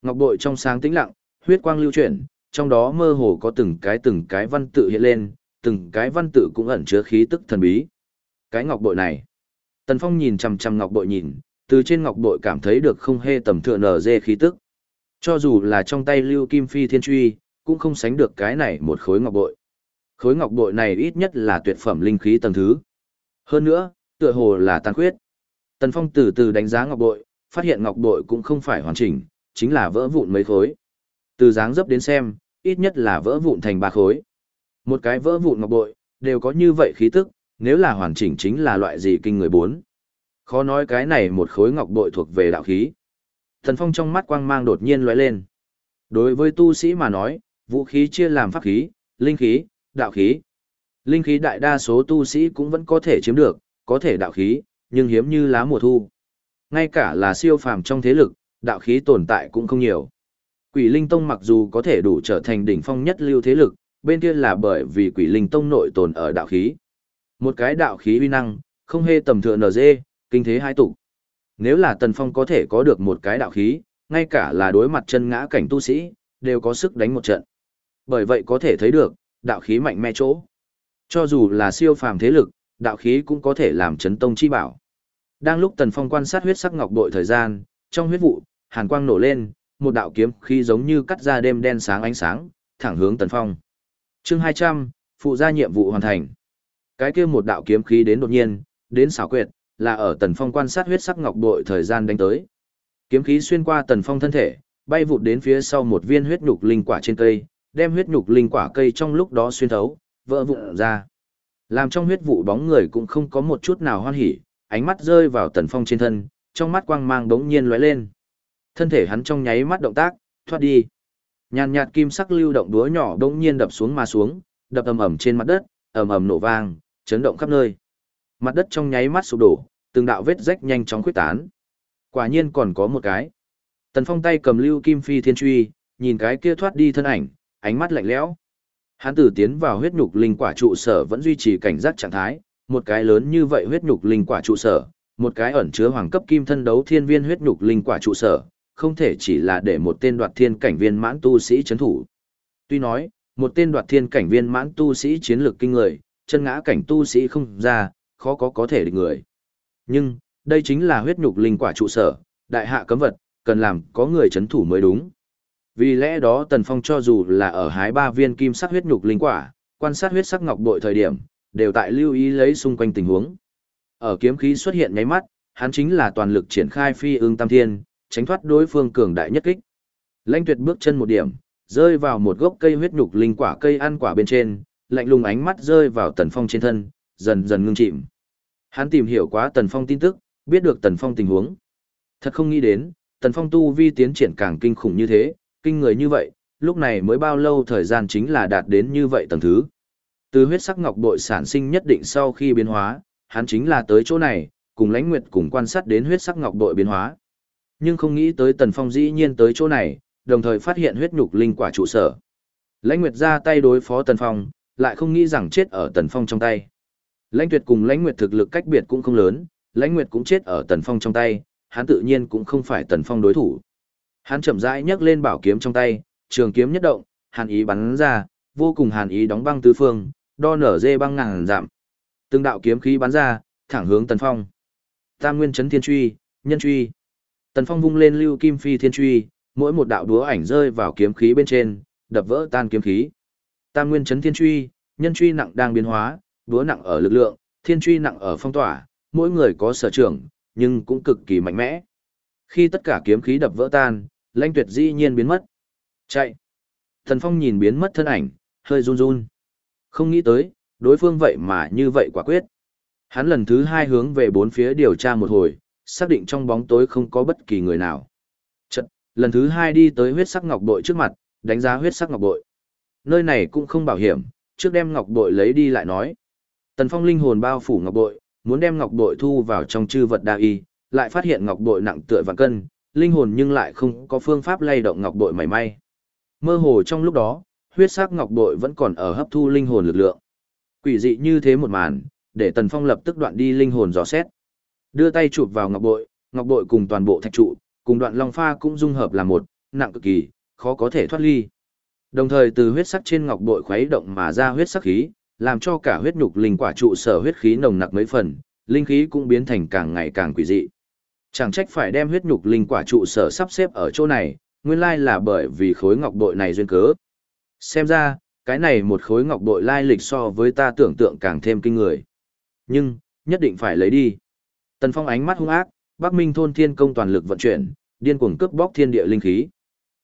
Ngọc bội trong sáng tĩnh lặng, huyết quang lưu chuyển, trong đó mơ hồ có từng cái từng cái văn tự hiện lên, từng cái văn tự cũng ẩn chứa khí tức thần bí. Cái ngọc bội này. Tần Phong nhìn chằm chằm ngọc bội nhìn, từ trên ngọc bội cảm thấy được không hề tầm thường nở dê khí tức. Cho dù là trong tay Lưu Kim Phi Thiên Truy, cũng không sánh được cái này một khối ngọc bội. Khối ngọc bội này ít nhất là tuyệt phẩm linh khí tầng thứ. Hơn nữa, tựa hồ là tàn khuyết. Tần Phong từ từ đánh giá ngọc bội, phát hiện ngọc bội cũng không phải hoàn chỉnh, chính là vỡ vụn mấy khối. Từ dáng dấp đến xem, ít nhất là vỡ vụn thành ba khối. Một cái vỡ vụn ngọc bội, đều có như vậy khí tức, nếu là hoàn chỉnh chính là loại gì kinh người bốn. Khó nói cái này một khối ngọc bội thuộc về đạo khí. Thần Phong trong mắt quang mang đột nhiên lóe lên. Đối với tu sĩ mà nói, vũ khí chia làm pháp khí, linh khí, đạo khí. Linh khí đại đa số tu sĩ cũng vẫn có thể chiếm được, có thể đạo khí, nhưng hiếm như lá mùa thu. Ngay cả là siêu phàm trong thế lực, đạo khí tồn tại cũng không nhiều. Quỷ Linh Tông mặc dù có thể đủ trở thành đỉnh phong nhất lưu thế lực, bên kia là bởi vì Quỷ Linh Tông nội tồn ở đạo khí. Một cái đạo khí uy năng, không hề tầm thường dê, kinh thế hai tụ. Nếu là Tần Phong có thể có được một cái đạo khí, ngay cả là đối mặt chân ngã cảnh tu sĩ, đều có sức đánh một trận. Bởi vậy có thể thấy được, đạo khí mạnh mẽ chỗ. Cho dù là siêu phàm thế lực, đạo khí cũng có thể làm chấn tông chi bảo. Đang lúc Tần Phong quan sát huyết sắc ngọc bội thời gian, trong huyết vụ, hàn quang nổ lên, một đạo kiếm khí giống như cắt ra đêm đen sáng ánh sáng, thẳng hướng Tần Phong. Chương 200, phụ gia nhiệm vụ hoàn thành. Cái kia một đạo kiếm khí đến đột nhiên, đến xảo quyệt, là ở Tần Phong quan sát huyết sắc ngọc bội thời gian đánh tới. Kiếm khí xuyên qua Tần Phong thân thể, bay vụt đến phía sau một viên huyết nhục linh quả trên cây, đem huyết nhục linh quả cây trong lúc đó xuyên thấu, vỡ vụn ra. Làm trong huyết vụ bóng người cũng không có một chút nào hoan hỉ, ánh mắt rơi vào Tần Phong trên thân, trong mắt quang mang đống nhiên lóe lên. Thân thể hắn trong nháy mắt động tác, thoát đi. Nhàn nhạt kim sắc lưu động đúa nhỏ đống nhiên đập xuống mà xuống, đập ầm ầm trên mặt đất, ầm ầm nổ vang, chấn động khắp nơi. Mặt đất trong nháy mắt sụp đổ, từng đạo vết rách nhanh chóng khuếch tán. Quả nhiên còn có một cái. Tần Phong tay cầm lưu kim phi thiên truy, nhìn cái kia thoát đi thân ảnh, ánh mắt lạnh lẽo. Hắn tử tiến vào huyết nhục linh quả trụ sở vẫn duy trì cảnh giác trạng thái, một cái lớn như vậy huyết nhục linh quả trụ sở, một cái ẩn chứa hoàng cấp kim thân đấu thiên viên huyết nhục linh quả trụ sở, không thể chỉ là để một tên đoạt thiên cảnh viên mãn tu sĩ chấn thủ. Tuy nói, một tên đoạt thiên cảnh viên mãn tu sĩ chiến lược kinh người, chân ngã cảnh tu sĩ không ra, khó có có thể địch người. Nhưng, đây chính là huyết nhục linh quả trụ sở, đại hạ cấm vật, cần làm có người chấn thủ mới đúng. Vì lẽ đó Tần Phong cho dù là ở hái ba viên kim sắc huyết nhục linh quả, quan sát huyết sắc ngọc bội thời điểm, đều tại lưu ý lấy xung quanh tình huống. Ở kiếm khí xuất hiện nháy mắt, hắn chính là toàn lực triển khai phi ương tam thiên, tránh thoát đối phương cường đại nhất kích. Lãnh Tuyệt bước chân một điểm, rơi vào một gốc cây huyết nhục linh quả cây ăn quả bên trên, lạnh lùng ánh mắt rơi vào Tần Phong trên thân, dần dần ngưng chìm. Hắn tìm hiểu quá Tần Phong tin tức, biết được Tần Phong tình huống. Thật không nghĩ đến, Tần Phong tu vi tiến triển càng kinh khủng như thế, kinh người như vậy, lúc này mới bao lâu thời gian chính là đạt đến như vậy tầng thứ. Từ huyết sắc ngọc bội sản sinh nhất định sau khi biến hóa, hắn chính là tới chỗ này, cùng lãnh nguyệt cùng quan sát đến huyết sắc ngọc bội biến hóa. Nhưng không nghĩ tới Tần Phong dĩ nhiên tới chỗ này, đồng thời phát hiện huyết nhục linh quả trụ sở. Lãnh Nguyệt ra tay đối phó Tần Phong, lại không nghĩ rằng chết ở Tần Phong trong tay. Lãnh Tuyệt cùng Lãnh Nguyệt thực lực cách biệt cũng không lớn, Lãnh Nguyệt cũng chết ở Tần Phong trong tay, hắn tự nhiên cũng không phải Tần Phong đối thủ. Hắn chậm rãi nhấc lên bảo kiếm trong tay, trường kiếm nhất động, hàn ý bắn ra, vô cùng hàn ý đóng băng tứ phương, đo nở dê băng ngàn giảm. Từng đạo kiếm khí bắn ra, thẳng hướng Tần Phong. Tam Nguyên chấn thiên truy, nhân truy. Tần Phong vung lên lưu kim phi thiên truy, mỗi một đạo đúa ảnh rơi vào kiếm khí bên trên, đập vỡ tan kiếm khí. Tam Nguyên chấn thiên truy, nhân truy nặng đang biến hóa, đúa nặng ở lực lượng, thiên truy nặng ở phong tỏa, mỗi người có sở trường, nhưng cũng cực kỳ mạnh mẽ. Khi tất cả kiếm khí đập vỡ tan, Lãnh Tuyệt dĩ nhiên biến mất. Chạy. Thần Phong nhìn biến mất thân ảnh, hơi run run. Không nghĩ tới, đối phương vậy mà như vậy quả quyết. Hắn lần thứ hai hướng về bốn phía điều tra một hồi, xác định trong bóng tối không có bất kỳ người nào. Chật, lần thứ hai đi tới huyết sắc ngọc bội trước mặt, đánh giá huyết sắc ngọc bội. Nơi này cũng không bảo hiểm, trước đem ngọc bội lấy đi lại nói. Tần Phong linh hồn bao phủ ngọc bội, muốn đem ngọc bội thu vào trong chư vật đa y, lại phát hiện ngọc bội nặng tựa vạn cân, linh hồn nhưng lại không có phương pháp lay động ngọc bội mảy may. Mơ hồ trong lúc đó, huyết sắc ngọc bội vẫn còn ở hấp thu linh hồn lực lượng. Quỷ dị như thế một màn, để Tần Phong lập tức đoạn đi linh hồn dò xét. Đưa tay chụp vào ngọc bội, ngọc bội cùng toàn bộ thạch trụ, cùng đoạn long pha cũng dung hợp làm một, nặng cực kỳ, khó có thể thoát ly. Đồng thời từ huyết sắc trên ngọc bội khuấy động mà ra huyết sắc khí, làm cho cả huyết nhục linh quả trụ sở huyết khí nồng nặc mấy phần, linh khí cũng biến thành càng ngày càng quỷ dị. Chẳng trách phải đem huyết nhục linh quả trụ sở sắp xếp ở chỗ này, nguyên lai là bởi vì khối ngọc bội này duyên cớ. Xem ra, cái này một khối ngọc bội lai lịch so với ta tưởng tượng càng thêm kinh người. Nhưng, nhất định phải lấy đi. Tần Phong ánh mắt hung ác, Bắc Minh thôn thiên công toàn lực vận chuyển, điên cuồng cướp bóc thiên địa linh khí.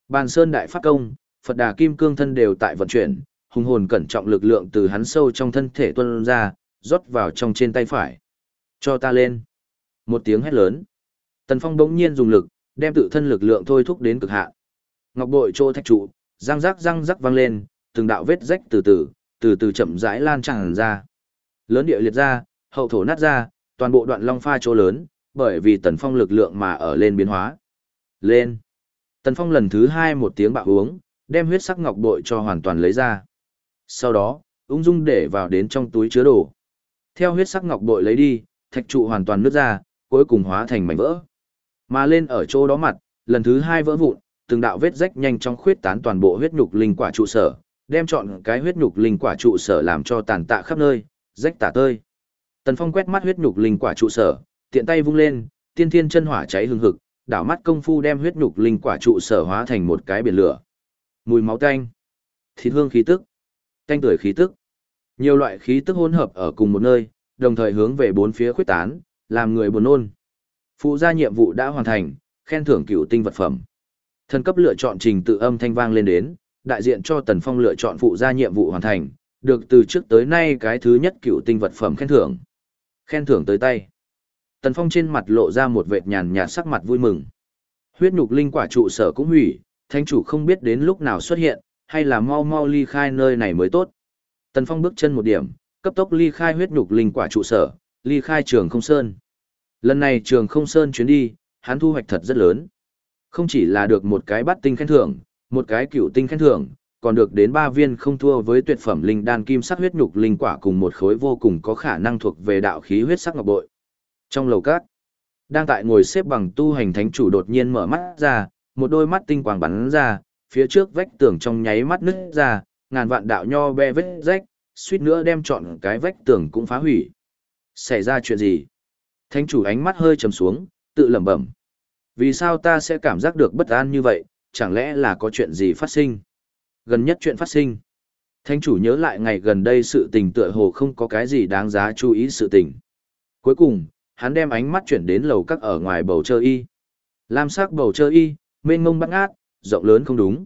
Bàn Sơn đại pháp công, Phật Đà Kim Cương thân đều tại vận chuyển, hùng hồn cẩn trọng lực lượng từ hắn sâu trong thân thể tuôn ra, rót vào trong trên tay phải. Cho ta lên. Một tiếng hét lớn. Tần Phong bỗng nhiên dùng lực, đem tự thân lực lượng thôi thúc đến cực hạn. Ngọc bội trô thạch trụ, răng rắc răng rắc vang lên, từng đạo vết rách từ từ, từ từ chậm rãi lan tràn ra. Lớn địa liệt ra, hậu thổ nát ra, toàn bộ đoạn long pha chỗ lớn, bởi vì Tần Phong lực lượng mà ở lên biến hóa. Lên. Tần Phong lần thứ hai một tiếng bạo uống, đem huyết sắc ngọc bội cho hoàn toàn lấy ra. Sau đó, ung dung để vào đến trong túi chứa đồ. Theo huyết sắc ngọc bội lấy đi, thạch trụ hoàn toàn nứt ra, cuối cùng hóa thành mảnh vỡ. Mà lên ở chỗ đó mặt, lần thứ hai vỡ vụn, từng đạo vết rách nhanh chóng khuyết tán toàn bộ huyết nhục linh quả trụ sở, đem chọn cái huyết nhục linh quả trụ sở làm cho tàn tạ khắp nơi, rách tả tơi. Tần Phong quét mắt huyết nhục linh quả trụ sở, tiện tay vung lên, tiên thiên chân hỏa cháy hừng hực, đảo mắt công phu đem huyết nhục linh quả trụ sở hóa thành một cái biển lửa. Mùi máu tanh, thịt hương khí tức, tanh tưởi khí tức. Nhiều loại khí tức hỗn hợp ở cùng một nơi, đồng thời hướng về bốn phía khuyết tán, làm người buồn nôn. Phụ gia nhiệm vụ đã hoàn thành, khen thưởng cựu tinh vật phẩm. Thần cấp lựa chọn trình tự âm thanh vang lên đến, đại diện cho Tần Phong lựa chọn phụ gia nhiệm vụ hoàn thành, được từ trước tới nay cái thứ nhất cựu tinh vật phẩm khen thưởng. Khen thưởng tới tay. Tần Phong trên mặt lộ ra một vệt nhàn nhạt sắc mặt vui mừng. Huyết nhục linh quả trụ sở cũng hủy, thánh chủ không biết đến lúc nào xuất hiện, hay là mau mau ly khai nơi này mới tốt. Tần Phong bước chân một điểm, cấp tốc ly khai huyết nhục linh quả trụ sở, ly khai trường không sơn. Lần này trường không sơn chuyến đi, hắn thu hoạch thật rất lớn. Không chỉ là được một cái bắt tinh khen thưởng, một cái cựu tinh khen thưởng, còn được đến ba viên không thua với tuyệt phẩm linh đan kim sắc huyết nhục linh quả cùng một khối vô cùng có khả năng thuộc về đạo khí huyết sắc ngọc bội. Trong lầu cát, đang tại ngồi xếp bằng tu hành thánh chủ đột nhiên mở mắt ra, một đôi mắt tinh quang bắn ra, phía trước vách tường trong nháy mắt nứt ra, ngàn vạn đạo nho be vết rách, suýt nữa đem chọn cái vách tường cũng phá hủy. Xảy ra chuyện gì? Thánh chủ ánh mắt hơi trầm xuống, tự lẩm bẩm. Vì sao ta sẽ cảm giác được bất an như vậy, chẳng lẽ là có chuyện gì phát sinh? Gần nhất chuyện phát sinh. Thánh chủ nhớ lại ngày gần đây sự tình tựa hồ không có cái gì đáng giá chú ý sự tình. Cuối cùng, hắn đem ánh mắt chuyển đến lầu các ở ngoài bầu trời y. Lam sắc bầu trời y, mênh mông bắt ngát, rộng lớn không đúng.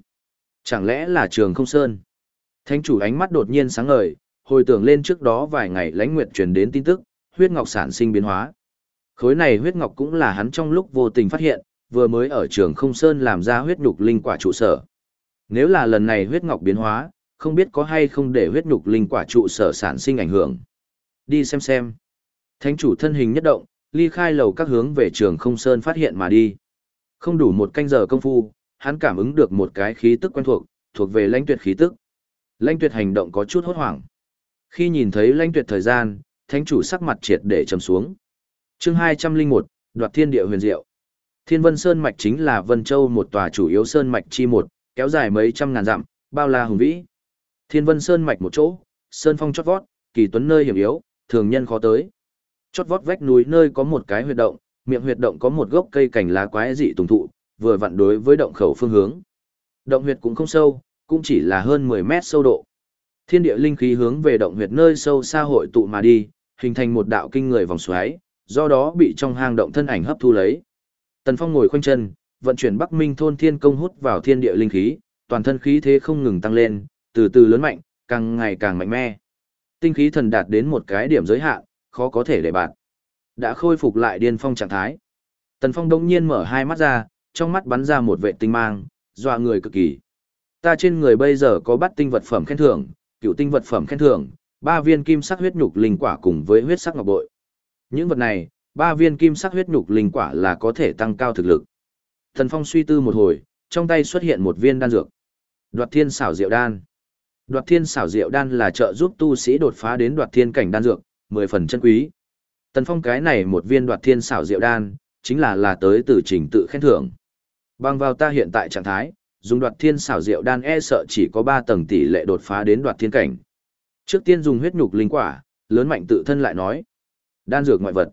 Chẳng lẽ là trường không sơn? Thánh chủ ánh mắt đột nhiên sáng ngời, hồi tưởng lên trước đó vài ngày lãnh nguyệt truyền đến tin tức, huyết ngọc sản sinh biến hóa. Khối này huyết ngọc cũng là hắn trong lúc vô tình phát hiện, vừa mới ở trường không sơn làm ra huyết nhục linh quả trụ sở. Nếu là lần này huyết ngọc biến hóa, không biết có hay không để huyết nhục linh quả trụ sở sản sinh ảnh hưởng. Đi xem xem. Thánh chủ thân hình nhất động, ly khai lầu các hướng về trường không sơn phát hiện mà đi. Không đủ một canh giờ công phu, hắn cảm ứng được một cái khí tức quen thuộc, thuộc về lãnh tuyệt khí tức. Lãnh tuyệt hành động có chút hốt hoảng. Khi nhìn thấy lãnh tuyệt thời gian, thánh chủ sắc mặt triệt để trầm xuống. Chương 201, Đoạt Thiên Địa Huyền Diệu. Thiên Vân Sơn mạch chính là Vân Châu một tòa chủ yếu sơn mạch chi một, kéo dài mấy trăm ngàn dặm, bao la hùng vĩ. Thiên Vân Sơn mạch một chỗ, sơn phong chót vót, kỳ tuấn nơi hiểm yếu, thường nhân khó tới. Chót vót vách núi nơi có một cái huyệt động, miệng huyệt động có một gốc cây cảnh lá quái dị tùng thụ, vừa vặn đối với động khẩu phương hướng. Động huyệt cũng không sâu, cũng chỉ là hơn 10 mét sâu độ. Thiên địa linh khí hướng về động huyệt nơi sâu xa hội tụ mà đi, hình thành một đạo kinh người vòng xoáy, do đó bị trong hang động thân ảnh hấp thu lấy. Tần Phong ngồi khoanh chân, vận chuyển Bắc Minh thôn thiên công hút vào thiên địa linh khí, toàn thân khí thế không ngừng tăng lên, từ từ lớn mạnh, càng ngày càng mạnh mẽ. Tinh khí thần đạt đến một cái điểm giới hạn, khó có thể để bạn. Đã khôi phục lại điên phong trạng thái. Tần Phong đông nhiên mở hai mắt ra, trong mắt bắn ra một vệ tinh mang, dọa người cực kỳ. Ta trên người bây giờ có bắt tinh vật phẩm khen thưởng, cựu tinh vật phẩm khen thưởng, ba viên kim sắc huyết nhục linh quả cùng với huyết sắc ngọc bội. Những vật này, ba viên kim sắc huyết nhục linh quả là có thể tăng cao thực lực. Thần Phong suy tư một hồi, trong tay xuất hiện một viên đan dược. Đoạt Thiên xảo diệu đan. Đoạt Thiên xảo diệu đan là trợ giúp tu sĩ đột phá đến đoạt thiên cảnh đan dược, mười phần chân quý. Tần Phong cái này một viên đoạt thiên xảo diệu đan, chính là là tới từ trình tự khen thưởng. Bằng vào ta hiện tại trạng thái, dùng đoạt thiên xảo diệu đan e sợ chỉ có 3 tầng tỷ lệ đột phá đến đoạt thiên cảnh. Trước tiên dùng huyết nhục linh quả, lớn mạnh tự thân lại nói. Đan dược ngoại vật.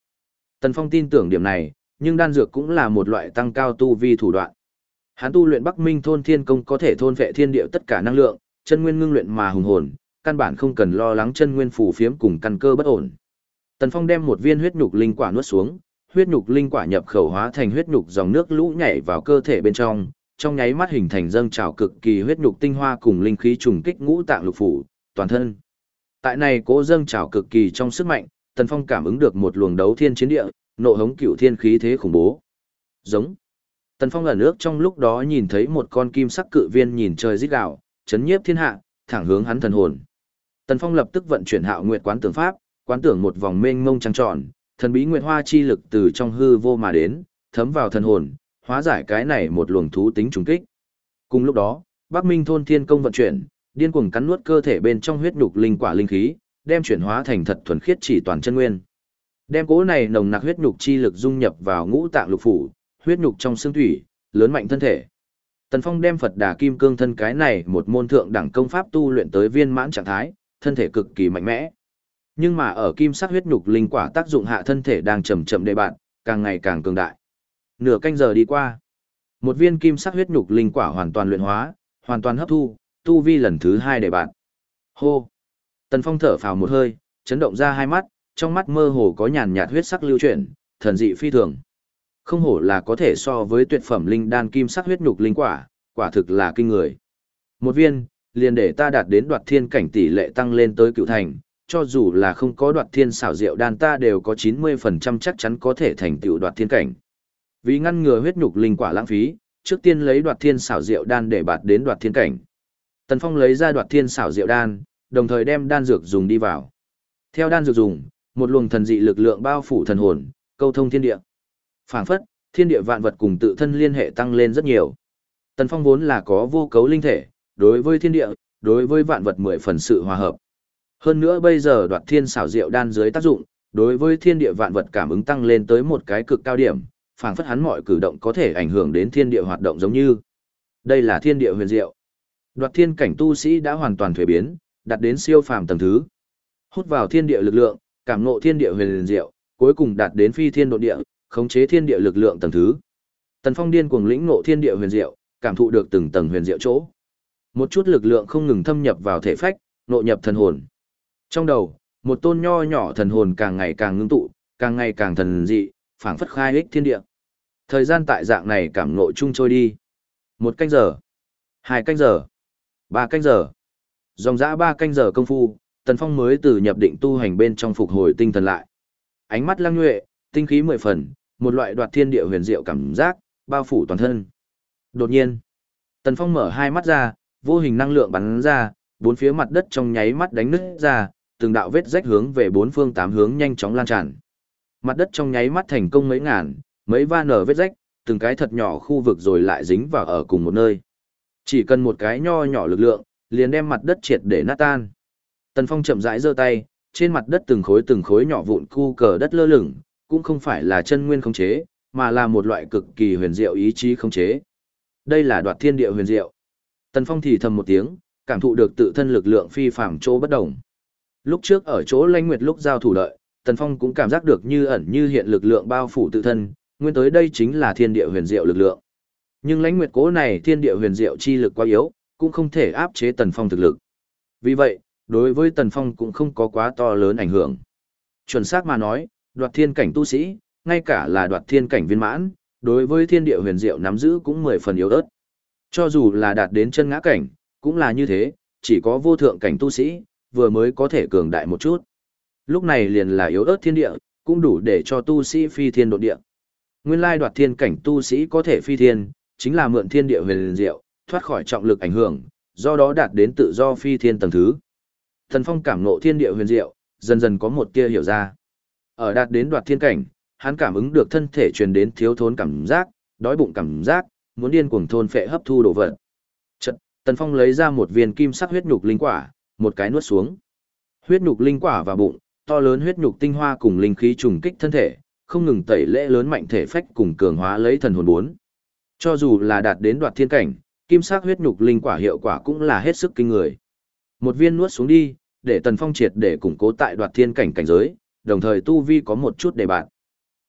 Tần Phong tin tưởng điểm này, nhưng đan dược cũng là một loại tăng cao tu vi thủ đoạn. Hắn tu luyện Bắc Minh thôn thiên công có thể thôn vệ thiên địa tất cả năng lượng, chân nguyên ngưng luyện mà hùng hồn, căn bản không cần lo lắng chân nguyên phù phiếm cùng căn cơ bất ổn. Tần Phong đem một viên huyết nhục linh quả nuốt xuống, huyết nhục linh quả nhập khẩu hóa thành huyết nhục dòng nước lũ nhảy vào cơ thể bên trong, trong nháy mắt hình thành dâng trào cực kỳ huyết nhục tinh hoa cùng linh khí trùng kích ngũ tạng lục phủ, toàn thân. Tại này cố dâng trào cực kỳ trong sức mạnh, Tần Phong cảm ứng được một luồng đấu thiên chiến địa, nộ hống cửu thiên khí thế khủng bố. Giống. Tần Phong ẩn ước trong lúc đó nhìn thấy một con kim sắc cự viên nhìn trời rít gào, chấn nhiếp thiên hạ, thẳng hướng hắn thần hồn. Tần Phong lập tức vận chuyển Hạo Nguyệt Quán Tưởng Pháp, quán tưởng một vòng mênh mông trăng tròn, thần bí nguyệt hoa chi lực từ trong hư vô mà đến, thấm vào thần hồn, hóa giải cái này một luồng thú tính trùng kích. Cùng lúc đó, Bắc Minh thôn thiên công vận chuyển, điên cuồng cắn nuốt cơ thể bên trong huyết nhục linh quả linh khí, đem chuyển hóa thành thật thuần khiết chỉ toàn chân nguyên. Đem cố này nồng nặc huyết nhục chi lực dung nhập vào ngũ tạng lục phủ, huyết nhục trong xương thủy, lớn mạnh thân thể. Tần Phong đem Phật Đà Kim Cương thân cái này một môn thượng đẳng công pháp tu luyện tới viên mãn trạng thái, thân thể cực kỳ mạnh mẽ. Nhưng mà ở kim sắc huyết nhục linh quả tác dụng hạ thân thể đang chậm chậm đề bạn, càng ngày càng cường đại. Nửa canh giờ đi qua, một viên kim sắc huyết nhục linh quả hoàn toàn luyện hóa, hoàn toàn hấp thu, tu vi lần thứ hai đệ bạn. Hô. Tần Phong thở phào một hơi, chấn động ra hai mắt, trong mắt mơ hồ có nhàn nhạt huyết sắc lưu chuyển, thần dị phi thường. Không hổ là có thể so với tuyệt phẩm linh đan kim sắc huyết nhục linh quả, quả thực là kinh người. Một viên, liền để ta đạt đến đoạt thiên cảnh tỷ lệ tăng lên tới cựu thành, cho dù là không có đoạt thiên xảo diệu đan ta đều có 90% chắc chắn có thể thành tựu đoạt thiên cảnh. Vì ngăn ngừa huyết nhục linh quả lãng phí, trước tiên lấy đoạt thiên xảo diệu đan để bạt đến đoạt thiên cảnh. Tần Phong lấy ra đoạt thiên xảo diệu đan, đồng thời đem đan dược dùng đi vào. Theo đan dược dùng, một luồng thần dị lực lượng bao phủ thần hồn, câu thông thiên địa. Phảng phất, thiên địa vạn vật cùng tự thân liên hệ tăng lên rất nhiều. Tần Phong vốn là có vô cấu linh thể, đối với thiên địa, đối với vạn vật mười phần sự hòa hợp. Hơn nữa bây giờ đoạt thiên xảo diệu đan dưới tác dụng, đối với thiên địa vạn vật cảm ứng tăng lên tới một cái cực cao điểm, phảng phất hắn mọi cử động có thể ảnh hưởng đến thiên địa hoạt động giống như. Đây là thiên địa huyền diệu. Đoạt thiên cảnh tu sĩ đã hoàn toàn thuế biến, đạt đến siêu phàm tầng thứ. Hút vào thiên địa lực lượng, cảm ngộ thiên địa huyền diệu, cuối cùng đạt đến phi thiên độ địa, khống chế thiên địa lực lượng tầng thứ. Tần Phong điên cuồng lĩnh ngộ thiên địa huyền diệu, cảm thụ được từng tầng huyền diệu chỗ. Một chút lực lượng không ngừng thâm nhập vào thể phách, nội nhập thần hồn. Trong đầu, một tôn nho nhỏ thần hồn càng ngày càng ngưng tụ, càng ngày càng thần dị, phảng phất khai ích thiên địa. Thời gian tại dạng này cảm ngộ chung trôi đi. Một canh giờ, hai canh giờ, ba canh giờ. Dòng dã ba canh giờ công phu, Tần Phong mới từ nhập định tu hành bên trong phục hồi tinh thần lại. Ánh mắt lăng nhuệ, tinh khí mười phần, một loại đoạt thiên địa huyền diệu cảm giác, bao phủ toàn thân. Đột nhiên, Tần Phong mở hai mắt ra, vô hình năng lượng bắn ra, bốn phía mặt đất trong nháy mắt đánh nứt ra, từng đạo vết rách hướng về bốn phương tám hướng nhanh chóng lan tràn. Mặt đất trong nháy mắt thành công mấy ngàn, mấy va nở vết rách, từng cái thật nhỏ khu vực rồi lại dính vào ở cùng một nơi. Chỉ cần một cái nho nhỏ lực lượng, liền đem mặt đất triệt để nát tan. Tần Phong chậm rãi giơ tay, trên mặt đất từng khối từng khối nhỏ vụn cu cờ đất lơ lửng, cũng không phải là chân nguyên khống chế, mà là một loại cực kỳ huyền diệu ý chí khống chế. Đây là đoạt thiên địa huyền diệu. Tần Phong thì thầm một tiếng, cảm thụ được tự thân lực lượng phi phàm chỗ bất động. Lúc trước ở chỗ Lanh Nguyệt lúc giao thủ đợi, Tần Phong cũng cảm giác được như ẩn như hiện lực lượng bao phủ tự thân, nguyên tới đây chính là thiên địa huyền diệu lực lượng. Nhưng Lãnh Nguyệt cố này thiên địa huyền diệu chi lực quá yếu, cũng không thể áp chế Tần Phong thực lực. Vì vậy, đối với Tần Phong cũng không có quá to lớn ảnh hưởng. Chuẩn xác mà nói, đoạt thiên cảnh tu sĩ, ngay cả là đoạt thiên cảnh viên mãn, đối với thiên địa huyền diệu nắm giữ cũng mười phần yếu ớt. Cho dù là đạt đến chân ngã cảnh, cũng là như thế, chỉ có vô thượng cảnh tu sĩ, vừa mới có thể cường đại một chút. Lúc này liền là yếu ớt thiên địa, cũng đủ để cho tu sĩ phi thiên độ địa. Nguyên lai đoạt thiên cảnh tu sĩ có thể phi thiên, chính là mượn thiên địa huyền diệu, thoát khỏi trọng lực ảnh hưởng, do đó đạt đến tự do phi thiên tầng thứ. Thần Phong cảm ngộ thiên địa huyền diệu, dần dần có một tia hiểu ra. Ở đạt đến đoạt thiên cảnh, hắn cảm ứng được thân thể truyền đến thiếu thốn cảm giác, đói bụng cảm giác, muốn điên cuồng thôn phệ hấp thu đồ vật. Chợt, Tần Phong lấy ra một viên kim sắc huyết nhục linh quả, một cái nuốt xuống. Huyết nhục linh quả vào bụng, to lớn huyết nhục tinh hoa cùng linh khí trùng kích thân thể, không ngừng tẩy lễ lớn mạnh thể phách cùng cường hóa lấy thần hồn bốn. Cho dù là đạt đến đoạt thiên cảnh, kim sắc huyết nhục linh quả hiệu quả cũng là hết sức kinh người. Một viên nuốt xuống đi, để Tần Phong triệt để củng cố tại đoạt thiên cảnh cảnh giới, đồng thời tu vi có một chút để bạn.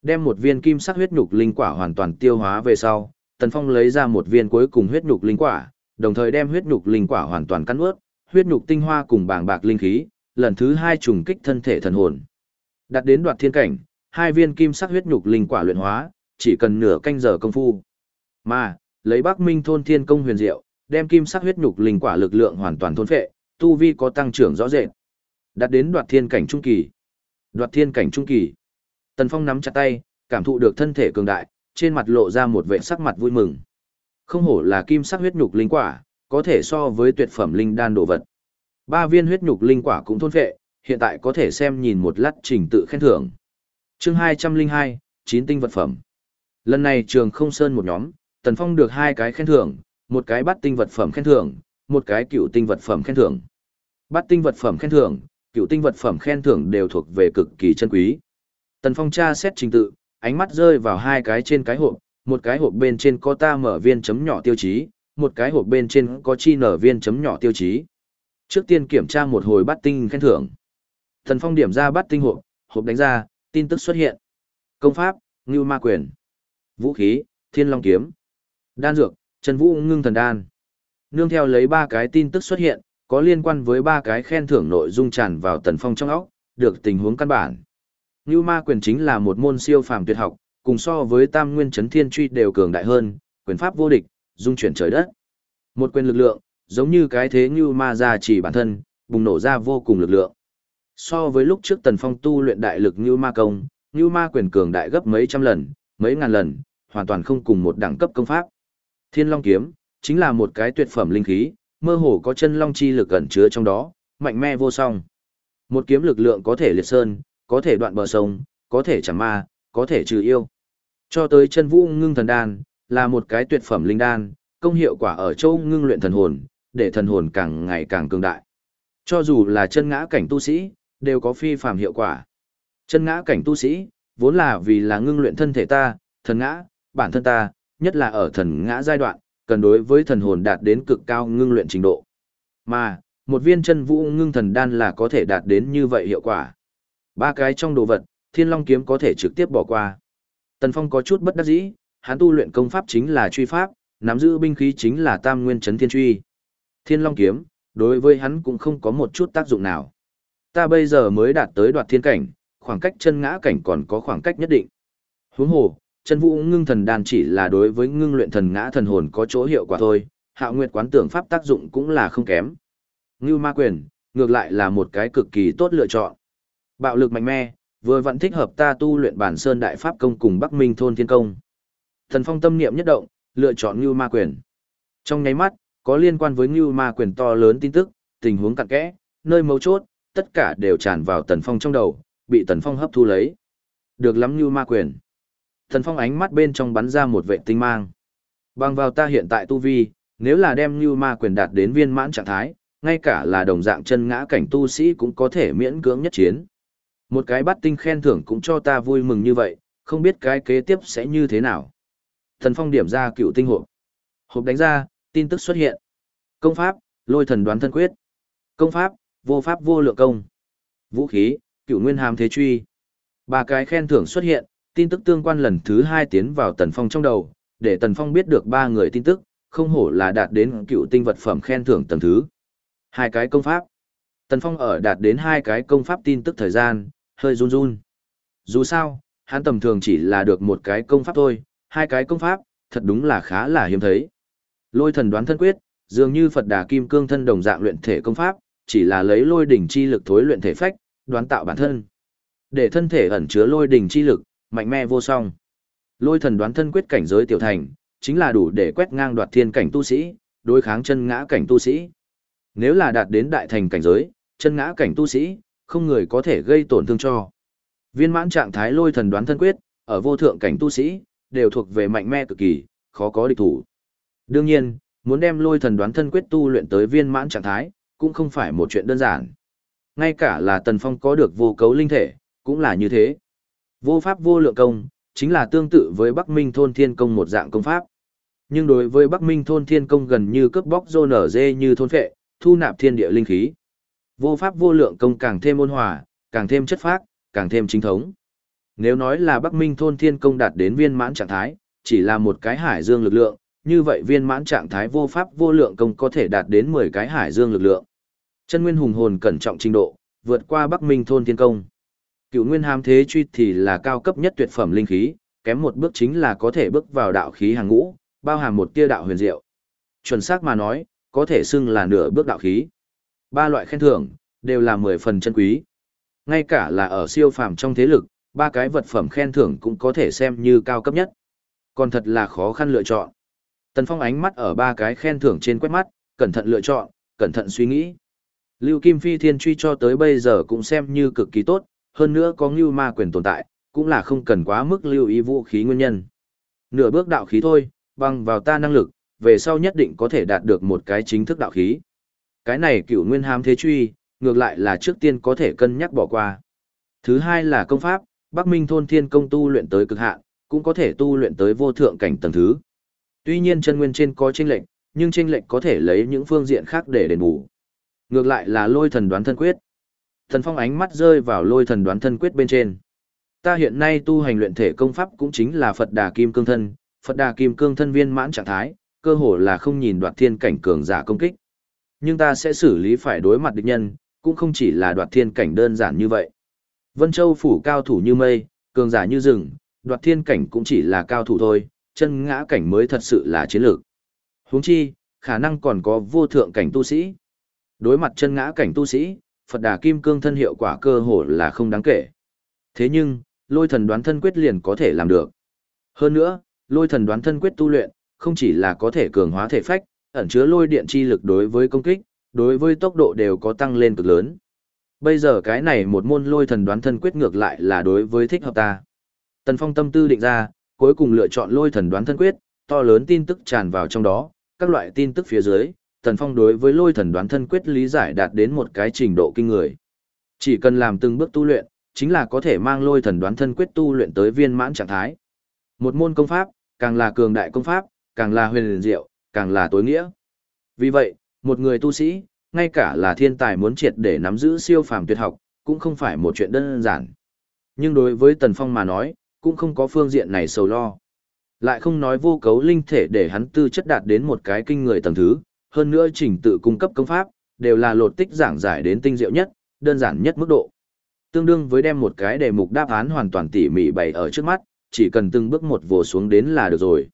Đem một viên kim sắc huyết nhục linh quả hoàn toàn tiêu hóa về sau, Tần Phong lấy ra một viên cuối cùng huyết nhục linh quả, đồng thời đem huyết nhục linh quả hoàn toàn cắn nuốt, huyết nhục tinh hoa cùng bàng bạc linh khí, lần thứ hai trùng kích thân thể thần hồn. Đạt đến đoạt thiên cảnh, hai viên kim sắc huyết nhục linh quả luyện hóa, chỉ cần nửa canh giờ công phu. Mà, lấy Bắc Minh thôn thiên công huyền diệu, đem kim sắc huyết nhục linh quả lực lượng hoàn toàn thôn phệ, tu vi có tăng trưởng rõ rệt. Đạt đến đoạt thiên cảnh trung kỳ. Đoạt thiên cảnh trung kỳ. Tần Phong nắm chặt tay, cảm thụ được thân thể cường đại, trên mặt lộ ra một vẻ sắc mặt vui mừng. Không hổ là kim sắc huyết nhục linh quả, có thể so với tuyệt phẩm linh đan đồ vật. Ba viên huyết nhục linh quả cũng thôn phệ, hiện tại có thể xem nhìn một lát trình tự khen thưởng. Chương 202, chín tinh vật phẩm. Lần này trường không sơn một nhóm, Tần Phong được hai cái khen thưởng, một cái bắt tinh vật phẩm khen thưởng, một cái cựu tinh vật phẩm khen thưởng. Bắt tinh vật phẩm khen thưởng, cựu tinh vật phẩm khen thưởng đều thuộc về cực kỳ chân quý. Tần Phong tra xét trình tự, ánh mắt rơi vào hai cái trên cái hộp, một cái hộp bên trên có ta mở viên chấm nhỏ tiêu chí, một cái hộp bên trên có chi nở viên chấm nhỏ tiêu chí. Trước tiên kiểm tra một hồi bắt tinh khen thưởng. Tần Phong điểm ra bắt tinh hộp, hộp đánh ra, tin tức xuất hiện. Công pháp, Ngưu Ma Quyền. Vũ khí, Thiên Long Kiếm. Đan dược, Trần Vũ Ngưng Thần Đan. Nương theo lấy ba cái tin tức xuất hiện, có liên quan với ba cái khen thưởng nội dung tràn vào Tần Phong trong óc, được tình huống căn bản. Ngưu Ma Quyền chính là một môn siêu phàm tuyệt học, cùng so với Tam Nguyên Chấn Thiên Truy đều cường đại hơn, quyền pháp vô địch, dung chuyển trời đất. Một quyền lực lượng, giống như cái thế Ngưu Ma ra chỉ bản thân, bùng nổ ra vô cùng lực lượng. So với lúc trước Tần Phong tu luyện đại lực Ngưu Ma công, Ngưu Ma quyền cường đại gấp mấy trăm lần, mấy ngàn lần, hoàn toàn không cùng một đẳng cấp công pháp. Thiên Long kiếm chính là một cái tuyệt phẩm linh khí, mơ hồ có chân long chi lực ẩn chứa trong đó, mạnh mẽ vô song. Một kiếm lực lượng có thể liệt sơn, có thể đoạn bờ sông, có thể chẳng ma, có thể trừ yêu. Cho tới chân vũ ngưng thần đan, là một cái tuyệt phẩm linh đan, công hiệu quả ở châu ngưng luyện thần hồn, để thần hồn càng ngày càng cường đại. Cho dù là chân ngã cảnh tu sĩ, đều có phi phàm hiệu quả. Chân ngã cảnh tu sĩ, vốn là vì là ngưng luyện thân thể ta, thần ngã, bản thân ta, nhất là ở thần ngã giai đoạn, cần đối với thần hồn đạt đến cực cao ngưng luyện trình độ. Mà, một viên chân vũ ngưng thần đan là có thể đạt đến như vậy hiệu quả. Ba cái trong đồ vật, thiên long kiếm có thể trực tiếp bỏ qua. Tần Phong có chút bất đắc dĩ, hắn tu luyện công pháp chính là truy pháp, nắm giữ binh khí chính là tam nguyên chấn thiên truy. Thiên long kiếm, đối với hắn cũng không có một chút tác dụng nào. Ta bây giờ mới đạt tới đoạt thiên cảnh, khoảng cách chân ngã cảnh còn có khoảng cách nhất định. Huống hồ, chân vũ ngưng thần đan chỉ là đối với ngưng luyện thần ngã thần hồn có chỗ hiệu quả thôi, hạo nguyệt quán tưởng pháp tác dụng cũng là không kém. Ngưu ma quyền, ngược lại là một cái cực kỳ tốt lựa chọn. Bạo lực mạnh mẽ, vừa vẫn thích hợp ta tu luyện bản sơn đại pháp công cùng Bắc Minh thôn thiên công. Thần phong tâm niệm nhất động, lựa chọn Ngưu ma quyền. Trong nháy mắt, có liên quan với Ngưu ma quyền to lớn tin tức, tình huống cặn kẽ, nơi mấu chốt, tất cả đều tràn vào tần phong trong đầu, bị tần phong hấp thu lấy. Được lắm Ngưu ma quyền. Thần phong ánh mắt bên trong bắn ra một vệ tinh mang. Bằng vào ta hiện tại tu vi, nếu là đem như ma quyền đạt đến viên mãn trạng thái, ngay cả là đồng dạng chân ngã cảnh tu sĩ cũng có thể miễn cưỡng nhất chiến. Một cái bắt tinh khen thưởng cũng cho ta vui mừng như vậy, không biết cái kế tiếp sẽ như thế nào. Thần phong điểm ra cựu tinh hộp. Hộp đánh ra, tin tức xuất hiện. Công pháp, lôi thần đoán thân quyết. Công pháp, vô pháp vô lượng công. Vũ khí, cựu nguyên hàm thế truy. Ba cái khen thưởng xuất hiện, tin tức tương quan lần thứ hai tiến vào tần phong trong đầu, để tần phong biết được ba người tin tức, không hổ là đạt đến cựu tinh vật phẩm khen thưởng tầng thứ. Hai cái công pháp. Tần phong ở đạt đến hai cái công pháp tin tức thời gian, hơi run run. Dù sao, hắn tầm thường chỉ là được một cái công pháp thôi, hai cái công pháp, thật đúng là khá là hiếm thấy. Lôi thần đoán thân quyết, dường như Phật Đà Kim Cương thân đồng dạng luyện thể công pháp, chỉ là lấy lôi đỉnh chi lực thối luyện thể phách, đoán tạo bản thân. Để thân thể ẩn chứa lôi đỉnh chi lực, mạnh mẽ vô song. Lôi thần đoán thân quyết cảnh giới tiểu thành, chính là đủ để quét ngang đoạt thiên cảnh tu sĩ, đối kháng chân ngã cảnh tu sĩ. Nếu là đạt đến đại thành cảnh giới, chân ngã cảnh tu sĩ, không người có thể gây tổn thương cho. Viên mãn trạng thái lôi thần đoán thân quyết, ở vô thượng cảnh tu sĩ, đều thuộc về mạnh mẽ cực kỳ, khó có địch thủ. Đương nhiên, muốn đem lôi thần đoán thân quyết tu luyện tới viên mãn trạng thái, cũng không phải một chuyện đơn giản. Ngay cả là Tần Phong có được vô cấu linh thể, cũng là như thế. Vô pháp vô lượng công, chính là tương tự với Bắc Minh thôn thiên công một dạng công pháp. Nhưng đối với Bắc Minh thôn thiên công gần như cướp bóc rô nở dê như thôn phệ, thu nạp thiên địa linh khí. Vô pháp vô lượng công càng thêm ôn hòa, càng thêm chất phác, càng thêm chính thống. Nếu nói là Bắc Minh thôn thiên công đạt đến viên mãn trạng thái, chỉ là một cái hải dương lực lượng, như vậy viên mãn trạng thái vô pháp vô lượng công có thể đạt đến 10 cái hải dương lực lượng. Chân nguyên hùng hồn cẩn trọng trình độ, vượt qua Bắc Minh thôn thiên công. Cựu nguyên hàm thế truy thì là cao cấp nhất tuyệt phẩm linh khí, kém một bước chính là có thể bước vào đạo khí hàng ngũ, bao hàm một tia đạo huyền diệu. Chuẩn xác mà nói, có thể xưng là nửa bước đạo khí. Ba loại khen thưởng đều là 10 phần chân quý. Ngay cả là ở siêu phàm trong thế lực, ba cái vật phẩm khen thưởng cũng có thể xem như cao cấp nhất. Còn thật là khó khăn lựa chọn. Tần Phong ánh mắt ở ba cái khen thưởng trên quét mắt, cẩn thận lựa chọn, cẩn thận suy nghĩ. Lưu Kim Phi Thiên truy cho tới bây giờ cũng xem như cực kỳ tốt, hơn nữa có Ngưu Ma quyền tồn tại, cũng là không cần quá mức lưu ý vũ khí nguyên nhân. Nửa bước đạo khí thôi, bằng vào ta năng lực, về sau nhất định có thể đạt được một cái chính thức đạo khí. Cái này cựu nguyên ham thế truy, ngược lại là trước tiên có thể cân nhắc bỏ qua. Thứ hai là công pháp, Bắc Minh thôn thiên công tu luyện tới cực hạn, cũng có thể tu luyện tới vô thượng cảnh tầng thứ. Tuy nhiên chân nguyên trên có chênh lệnh, nhưng chênh lệnh có thể lấy những phương diện khác để đền bù. Ngược lại là lôi thần đoán thân quyết. Thần Phong ánh mắt rơi vào lôi thần đoán thân quyết bên trên. Ta hiện nay tu hành luyện thể công pháp cũng chính là Phật Đà Kim Cương Thân, Phật Đà Kim Cương Thân viên mãn trạng thái, cơ hồ là không nhìn đoạt thiên cảnh cường giả công kích. Nhưng ta sẽ xử lý phải đối mặt địch nhân, cũng không chỉ là đoạt thiên cảnh đơn giản như vậy. Vân Châu phủ cao thủ như mây, cường giả như rừng, đoạt thiên cảnh cũng chỉ là cao thủ thôi, chân ngã cảnh mới thật sự là chiến lược. Huống chi, khả năng còn có vô thượng cảnh tu sĩ. Đối mặt chân ngã cảnh tu sĩ, Phật Đà Kim Cương thân hiệu quả cơ hồ là không đáng kể. Thế nhưng, lôi thần đoán thân quyết liền có thể làm được. Hơn nữa, lôi thần đoán thân quyết tu luyện, không chỉ là có thể cường hóa thể phách, ẩn chứa lôi điện chi lực đối với công kích, đối với tốc độ đều có tăng lên cực lớn. Bây giờ cái này một môn lôi thần đoán thân quyết ngược lại là đối với thích hợp ta. Tần Phong tâm tư định ra, cuối cùng lựa chọn lôi thần đoán thân quyết, to lớn tin tức tràn vào trong đó, các loại tin tức phía dưới, Tần Phong đối với lôi thần đoán thân quyết lý giải đạt đến một cái trình độ kinh người. Chỉ cần làm từng bước tu luyện, chính là có thể mang lôi thần đoán thân quyết tu luyện tới viên mãn trạng thái. Một môn công pháp, càng là cường đại công pháp, càng là huyền liền diệu, càng là tối nghĩa. Vì vậy, một người tu sĩ, ngay cả là thiên tài muốn triệt để nắm giữ siêu phàm tuyệt học, cũng không phải một chuyện đơn giản. Nhưng đối với Tần Phong mà nói, cũng không có phương diện này sầu lo. Lại không nói vô cấu linh thể để hắn tư chất đạt đến một cái kinh người tầng thứ, hơn nữa trình tự cung cấp công pháp, đều là lột tích giảng giải đến tinh diệu nhất, đơn giản nhất mức độ. Tương đương với đem một cái đề mục đáp án hoàn toàn tỉ mỉ bày ở trước mắt, chỉ cần từng bước một vồ xuống đến là được rồi.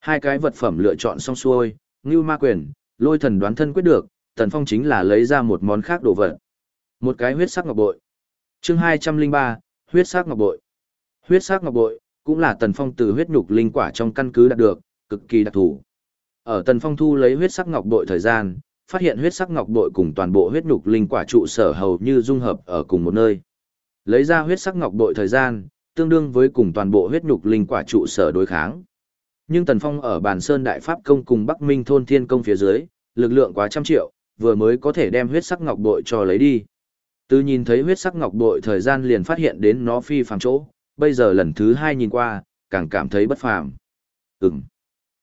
Hai cái vật phẩm lựa chọn xong xuôi, Ngưu Ma Quyền, Lôi Thần đoán thân quyết được, Tần Phong chính là lấy ra một món khác đồ vật. Một cái huyết sắc ngọc bội. Chương 203, huyết sắc ngọc bội. Huyết sắc ngọc bội cũng là Tần Phong từ huyết nhục linh quả trong căn cứ đạt được, cực kỳ đặc thù. Ở Tần Phong thu lấy huyết sắc ngọc bội thời gian, phát hiện huyết sắc ngọc bội cùng toàn bộ huyết nhục linh quả trụ sở hầu như dung hợp ở cùng một nơi. Lấy ra huyết sắc ngọc bội thời gian, tương đương với cùng toàn bộ huyết nhục linh quả trụ sở đối kháng. Nhưng Tần Phong ở Bàn Sơn Đại Pháp Công cùng Bắc Minh Thôn Thiên Công phía dưới, lực lượng quá trăm triệu, vừa mới có thể đem huyết sắc ngọc bội cho lấy đi. Từ nhìn thấy huyết sắc ngọc bội thời gian liền phát hiện đến nó phi phàm chỗ, bây giờ lần thứ hai nhìn qua, càng cảm thấy bất phàm. Ừm.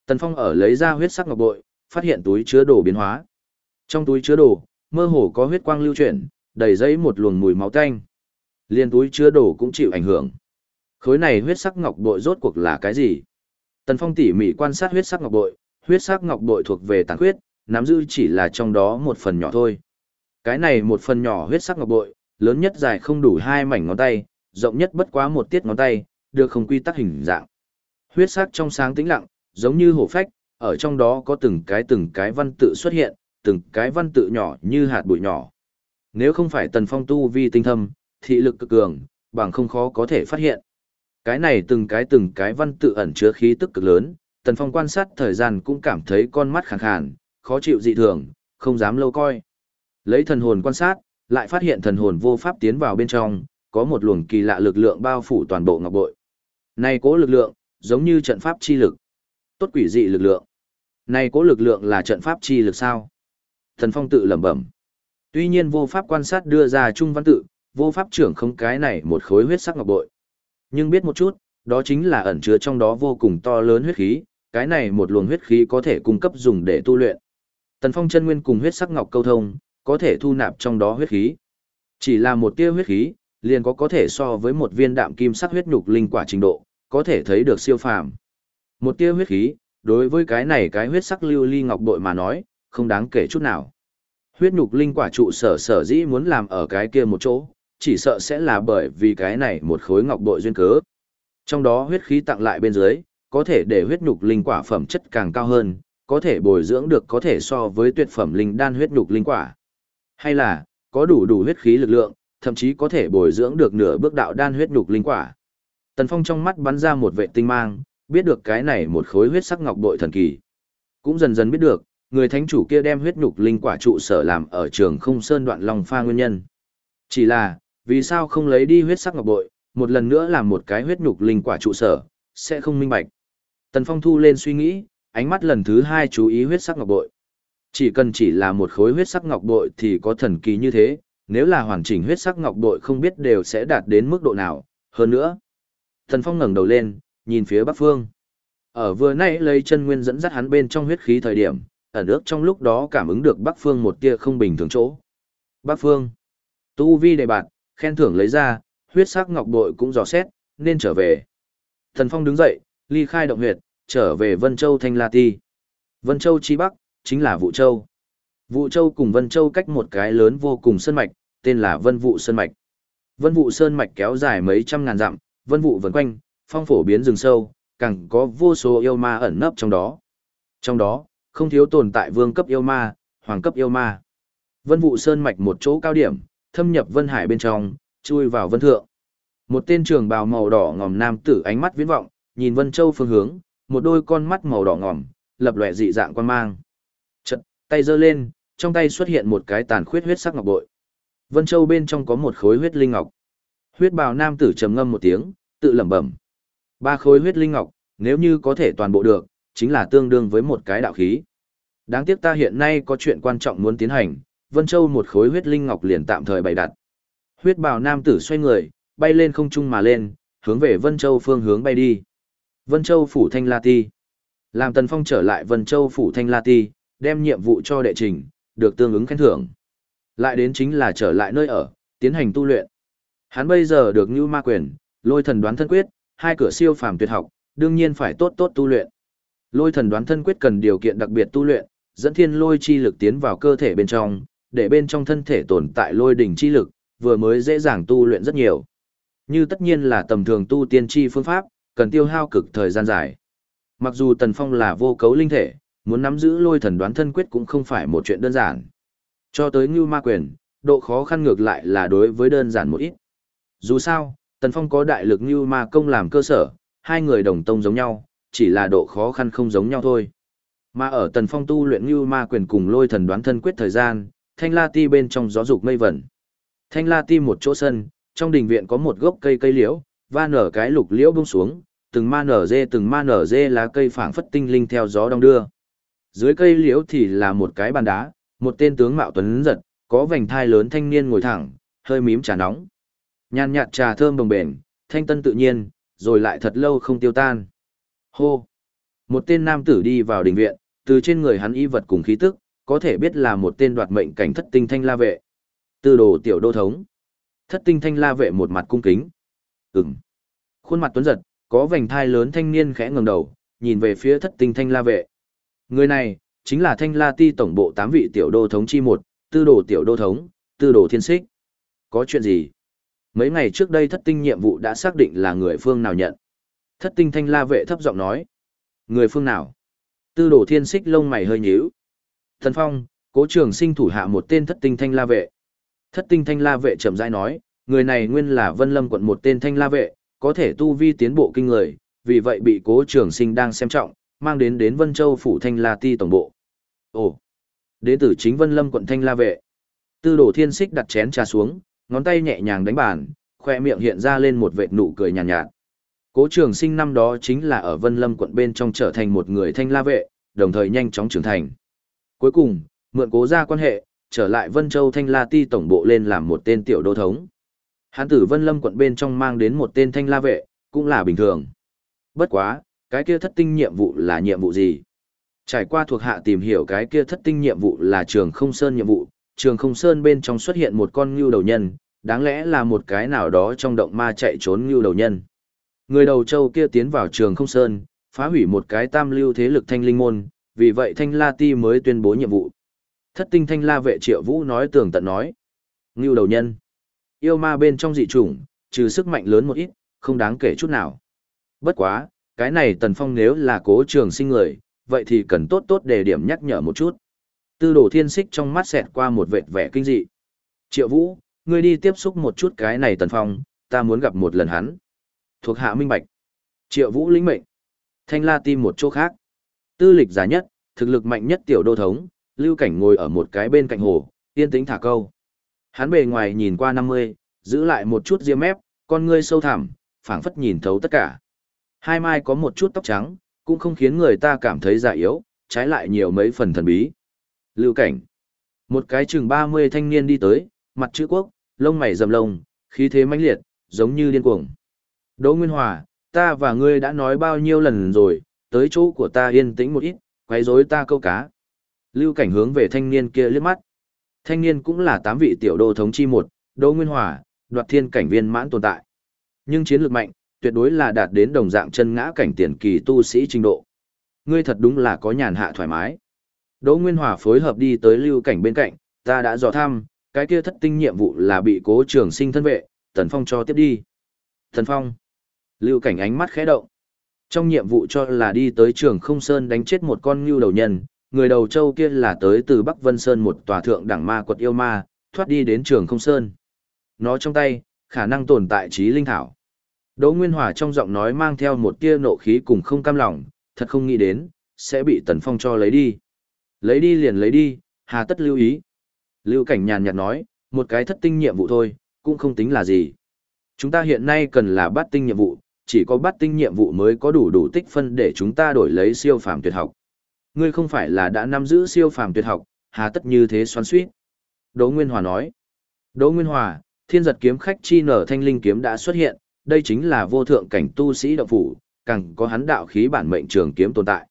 Tần Phong ở lấy ra huyết sắc ngọc bội, phát hiện túi chứa đồ biến hóa. Trong túi chứa đồ, mơ hồ có huyết quang lưu chuyển, đầy giấy một luồng mùi máu tanh. Liên túi chứa đồ cũng chịu ảnh hưởng. Khối này huyết sắc ngọc bội rốt cuộc là cái gì? Tần Phong tỉ mỉ quan sát huyết sắc ngọc bội, huyết sắc ngọc bội thuộc về tàn huyết, nắm giữ chỉ là trong đó một phần nhỏ thôi. Cái này một phần nhỏ huyết sắc ngọc bội, lớn nhất dài không đủ hai mảnh ngón tay, rộng nhất bất quá một tiết ngón tay, được không quy tắc hình dạng. Huyết sắc trong sáng tĩnh lặng, giống như hổ phách, ở trong đó có từng cái từng cái văn tự xuất hiện, từng cái văn tự nhỏ như hạt bụi nhỏ. Nếu không phải tần phong tu vi tinh thâm, thị lực cực cường, bằng không khó có thể phát hiện. Cái này từng cái từng cái văn tự ẩn chứa khí tức cực lớn, tần phong quan sát thời gian cũng cảm thấy con mắt khàn khàn, khó chịu dị thường, không dám lâu coi. Lấy thần hồn quan sát, lại phát hiện thần hồn vô pháp tiến vào bên trong, có một luồng kỳ lạ lực lượng bao phủ toàn bộ ngọc bội. Này cố lực lượng, giống như trận pháp chi lực. Tốt quỷ dị lực lượng. Này cố lực lượng là trận pháp chi lực sao? Thần Phong tự lẩm bẩm. Tuy nhiên vô pháp quan sát đưa ra trung văn tự, vô pháp trưởng không cái này một khối huyết sắc ngọc bội. Nhưng biết một chút, đó chính là ẩn chứa trong đó vô cùng to lớn huyết khí, cái này một luồng huyết khí có thể cung cấp dùng để tu luyện. Tần Phong chân nguyên cùng huyết sắc ngọc câu thông, có thể thu nạp trong đó huyết khí. Chỉ là một tia huyết khí, liền có có thể so với một viên đạm kim sắc huyết nhục linh quả trình độ, có thể thấy được siêu phàm. Một tia huyết khí, đối với cái này cái huyết sắc lưu ly ngọc bội mà nói, không đáng kể chút nào. Huyết nhục linh quả trụ sở sở dĩ muốn làm ở cái kia một chỗ, chỉ sợ sẽ là bởi vì cái này một khối ngọc bội duyên cớ. Trong đó huyết khí tặng lại bên dưới, có thể để huyết nhục linh quả phẩm chất càng cao hơn, có thể bồi dưỡng được có thể so với tuyệt phẩm linh đan huyết nhục linh quả. Hay là, có đủ đủ huyết khí lực lượng, thậm chí có thể bồi dưỡng được nửa bước đạo đan huyết nhục linh quả. Tần Phong trong mắt bắn ra một vệ tinh mang, biết được cái này một khối huyết sắc ngọc bội thần kỳ. Cũng dần dần biết được, người thánh chủ kia đem huyết nhục linh quả trụ sở làm ở trường không sơn đoạn long pha nguyên nhân. Chỉ là, vì sao không lấy đi huyết sắc ngọc bội, một lần nữa làm một cái huyết nhục linh quả trụ sở, sẽ không minh bạch. Tần Phong thu lên suy nghĩ, ánh mắt lần thứ hai chú ý huyết sắc ngọc bội. Chỉ cần chỉ là một khối huyết sắc ngọc bội thì có thần kỳ như thế, nếu là hoàn chỉnh huyết sắc ngọc bội không biết đều sẽ đạt đến mức độ nào, hơn nữa. Tần Phong ngẩng đầu lên, nhìn phía bắc phương. Ở vừa nãy lấy chân nguyên dẫn dắt hắn bên trong huyết khí thời điểm, ẩn ước trong lúc đó cảm ứng được bắc phương một tia không bình thường chỗ. Bắc phương. Tu vi đề bạt, khen thưởng lấy ra, huyết sắc ngọc bội cũng dò xét, nên trở về. Thần Phong đứng dậy, ly khai động huyệt, trở về Vân Châu Thanh La Ti. Vân Châu chi bắc, chính là Vũ Châu. Vũ Châu cùng Vân Châu cách một cái lớn vô cùng sơn mạch, tên là Vân Vũ Sơn Mạch. Vân Vũ Sơn Mạch kéo dài mấy trăm ngàn dặm, vân vụ vần quanh, phong phổ biến rừng sâu, càng có vô số yêu ma ẩn nấp trong đó. Trong đó, không thiếu tồn tại vương cấp yêu ma, hoàng cấp yêu ma. Vân Vũ Sơn Mạch một chỗ cao điểm, thâm nhập Vân Hải bên trong, chui vào Vân Thượng. Một tên trường bào màu đỏ ngòm nam tử ánh mắt viễn vọng, nhìn Vân Châu phương hướng, một đôi con mắt màu đỏ ngòm, lập lòe dị dạng quan mang. Chật, tay giơ lên, trong tay xuất hiện một cái tàn khuyết huyết sắc ngọc bội. Vân Châu bên trong có một khối huyết linh ngọc. Huyết bào nam tử trầm ngâm một tiếng, tự lẩm bẩm. Ba khối huyết linh ngọc, nếu như có thể toàn bộ được, chính là tương đương với một cái đạo khí. Đáng tiếc ta hiện nay có chuyện quan trọng muốn tiến hành, Vân Châu một khối huyết linh ngọc liền tạm thời bày đặt. Huyết bào nam tử xoay người, bay lên không trung mà lên, hướng về Vân Châu phương hướng bay đi. Vân Châu phủ Thanh La Ti. Làm Tần Phong trở lại Vân Châu phủ Thanh La Ti, đem nhiệm vụ cho đệ trình, được tương ứng khen thưởng. Lại đến chính là trở lại nơi ở, tiến hành tu luyện. Hắn bây giờ được như ma quyền, lôi thần đoán thân quyết, hai cửa siêu phàm tuyệt học, đương nhiên phải tốt tốt tu luyện. Lôi thần đoán thân quyết cần điều kiện đặc biệt tu luyện, dẫn thiên lôi chi lực tiến vào cơ thể bên trong, để bên trong thân thể tồn tại lôi đỉnh chi lực, vừa mới dễ dàng tu luyện rất nhiều. Như tất nhiên là tầm thường tu tiên chi phương pháp, cần tiêu hao cực thời gian dài. Mặc dù Tần Phong là vô cấu linh thể, muốn nắm giữ lôi thần đoán thân quyết cũng không phải một chuyện đơn giản. Cho tới Ngưu Ma Quyền, độ khó khăn ngược lại là đối với đơn giản một ít. Dù sao, Tần Phong có đại lực như Ma công làm cơ sở, hai người đồng tông giống nhau, chỉ là độ khó khăn không giống nhau thôi. Mà ở Tần Phong tu luyện như Ma Quyền cùng lôi thần đoán thân quyết thời gian, Thanh La Ti bên trong gió dục mây vẩn. Thanh La Ti một chỗ sân, trong đình viện có một gốc cây cây liễu, va nở cái lục liễu bông xuống, từng ma nở dê từng ma nở dê lá cây phảng phất tinh linh theo gió đông đưa. Dưới cây liễu thì là một cái bàn đá, một tên tướng mạo tuấn giật, có vành thai lớn thanh niên ngồi thẳng, hơi mím trà nóng. Nhàn nhạt trà thơm đồng bền, thanh tân tự nhiên, rồi lại thật lâu không tiêu tan. Hô! Một tên nam tử đi vào đình viện, từ trên người hắn y vật cùng khí tức, có thể biết là một tên đoạt mệnh cảnh thất tinh thanh la vệ. Tư đồ tiểu đô thống. Thất tinh thanh la vệ một mặt cung kính. Ừm. Khuôn mặt tuấn giật, có vành thai lớn thanh niên khẽ ngẩng đầu, nhìn về phía thất tinh thanh la vệ. Người này, chính là thanh la ti tổng bộ tám vị tiểu đô thống chi một, tư đồ tiểu đô thống, tư đồ thiên xích. Có chuyện gì? Mấy ngày trước đây thất tinh nhiệm vụ đã xác định là người phương nào nhận. Thất tinh thanh la vệ thấp giọng nói. Người phương nào? Tư đồ thiên xích lông mày hơi nhíu. Thần phong, cố trường sinh thủ hạ một tên thất tinh thanh la vệ. Thất tinh thanh la vệ chậm rãi nói, người này nguyên là vân lâm quận một tên thanh la vệ, có thể tu vi tiến bộ kinh người, vì vậy bị cố trường sinh đang xem trọng, mang đến đến Vân Châu phủ thanh la ti tổng bộ. Ồ, đến từ chính Vân Lâm quận thanh la vệ. Tư đồ thiên xích đặt chén trà xuống, ngón tay nhẹ nhàng đánh bàn, khoe miệng hiện ra lên một vệt nụ cười nhàn nhạt, nhạt. Cố trường sinh năm đó chính là ở Vân Lâm quận bên trong trở thành một người thanh la vệ, đồng thời nhanh chóng trưởng thành. Cuối cùng, mượn cố ra quan hệ, trở lại Vân Châu Thanh La Ti tổng bộ lên làm một tên tiểu đô thống. Hán tử Vân Lâm quận bên trong mang đến một tên thanh la vệ, cũng là bình thường. Bất quá, cái kia thất tinh nhiệm vụ là nhiệm vụ gì? Trải qua thuộc hạ tìm hiểu cái kia thất tinh nhiệm vụ là trường không sơn nhiệm vụ, trường không sơn bên trong xuất hiện một con ngưu đầu nhân, đáng lẽ là một cái nào đó trong động ma chạy trốn ngưu đầu nhân. Người đầu châu kia tiến vào trường không sơn, phá hủy một cái tam lưu thế lực thanh linh môn, vì vậy thanh la ti mới tuyên bố nhiệm vụ. Thất tinh thanh la vệ triệu vũ nói tường tận nói. Ngưu đầu nhân. Yêu ma bên trong dị chủng, trừ sức mạnh lớn một ít, không đáng kể chút nào. Bất quá, cái này tần phong nếu là cố trường sinh người, vậy thì cần tốt tốt đề điểm nhắc nhở một chút. Tư đồ thiên xích trong mắt xẹt qua một vệt vẻ kinh dị. Triệu vũ, ngươi đi tiếp xúc một chút cái này tần phong, ta muốn gặp một lần hắn. Thuộc hạ minh bạch. Triệu vũ lĩnh mệnh. Thanh la tim một chỗ khác. Tư lịch giá nhất, thực lực mạnh nhất tiểu đô thống, lưu cảnh ngồi ở một cái bên cạnh hồ, yên tĩnh thả câu. Hắn bề ngoài nhìn qua năm mươi, giữ lại một chút riêng mép, con ngươi sâu thẳm, phảng phất nhìn thấu tất cả. Hai mai có một chút tóc trắng, cũng không khiến người ta cảm thấy già yếu, trái lại nhiều mấy phần thần bí. Lưu cảnh. Một cái chừng mươi thanh niên đi tới, mặt chữ quốc, lông mày rầm lông, khí thế mãnh liệt, giống như điên cuồng. Đỗ Nguyên Hòa, ta và ngươi đã nói bao nhiêu lần rồi, tới chỗ của ta yên tĩnh một ít, quấy rối ta câu cá. Lưu cảnh hướng về thanh niên kia liếc mắt. Thanh niên cũng là tám vị tiểu đô thống chi một, Đỗ Nguyên Hòa, đoạt thiên cảnh viên mãn tồn tại. Nhưng chiến lược mạnh, tuyệt đối là đạt đến đồng dạng chân ngã cảnh tiền kỳ tu sĩ trình độ. Ngươi thật đúng là có nhàn hạ thoải mái. Đỗ Nguyên Hòa phối hợp đi tới lưu cảnh bên cạnh, ta đã dò thăm, cái kia thất tinh nhiệm vụ là bị cố trường sinh thân vệ, Tần Phong cho tiếp đi. Tần Phong. Lưu cảnh ánh mắt khẽ động. Trong nhiệm vụ cho là đi tới trường không sơn đánh chết một con ngưu đầu nhân, người đầu châu kia là tới từ Bắc Vân Sơn một tòa thượng đẳng ma quật yêu ma, thoát đi đến trường không sơn. Nó trong tay, khả năng tồn tại trí linh thảo. Đỗ Nguyên Hòa trong giọng nói mang theo một tia nộ khí cùng không cam lòng, thật không nghĩ đến, sẽ bị Tần Phong cho lấy đi. Lấy đi liền lấy đi, hà tất lưu ý. Lưu Cảnh nhàn nhạt nói, một cái thất tinh nhiệm vụ thôi, cũng không tính là gì. Chúng ta hiện nay cần là bắt tinh nhiệm vụ, chỉ có bắt tinh nhiệm vụ mới có đủ đủ tích phân để chúng ta đổi lấy siêu phàm tuyệt học. Ngươi không phải là đã nắm giữ siêu phàm tuyệt học, hà tất như thế xoắn suýt. Đỗ Nguyên Hòa nói. Đỗ Nguyên Hòa, thiên giật kiếm khách chi nở thanh linh kiếm đã xuất hiện, đây chính là vô thượng cảnh tu sĩ động phủ, càng có hắn đạo khí bản mệnh trường kiếm tồn tại.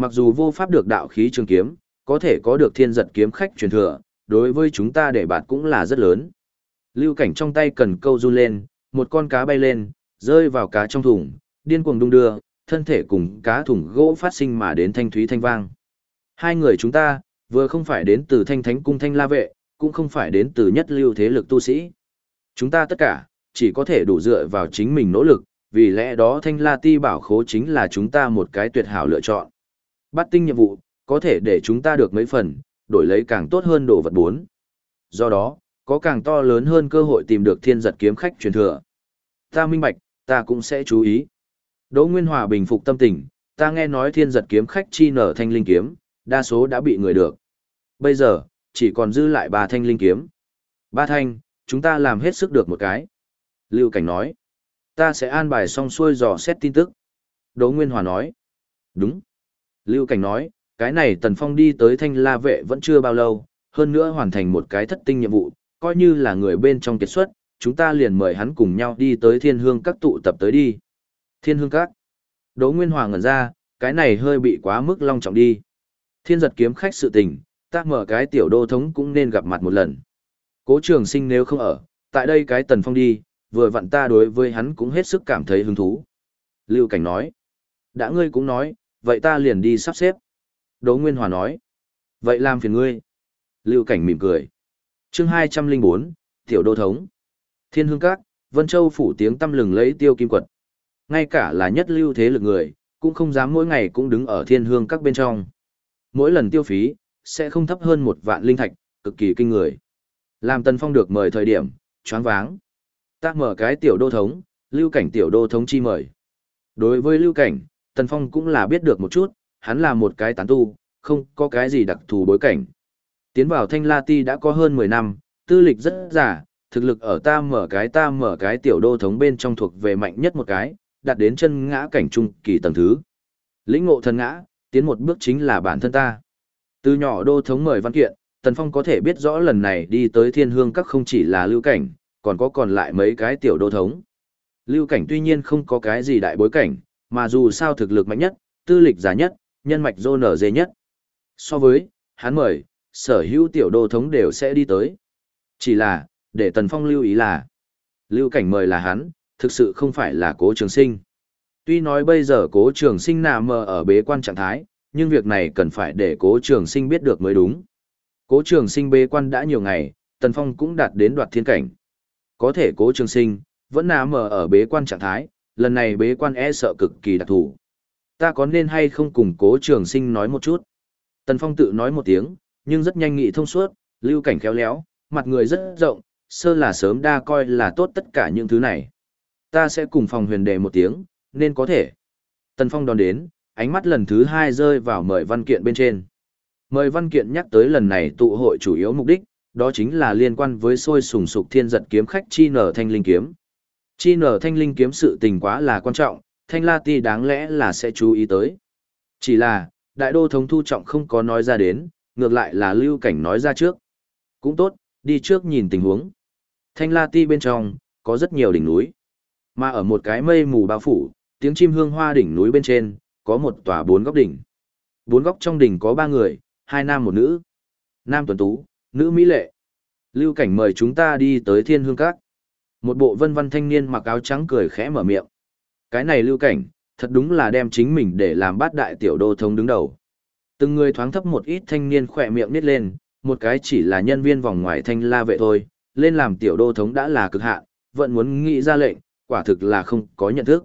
Mặc dù vô pháp được đạo khí trường kiếm, có thể có được thiên giật kiếm khách truyền thừa, đối với chúng ta để bạt cũng là rất lớn. Lưu cảnh trong tay cần câu run lên, một con cá bay lên, rơi vào cá trong thùng, điên cuồng đung đưa, thân thể cùng cá thùng gỗ phát sinh mà đến thanh thúy thanh vang. Hai người chúng ta, vừa không phải đến từ thanh thánh cung thanh la vệ, cũng không phải đến từ nhất lưu thế lực tu sĩ. Chúng ta tất cả, chỉ có thể đủ dựa vào chính mình nỗ lực, vì lẽ đó thanh la ti bảo khố chính là chúng ta một cái tuyệt hảo lựa chọn. Bắt tinh nhiệm vụ, có thể để chúng ta được mấy phần, đổi lấy càng tốt hơn đồ vật bốn. Do đó, có càng to lớn hơn cơ hội tìm được thiên giật kiếm khách truyền thừa. Ta minh bạch, ta cũng sẽ chú ý. Đỗ Nguyên Hòa bình phục tâm tình, ta nghe nói thiên giật kiếm khách chi nở thanh linh kiếm, đa số đã bị người được. Bây giờ, chỉ còn dư lại ba thanh linh kiếm. Ba thanh, chúng ta làm hết sức được một cái. Lưu Cảnh nói, ta sẽ an bài xong xuôi dò xét tin tức. Đỗ Nguyên Hòa nói, đúng. Lưu Cảnh nói, cái này Tần Phong đi tới thanh la vệ vẫn chưa bao lâu, hơn nữa hoàn thành một cái thất tinh nhiệm vụ, coi như là người bên trong kiệt xuất, chúng ta liền mời hắn cùng nhau đi tới thiên hương các tụ tập tới đi. Thiên hương các. Đỗ Nguyên Hoàng ngẩn ra, cái này hơi bị quá mức long trọng đi. Thiên giật kiếm khách sự tình, ta mở cái tiểu đô thống cũng nên gặp mặt một lần. Cố trường sinh nếu không ở, tại đây cái tần phong đi, vừa vặn ta đối với hắn cũng hết sức cảm thấy hứng thú. Lưu Cảnh nói. Đã ngươi cũng nói, vậy ta liền đi sắp xếp. Đỗ Nguyên Hòa nói. Vậy làm phiền ngươi. Lưu Cảnh mỉm cười. chương 204, Tiểu Đô Thống. Thiên Hương Các, Vân Châu phủ tiếng tâm lừng lấy tiêu kim quật. Ngay cả là nhất lưu thế lực người, cũng không dám mỗi ngày cũng đứng ở Thiên Hương Các bên trong. Mỗi lần tiêu phí, sẽ không thấp hơn một vạn linh thạch, cực kỳ kinh người. Làm Tần Phong được mời thời điểm, choáng váng. Tác mở cái tiểu đô thống, lưu cảnh tiểu đô thống chi mời. Đối với lưu cảnh, Tần Phong cũng là biết được một chút, hắn là một cái tán tu, không có cái gì đặc thù bối cảnh. Tiến vào Thanh La Ti đã có hơn 10 năm, tư lịch rất giả, thực lực ở ta mở cái ta mở cái tiểu đô thống bên trong thuộc về mạnh nhất một cái, đạt đến chân ngã cảnh trung kỳ tầng thứ. Lĩnh ngộ thần ngã, tiến một bước chính là bản thân ta. Từ nhỏ đô thống mời văn kiện, Tần Phong có thể biết rõ lần này đi tới thiên hương các không chỉ là lưu cảnh, còn có còn lại mấy cái tiểu đô thống. Lưu cảnh tuy nhiên không có cái gì đại bối cảnh, mà dù sao thực lực mạnh nhất, tư lịch giá nhất, nhân mạch dô nở dê nhất. So với, hắn mời, sở hữu tiểu đô thống đều sẽ đi tới. Chỉ là, để Tần Phong lưu ý là, lưu cảnh mời là hắn, thực sự không phải là cố trường sinh. Tuy nói bây giờ cố trường sinh nà mờ ở bế quan trạng thái, nhưng việc này cần phải để cố trường sinh biết được mới đúng. Cố trường sinh bế quan đã nhiều ngày, Tần Phong cũng đạt đến đoạt thiên cảnh. Có thể cố trường sinh, vẫn nà mờ ở bế quan trạng thái, lần này bế quan e sợ cực kỳ đặc thù. Ta có nên hay không cùng cố trường sinh nói một chút? Tần Phong tự nói một tiếng, nhưng rất nhanh nghị thông suốt, lưu cảnh khéo léo, mặt người rất rộng, sơ là sớm đa coi là tốt tất cả những thứ này. Ta sẽ cùng phòng huyền đề một tiếng, nên có thể. Tần Phong đón đến, ánh mắt lần thứ hai rơi vào mời văn kiện bên trên. Mời văn kiện nhắc tới lần này tụ hội chủ yếu mục đích, đó chính là liên quan với sôi sùng sục thiên giật kiếm khách chi nở thanh linh kiếm. Chi nở thanh linh kiếm sự tình quá là quan trọng, thanh la ti đáng lẽ là sẽ chú ý tới. Chỉ là, đại đô thống thu trọng không có nói ra đến, ngược lại là lưu cảnh nói ra trước. Cũng tốt, đi trước nhìn tình huống. Thanh la ti bên trong, có rất nhiều đỉnh núi. Mà ở một cái mây mù bao phủ, tiếng chim hương hoa đỉnh núi bên trên, có một tòa bốn góc đỉnh. Bốn góc trong đỉnh có ba người, hai nam một nữ. Nam Tuần tú, nữ mỹ lệ. Lưu cảnh mời chúng ta đi tới thiên hương các. Một bộ vân văn thanh niên mặc áo trắng cười khẽ mở miệng. Cái này lưu cảnh, thật đúng là đem chính mình để làm bát đại tiểu đô thống đứng đầu. Từng người thoáng thấp một ít thanh niên khỏe miệng nít lên, một cái chỉ là nhân viên vòng ngoài thanh la vệ thôi, lên làm tiểu đô thống đã là cực hạn, vẫn muốn nghĩ ra lệnh, quả thực là không có nhận thức.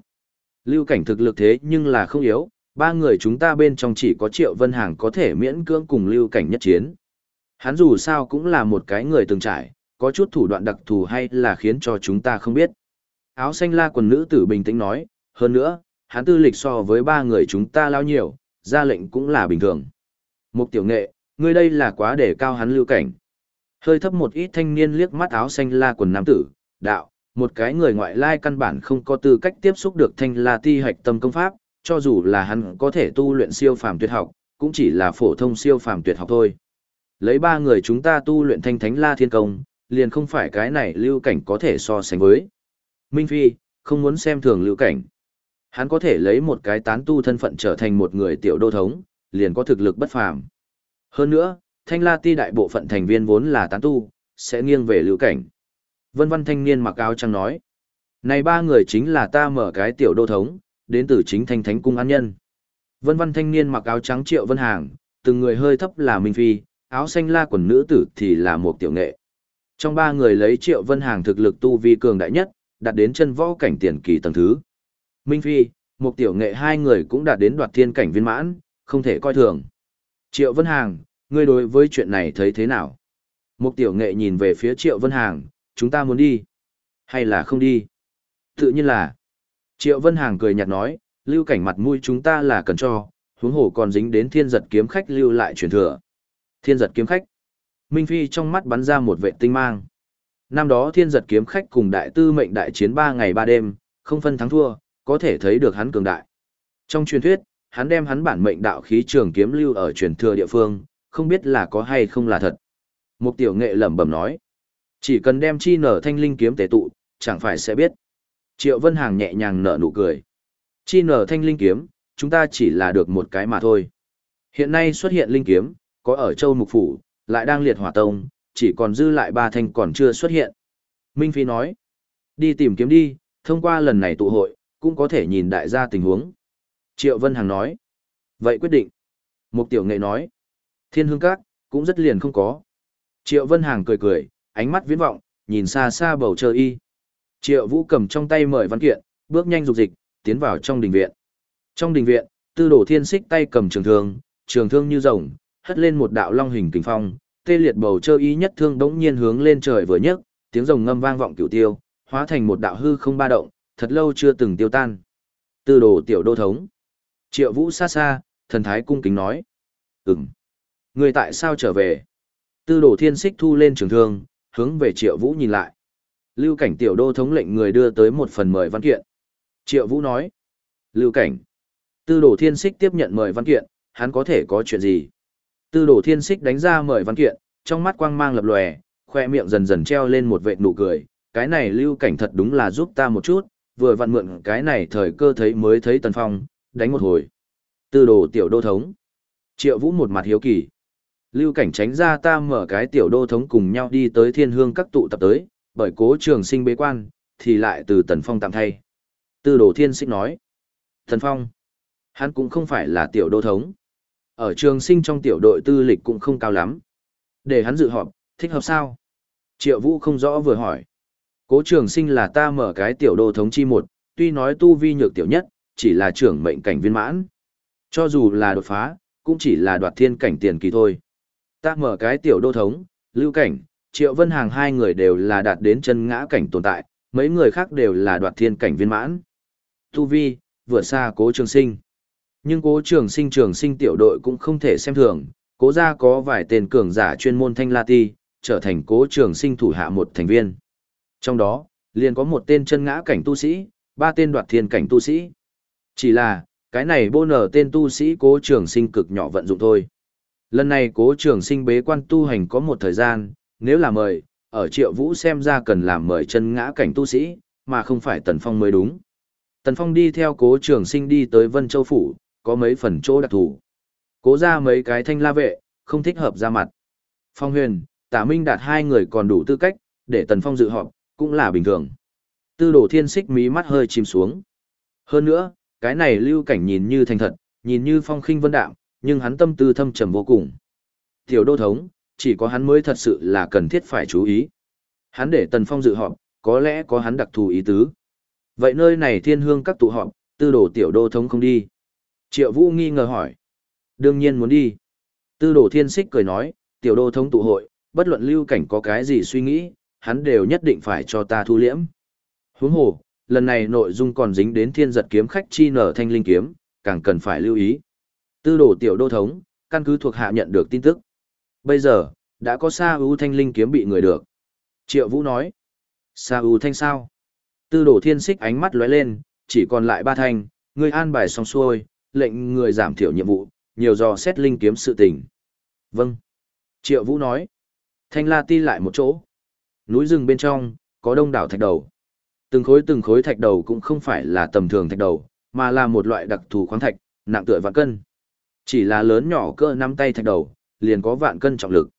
Lưu cảnh thực lực thế nhưng là không yếu, ba người chúng ta bên trong chỉ có Triệu Vân Hàng có thể miễn cưỡng cùng lưu cảnh nhất chiến. Hắn dù sao cũng là một cái người từng trải, có chút thủ đoạn đặc thù hay là khiến cho chúng ta không biết. Áo xanh la quần nữ tử bình tĩnh nói, hơn nữa, hắn tư lịch so với ba người chúng ta lao nhiều, ra lệnh cũng là bình thường. Mục tiểu nghệ, ngươi đây là quá để cao hắn lưu cảnh. Hơi thấp một ít thanh niên liếc mắt áo xanh la quần nam tử, đạo, một cái người ngoại lai căn bản không có tư cách tiếp xúc được thanh la ti hạch tâm công pháp, cho dù là hắn có thể tu luyện siêu phàm tuyệt học, cũng chỉ là phổ thông siêu phàm tuyệt học thôi. Lấy ba người chúng ta tu luyện thanh thánh la thiên công, liền không phải cái này lưu cảnh có thể so sánh với. Minh Phi, không muốn xem thường lưu cảnh. Hắn có thể lấy một cái tán tu thân phận trở thành một người tiểu đô thống, liền có thực lực bất phàm. Hơn nữa, thanh la ti đại bộ phận thành viên vốn là tán tu, sẽ nghiêng về lưu cảnh. Vân văn thanh niên mặc áo trắng nói. Này ba người chính là ta mở cái tiểu đô thống, đến từ chính thanh thánh cung an nhân. Vân văn thanh niên mặc áo trắng triệu vân hàng, từng người hơi thấp là Minh Phi, áo xanh la quần nữ tử thì là một tiểu nghệ. Trong ba người lấy triệu vân hàng thực lực tu vi cường đại nhất, đạt đến chân võ cảnh tiền kỳ tầng thứ. Minh Phi, một tiểu nghệ hai người cũng đạt đến đoạt thiên cảnh viên mãn, không thể coi thường. Triệu Vân Hàng, ngươi đối với chuyện này thấy thế nào? Một tiểu nghệ nhìn về phía Triệu Vân Hàng, chúng ta muốn đi. Hay là không đi? Tự nhiên là. Triệu Vân Hàng cười nhạt nói, lưu cảnh mặt mũi chúng ta là cần cho, huống hồ còn dính đến thiên giật kiếm khách lưu lại truyền thừa. Thiên giật kiếm khách. Minh Phi trong mắt bắn ra một vệ tinh mang. Năm đó thiên giật kiếm khách cùng đại tư mệnh đại chiến ba ngày ba đêm, không phân thắng thua, có thể thấy được hắn cường đại. Trong truyền thuyết, hắn đem hắn bản mệnh đạo khí trường kiếm lưu ở truyền thừa địa phương, không biết là có hay không là thật. Một tiểu nghệ lẩm bẩm nói, chỉ cần đem chi nở thanh linh kiếm tề tụ, chẳng phải sẽ biết. Triệu Vân Hàng nhẹ nhàng nở nụ cười. Chi nở thanh linh kiếm, chúng ta chỉ là được một cái mà thôi. Hiện nay xuất hiện linh kiếm, có ở châu mục phủ, lại đang liệt hỏa tông, chỉ còn dư lại ba thanh còn chưa xuất hiện. Minh Phi nói, đi tìm kiếm đi, thông qua lần này tụ hội, cũng có thể nhìn đại gia tình huống. Triệu Vân Hằng nói, vậy quyết định. Mục tiểu nghệ nói, thiên hương các, cũng rất liền không có. Triệu Vân Hằng cười cười, ánh mắt viễn vọng, nhìn xa xa bầu trời y. Triệu Vũ cầm trong tay mời văn kiện, bước nhanh dục dịch, tiến vào trong đình viện. Trong đình viện, tư đổ thiên xích tay cầm trường thương, trường thương như rồng, hất lên một đạo long hình kinh phong, tê liệt bầu trời ý nhất thương đống nhiên hướng lên trời vừa nhấc, tiếng rồng ngâm vang vọng cửu tiêu, hóa thành một đạo hư không ba động, thật lâu chưa từng tiêu tan. Tư đồ tiểu đô thống. Triệu Vũ xa xa, thần thái cung kính nói. Ừm. Người tại sao trở về? Tư đồ thiên xích thu lên trường thương, hướng về Triệu Vũ nhìn lại. Lưu cảnh tiểu đô thống lệnh người đưa tới một phần mời văn kiện. Triệu Vũ nói. Lưu cảnh. Tư đồ thiên xích tiếp nhận mời văn kiện, hắn có thể có chuyện gì? Tư đồ thiên xích đánh ra mời văn kiện, trong mắt quang mang lập lòe, khoe miệng dần dần treo lên một vệt nụ cười. Cái này lưu cảnh thật đúng là giúp ta một chút, vừa vặn mượn cái này thời cơ thấy mới thấy tần phong, đánh một hồi. Tư đồ tiểu đô thống. Triệu Vũ một mặt hiếu kỳ. Lưu cảnh tránh ra ta mở cái tiểu đô thống cùng nhau đi tới thiên hương các tụ tập tới, bởi cố trường sinh bế quan, thì lại từ tần phong tạm thay. Tư đồ thiên xích nói. Tần phong. Hắn cũng không phải là tiểu đô thống. Ở trường sinh trong tiểu đội tư lịch cũng không cao lắm. Để hắn dự họp, thích hợp sao? Triệu Vũ không rõ vừa hỏi. Cố trường sinh là ta mở cái tiểu đô thống chi một, tuy nói tu vi nhược tiểu nhất, chỉ là trưởng mệnh cảnh viên mãn. Cho dù là đột phá, cũng chỉ là đoạt thiên cảnh tiền kỳ thôi. Ta mở cái tiểu đô thống, lưu cảnh, triệu vân hàng hai người đều là đạt đến chân ngã cảnh tồn tại, mấy người khác đều là đoạt thiên cảnh viên mãn. Tu vi, vượt xa cố trường sinh. Nhưng cố trường sinh trường sinh tiểu đội cũng không thể xem thường, cố gia có vài tên cường giả chuyên môn thanh la ti, trở thành cố trường sinh thủ hạ một thành viên. Trong đó, liền có một tên chân ngã cảnh tu sĩ, ba tên đoạt thiên cảnh tu sĩ. Chỉ là, cái này bô nở tên tu sĩ cố trường sinh cực nhỏ vận dụng thôi. Lần này cố trường sinh bế quan tu hành có một thời gian, nếu là mời, ở triệu vũ xem ra cần làm mời chân ngã cảnh tu sĩ, mà không phải Tần Phong mới đúng. Tần Phong đi theo cố trường sinh đi tới Vân Châu Phủ, có mấy phần chỗ đặc thù. Cố ra mấy cái thanh la vệ, không thích hợp ra mặt. Phong huyền, tả minh đạt hai người còn đủ tư cách, để Tần Phong dự họp, cũng là bình thường. Tư đồ thiên xích mí mắt hơi chìm xuống. Hơn nữa, cái này lưu cảnh nhìn như thành thật, nhìn như phong khinh vân đạm, nhưng hắn tâm tư thâm trầm vô cùng. Tiểu đô thống, chỉ có hắn mới thật sự là cần thiết phải chú ý. Hắn để Tần Phong dự họp, có lẽ có hắn đặc thù ý tứ. Vậy nơi này thiên hương các tụ họp, tư đồ tiểu đô thống không đi. Triệu Vũ nghi ngờ hỏi. Đương nhiên muốn đi. Tư đồ thiên xích cười nói, tiểu đô thống tụ hội, bất luận lưu cảnh có cái gì suy nghĩ, hắn đều nhất định phải cho ta thu liễm. Huống hồ, lần này nội dung còn dính đến thiên giật kiếm khách chi nở thanh linh kiếm, càng cần phải lưu ý. Tư đồ tiểu đô thống, căn cứ thuộc hạ nhận được tin tức. Bây giờ, đã có Sa ưu thanh linh kiếm bị người được. Triệu Vũ nói. Sa ưu thanh sao? Tư đồ thiên xích ánh mắt lóe lên, chỉ còn lại ba thanh, người an bài xong xuôi, lệnh người giảm thiểu nhiệm vụ, nhiều dò xét linh kiếm sự tình. Vâng. Triệu Vũ nói. Thanh la ti lại một chỗ. Núi rừng bên trong, có đông đảo thạch đầu. Từng khối từng khối thạch đầu cũng không phải là tầm thường thạch đầu, mà là một loại đặc thù khoáng thạch, nặng tựa vạn cân. Chỉ là lớn nhỏ cỡ nắm tay thạch đầu, liền có vạn cân trọng lực.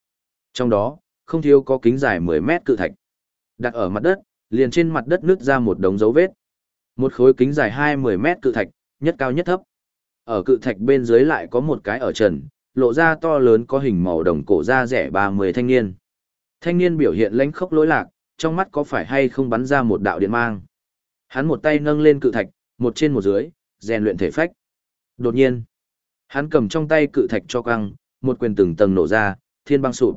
Trong đó, không thiếu có kính dài 10 mét cự thạch. Đặt ở mặt đất, liền trên mặt đất nứt ra một đống dấu vết. Một khối kính dài 20 mét cự thạch, nhất cao nhất thấp. Ở cự thạch bên dưới lại có một cái ở trần, lộ ra to lớn có hình màu đồng cổ da rẻ 30 thanh niên. Thanh niên biểu hiện lãnh khốc lỗi lạc, trong mắt có phải hay không bắn ra một đạo điện mang. Hắn một tay nâng lên cự thạch, một trên một dưới, rèn luyện thể phách. Đột nhiên, hắn cầm trong tay cự thạch cho căng, một quyền từng tầng nổ ra, thiên băng sụp.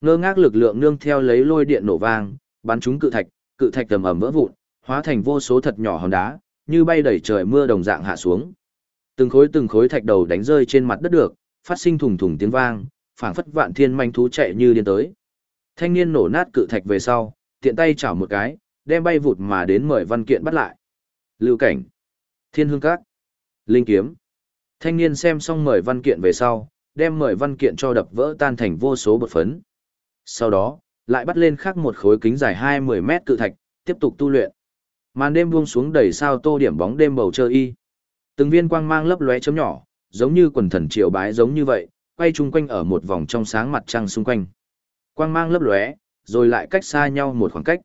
Ngơ ngác lực lượng nương theo lấy lôi điện nổ vang, bắn trúng cự thạch, cự thạch tầm ầm vỡ vụn, hóa thành vô số thật nhỏ hòn đá, như bay đầy trời mưa đồng dạng hạ xuống. Từng khối từng khối thạch đầu đánh rơi trên mặt đất được, phát sinh thùng thùng tiếng vang, phảng phất vạn thiên manh thú chạy như điên tới. Thanh niên nổ nát cự thạch về sau, tiện tay chảo một cái, đem bay vụt mà đến mời văn kiện bắt lại. Lưu cảnh, Thiên Hương Các, Linh Kiếm. Thanh niên xem xong mời văn kiện về sau, đem mời văn kiện cho đập vỡ tan thành vô số bột phấn. Sau đó, lại bắt lên khắc một khối kính dài 20 mét cự thạch, tiếp tục tu luyện. Màn đêm buông xuống đầy sao tô điểm bóng đêm bầu trời y. Từng viên quang mang lấp lóe chấm nhỏ, giống như quần thần triều bái giống như vậy, quay chung quanh ở một vòng trong sáng mặt trăng xung quanh. Quang mang lấp lóe, rồi lại cách xa nhau một khoảng cách.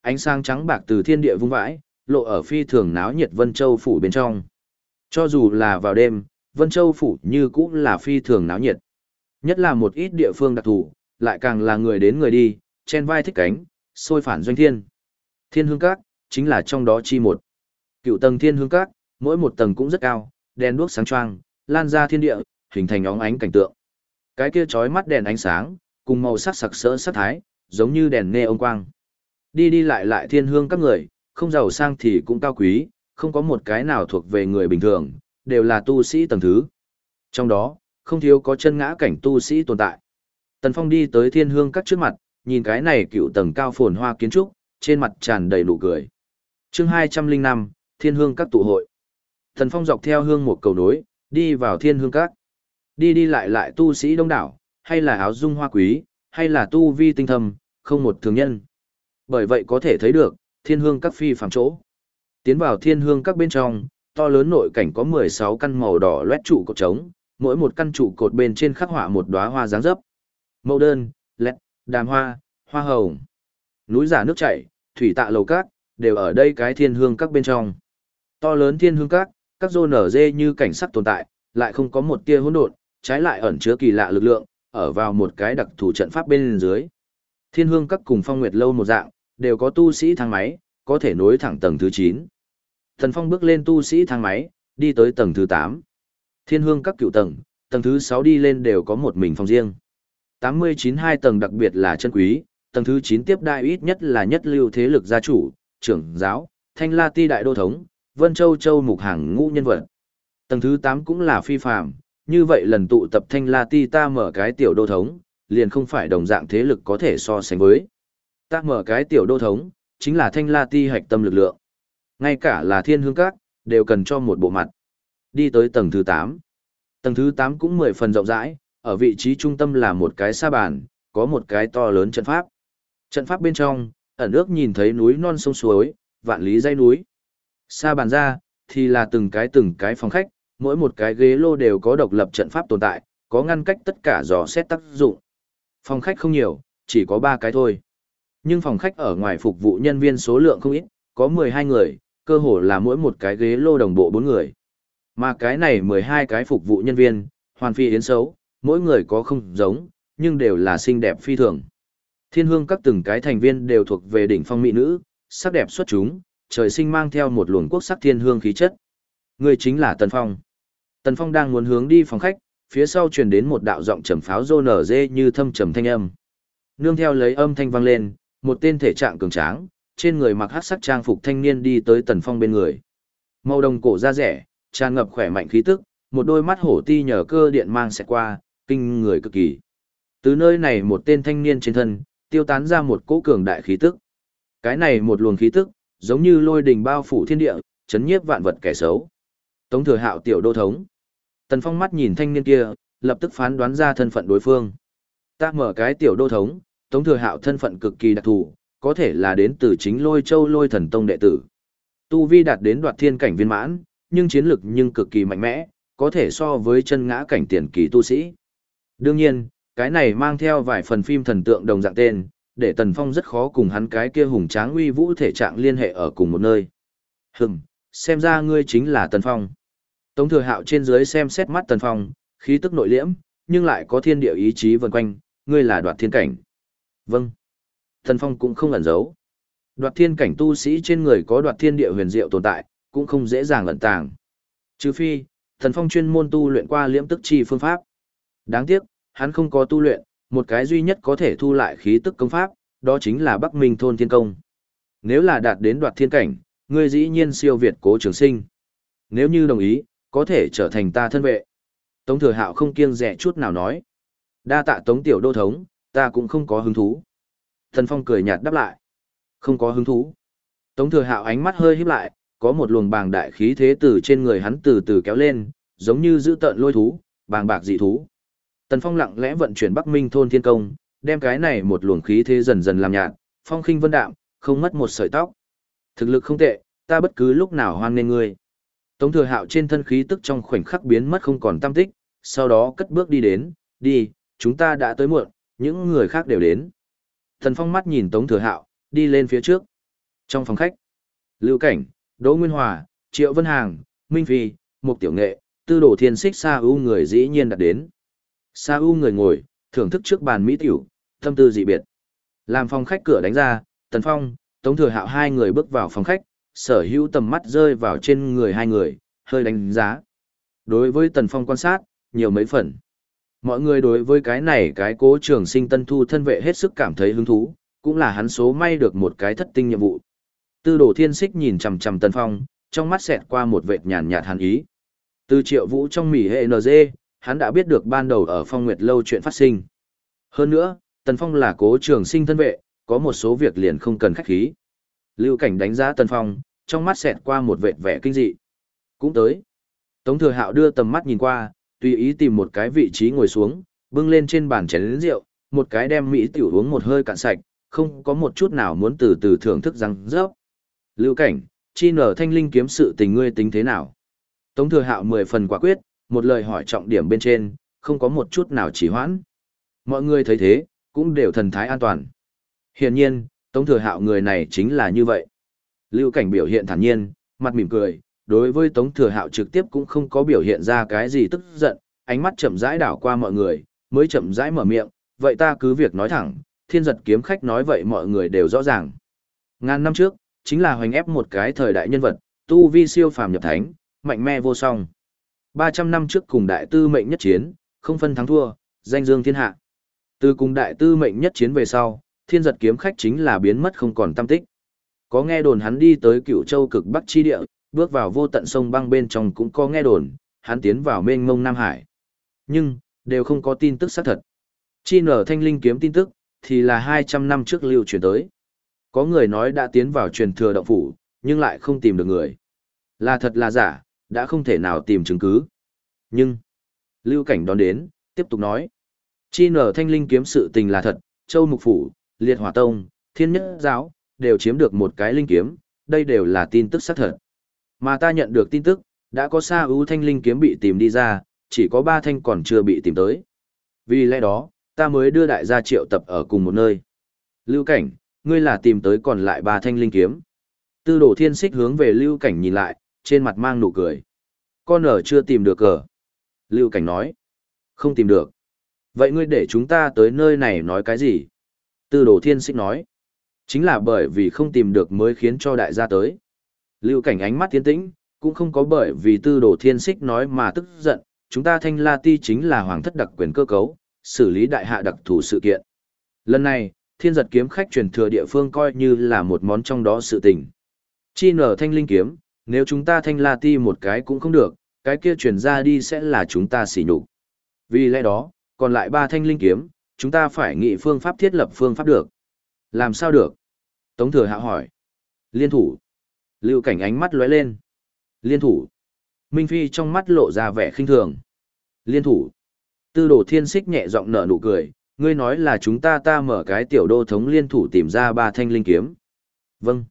Ánh sáng trắng bạc từ thiên địa vung vãi, lộ ở phi thường náo nhiệt Vân Châu phủ bên trong. Cho dù là vào đêm, Vân Châu phủ như cũng là phi thường náo nhiệt. Nhất là một ít địa phương đặc thù, lại càng là người đến người đi, chen vai thích cánh, sôi phản doanh thiên. Thiên hương các, chính là trong đó chi một. Cựu tầng thiên hương các, mỗi một tầng cũng rất cao, đèn đuốc sáng choang, lan ra thiên địa, hình thành óng ánh cảnh tượng. Cái kia chói mắt đèn ánh sáng, cùng màu sắc sặc sỡ sắc thái, giống như đèn nê ông quang. Đi đi lại lại thiên hương các người, không giàu sang thì cũng cao quý, không có một cái nào thuộc về người bình thường, đều là tu sĩ tầng thứ. Trong đó, không thiếu có chân ngã cảnh tu sĩ tồn tại. Tần Phong đi tới thiên hương các trước mặt, nhìn cái này cựu tầng cao phồn hoa kiến trúc, trên mặt tràn đầy nụ cười. chương 205, Thiên Hương Các tụ hội. Thần Phong dọc theo hương một cầu nối, đi vào Thiên Hương Các. Đi đi lại lại tu sĩ đông đảo, hay là áo dung hoa quý, hay là tu vi tinh thầm, không một thường nhân. Bởi vậy có thể thấy được, Thiên Hương Các phi phàm chỗ. Tiến vào Thiên Hương Các bên trong, to lớn nội cảnh có 16 căn màu đỏ loét trụ cột trống, mỗi một căn trụ cột bên trên khắc họa một đóa hoa dáng dấp. Mẫu đơn, lẹt, đàm hoa, hoa hồng. Núi giả nước chảy, thủy tạ lầu cát, đều ở đây cái thiên hương các bên trong. To lớn thiên hương các, các rô nở dê như cảnh sắc tồn tại, lại không có một tia hỗn độn, trái lại ẩn chứa kỳ lạ lực lượng, ở vào một cái đặc thù trận pháp bên dưới. Thiên hương các cùng phong nguyệt lâu một dạng, đều có tu sĩ thang máy, có thể nối thẳng tầng thứ 9. Thần Phong bước lên tu sĩ thang máy, đi tới tầng thứ 8. Thiên hương các cựu tầng, tầng thứ 6 đi lên đều có một mình phòng riêng. 89 hai tầng đặc biệt là chân quý, tầng thứ 9 tiếp đại ít nhất là nhất lưu thế lực gia chủ, trưởng giáo, thanh la ti đại đô thống, vân châu châu mục hàng ngũ nhân vật. Tầng thứ 8 cũng là phi phạm, như vậy lần tụ tập thanh la ti ta mở cái tiểu đô thống, liền không phải đồng dạng thế lực có thể so sánh với. Ta mở cái tiểu đô thống, chính là thanh la ti hạch tâm lực lượng. Ngay cả là thiên hương các, đều cần cho một bộ mặt. Đi tới tầng thứ 8. Tầng thứ 8 cũng 10 phần rộng rãi, ở vị trí trung tâm là một cái sa bàn, có một cái to lớn trận pháp. Trận pháp bên trong, ẩn ước nhìn thấy núi non sông suối, vạn lý dây núi xa bàn ra, thì là từng cái từng cái phòng khách, mỗi một cái ghế lô đều có độc lập trận pháp tồn tại, có ngăn cách tất cả dò xét tác dụng. Phòng khách không nhiều, chỉ có 3 cái thôi. Nhưng phòng khách ở ngoài phục vụ nhân viên số lượng không ít, có 12 người, cơ hồ là mỗi một cái ghế lô đồng bộ 4 người. Mà cái này 12 cái phục vụ nhân viên, hoàn phi yến xấu, mỗi người có không giống, nhưng đều là xinh đẹp phi thường. Thiên hương các từng cái thành viên đều thuộc về đỉnh phong mỹ nữ, sắc đẹp xuất chúng, trời sinh mang theo một luồng quốc sắc thiên hương khí chất. Người chính là Tần Phong. Tần Phong đang muốn hướng đi phòng khách, phía sau truyền đến một đạo giọng trầm pháo rô nở dê như thâm trầm thanh âm. Nương theo lấy âm thanh vang lên, một tên thể trạng cường tráng, trên người mặc hắc sắc trang phục thanh niên đi tới Tần Phong bên người. Màu đồng cổ da rẻ, tràn ngập khỏe mạnh khí tức, một đôi mắt hổ ti nhờ cơ điện mang sẽ qua, kinh người cực kỳ. Từ nơi này một tên thanh niên trên thân, tiêu tán ra một cỗ cường đại khí tức. Cái này một luồng khí tức, giống như lôi đình bao phủ thiên địa, chấn nhiếp vạn vật kẻ xấu. Tống thừa hạo tiểu đô thống. Tần Phong mắt nhìn thanh niên kia, lập tức phán đoán ra thân phận đối phương. Ta mở cái tiểu đô thống, Tống thừa hạo thân phận cực kỳ đặc thù, có thể là đến từ chính lôi châu lôi thần tông đệ tử. Tu vi đạt đến đoạt thiên cảnh viên mãn, nhưng chiến lực nhưng cực kỳ mạnh mẽ, có thể so với chân ngã cảnh tiền kỳ tu sĩ. Đương nhiên, cái này mang theo vài phần phim thần tượng đồng dạng tên, để Tần Phong rất khó cùng hắn cái kia hùng tráng uy vũ thể trạng liên hệ ở cùng một nơi. Hừm, xem ra ngươi chính là Tần Phong. Tống thừa hạo trên dưới xem xét mắt Tần Phong, khí tức nội liễm, nhưng lại có thiên địa ý chí vần quanh, ngươi là đoạt thiên cảnh. Vâng. Tần Phong cũng không ẩn giấu. Đoạt thiên cảnh tu sĩ trên người có đoạt thiên địa huyền diệu tồn tại, cũng không dễ dàng ẩn tàng. Trừ phi, Tần Phong chuyên môn tu luyện qua liễm tức chi phương pháp. Đáng tiếc, hắn không có tu luyện, một cái duy nhất có thể thu lại khí tức công pháp, đó chính là Bắc Minh thôn thiên công. Nếu là đạt đến đoạt thiên cảnh, ngươi dĩ nhiên siêu việt cố trường sinh. Nếu như đồng ý, có thể trở thành ta thân vệ. Tống thừa hạo không kiêng rẻ chút nào nói. Đa tạ tống tiểu đô thống, ta cũng không có hứng thú. Thần phong cười nhạt đáp lại. Không có hứng thú. Tống thừa hạo ánh mắt hơi híp lại, có một luồng bàng đại khí thế từ trên người hắn từ từ kéo lên, giống như giữ tợn lôi thú, bàng bạc dị thú. Tần Phong lặng lẽ vận chuyển Bắc Minh thôn thiên công, đem cái này một luồng khí thế dần dần làm nhạt, phong khinh vân đạm, không mất một sợi tóc. Thực lực không tệ, ta bất cứ lúc nào hoan nghênh ngươi. Tống Thừa Hạo trên thân khí tức trong khoảnh khắc biến mất không còn tâm tích, sau đó cất bước đi đến, đi, chúng ta đã tới muộn, những người khác đều đến. Thần Phong mắt nhìn Tống Thừa Hạo, đi lên phía trước. Trong phòng khách, Lưu Cảnh, Đỗ Nguyên Hòa, Triệu Vân Hàng, Minh Phi, Mục Tiểu Nghệ, Tư Đồ Thiên Xích Sa ưu người dĩ nhiên đã đến. Sa U người ngồi, thưởng thức trước bàn mỹ tiểu, tâm tư dị biệt. Làm phòng khách cửa đánh ra, Tần Phong, Tống Thừa Hạo hai người bước vào phòng khách, sở hữu tầm mắt rơi vào trên người hai người, hơi đánh giá. Đối với Tần Phong quan sát, nhiều mấy phần. Mọi người đối với cái này cái cố trường sinh tân thu thân vệ hết sức cảm thấy hứng thú, cũng là hắn số may được một cái thất tinh nhiệm vụ. Tư đồ thiên xích nhìn chằm chằm Tần Phong, trong mắt xẹt qua một vệt nhàn nhạt hàn ý. Từ triệu vũ trong mỉ hệ NG, hắn đã biết được ban đầu ở phong nguyệt lâu chuyện phát sinh. Hơn nữa, Tần Phong là cố trường sinh thân vệ, có một số việc liền không cần khách khí. Lưu Cảnh đánh giá Tần Phong, trong mắt xẹt qua một vệt vẻ kinh dị. Cũng tới. Tống Thừa Hạo đưa tầm mắt nhìn qua, tùy ý tìm một cái vị trí ngồi xuống, bưng lên trên bàn chén rượu, một cái đem mỹ tiểu uống một hơi cạn sạch, không có một chút nào muốn từ từ thưởng thức răng rớp. Lưu Cảnh, chi nở thanh linh kiếm sự tình ngươi tính thế nào? Tống Thừa Hạo mười phần quả quyết, một lời hỏi trọng điểm bên trên, không có một chút nào chỉ hoãn. Mọi người thấy thế, cũng đều thần thái an toàn. Hiển nhiên, Tống Thừa Hạo người này chính là như vậy. Lưu Cảnh biểu hiện thản nhiên, mặt mỉm cười, đối với Tống Thừa Hạo trực tiếp cũng không có biểu hiện ra cái gì tức giận, ánh mắt chậm rãi đảo qua mọi người, mới chậm rãi mở miệng, vậy ta cứ việc nói thẳng, thiên giật kiếm khách nói vậy mọi người đều rõ ràng. Ngàn năm trước, chính là hoành ép một cái thời đại nhân vật, tu vi siêu phàm nhập thánh, mạnh mẽ vô song. 300 năm trước cùng đại tư mệnh nhất chiến, không phân thắng thua, danh dương thiên hạ. Từ cùng đại tư mệnh nhất chiến về sau, thiên giật kiếm khách chính là biến mất không còn tâm tích. Có nghe đồn hắn đi tới cửu châu cực bắc chi địa, bước vào vô tận sông băng bên trong cũng có nghe đồn, hắn tiến vào mênh mông Nam Hải. Nhưng, đều không có tin tức xác thật. Chi nở thanh linh kiếm tin tức, thì là 200 năm trước lưu truyền tới. Có người nói đã tiến vào truyền thừa động phủ, nhưng lại không tìm được người. Là thật là giả, đã không thể nào tìm chứng cứ. Nhưng, lưu cảnh đón đến, tiếp tục nói. Chi nở thanh linh kiếm sự tình là thật, châu mục phủ, liệt Hòa tông, thiên nhất giáo, đều chiếm được một cái linh kiếm, đây đều là tin tức xác thật. Mà ta nhận được tin tức, đã có xa ưu thanh linh kiếm bị tìm đi ra, chỉ có ba thanh còn chưa bị tìm tới. Vì lẽ đó, ta mới đưa đại gia triệu tập ở cùng một nơi. Lưu cảnh, ngươi là tìm tới còn lại ba thanh linh kiếm. Tư Đồ thiên xích hướng về lưu cảnh nhìn lại, trên mặt mang nụ cười. Con ở chưa tìm được cờ. Lưu cảnh nói. Không tìm được. Vậy ngươi để chúng ta tới nơi này nói cái gì? Tư đồ thiên xích nói. Chính là bởi vì không tìm được mới khiến cho đại gia tới. Lưu cảnh ánh mắt tiến tĩnh, cũng không có bởi vì tư đồ thiên xích nói mà tức giận, chúng ta thanh la ti chính là hoàng thất đặc quyền cơ cấu, xử lý đại hạ đặc thù sự kiện. Lần này, thiên giật kiếm khách truyền thừa địa phương coi như là một món trong đó sự tình. Chi nở thanh linh kiếm, nếu chúng ta thanh la ti một cái cũng không được, cái kia truyền ra đi sẽ là chúng ta xỉ nhục. Vì lẽ đó, còn lại ba thanh linh kiếm, chúng ta phải nghĩ phương pháp thiết lập phương pháp được. Làm sao được? Tống thừa hạ hỏi. Liên thủ. Lưu cảnh ánh mắt lóe lên. Liên thủ. Minh Phi trong mắt lộ ra vẻ khinh thường. Liên thủ. Tư đồ thiên xích nhẹ giọng nở nụ cười, ngươi nói là chúng ta ta mở cái tiểu đô thống liên thủ tìm ra ba thanh linh kiếm. Vâng.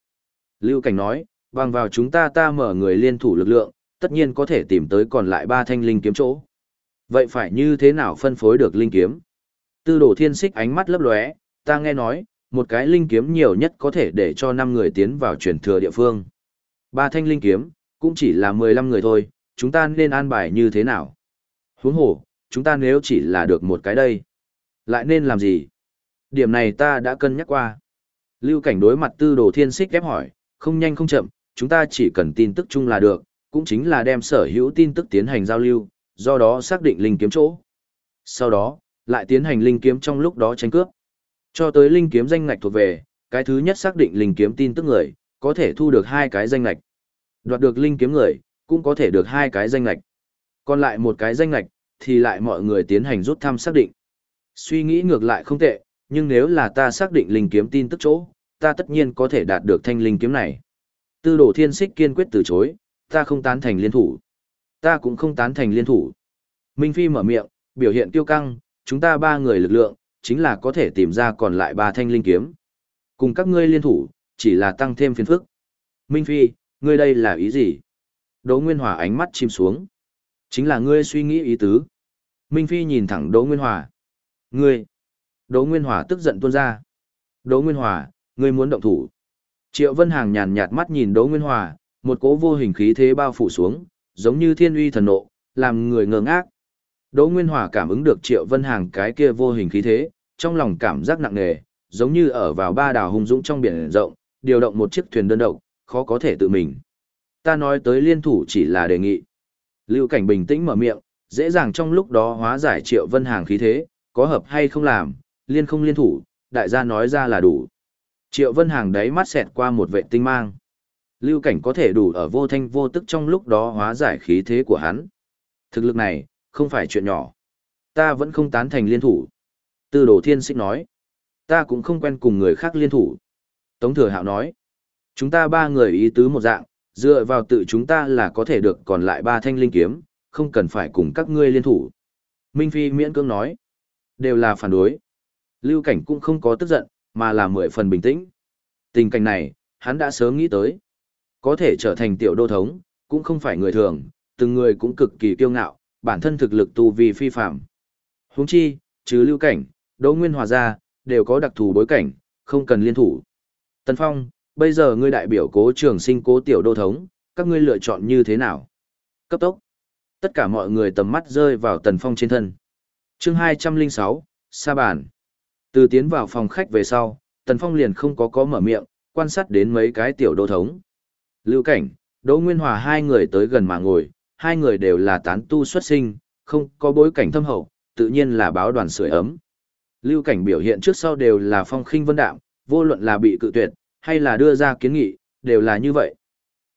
Lưu Cảnh nói, bằng vào chúng ta ta mở người liên thủ lực lượng, tất nhiên có thể tìm tới còn lại ba thanh linh kiếm chỗ. Vậy phải như thế nào phân phối được linh kiếm? Tư đồ thiên xích ánh mắt lấp lóe, ta nghe nói, một cái linh kiếm nhiều nhất có thể để cho 5 người tiến vào truyền thừa địa phương. Ba thanh linh kiếm, cũng chỉ là 15 người thôi, chúng ta nên an bài như thế nào? Huống hồ, chúng ta nếu chỉ là được một cái đây, lại nên làm gì? Điểm này ta đã cân nhắc qua. Lưu cảnh đối mặt tư đồ thiên xích ép hỏi, không nhanh không chậm, chúng ta chỉ cần tin tức chung là được, cũng chính là đem sở hữu tin tức tiến hành giao lưu, do đó xác định linh kiếm chỗ. Sau đó, lại tiến hành linh kiếm trong lúc đó tranh cướp. Cho tới linh kiếm danh ngạch thuộc về, cái thứ nhất xác định linh kiếm tin tức người, có thể thu được hai cái danh ngạch. Đoạt được linh kiếm người, cũng có thể được hai cái danh ngạch. Còn lại một cái danh ngạch, thì lại mọi người tiến hành rút thăm xác định. Suy nghĩ ngược lại không tệ, nhưng nếu là ta xác định linh kiếm tin tức chỗ, ta tất nhiên có thể đạt được thanh linh kiếm này. Tư đồ thiên xích kiên quyết từ chối, ta không tán thành liên thủ. Ta cũng không tán thành liên thủ. Minh Phi mở miệng, biểu hiện tiêu căng, chúng ta ba người lực lượng, chính là có thể tìm ra còn lại ba thanh linh kiếm. Cùng các ngươi liên thủ, chỉ là tăng thêm phiền phức. Minh Phi, ngươi đây là ý gì? Đỗ Nguyên Hòa ánh mắt chìm xuống. Chính là ngươi suy nghĩ ý tứ. Minh Phi nhìn thẳng Đỗ Nguyên Hòa. Ngươi! Đỗ Nguyên Hòa tức giận tuôn ra. Đỗ Nguyên Hòa, ngươi muốn động thủ. Triệu Vân Hàng nhàn nhạt mắt nhìn Đỗ Nguyên Hòa, một cỗ vô hình khí thế bao phủ xuống, giống như thiên uy thần nộ, làm người ngơ ngác. Đỗ Nguyên Hòa cảm ứng được Triệu Vân Hàng cái kia vô hình khí thế, trong lòng cảm giác nặng nề, giống như ở vào ba đảo hung dũng trong biển rộng, điều động một chiếc thuyền đơn độc, khó có thể tự mình. Ta nói tới liên thủ chỉ là đề nghị. Lưu Cảnh bình tĩnh mở miệng, dễ dàng trong lúc đó hóa giải Triệu Vân Hàng khí thế, có hợp hay không làm, liên không liên thủ, đại gia nói ra là đủ. Triệu Vân Hàng đáy mắt xẹt qua một vệ tinh mang. Lưu Cảnh có thể đủ ở vô thanh vô tức trong lúc đó hóa giải khí thế của hắn. Thực lực này, không phải chuyện nhỏ. Ta vẫn không tán thành liên thủ. Tư đồ thiên xích nói. Ta cũng không quen cùng người khác liên thủ. Tống thừa hạo nói. Chúng ta ba người ý tứ một dạng, dựa vào tự chúng ta là có thể được còn lại ba thanh linh kiếm, không cần phải cùng các ngươi liên thủ. Minh Phi miễn cưỡng nói, đều là phản đối. Lưu Cảnh cũng không có tức giận, mà là mười phần bình tĩnh. Tình cảnh này, hắn đã sớm nghĩ tới. Có thể trở thành tiểu đô thống, cũng không phải người thường, từng người cũng cực kỳ kiêu ngạo, bản thân thực lực tu vi phi phạm. Huống chi, chứ Lưu Cảnh, Đỗ Nguyên Hòa ra, đều có đặc thù bối cảnh, không cần liên thủ. Tần Phong, bây giờ ngươi đại biểu cố trường sinh cố tiểu đô thống, các ngươi lựa chọn như thế nào? Cấp tốc. Tất cả mọi người tầm mắt rơi vào Tần Phong trên thân. chương 206, Sa Bản. Từ tiến vào phòng khách về sau, Tần Phong liền không có có mở miệng, quan sát đến mấy cái tiểu đô thống. Lưu Cảnh, Đỗ Nguyên Hòa hai người tới gần mà ngồi, hai người đều là tán tu xuất sinh, không có bối cảnh thâm hậu, tự nhiên là báo đoàn sưởi ấm. Lưu Cảnh biểu hiện trước sau đều là phong khinh vân đạm, vô luận là bị cự tuyệt, hay là đưa ra kiến nghị, đều là như vậy.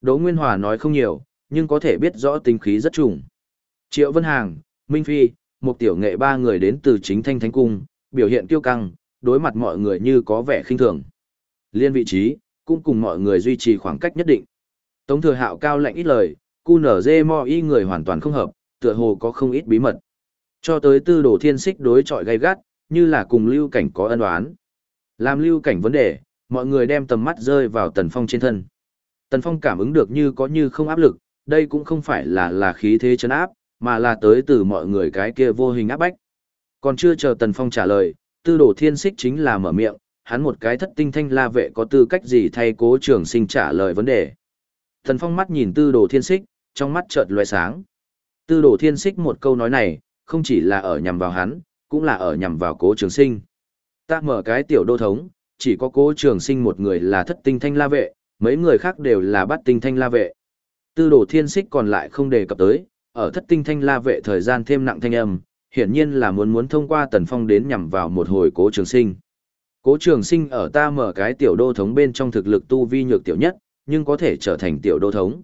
Đỗ Nguyên Hòa nói không nhiều, nhưng có thể biết rõ tính khí rất trùng. Triệu Vân Hàng, Minh Phi, một tiểu nghệ ba người đến từ chính thanh thánh cung, biểu hiện kiêu căng, đối mặt mọi người như có vẻ khinh thường. Liên vị trí, cũng cùng mọi người duy trì khoảng cách nhất định. Tống thừa hạo cao lạnh ít lời, cu nở dê mò y người hoàn toàn không hợp, tựa hồ có không ít bí mật. Cho tới tư đồ thiên xích đối chọi gay gắt, như là cùng lưu cảnh có ân oán. Làm lưu cảnh vấn đề, mọi người đem tầm mắt rơi vào tần phong trên thân. Tần phong cảm ứng được như có như không áp lực, đây cũng không phải là là khí thế chấn áp, mà là tới từ mọi người cái kia vô hình áp bách. Còn chưa chờ tần phong trả lời, tư đồ thiên xích chính là mở miệng, hắn một cái thất tinh thanh la vệ có tư cách gì thay cố trường sinh trả lời vấn đề. Tần phong mắt nhìn tư đồ thiên xích, trong mắt chợt loe sáng. Tư đồ thiên xích một câu nói này, không chỉ là ở nhằm vào hắn, cũng là ở nhằm vào cố trường sinh. Ta mở cái tiểu đô thống, chỉ có cố trường sinh một người là thất tinh thanh la vệ, mấy người khác đều là bắt tinh thanh la vệ. Tư đồ thiên xích còn lại không đề cập tới, ở thất tinh thanh la vệ thời gian thêm nặng thanh âm, hiển nhiên là muốn muốn thông qua tần phong đến nhằm vào một hồi cố trường sinh. Cố trường sinh ở ta mở cái tiểu đô thống bên trong thực lực tu vi nhược tiểu nhất, nhưng có thể trở thành tiểu đô thống.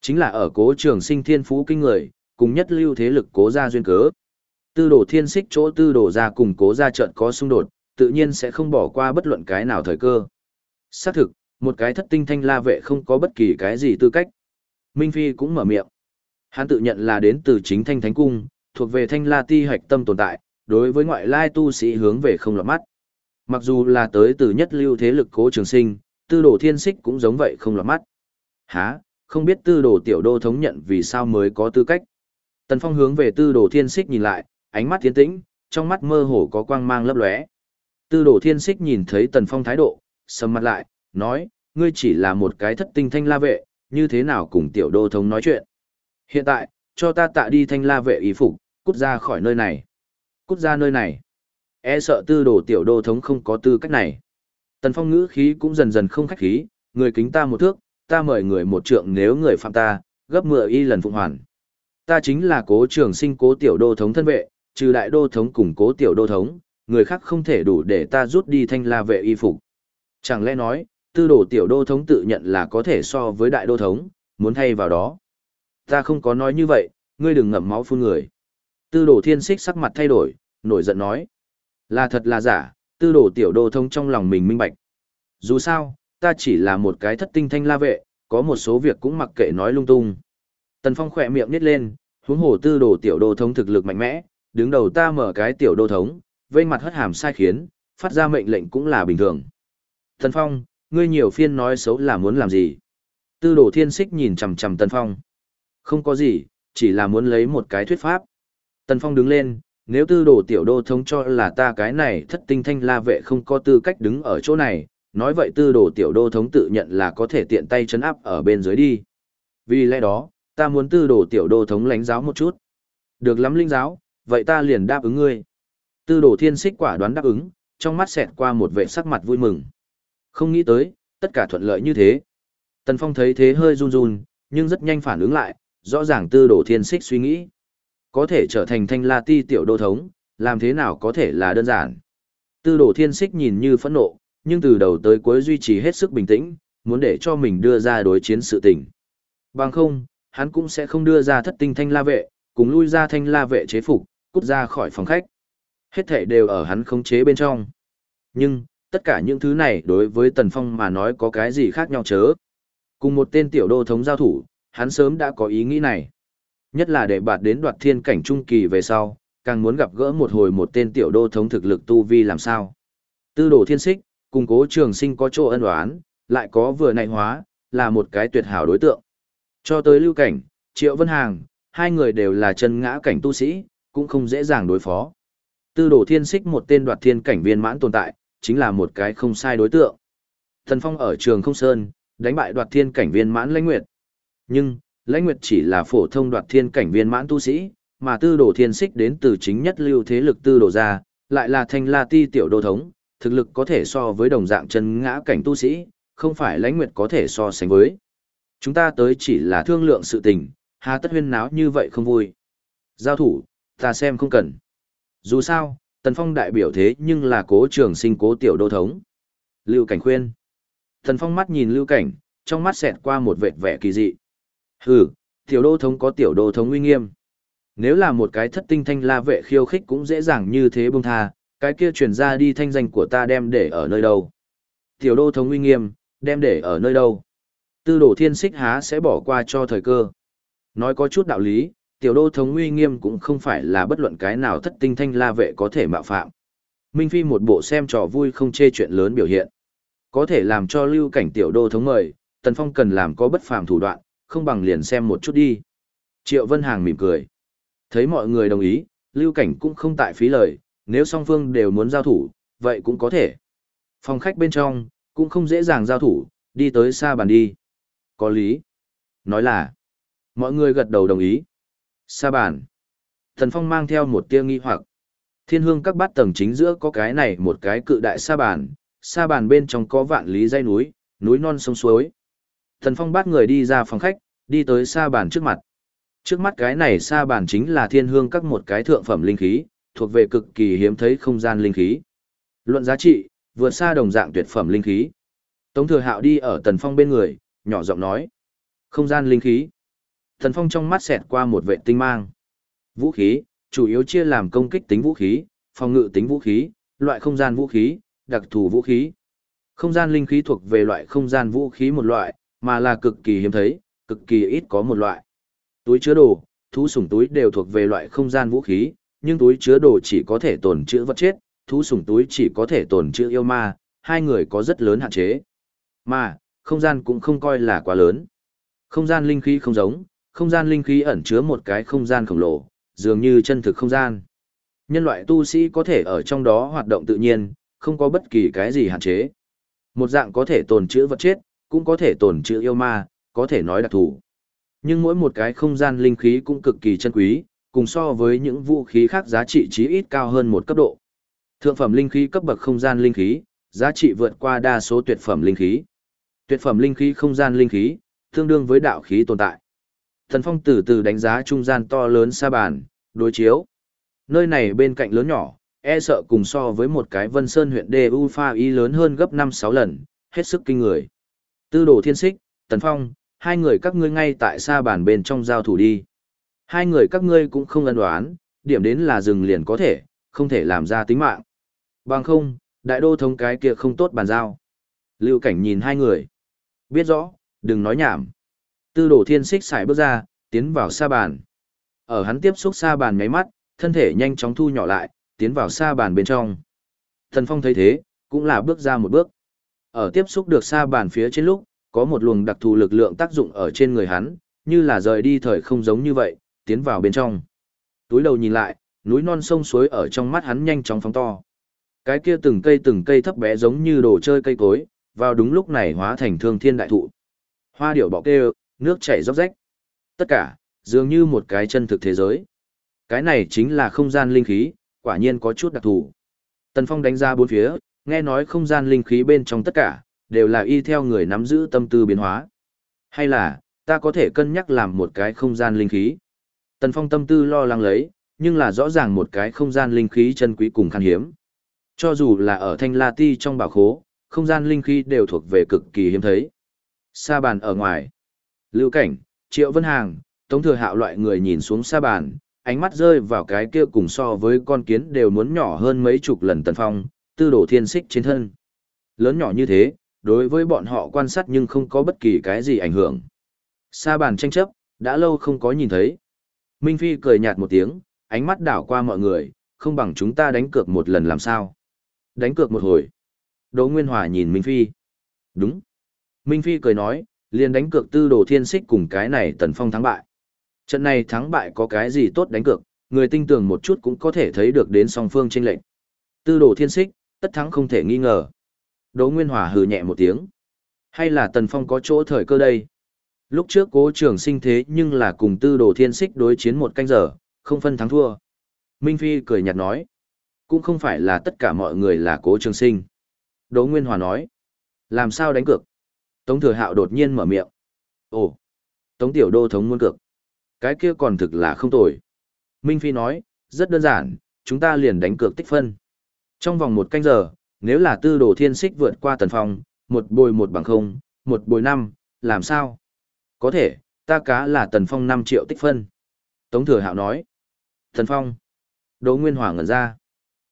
Chính là ở cố trường sinh thiên phú kinh người, cùng nhất lưu thế lực cố gia duyên cớ. Tư đồ thiên xích chỗ tư đồ gia cùng cố gia trận có xung đột, tự nhiên sẽ không bỏ qua bất luận cái nào thời cơ. Xác thực, một cái thất tinh thanh la vệ không có bất kỳ cái gì tư cách. Minh Phi cũng mở miệng. Hắn tự nhận là đến từ chính thanh thánh cung, thuộc về thanh la ti hạch tâm tồn tại, đối với ngoại lai tu sĩ hướng về không lọt mắt. Mặc dù là tới từ nhất lưu thế lực cố trường sinh, tư đồ thiên xích cũng giống vậy không lọt mắt. Hả, không biết tư đồ tiểu đô thống nhận vì sao mới có tư cách. Tần Phong hướng về tư đồ thiên xích nhìn lại, ánh mắt tiến tĩnh, trong mắt mơ hồ có quang mang lấp lóe. Tư đồ thiên xích nhìn thấy Tần Phong thái độ, sầm mặt lại, nói, ngươi chỉ là một cái thất tinh thanh la vệ, như thế nào cùng tiểu đô thống nói chuyện. Hiện tại, cho ta tạ đi thanh la vệ ý phục, cút ra khỏi nơi này. Cút ra nơi này. E sợ tư đồ tiểu đô thống không có tư cách này. Tần Phong ngữ khí cũng dần dần không khách khí, người kính ta một thước, ta mời người một trượng nếu người phạm ta, gấp mười y lần phụng hoàn. Ta chính là cố trường sinh cố tiểu đô thống thân vệ, trừ đại đô thống cùng cố tiểu đô thống, người khác không thể đủ để ta rút đi thanh la vệ y phục. Chẳng lẽ nói, tư đồ tiểu đô thống tự nhận là có thể so với đại đô thống, muốn thay vào đó. Ta không có nói như vậy, ngươi đừng ngậm máu phun người. Tư đồ thiên xích sắc mặt thay đổi, nổi giận nói. Là thật là giả, tư đồ tiểu đô thông trong lòng mình minh bạch. Dù sao, ta chỉ là một cái thất tinh thanh la vệ, có một số việc cũng mặc kệ nói lung tung. Tần Phong khỏe miệng nít lên, huống hồ tư đồ tiểu đô thống thực lực mạnh mẽ, đứng đầu ta mở cái tiểu đô thống, vây mặt hất hàm sai khiến, phát ra mệnh lệnh cũng là bình thường. Tần Phong, ngươi nhiều phiên nói xấu là muốn làm gì? Tư đồ thiên xích nhìn chằm chằm Tần Phong. Không có gì, chỉ là muốn lấy một cái thuyết pháp. Tần Phong đứng lên, nếu tư đồ tiểu đô thống cho là ta cái này thất tinh thanh la vệ không có tư cách đứng ở chỗ này, nói vậy tư đồ tiểu đô thống tự nhận là có thể tiện tay chấn áp ở bên dưới đi. Vì lẽ đó, ta muốn tư đồ tiểu đô thống lãnh giáo một chút. Được lắm linh giáo, vậy ta liền đáp ứng ngươi. Tư đồ thiên xích quả đoán đáp ứng, trong mắt xẹt qua một vệ sắc mặt vui mừng. Không nghĩ tới, tất cả thuận lợi như thế. Tần Phong thấy thế hơi run run, nhưng rất nhanh phản ứng lại, rõ ràng tư đồ thiên xích suy nghĩ. Có thể trở thành thanh la ti tiểu đô thống, làm thế nào có thể là đơn giản. Tư đồ thiên xích nhìn như phẫn nộ, nhưng từ đầu tới cuối duy trì hết sức bình tĩnh, muốn để cho mình đưa ra đối chiến sự tình. Bằng không, hắn cũng sẽ không đưa ra thất tinh thanh la vệ, cùng lui ra thanh la vệ chế phục, cút ra khỏi phòng khách. Hết thể đều ở hắn khống chế bên trong. Nhưng, tất cả những thứ này đối với Tần Phong mà nói có cái gì khác nhau chớ. Cùng một tên tiểu đô thống giao thủ, hắn sớm đã có ý nghĩ này. Nhất là để bạt đến đoạt thiên cảnh trung kỳ về sau, càng muốn gặp gỡ một hồi một tên tiểu đô thống thực lực tu vi làm sao. Tư đồ thiên xích, cùng cố trường sinh có chỗ ân oán, lại có vừa nại hóa, là một cái tuyệt hảo đối tượng. Cho tới lưu cảnh, triệu vân hàng, hai người đều là chân ngã cảnh tu sĩ, cũng không dễ dàng đối phó. Tư đồ thiên xích một tên đoạt thiên cảnh viên mãn tồn tại, chính là một cái không sai đối tượng. Thần Phong ở trường không sơn, đánh bại đoạt thiên cảnh viên mãn lãnh nguyệt. Nhưng, lãnh nguyệt chỉ là phổ thông đoạt thiên cảnh viên mãn tu sĩ, mà tư đồ thiên xích đến từ chính nhất lưu thế lực tư đồ gia, lại là thanh la ti tiểu đô thống, thực lực có thể so với đồng dạng chân ngã cảnh tu sĩ, không phải lãnh nguyệt có thể so sánh với. Chúng ta tới chỉ là thương lượng sự tình, hà tất huyên náo như vậy không vui. Giao thủ, ta xem không cần. Dù sao, Tần Phong đại biểu thế nhưng là cố trường sinh cố tiểu đô thống. Lưu Cảnh khuyên. Tần Phong mắt nhìn Lưu Cảnh, trong mắt xẹt qua một vệt vẻ kỳ dị. Hừ, tiểu đô thống có tiểu đô thống uy nghiêm. Nếu là một cái thất tinh thanh la vệ khiêu khích cũng dễ dàng như thế bông tha, cái kia truyền ra đi thanh danh của ta đem để ở nơi đâu. Tiểu đô thống uy nghiêm, đem để ở nơi đâu. Tư đồ thiên xích há sẽ bỏ qua cho thời cơ. Nói có chút đạo lý, tiểu đô thống uy nghiêm cũng không phải là bất luận cái nào thất tinh thanh la vệ có thể mạo phạm. Minh Phi một bộ xem trò vui không chê chuyện lớn biểu hiện. Có thể làm cho lưu cảnh tiểu đô thống mời, Tần Phong cần làm có bất phàm thủ đoạn, không bằng liền xem một chút đi. Triệu Vân Hàng mỉm cười. Thấy mọi người đồng ý, lưu cảnh cũng không tại phí lời, nếu song phương đều muốn giao thủ, vậy cũng có thể. Phòng khách bên trong, cũng không dễ dàng giao thủ, đi tới xa bàn đi. Có lý. Nói là, mọi người gật đầu đồng ý. Xa bàn. Thần Phong mang theo một tia nghi hoặc. Thiên hương các bát tầng chính giữa có cái này một cái cự đại sa bàn, sa bàn bên trong có vạn lý dây núi, núi non sông suối. Thần Phong bắt người đi ra phòng khách, đi tới sa bàn trước mặt. Trước mắt cái này sa bàn chính là thiên hương các một cái thượng phẩm linh khí, thuộc về cực kỳ hiếm thấy không gian linh khí. Luận giá trị, vượt xa đồng dạng tuyệt phẩm linh khí. Tống Thừa Hạo đi ở Tần Phong bên người, nhỏ giọng nói: "Không gian linh khí." Tần Phong trong mắt xẹt qua một vệ tinh mang. Vũ khí, chủ yếu chia làm công kích tính vũ khí, phòng ngự tính vũ khí, loại không gian vũ khí, đặc thù vũ khí. Không gian linh khí thuộc về loại không gian vũ khí một loại, mà là cực kỳ hiếm thấy, cực kỳ ít có một loại. Túi chứa đồ, thú sủng túi đều thuộc về loại không gian vũ khí, nhưng túi chứa đồ chỉ có thể tồn trữ vật chết, thú sủng túi chỉ có thể tồn trữ yêu ma, hai người có rất lớn hạn chế. Mà, không gian cũng không coi là quá lớn. Không gian linh khí không giống, không gian linh khí ẩn chứa một cái không gian khổng lồ, dường như chân thực không gian. Nhân loại tu sĩ có thể ở trong đó hoạt động tự nhiên, không có bất kỳ cái gì hạn chế. Một dạng có thể tồn trữ vật chết, cũng có thể tồn trữ yêu ma, có thể nói đặc thù. Nhưng mỗi một cái không gian linh khí cũng cực kỳ chân quý, cùng so với những vũ khí khác giá trị chí ít cao hơn một cấp độ. Thượng phẩm linh khí cấp bậc không gian linh khí, giá trị vượt qua đa số tuyệt phẩm linh khí. Tuyệt phẩm linh khí không gian linh khí, tương đương với đạo khí tồn tại. Thần Phong từ từ đánh giá trung gian to lớn xa bàn, đối chiếu. Nơi này bên cạnh lớn nhỏ, e sợ cùng so với một cái Vân Sơn huyện đê u pha y lớn hơn gấp 5-6 lần, hết sức kinh người. Tư đồ thiên xích, Tần Phong, hai người các ngươi ngay tại sa bàn bên trong giao thủ đi. Hai người các ngươi cũng không ân đoán, điểm đến là dừng liền có thể, không thể làm ra tính mạng. Bằng không, đại đô thống cái kia không tốt bàn giao. Lưu cảnh nhìn hai người. Biết rõ, đừng nói nhảm. Tư đồ thiên xích xài bước ra, tiến vào sa bàn. Ở hắn tiếp xúc sa bàn nháy mắt, thân thể nhanh chóng thu nhỏ lại, tiến vào sa bàn bên trong. Thần phong thấy thế, cũng là bước ra một bước. Ở tiếp xúc được xa bàn phía trên lúc, có một luồng đặc thù lực lượng tác dụng ở trên người hắn, như là rời đi thời không giống như vậy, tiến vào bên trong. Túi đầu nhìn lại, núi non sông suối ở trong mắt hắn nhanh chóng phóng to. Cái kia từng cây từng cây thấp bé giống như đồ chơi cây cối, vào đúng lúc này hóa thành thương thiên đại thụ. Hoa điểu bọ kêu, nước chảy róc rách. Tất cả, dường như một cái chân thực thế giới. Cái này chính là không gian linh khí, quả nhiên có chút đặc thù. Tần Phong đánh ra bốn phía, nghe nói không gian linh khí bên trong tất cả, đều là y theo người nắm giữ tâm tư biến hóa. Hay là, ta có thể cân nhắc làm một cái không gian linh khí. Tần Phong tâm tư lo lắng lấy, nhưng là rõ ràng một cái không gian linh khí chân quý cùng khan hiếm. Cho dù là ở Thanh La Ti trong bảo khố, không gian linh khí đều thuộc về cực kỳ hiếm thấy. Sa bàn ở ngoài. Lưu Cảnh, Triệu Vân Hàng, Tống Thừa Hạo loại người nhìn xuống sa bàn, ánh mắt rơi vào cái kia cùng so với con kiến đều muốn nhỏ hơn mấy chục lần Tần Phong, tư đồ thiên xích trên thân. Lớn nhỏ như thế, đối với bọn họ quan sát nhưng không có bất kỳ cái gì ảnh hưởng. Sa bàn tranh chấp, đã lâu không có nhìn thấy. Minh Phi cười nhạt một tiếng, ánh mắt đảo qua mọi người, không bằng chúng ta đánh cược một lần làm sao. Đánh cược một hồi. Đỗ Nguyên Hòa nhìn Minh Phi. Đúng. Minh Phi cười nói, liền đánh cược tư đồ thiên xích cùng cái này tần phong thắng bại. Trận này thắng bại có cái gì tốt đánh cược, người tinh tường một chút cũng có thể thấy được đến song phương tranh lệnh. Tư đồ thiên xích, tất thắng không thể nghi ngờ. Đỗ Nguyên Hòa hừ nhẹ một tiếng. Hay là tần phong có chỗ thời cơ đây? Lúc trước cố trường sinh thế nhưng là cùng tư đồ thiên xích đối chiến một canh giờ, không phân thắng thua. Minh Phi cười nhạt nói. Cũng không phải là tất cả mọi người là cố trường sinh. Đỗ Nguyên Hòa nói. Làm sao đánh cược? Tống Thừa Hạo đột nhiên mở miệng. Ồ, Tống Tiểu Đô thống muốn cược. Cái kia còn thực là không tồi. Minh Phi nói, rất đơn giản, chúng ta liền đánh cược tích phân. Trong vòng một canh giờ, nếu là tư đồ thiên xích vượt qua tần phong, một bồi một bằng không, một bồi năm, làm sao? Có thể, ta cá là tần phong 5 triệu tích phân. Tống Thừa Hạo nói. Tần phong. Đỗ Nguyên Hòa ngẩn ra.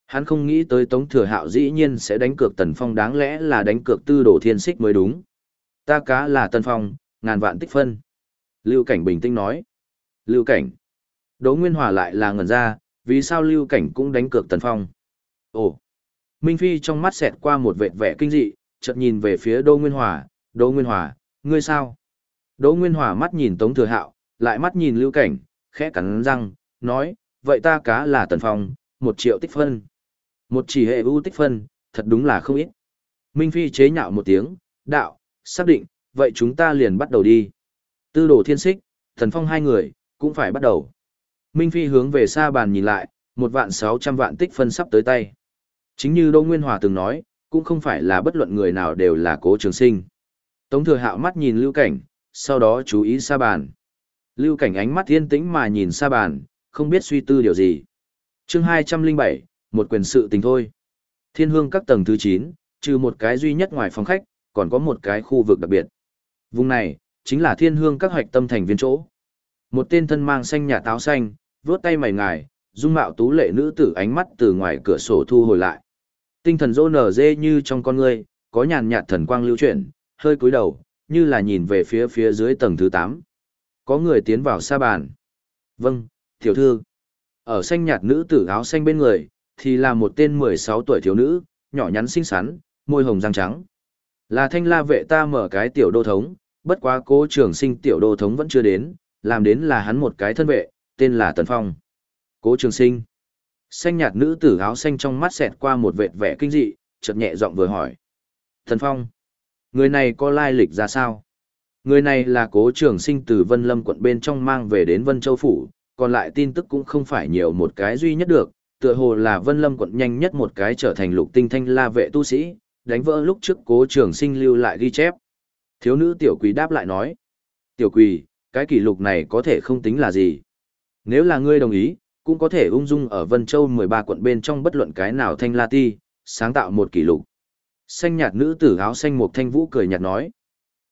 Hắn không nghĩ tới Tống Thừa Hạo dĩ nhiên sẽ đánh cược tần phong đáng lẽ là đánh cược tư đồ thiên xích mới đúng. Ta cá là tần phong, ngàn vạn tích phân. Lưu Cảnh bình tĩnh nói. Lưu Cảnh. Đỗ Nguyên Hòa lại là ngẩn ra, vì sao Lưu Cảnh cũng đánh cược tần phong. Ồ. Minh Phi trong mắt xẹt qua một vệt vẻ kinh dị, chợt nhìn về phía Đỗ Nguyên Hòa, Đỗ Nguyên Hòa, ngươi sao? Đỗ Nguyên Hòa mắt nhìn Tống Thừa Hạo, lại mắt nhìn Lưu Cảnh, khẽ cắn răng, nói, vậy ta cá là Tần Phong, một triệu tích phân. Một chỉ hệ ưu tích phân, thật đúng là không ít. Minh Phi chế nhạo một tiếng, đạo, xác định, vậy chúng ta liền bắt đầu đi. Tư đồ thiên xích, Tần Phong hai người, cũng phải bắt đầu. Minh Phi hướng về xa bàn nhìn lại, một vạn sáu trăm vạn tích phân sắp tới tay. Chính như Đỗ Nguyên Hòa từng nói, cũng không phải là bất luận người nào đều là cố trường sinh. Tống thừa hạo mắt nhìn lưu cảnh, sau đó chú ý xa bàn. Lưu cảnh ánh mắt yên tĩnh mà nhìn xa bàn, không biết suy tư điều gì. chương 207, một quyền sự tình thôi. Thiên hương các tầng thứ 9, trừ một cái duy nhất ngoài phòng khách, còn có một cái khu vực đặc biệt. Vùng này, chính là thiên hương các hoạch tâm thành viên chỗ. Một tên thân mang xanh nhà táo xanh, vuốt tay mày ngài, dung mạo tú lệ nữ tử ánh mắt từ ngoài cửa sổ thu hồi lại. Tinh thần rô nở dê như trong con ngươi, có nhàn nhạt thần quang lưu chuyển, hơi cúi đầu, như là nhìn về phía phía dưới tầng thứ 8. Có người tiến vào xa bàn. Vâng, tiểu thư. Ở xanh nhạt nữ tử áo xanh bên người, thì là một tên 16 tuổi thiếu nữ, nhỏ nhắn xinh xắn, môi hồng răng trắng. Là thanh la vệ ta mở cái tiểu đô thống, bất quá cố trường sinh tiểu đô thống vẫn chưa đến, làm đến là hắn một cái thân vệ, tên là Tần Phong. Cố trường sinh. Xanh nhạt nữ tử áo xanh trong mắt xẹt qua một vệt vẻ kinh dị, chợt nhẹ giọng vừa hỏi. Thần Phong. Người này có lai lịch ra sao? Người này là cố trường sinh từ Vân Lâm quận bên trong mang về đến Vân Châu Phủ, còn lại tin tức cũng không phải nhiều một cái duy nhất được, tựa hồ là Vân Lâm quận nhanh nhất một cái trở thành lục tinh thanh la vệ tu sĩ, đánh vỡ lúc trước cố trường sinh lưu lại ghi chép. Thiếu nữ tiểu quỳ đáp lại nói, tiểu quỳ, cái kỷ lục này có thể không tính là gì. Nếu là ngươi đồng ý, cũng có thể ung dung ở Vân Châu 13 quận bên trong bất luận cái nào thanh la ti, sáng tạo một kỷ lục. Xanh nhạt nữ tử áo xanh một thanh vũ cười nhạt nói.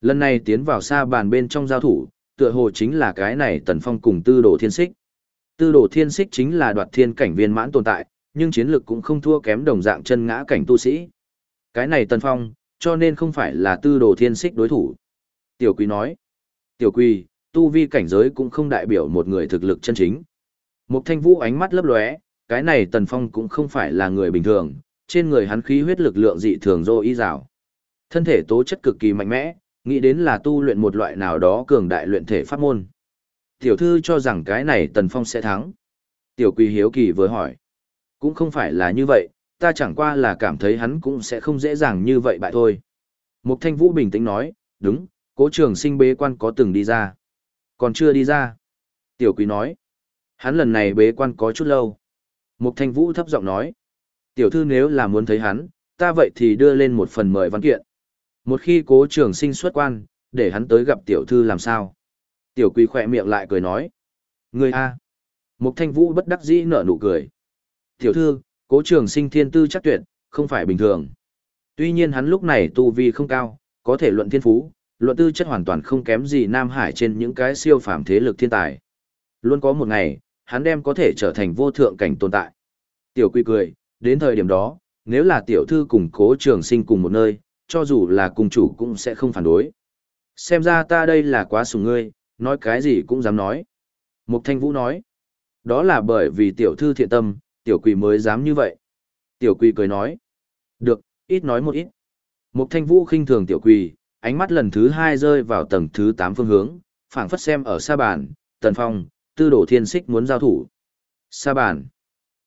Lần này tiến vào xa bàn bên trong giao thủ, tựa hồ chính là cái này tần phong cùng tư đồ thiên xích. Tư đồ thiên xích chính là đoạt thiên cảnh viên mãn tồn tại, nhưng chiến lực cũng không thua kém đồng dạng chân ngã cảnh tu sĩ. Cái này tần phong, cho nên không phải là tư đồ thiên xích đối thủ. Tiểu quý nói. Tiểu quý, tu vi cảnh giới cũng không đại biểu một người thực lực chân chính. Một thanh vũ ánh mắt lấp lóe, cái này tần phong cũng không phải là người bình thường, trên người hắn khí huyết lực lượng dị thường dô y rào. Thân thể tố chất cực kỳ mạnh mẽ, nghĩ đến là tu luyện một loại nào đó cường đại luyện thể pháp môn. Tiểu thư cho rằng cái này Tần Phong sẽ thắng. Tiểu Quỳ hiếu kỳ vừa hỏi. Cũng không phải là như vậy, ta chẳng qua là cảm thấy hắn cũng sẽ không dễ dàng như vậy bại thôi. Mục Thanh Vũ bình tĩnh nói, đúng, cố trường sinh bế quan có từng đi ra. Còn chưa đi ra. Tiểu Quỳ nói, hắn lần này bế quan có chút lâu. Mục Thanh Vũ thấp giọng nói, Tiểu thư nếu là muốn thấy hắn, ta vậy thì đưa lên một phần mời văn kiện. Một khi cố trường sinh xuất quan, để hắn tới gặp tiểu thư làm sao? Tiểu quỳ khỏe miệng lại cười nói. Người A. Mục thanh vũ bất đắc dĩ nở nụ cười. Tiểu thư, cố trường sinh thiên tư chắc tuyệt, không phải bình thường. Tuy nhiên hắn lúc này tu vi không cao, có thể luận thiên phú, luận tư chất hoàn toàn không kém gì Nam Hải trên những cái siêu phàm thế lực thiên tài. Luôn có một ngày, hắn đem có thể trở thành vô thượng cảnh tồn tại. Tiểu quy cười, đến thời điểm đó, nếu là tiểu thư cùng cố trường sinh cùng một nơi, cho dù là cùng chủ cũng sẽ không phản đối. Xem ra ta đây là quá sủng ngươi, nói cái gì cũng dám nói. Mục Thanh Vũ nói, đó là bởi vì tiểu thư thiện tâm, tiểu quỷ mới dám như vậy. Tiểu quỷ cười nói, được, ít nói một ít. Mục Thanh Vũ khinh thường tiểu quỷ, ánh mắt lần thứ hai rơi vào tầng thứ 8 phương hướng, phảng phất xem ở xa bàn, tần phong, tư đồ thiên xích muốn giao thủ. Sa bàn.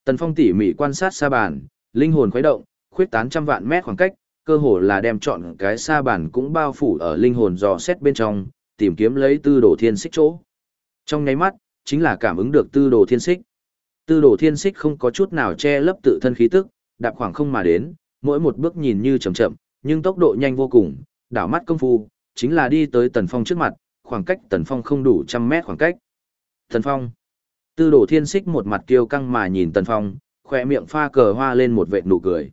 Tần phong tỉ mỉ quan sát sa bàn, linh hồn khuấy động, khuyết tán trăm vạn mét khoảng cách, cơ hồ là đem chọn cái sa bàn cũng bao phủ ở linh hồn dò xét bên trong, tìm kiếm lấy tư đồ thiên xích chỗ. Trong nháy mắt, chính là cảm ứng được tư đồ thiên xích. Tư đồ thiên xích không có chút nào che lấp tự thân khí tức, đạp khoảng không mà đến, mỗi một bước nhìn như chậm chậm, nhưng tốc độ nhanh vô cùng, đảo mắt công phu, chính là đi tới tần phong trước mặt, khoảng cách tần phong không đủ trăm mét khoảng cách. Tần phong. Tư đồ thiên xích một mặt kiêu căng mà nhìn tần phong, khoe miệng pha cờ hoa lên một vệt nụ cười.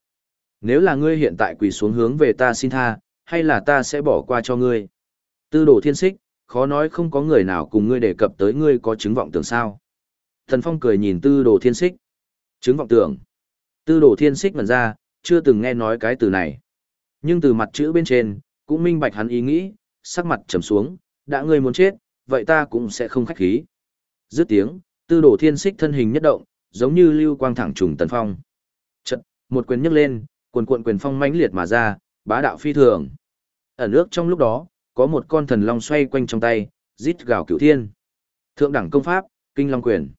Nếu là ngươi hiện tại quỳ xuống hướng về ta xin tha, hay là ta sẽ bỏ qua cho ngươi. Tư đồ thiên xích, khó nói không có người nào cùng ngươi đề cập tới ngươi có chứng vọng tưởng sao. Tần Phong cười nhìn tư đồ thiên xích. Chứng vọng tưởng. Tư đồ thiên xích ngần ra, chưa từng nghe nói cái từ này. Nhưng từ mặt chữ bên trên, cũng minh bạch hắn ý nghĩ, sắc mặt trầm xuống, đã ngươi muốn chết, vậy ta cũng sẽ không khách khí. Dứt tiếng, tư đồ thiên xích thân hình nhất động, giống như lưu quang thẳng trùng tần phong. Chật, một quyền nhấc lên, cuồn cuộn quyền phong mãnh liệt mà ra, bá đạo phi thường. Ở nước trong lúc đó, có một con thần long xoay quanh trong tay, rít gào cửu thiên. Thượng đẳng công pháp, kinh long quyền.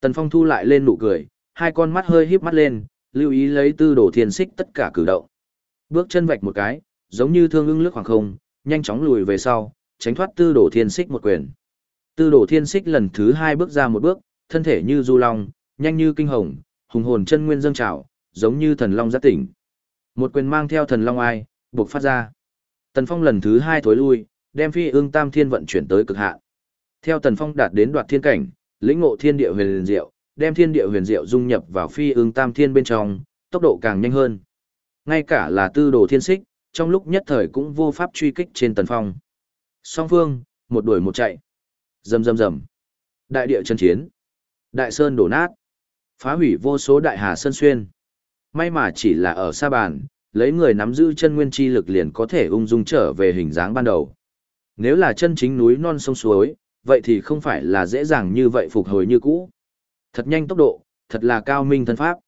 Tần Phong thu lại lên nụ cười, hai con mắt hơi híp mắt lên, lưu ý lấy tư đồ thiên xích tất cả cử động. Bước chân vạch một cái, giống như thương ưng lướt khoảng không, nhanh chóng lùi về sau, tránh thoát tư đồ thiên xích một quyền. Tư đồ thiên xích lần thứ hai bước ra một bước, thân thể như du long, nhanh như kinh hồng, hùng hồn chân nguyên dâng trào, giống như thần long giác tỉnh. Một quyền mang theo thần long ai, buộc phát ra. Tần Phong lần thứ hai thối lui, đem phi ương tam thiên vận chuyển tới cực hạn. Theo Tần Phong đạt đến đoạt thiên cảnh, lĩnh ngộ thiên địa huyền diệu, đem thiên địa huyền diệu dung nhập vào phi ương tam thiên bên trong, tốc độ càng nhanh hơn. Ngay cả là tư đồ thiên xích, trong lúc nhất thời cũng vô pháp truy kích trên Tần Phong. Song phương, một đuổi một chạy. Rầm rầm rầm. Đại địa chân chiến. Đại sơn đổ nát. Phá hủy vô số đại hà sơn xuyên. May mà chỉ là ở xa bàn, lấy người nắm giữ chân nguyên chi lực liền có thể ung dung trở về hình dáng ban đầu. Nếu là chân chính núi non sông suối, vậy thì không phải là dễ dàng như vậy phục hồi như cũ. Thật nhanh tốc độ, thật là cao minh thân pháp.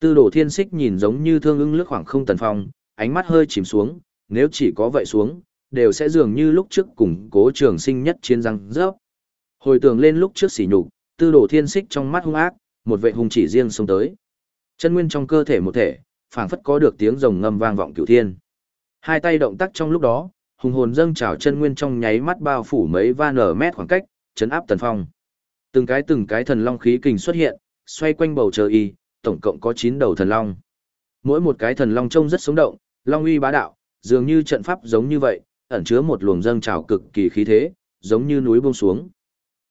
Tư đồ thiên xích nhìn giống như thương ưng lướt khoảng không tần phong, ánh mắt hơi chìm xuống, nếu chỉ có vậy xuống, đều sẽ dường như lúc trước cùng cố trường sinh nhất chiến răng rớp. Hồi tưởng lên lúc trước sỉ nhục, tư đồ thiên xích trong mắt hung ác, một vệ hung chỉ riêng xông tới. Chân nguyên trong cơ thể một thể, phảng phất có được tiếng rồng ngâm vang vọng cửu thiên. Hai tay động tác trong lúc đó, hùng hồn dâng trào chân nguyên trong nháy mắt bao phủ mấy va nở mét khoảng cách, chấn áp tần phong. Từng cái từng cái thần long khí kình xuất hiện, xoay quanh bầu trời y, tổng cộng có 9 đầu thần long. Mỗi một cái thần long trông rất sống động, long uy bá đạo, dường như trận pháp giống như vậy, ẩn chứa một luồng dâng trào cực kỳ khí thế, giống như núi buông xuống.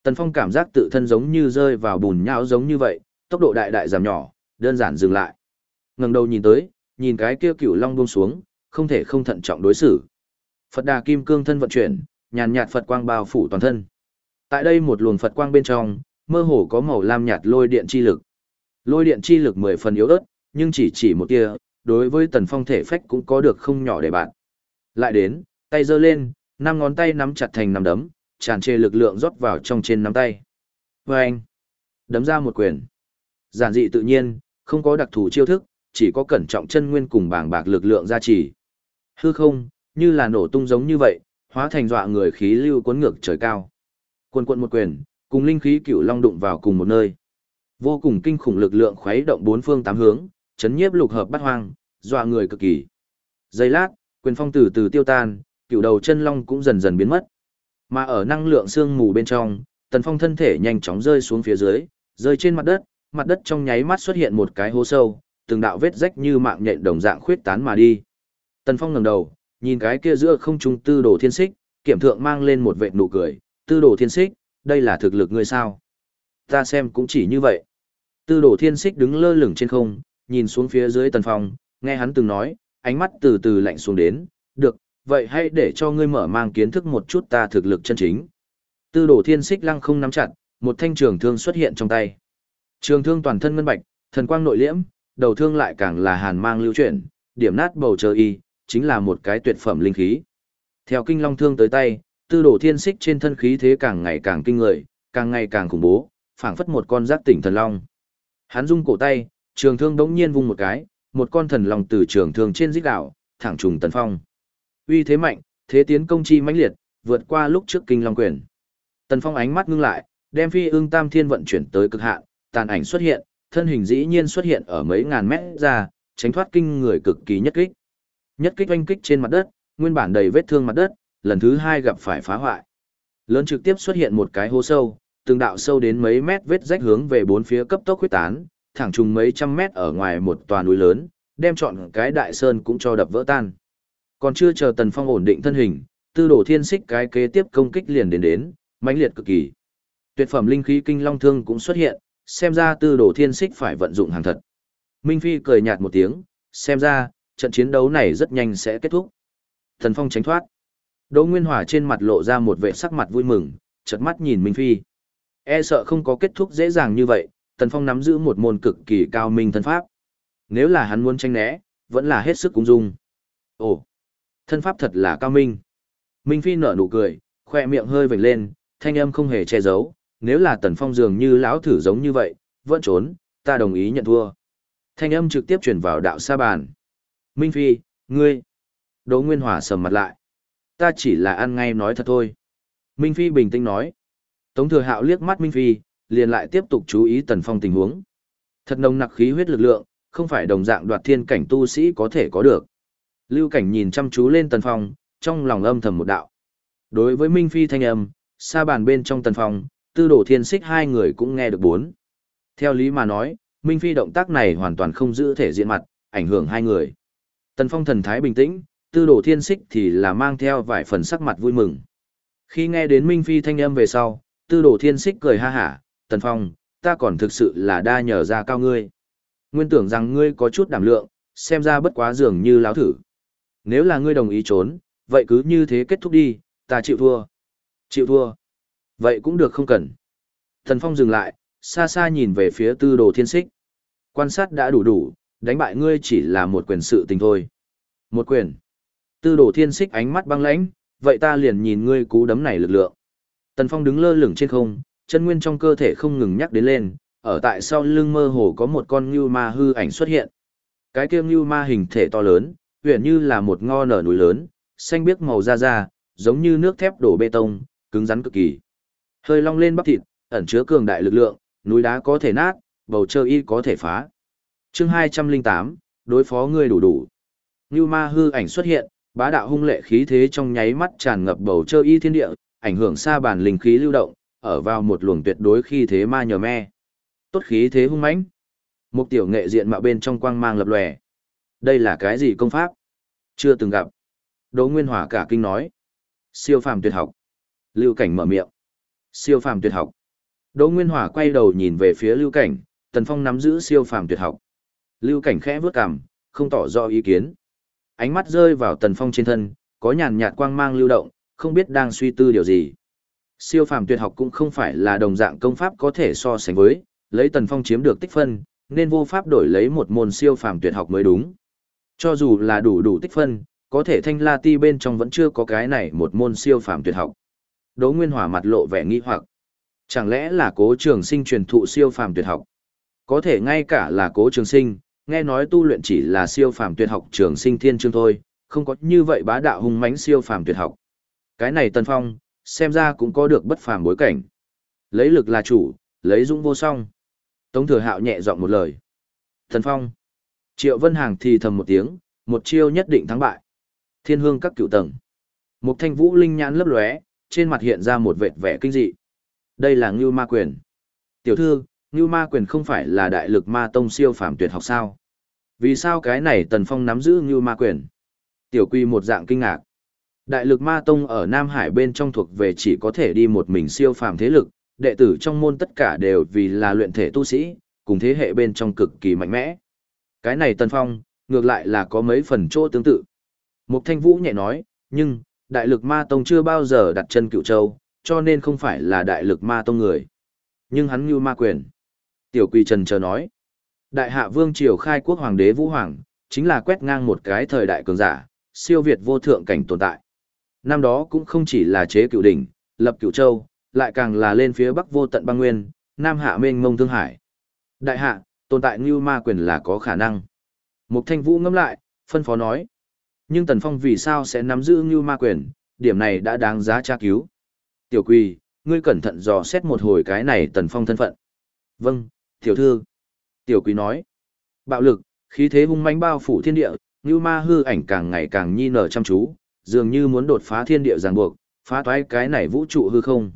Tần Phong cảm giác tự thân giống như rơi vào bùn nhão giống như vậy, tốc độ đại đại giảm nhỏ, đơn giản dừng lại ngẩng đầu nhìn tới, nhìn cái kia cựu long buông xuống, không thể không thận trọng đối xử. Phật Đà Kim Cương thân vận chuyển, nhàn nhạt Phật quang bao phủ toàn thân. Tại đây một luồng Phật quang bên trong, mơ hồ có màu lam nhạt lôi điện chi lực. Lôi điện chi lực mười phần yếu ớt, nhưng chỉ chỉ một tia, đối với Tần Phong thể phách cũng có được không nhỏ để bạn. Lại đến, tay giơ lên, năm ngón tay nắm chặt thành nắm đấm, tràn trề lực lượng rót vào trong trên nắm tay. Vâng! Đấm ra một quyền. Giản dị tự nhiên, không có đặc thù chiêu thức, chỉ có cẩn trọng chân nguyên cùng bảng bạc lực lượng gia trì. Hư không, như là nổ tung giống như vậy, hóa thành dọa người khí lưu cuốn ngược trời cao. Quân quân một quyền, cùng linh khí cựu long đụng vào cùng một nơi. Vô cùng kinh khủng lực lượng khuấy động bốn phương tám hướng, chấn nhiếp lục hợp bát hoang, dọa người cực kỳ. Giây lát, quyền phong từ từ tiêu tan, cựu đầu chân long cũng dần dần biến mất. Mà ở năng lượng xương mù bên trong, tần phong thân thể nhanh chóng rơi xuống phía dưới, rơi trên mặt đất, mặt đất trong nháy mắt xuất hiện một cái hố sâu, từng đạo vết rách như mạng nhện đồng dạng khuyết tán mà đi. Tần Phong ngẩng đầu, nhìn cái kia giữa không trung tư đồ thiên xích, kiểm thượng mang lên một vệt nụ cười, tư đồ thiên xích, đây là thực lực ngươi sao? Ta xem cũng chỉ như vậy. Tư đồ thiên xích đứng lơ lửng trên không, nhìn xuống phía dưới Tần Phong, nghe hắn từng nói, ánh mắt từ từ lạnh xuống đến, được, vậy hãy để cho ngươi mở mang kiến thức một chút ta thực lực chân chính. Tư đồ thiên xích lăng không nắm chặt, một thanh trường thương xuất hiện trong tay. Trường thương toàn thân ngân bạch, thần quang nội liễm, đầu thương lại càng là hàn mang lưu chuyển, điểm nát bầu trời y, chính là một cái tuyệt phẩm linh khí. Theo kinh long thương tới tay, tư đồ thiên xích trên thân khí thế càng ngày càng kinh người, càng ngày càng khủng bố, phảng phất một con giác tỉnh thần long. Hắn rung cổ tay, trường thương đống nhiên vung một cái, một con thần long từ trường thương trên dích đảo, thẳng trùng tần phong. Uy thế mạnh, thế tiến công chi mãnh liệt, vượt qua lúc trước kinh long quyền. Tần phong ánh mắt ngưng lại, đem phi ương tam thiên vận chuyển tới cực hạn, tàn ảnh xuất hiện, thân hình dĩ nhiên xuất hiện ở mấy ngàn mét ra, tránh thoát kinh người cực kỳ nhất kích. Nhất kích oanh kích trên mặt đất, nguyên bản đầy vết thương mặt đất, lần thứ hai gặp phải phá hoại. Lớn trực tiếp xuất hiện một cái hố sâu, từng đạo sâu đến mấy mét vết rách hướng về bốn phía cấp tốc huyết tán, thẳng trùng mấy trăm mét ở ngoài một tòa núi lớn, đem chọn cái đại sơn cũng cho đập vỡ tan. Còn chưa chờ Tần Phong ổn định thân hình, tư đồ thiên xích cái kế tiếp công kích liền đến đến, mãnh liệt cực kỳ. Tuyệt phẩm linh khí kinh long thương cũng xuất hiện, xem ra tư đồ thiên xích phải vận dụng hàng thật. Minh Phi cười nhạt một tiếng, xem ra, trận chiến đấu này rất nhanh sẽ kết thúc. Thần Phong tránh thoát. Đỗ Nguyên Hỏa trên mặt lộ ra một vẻ sắc mặt vui mừng, chợt mắt nhìn Minh Phi. E sợ không có kết thúc dễ dàng như vậy, Tần Phong nắm giữ một môn cực kỳ cao minh thân pháp. Nếu là hắn muốn tranh né, vẫn là hết sức cung dung. Ồ, thân pháp thật là cao minh. Minh Phi nở nụ cười, khoe miệng hơi vểnh lên, thanh âm không hề che giấu. Nếu là Tần Phong dường như lão thử giống như vậy, vẫn trốn, ta đồng ý nhận thua. Thanh âm trực tiếp chuyển vào đạo sa bàn. Minh Phi, ngươi. Đỗ Nguyên Hòa sầm mặt lại. Ta chỉ là ăn ngay nói thật thôi. Minh Phi bình tĩnh nói. Tống Thừa Hạo liếc mắt Minh Phi, liền lại tiếp tục chú ý Tần Phong tình huống. Thật nồng nặc khí huyết lực lượng, không phải đồng dạng đoạt thiên cảnh tu sĩ có thể có được. Lưu Cảnh nhìn chăm chú lên Tần Phong, trong lòng âm thầm một đạo. Đối với Minh Phi thanh âm, xa bàn bên trong Tần Phong, tư Đồ thiên xích hai người cũng nghe được bốn. Theo lý mà nói, Minh Phi động tác này hoàn toàn không giữ thể diện mặt, ảnh hưởng hai người. Tần Phong thần thái bình tĩnh, tư Đồ thiên xích thì là mang theo vài phần sắc mặt vui mừng. Khi nghe đến Minh Phi thanh âm về sau, tư Đồ thiên xích cười ha hả, Tần Phong, ta còn thực sự là đa nhờ ra cao ngươi. Nguyên tưởng rằng ngươi có chút đảm lượng, xem ra bất quá dường như láo thử. Nếu là ngươi đồng ý trốn, vậy cứ như thế kết thúc đi, ta chịu thua. Chịu thua. Vậy cũng được không cần. Thần Phong dừng lại, xa xa nhìn về phía tư đồ thiên xích. Quan sát đã đủ đủ, đánh bại ngươi chỉ là một quyền sự tình thôi. Một quyền. Tư đồ thiên xích ánh mắt băng lãnh, vậy ta liền nhìn ngươi cú đấm này lực lượng. Tần Phong đứng lơ lửng trên không, chân nguyên trong cơ thể không ngừng nhắc đến lên, ở tại sau lưng mơ hồ có một con ngưu ma hư ảnh xuất hiện. Cái kia ngưu ma hình thể to lớn, huyện như là một ngo nở núi lớn, xanh biếc màu da da, giống như nước thép đổ bê tông, cứng rắn cực kỳ. Hơi long lên bắp thịt, ẩn chứa cường đại lực lượng, núi đá có thể nát, bầu trời y có thể phá. Chương 208, đối phó ngươi đủ đủ. Như ma hư ảnh xuất hiện, bá đạo hung lệ khí thế trong nháy mắt tràn ngập bầu trời y thiên địa, ảnh hưởng xa bản linh khí lưu động, ở vào một luồng tuyệt đối khi thế ma nhờ me. Tốt khí thế hung mãnh. Một tiểu nghệ diện mạo bên trong quang mang lập lòe. Đây là cái gì công pháp? Chưa từng gặp. Đỗ Nguyên Hòa cả kinh nói. Siêu phàm tuyệt học. Lưu Cảnh mở miệng. Siêu phàm tuyệt học. Đỗ Nguyên Hòa quay đầu nhìn về phía Lưu Cảnh, Tần Phong nắm giữ siêu phàm tuyệt học. Lưu Cảnh khẽ vướt cằm, không tỏ rõ ý kiến. Ánh mắt rơi vào Tần Phong trên thân, có nhàn nhạt quang mang lưu động, không biết đang suy tư điều gì. Siêu phàm tuyệt học cũng không phải là đồng dạng công pháp có thể so sánh với, lấy Tần Phong chiếm được tích phân, nên vô pháp đổi lấy một môn siêu phàm tuyệt học mới đúng. Cho dù là đủ đủ tích phân, có thể thanh la ti bên trong vẫn chưa có cái này một môn siêu phàm tuyệt học. Đỗ Nguyên Hỏa mặt lộ vẻ nghi hoặc. Chẳng lẽ là cố trường sinh truyền thụ siêu phàm tuyệt học? Có thể ngay cả là cố trường sinh, nghe nói tu luyện chỉ là siêu phàm tuyệt học trường sinh thiên chương thôi, không có như vậy bá đạo hung mãnh siêu phàm tuyệt học. Cái này Tần Phong, xem ra cũng có được bất phàm bối cảnh. Lấy lực là chủ, lấy dũng vô song. Tống Thừa Hạo nhẹ giọng một lời. Tần Phong. Triệu Vân Hàng thì thầm một tiếng, một chiêu nhất định thắng bại. Thiên hương các cựu tầng. Một thanh vũ linh nhãn lấp lóe, trên mặt hiện ra một vệt vẻ kinh dị. Đây là Ngưu Ma Quyền. Tiểu thư, Ngưu Ma Quyền không phải là đại lực ma tông siêu phàm tuyệt học sao? Vì sao cái này Tần Phong nắm giữ Ngưu Ma Quyền? Tiểu Quy một dạng kinh ngạc. Đại lực ma tông ở Nam Hải bên trong thuộc về chỉ có thể đi một mình siêu phàm thế lực, đệ tử trong môn tất cả đều vì là luyện thể tu sĩ, cùng thế hệ bên trong cực kỳ mạnh mẽ. Cái này Tần Phong, ngược lại là có mấy phần chỗ tương tự. Mục Thanh Vũ nhẹ nói, nhưng, đại lực ma tông chưa bao giờ đặt chân cựu châu, cho nên không phải là đại lực ma tông người. Nhưng hắn như ma quyền. Tiểu Quỳ Trần chờ nói. Đại hạ vương triều khai quốc hoàng đế Vũ Hoàng, chính là quét ngang một cái thời đại cường giả, siêu việt vô thượng cảnh tồn tại. Năm đó cũng không chỉ là chế cựu đỉnh, lập cựu châu, lại càng là lên phía bắc vô tận băng nguyên, nam hạ mênh mông thương hải. Đại hạ, tồn tại như ma quyền là có khả năng. Mục thanh vũ ngâm lại, phân phó nói. Nhưng Tần Phong vì sao sẽ nắm giữ như ma quyền, điểm này đã đáng giá tra cứu. Tiểu quỳ, ngươi cẩn thận dò xét một hồi cái này Tần Phong thân phận. Vâng, tiểu thư. Tiểu quỳ nói. Bạo lực, khí thế hung mãnh bao phủ thiên địa, như ma hư ảnh càng ngày càng nhi nở chăm chú, dường như muốn đột phá thiên địa ràng buộc, phá toái cái này vũ trụ hư không.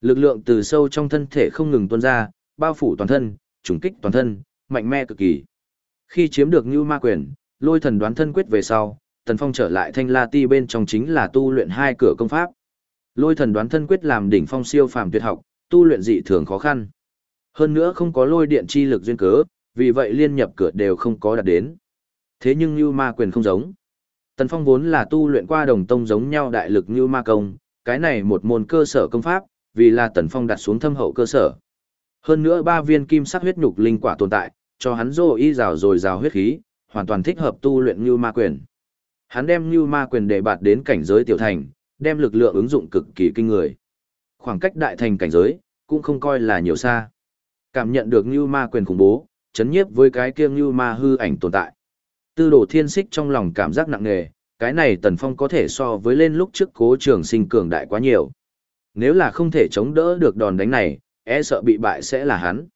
Lực lượng từ sâu trong thân thể không ngừng tuôn ra, bao phủ toàn thân, trùng kích toàn thân, mạnh mẽ cực kỳ. Khi chiếm được Như Ma quyền, Lôi Thần đoán thân quyết về sau, Tần Phong trở lại Thanh La Ti bên trong chính là tu luyện hai cửa công pháp. Lôi Thần đoán thân quyết làm đỉnh phong siêu phàm tuyệt học, tu luyện dị thường khó khăn. Hơn nữa không có lôi điện chi lực duyên cớ, vì vậy liên nhập cửa đều không có đạt đến. Thế nhưng Như Ma quyền không giống. Tần Phong vốn là tu luyện qua đồng tông giống nhau đại lực Như Ma công, cái này một môn cơ sở công pháp, vì là Tần Phong đặt xuống thâm hậu cơ sở. Hơn nữa ba viên kim sắc huyết nhục linh quả tồn tại, cho hắn dô y rào rồi rào huyết khí, hoàn toàn thích hợp tu luyện Như Ma quyền. Hắn đem Như Ma quyền để bạt đến cảnh giới tiểu thành, đem lực lượng ứng dụng cực kỳ kinh người. Khoảng cách đại thành cảnh giới, cũng không coi là nhiều xa. Cảm nhận được Như Ma quyền khủng bố, chấn nhiếp với cái kiêng Như Ma hư ảnh tồn tại. Tư đồ thiên xích trong lòng cảm giác nặng nề, cái này Tần Phong có thể so với lên lúc trước cố trường sinh cường đại quá nhiều. Nếu là không thể chống đỡ được đòn đánh này, e sợ bị bại sẽ là hắn.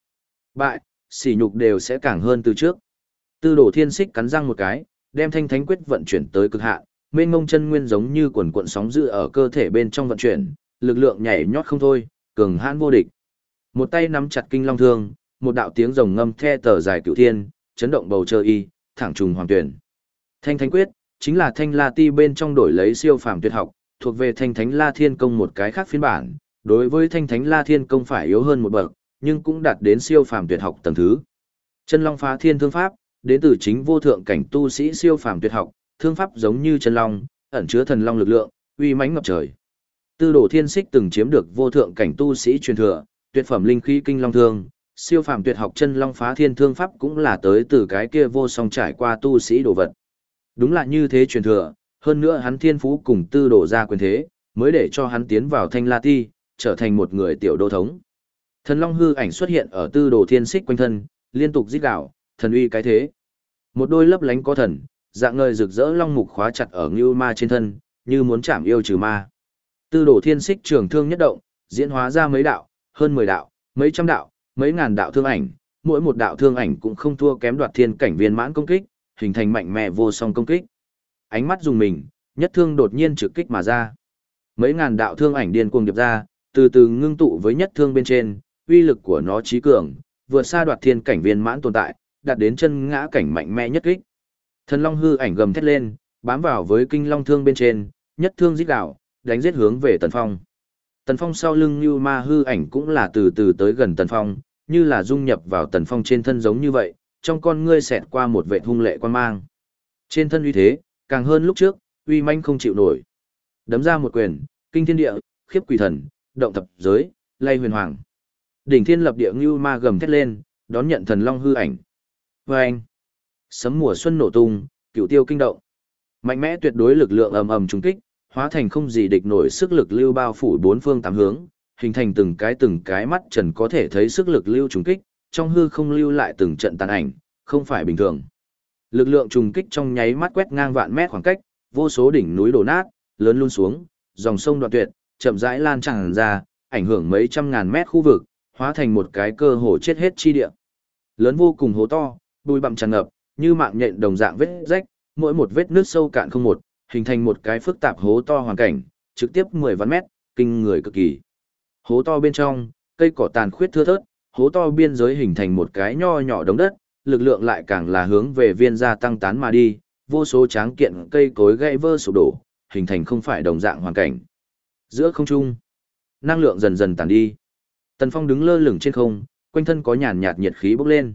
Bại, sỉ nhục đều sẽ càng hơn từ trước. Tư đồ thiên xích cắn răng một cái, đem thanh thánh quyết vận chuyển tới cực hạn, mênh ngông chân nguyên giống như quần cuộn sóng dữ ở cơ thể bên trong vận chuyển, lực lượng nhảy nhót không thôi, cường hãn vô địch. Một tay nắm chặt kinh long thương, một đạo tiếng rồng ngâm the tờ dài cửu thiên, chấn động bầu trời y, thẳng trùng hoàng tuyển. Thanh thánh quyết chính là thanh la ti bên trong đổi lấy siêu phàm tuyệt học, thuộc về thanh thánh la thiên công một cái khác phiên bản, đối với thanh thánh la thiên công phải yếu hơn một bậc, nhưng cũng đạt đến siêu phàm tuyệt học tầng thứ. Chân long phá thiên thương pháp, đến từ chính vô thượng cảnh tu sĩ siêu phàm tuyệt học, thương pháp giống như chân long, ẩn chứa thần long lực lượng, uy mãnh ngập trời. Tư đồ thiên xích từng chiếm được vô thượng cảnh tu sĩ truyền thừa, tuyệt phẩm linh khí kinh long thương, siêu phàm tuyệt học chân long phá thiên thương pháp cũng là tới từ cái kia vô song trải qua tu sĩ đồ vật. Đúng là như thế truyền thừa, hơn nữa hắn thiên phú cùng tư đồ ra quyền thế, mới để cho hắn tiến vào thanh la ti, trở thành một người tiểu đô thống. Thần long hư ảnh xuất hiện ở tư đồ thiên xích quanh thân, liên tục giết gạo, thần uy cái thế. Một đôi lấp lánh có thần, dạng ngời rực rỡ long mục khóa chặt ở ngưu ma trên thân, như muốn chạm yêu trừ ma. Tư đồ thiên xích trường thương nhất động, diễn hóa ra mấy đạo, hơn 10 đạo, mấy trăm đạo, mấy ngàn đạo thương ảnh, mỗi một đạo thương ảnh cũng không thua kém đoạt thiên cảnh viên mãn công kích, hình thành mạnh mẽ vô song công kích. Ánh mắt dùng mình, nhất thương đột nhiên trực kích mà ra. Mấy ngàn đạo thương ảnh điên cuồng điệp ra, từ từ ngưng tụ với nhất thương bên trên, uy lực của nó trí cường, vượt xa đoạt thiên cảnh viên mãn tồn tại, đạt đến chân ngã cảnh mạnh mẽ nhất kích. Thần Long hư ảnh gầm thét lên, bám vào với kinh long thương bên trên, nhất thương giết đạo, đánh giết hướng về Tần Phong. Tần Phong sau lưng như ma hư ảnh cũng là từ từ tới gần Tần Phong, như là dung nhập vào Tần Phong trên thân giống như vậy, trong con ngươi xẹt qua một vệ hung lệ quan mang. Trên thân uy thế, càng hơn lúc trước, uy manh không chịu nổi. Đấm ra một quyền, kinh thiên địa, khiếp quỷ thần, động thập giới, lay huyền hoàng. Đỉnh thiên lập địa ngưu ma gầm thét lên, đón nhận thần long hư ảnh. Và anh, sấm mùa xuân nổ tung, cửu tiêu kinh động. Mạnh mẽ tuyệt đối lực lượng ầm ầm trùng kích, hóa thành không gì địch nổi sức lực lưu bao phủ bốn phương tám hướng, hình thành từng cái từng cái mắt trần có thể thấy sức lực lưu trùng kích, trong hư không lưu lại từng trận tàn ảnh, không phải bình thường. Lực lượng trùng kích trong nháy mắt quét ngang vạn mét khoảng cách, vô số đỉnh núi đổ nát, lớn luôn xuống, dòng sông đoạn tuyệt, chậm rãi lan tràn ra, ảnh hưởng mấy trăm ngàn mét khu vực, hóa thành một cái cơ hồ chết hết chi địa. Lớn vô cùng hố to, bụi bặm tràn ngập, như mạng nhện đồng dạng vết rách, mỗi một vết nước sâu cạn không một, hình thành một cái phức tạp hố to hoàn cảnh, trực tiếp 10 vạn mét, kinh người cực kỳ. Hố to bên trong, cây cỏ tàn khuyết thưa thớt, hố to biên giới hình thành một cái nho nhỏ đống đất, lực lượng lại càng là hướng về viên gia tăng tán mà đi, vô số tráng kiện cây cối gãy vơ sụp đổ, hình thành không phải đồng dạng hoàn cảnh. Giữa không trung, năng lượng dần dần tàn đi. Tần Phong đứng lơ lửng trên không, quanh thân có nhàn nhạt nhiệt khí bốc lên.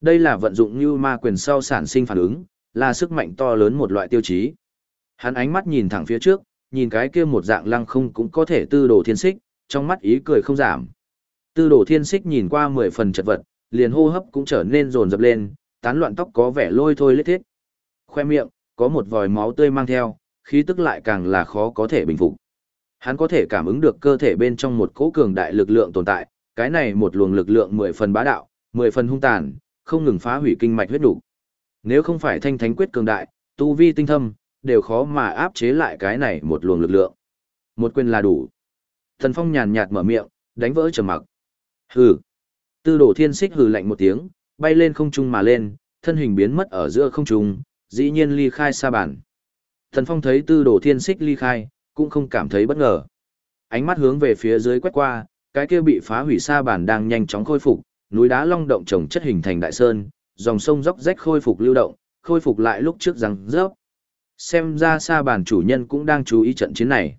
Đây là vận dụng như ma quyền sau sản sinh phản ứng, là sức mạnh to lớn một loại tiêu chí. Hắn ánh mắt nhìn thẳng phía trước, nhìn cái kia một dạng lăng không cũng có thể tư đồ thiên xích, trong mắt ý cười không giảm. Tư đồ thiên xích nhìn qua mười phần chật vật, liền hô hấp cũng trở nên rồn rập lên, tán loạn tóc có vẻ lôi thôi lết thiết. Khoe miệng, có một vòi máu tươi mang theo, khí tức lại càng là khó có thể bình phục. Hắn có thể cảm ứng được cơ thể bên trong một cỗ cường đại lực lượng tồn tại, cái này một luồng lực lượng mười phần bá đạo, mười phần hung tàn, không ngừng phá hủy kinh mạch huyết đủ. Nếu không phải thanh thánh quyết cường đại, tu vi tinh thâm, đều khó mà áp chế lại cái này một luồng lực lượng. Một quyền là đủ. Thần Phong nhàn nhạt mở miệng, đánh vỡ trầm mặc. Hừ. Tư đồ thiên xích hừ lạnh một tiếng, bay lên không trung mà lên, thân hình biến mất ở giữa không trung, dĩ nhiên ly khai xa bản. Thần Phong thấy tư đồ thiên xích ly khai, cũng không cảm thấy bất ngờ. Ánh mắt hướng về phía dưới quét qua, cái kia bị phá hủy sa bàn đang nhanh chóng khôi phục, núi đá long động trồng chất hình thành đại sơn, dòng sông dốc rách khôi phục lưu động, khôi phục lại lúc trước rằng rớp. Xem ra sa bàn chủ nhân cũng đang chú ý trận chiến này.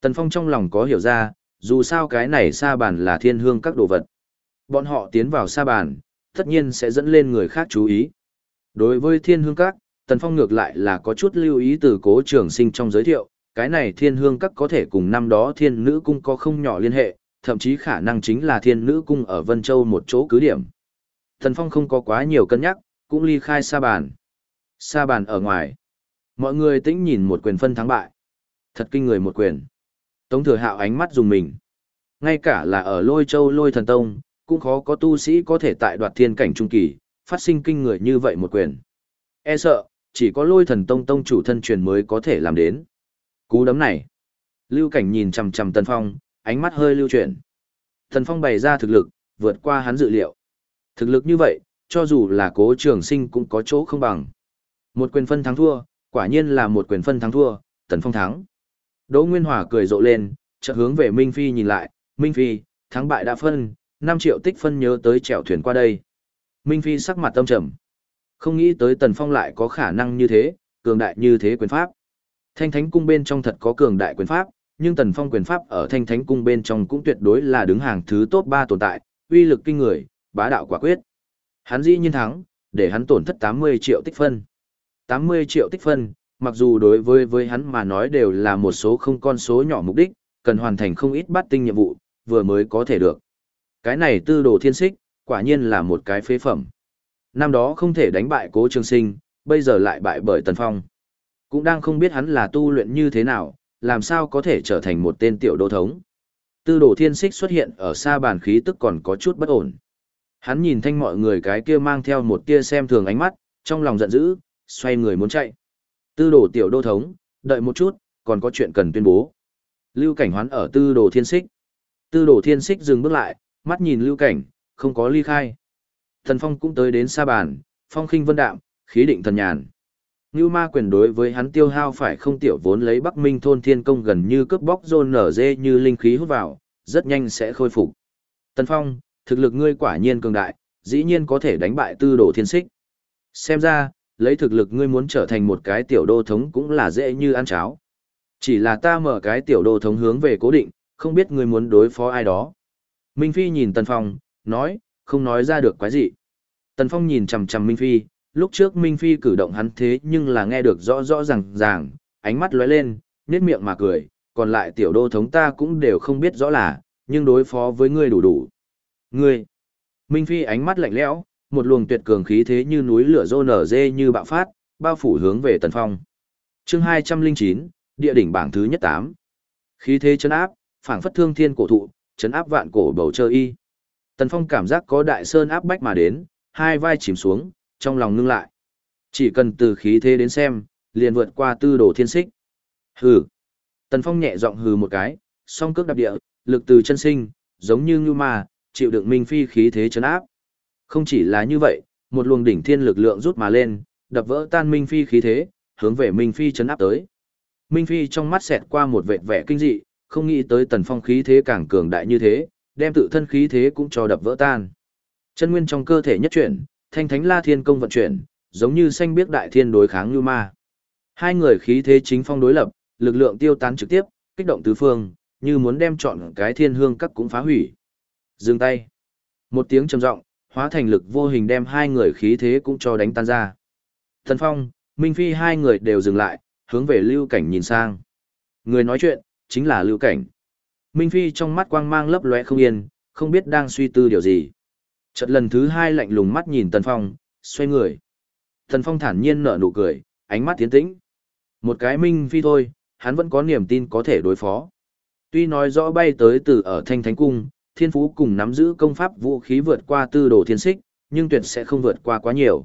Tần Phong trong lòng có hiểu ra, dù sao cái này sa bàn là thiên hương các đồ vật. Bọn họ tiến vào sa bàn, tất nhiên sẽ dẫn lên người khác chú ý. Đối với thiên hương các, Tần Phong ngược lại là có chút lưu ý từ cố trường sinh trong giới thiệu, cái này thiên hương các có thể cùng năm đó thiên nữ cung có không nhỏ liên hệ, thậm chí khả năng chính là thiên nữ cung ở Vân Châu một chỗ cứ điểm. thần Phong không có quá nhiều cân nhắc, cũng ly khai xa bàn. xa bàn ở ngoài. Mọi người tĩnh nhìn một quyền phân thắng bại. Thật kinh người một quyền. Tống thừa hạo ánh mắt dùng mình. Ngay cả là ở lôi châu lôi thần tông, cũng khó có tu sĩ có thể tại đoạt thiên cảnh trung kỳ, phát sinh kinh người như vậy một quyền. E sợ, chỉ có lôi thần tông tông chủ thân truyền mới có thể làm đến. Cú đấm này. Lưu cảnh nhìn chằm chằm Tần Phong, ánh mắt hơi lưu chuyển. Tần Phong bày ra thực lực, vượt qua hắn dự liệu. Thực lực như vậy, cho dù là cố trường sinh cũng có chỗ không bằng. Một quyền phân thắng thua, quả nhiên là một quyền phân thắng thua, Tần Phong thắng. Đỗ Nguyên Hòa cười rộ lên, chợt hướng về Minh Phi nhìn lại, Minh Phi, thắng bại đã phân, 5 triệu tích phân nhớ tới chèo thuyền qua đây. Minh Phi sắc mặt tâm trầm. Không nghĩ tới Tần Phong lại có khả năng như thế, cường đại như thế quyền pháp. Thanh Thánh Cung bên trong thật có cường đại quyền pháp, nhưng Tần Phong quyền pháp ở Thanh Thánh Cung bên trong cũng tuyệt đối là đứng hàng thứ top 3 tồn tại, uy lực kinh người, bá đạo quả quyết. Hắn dĩ nhiên thắng, để hắn tổn thất 80 triệu tích phân. 80 triệu tích phân, mặc dù đối với với hắn mà nói đều là một số không con số nhỏ mục đích, cần hoàn thành không ít bắt tinh nhiệm vụ, vừa mới có thể được. Cái này tư đồ thiên xích, quả nhiên là một cái phế phẩm. Năm đó không thể đánh bại cố trường sinh, bây giờ lại bại bởi Tần Phong. Cũng đang không biết hắn là tu luyện như thế nào, làm sao có thể trở thành một tên tiểu đô thống. Tư đồ thiên xích xuất hiện ở xa bàn khí tức còn có chút bất ổn. Hắn nhìn thanh mọi người cái kia mang theo một tia xem thường ánh mắt, trong lòng giận dữ, xoay người muốn chạy. Tư đồ tiểu đô thống, đợi một chút, còn có chuyện cần tuyên bố. Lưu cảnh hoán ở tư đồ thiên xích. Tư đồ thiên xích dừng bước lại, mắt nhìn lưu cảnh, không có ly khai. Thần phong cũng tới đến xa bàn, phong khinh vân đạm, khí định thần nhàn. Ngưu ma quyền đối với hắn tiêu hao phải không tiểu vốn lấy Bắc Minh thôn thiên công gần như cướp bóc rôn nở dê như linh khí hút vào, rất nhanh sẽ khôi phục. Tần Phong, thực lực ngươi quả nhiên cường đại, dĩ nhiên có thể đánh bại tư đồ thiên xích. Xem ra, lấy thực lực ngươi muốn trở thành một cái tiểu đô thống cũng là dễ như ăn cháo. Chỉ là ta mở cái tiểu đô thống hướng về cố định, không biết ngươi muốn đối phó ai đó. Minh Phi nhìn Tần Phong, nói, không nói ra được quái gì. Tần Phong nhìn chằm chằm Minh Phi, lúc trước Minh Phi cử động hắn thế nhưng là nghe được rõ rõ ràng ràng, ánh mắt lóe lên, nhếch miệng mà cười, còn lại tiểu đô thống ta cũng đều không biết rõ là, nhưng đối phó với ngươi đủ đủ. Ngươi! Minh Phi ánh mắt lạnh lẽo, một luồng tuyệt cường khí thế như núi lửa rô nở dê như bạo phát, bao phủ hướng về Tần Phong. chương 209, địa đỉnh bảng thứ nhất 8. Khí thế chấn áp, phảng phất thương thiên cổ thụ, chấn áp vạn cổ bầu trời y. Tần Phong cảm giác có đại sơn áp bách mà đến, hai vai chìm xuống, trong lòng ngưng lại. Chỉ cần từ khí thế đến xem, liền vượt qua tư đồ thiên xích. Hừ. Tần Phong nhẹ giọng hừ một cái, song cước đạp địa, lực từ chân sinh, giống như như mà chịu đựng minh phi khí thế chấn áp. Không chỉ là như vậy, một luồng đỉnh thiên lực lượng rút mà lên, đập vỡ tan minh phi khí thế, hướng về minh phi chấn áp tới. Minh phi trong mắt xẹt qua một vệt vẻ kinh dị, không nghĩ tới tần phong khí thế càng cường đại như thế, đem tự thân khí thế cũng cho đập vỡ tan. Chân nguyên trong cơ thể nhất chuyển, thanh thánh la thiên công vận chuyển, giống như xanh biếc đại thiên đối kháng như ma. Hai người khí thế chính phong đối lập, lực lượng tiêu tán trực tiếp, kích động tứ phương, như muốn đem chọn cái thiên hương các cũng phá hủy. Dừng tay. Một tiếng trầm giọng, hóa thành lực vô hình đem hai người khí thế cũng cho đánh tan ra. Thần Phong, Minh Phi hai người đều dừng lại, hướng về Lưu Cảnh nhìn sang. Người nói chuyện, chính là Lưu Cảnh. Minh Phi trong mắt quang mang lấp lóe không yên, không biết đang suy tư điều gì. Chợt lần thứ hai lạnh lùng mắt nhìn Tần Phong, xoay người. Tần Phong thản nhiên nở nụ cười, ánh mắt tiến tĩnh. Một cái minh phi thôi, hắn vẫn có niềm tin có thể đối phó. Tuy nói rõ bay tới từ ở Thanh Thánh Cung, thiên phú cùng nắm giữ công pháp vũ khí vượt qua tư đồ thiên xích, nhưng tuyệt sẽ không vượt qua quá nhiều.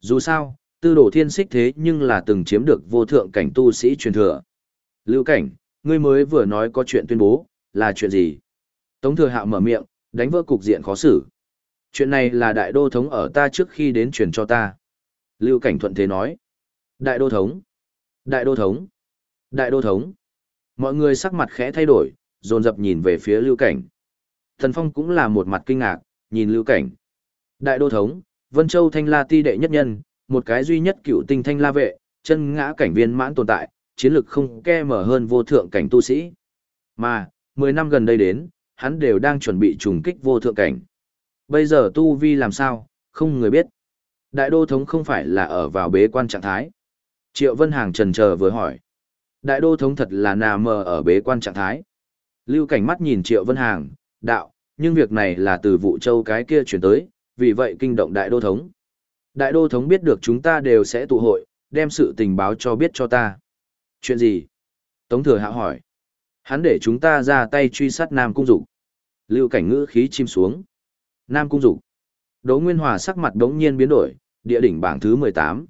Dù sao, tư đồ thiên xích thế nhưng là từng chiếm được vô thượng cảnh tu sĩ truyền thừa. Lưu cảnh, ngươi mới vừa nói có chuyện tuyên bố, là chuyện gì? Tống thừa hạo mở miệng, đánh vỡ cục diện khó xử. Chuyện này là đại đô thống ở ta trước khi đến truyền cho ta. Lưu cảnh thuận thế nói. Đại đô thống. Đại đô thống. Đại đô thống. Mọi người sắc mặt khẽ thay đổi, dồn dập nhìn về phía lưu cảnh. Thần Phong cũng là một mặt kinh ngạc, nhìn lưu cảnh. Đại đô thống, Vân Châu Thanh La ti đệ nhất nhân, một cái duy nhất cựu tinh Thanh La vệ, chân ngã cảnh viên mãn tồn tại, chiến lực không ke mở hơn vô thượng cảnh tu sĩ. Mà, 10 năm gần đây đến, hắn đều đang chuẩn bị trùng kích vô thượng cảnh. Bây giờ tu vi làm sao, không người biết. Đại đô thống không phải là ở vào bế quan trạng thái. Triệu Vân Hàng trần chờ vừa hỏi. Đại đô thống thật là nà mờ ở bế quan trạng thái. Lưu cảnh mắt nhìn Triệu Vân Hàng, đạo, nhưng việc này là từ vụ châu cái kia chuyển tới, vì vậy kinh động đại đô thống. Đại đô thống biết được chúng ta đều sẽ tụ hội, đem sự tình báo cho biết cho ta. Chuyện gì? Tống thừa hạ hỏi. Hắn để chúng ta ra tay truy sát Nam Cung Dục. Lưu cảnh ngữ khí chim xuống. Nam Cung Dục. Đỗ Nguyên Hòa sắc mặt đống nhiên biến đổi, địa đỉnh bảng thứ 18.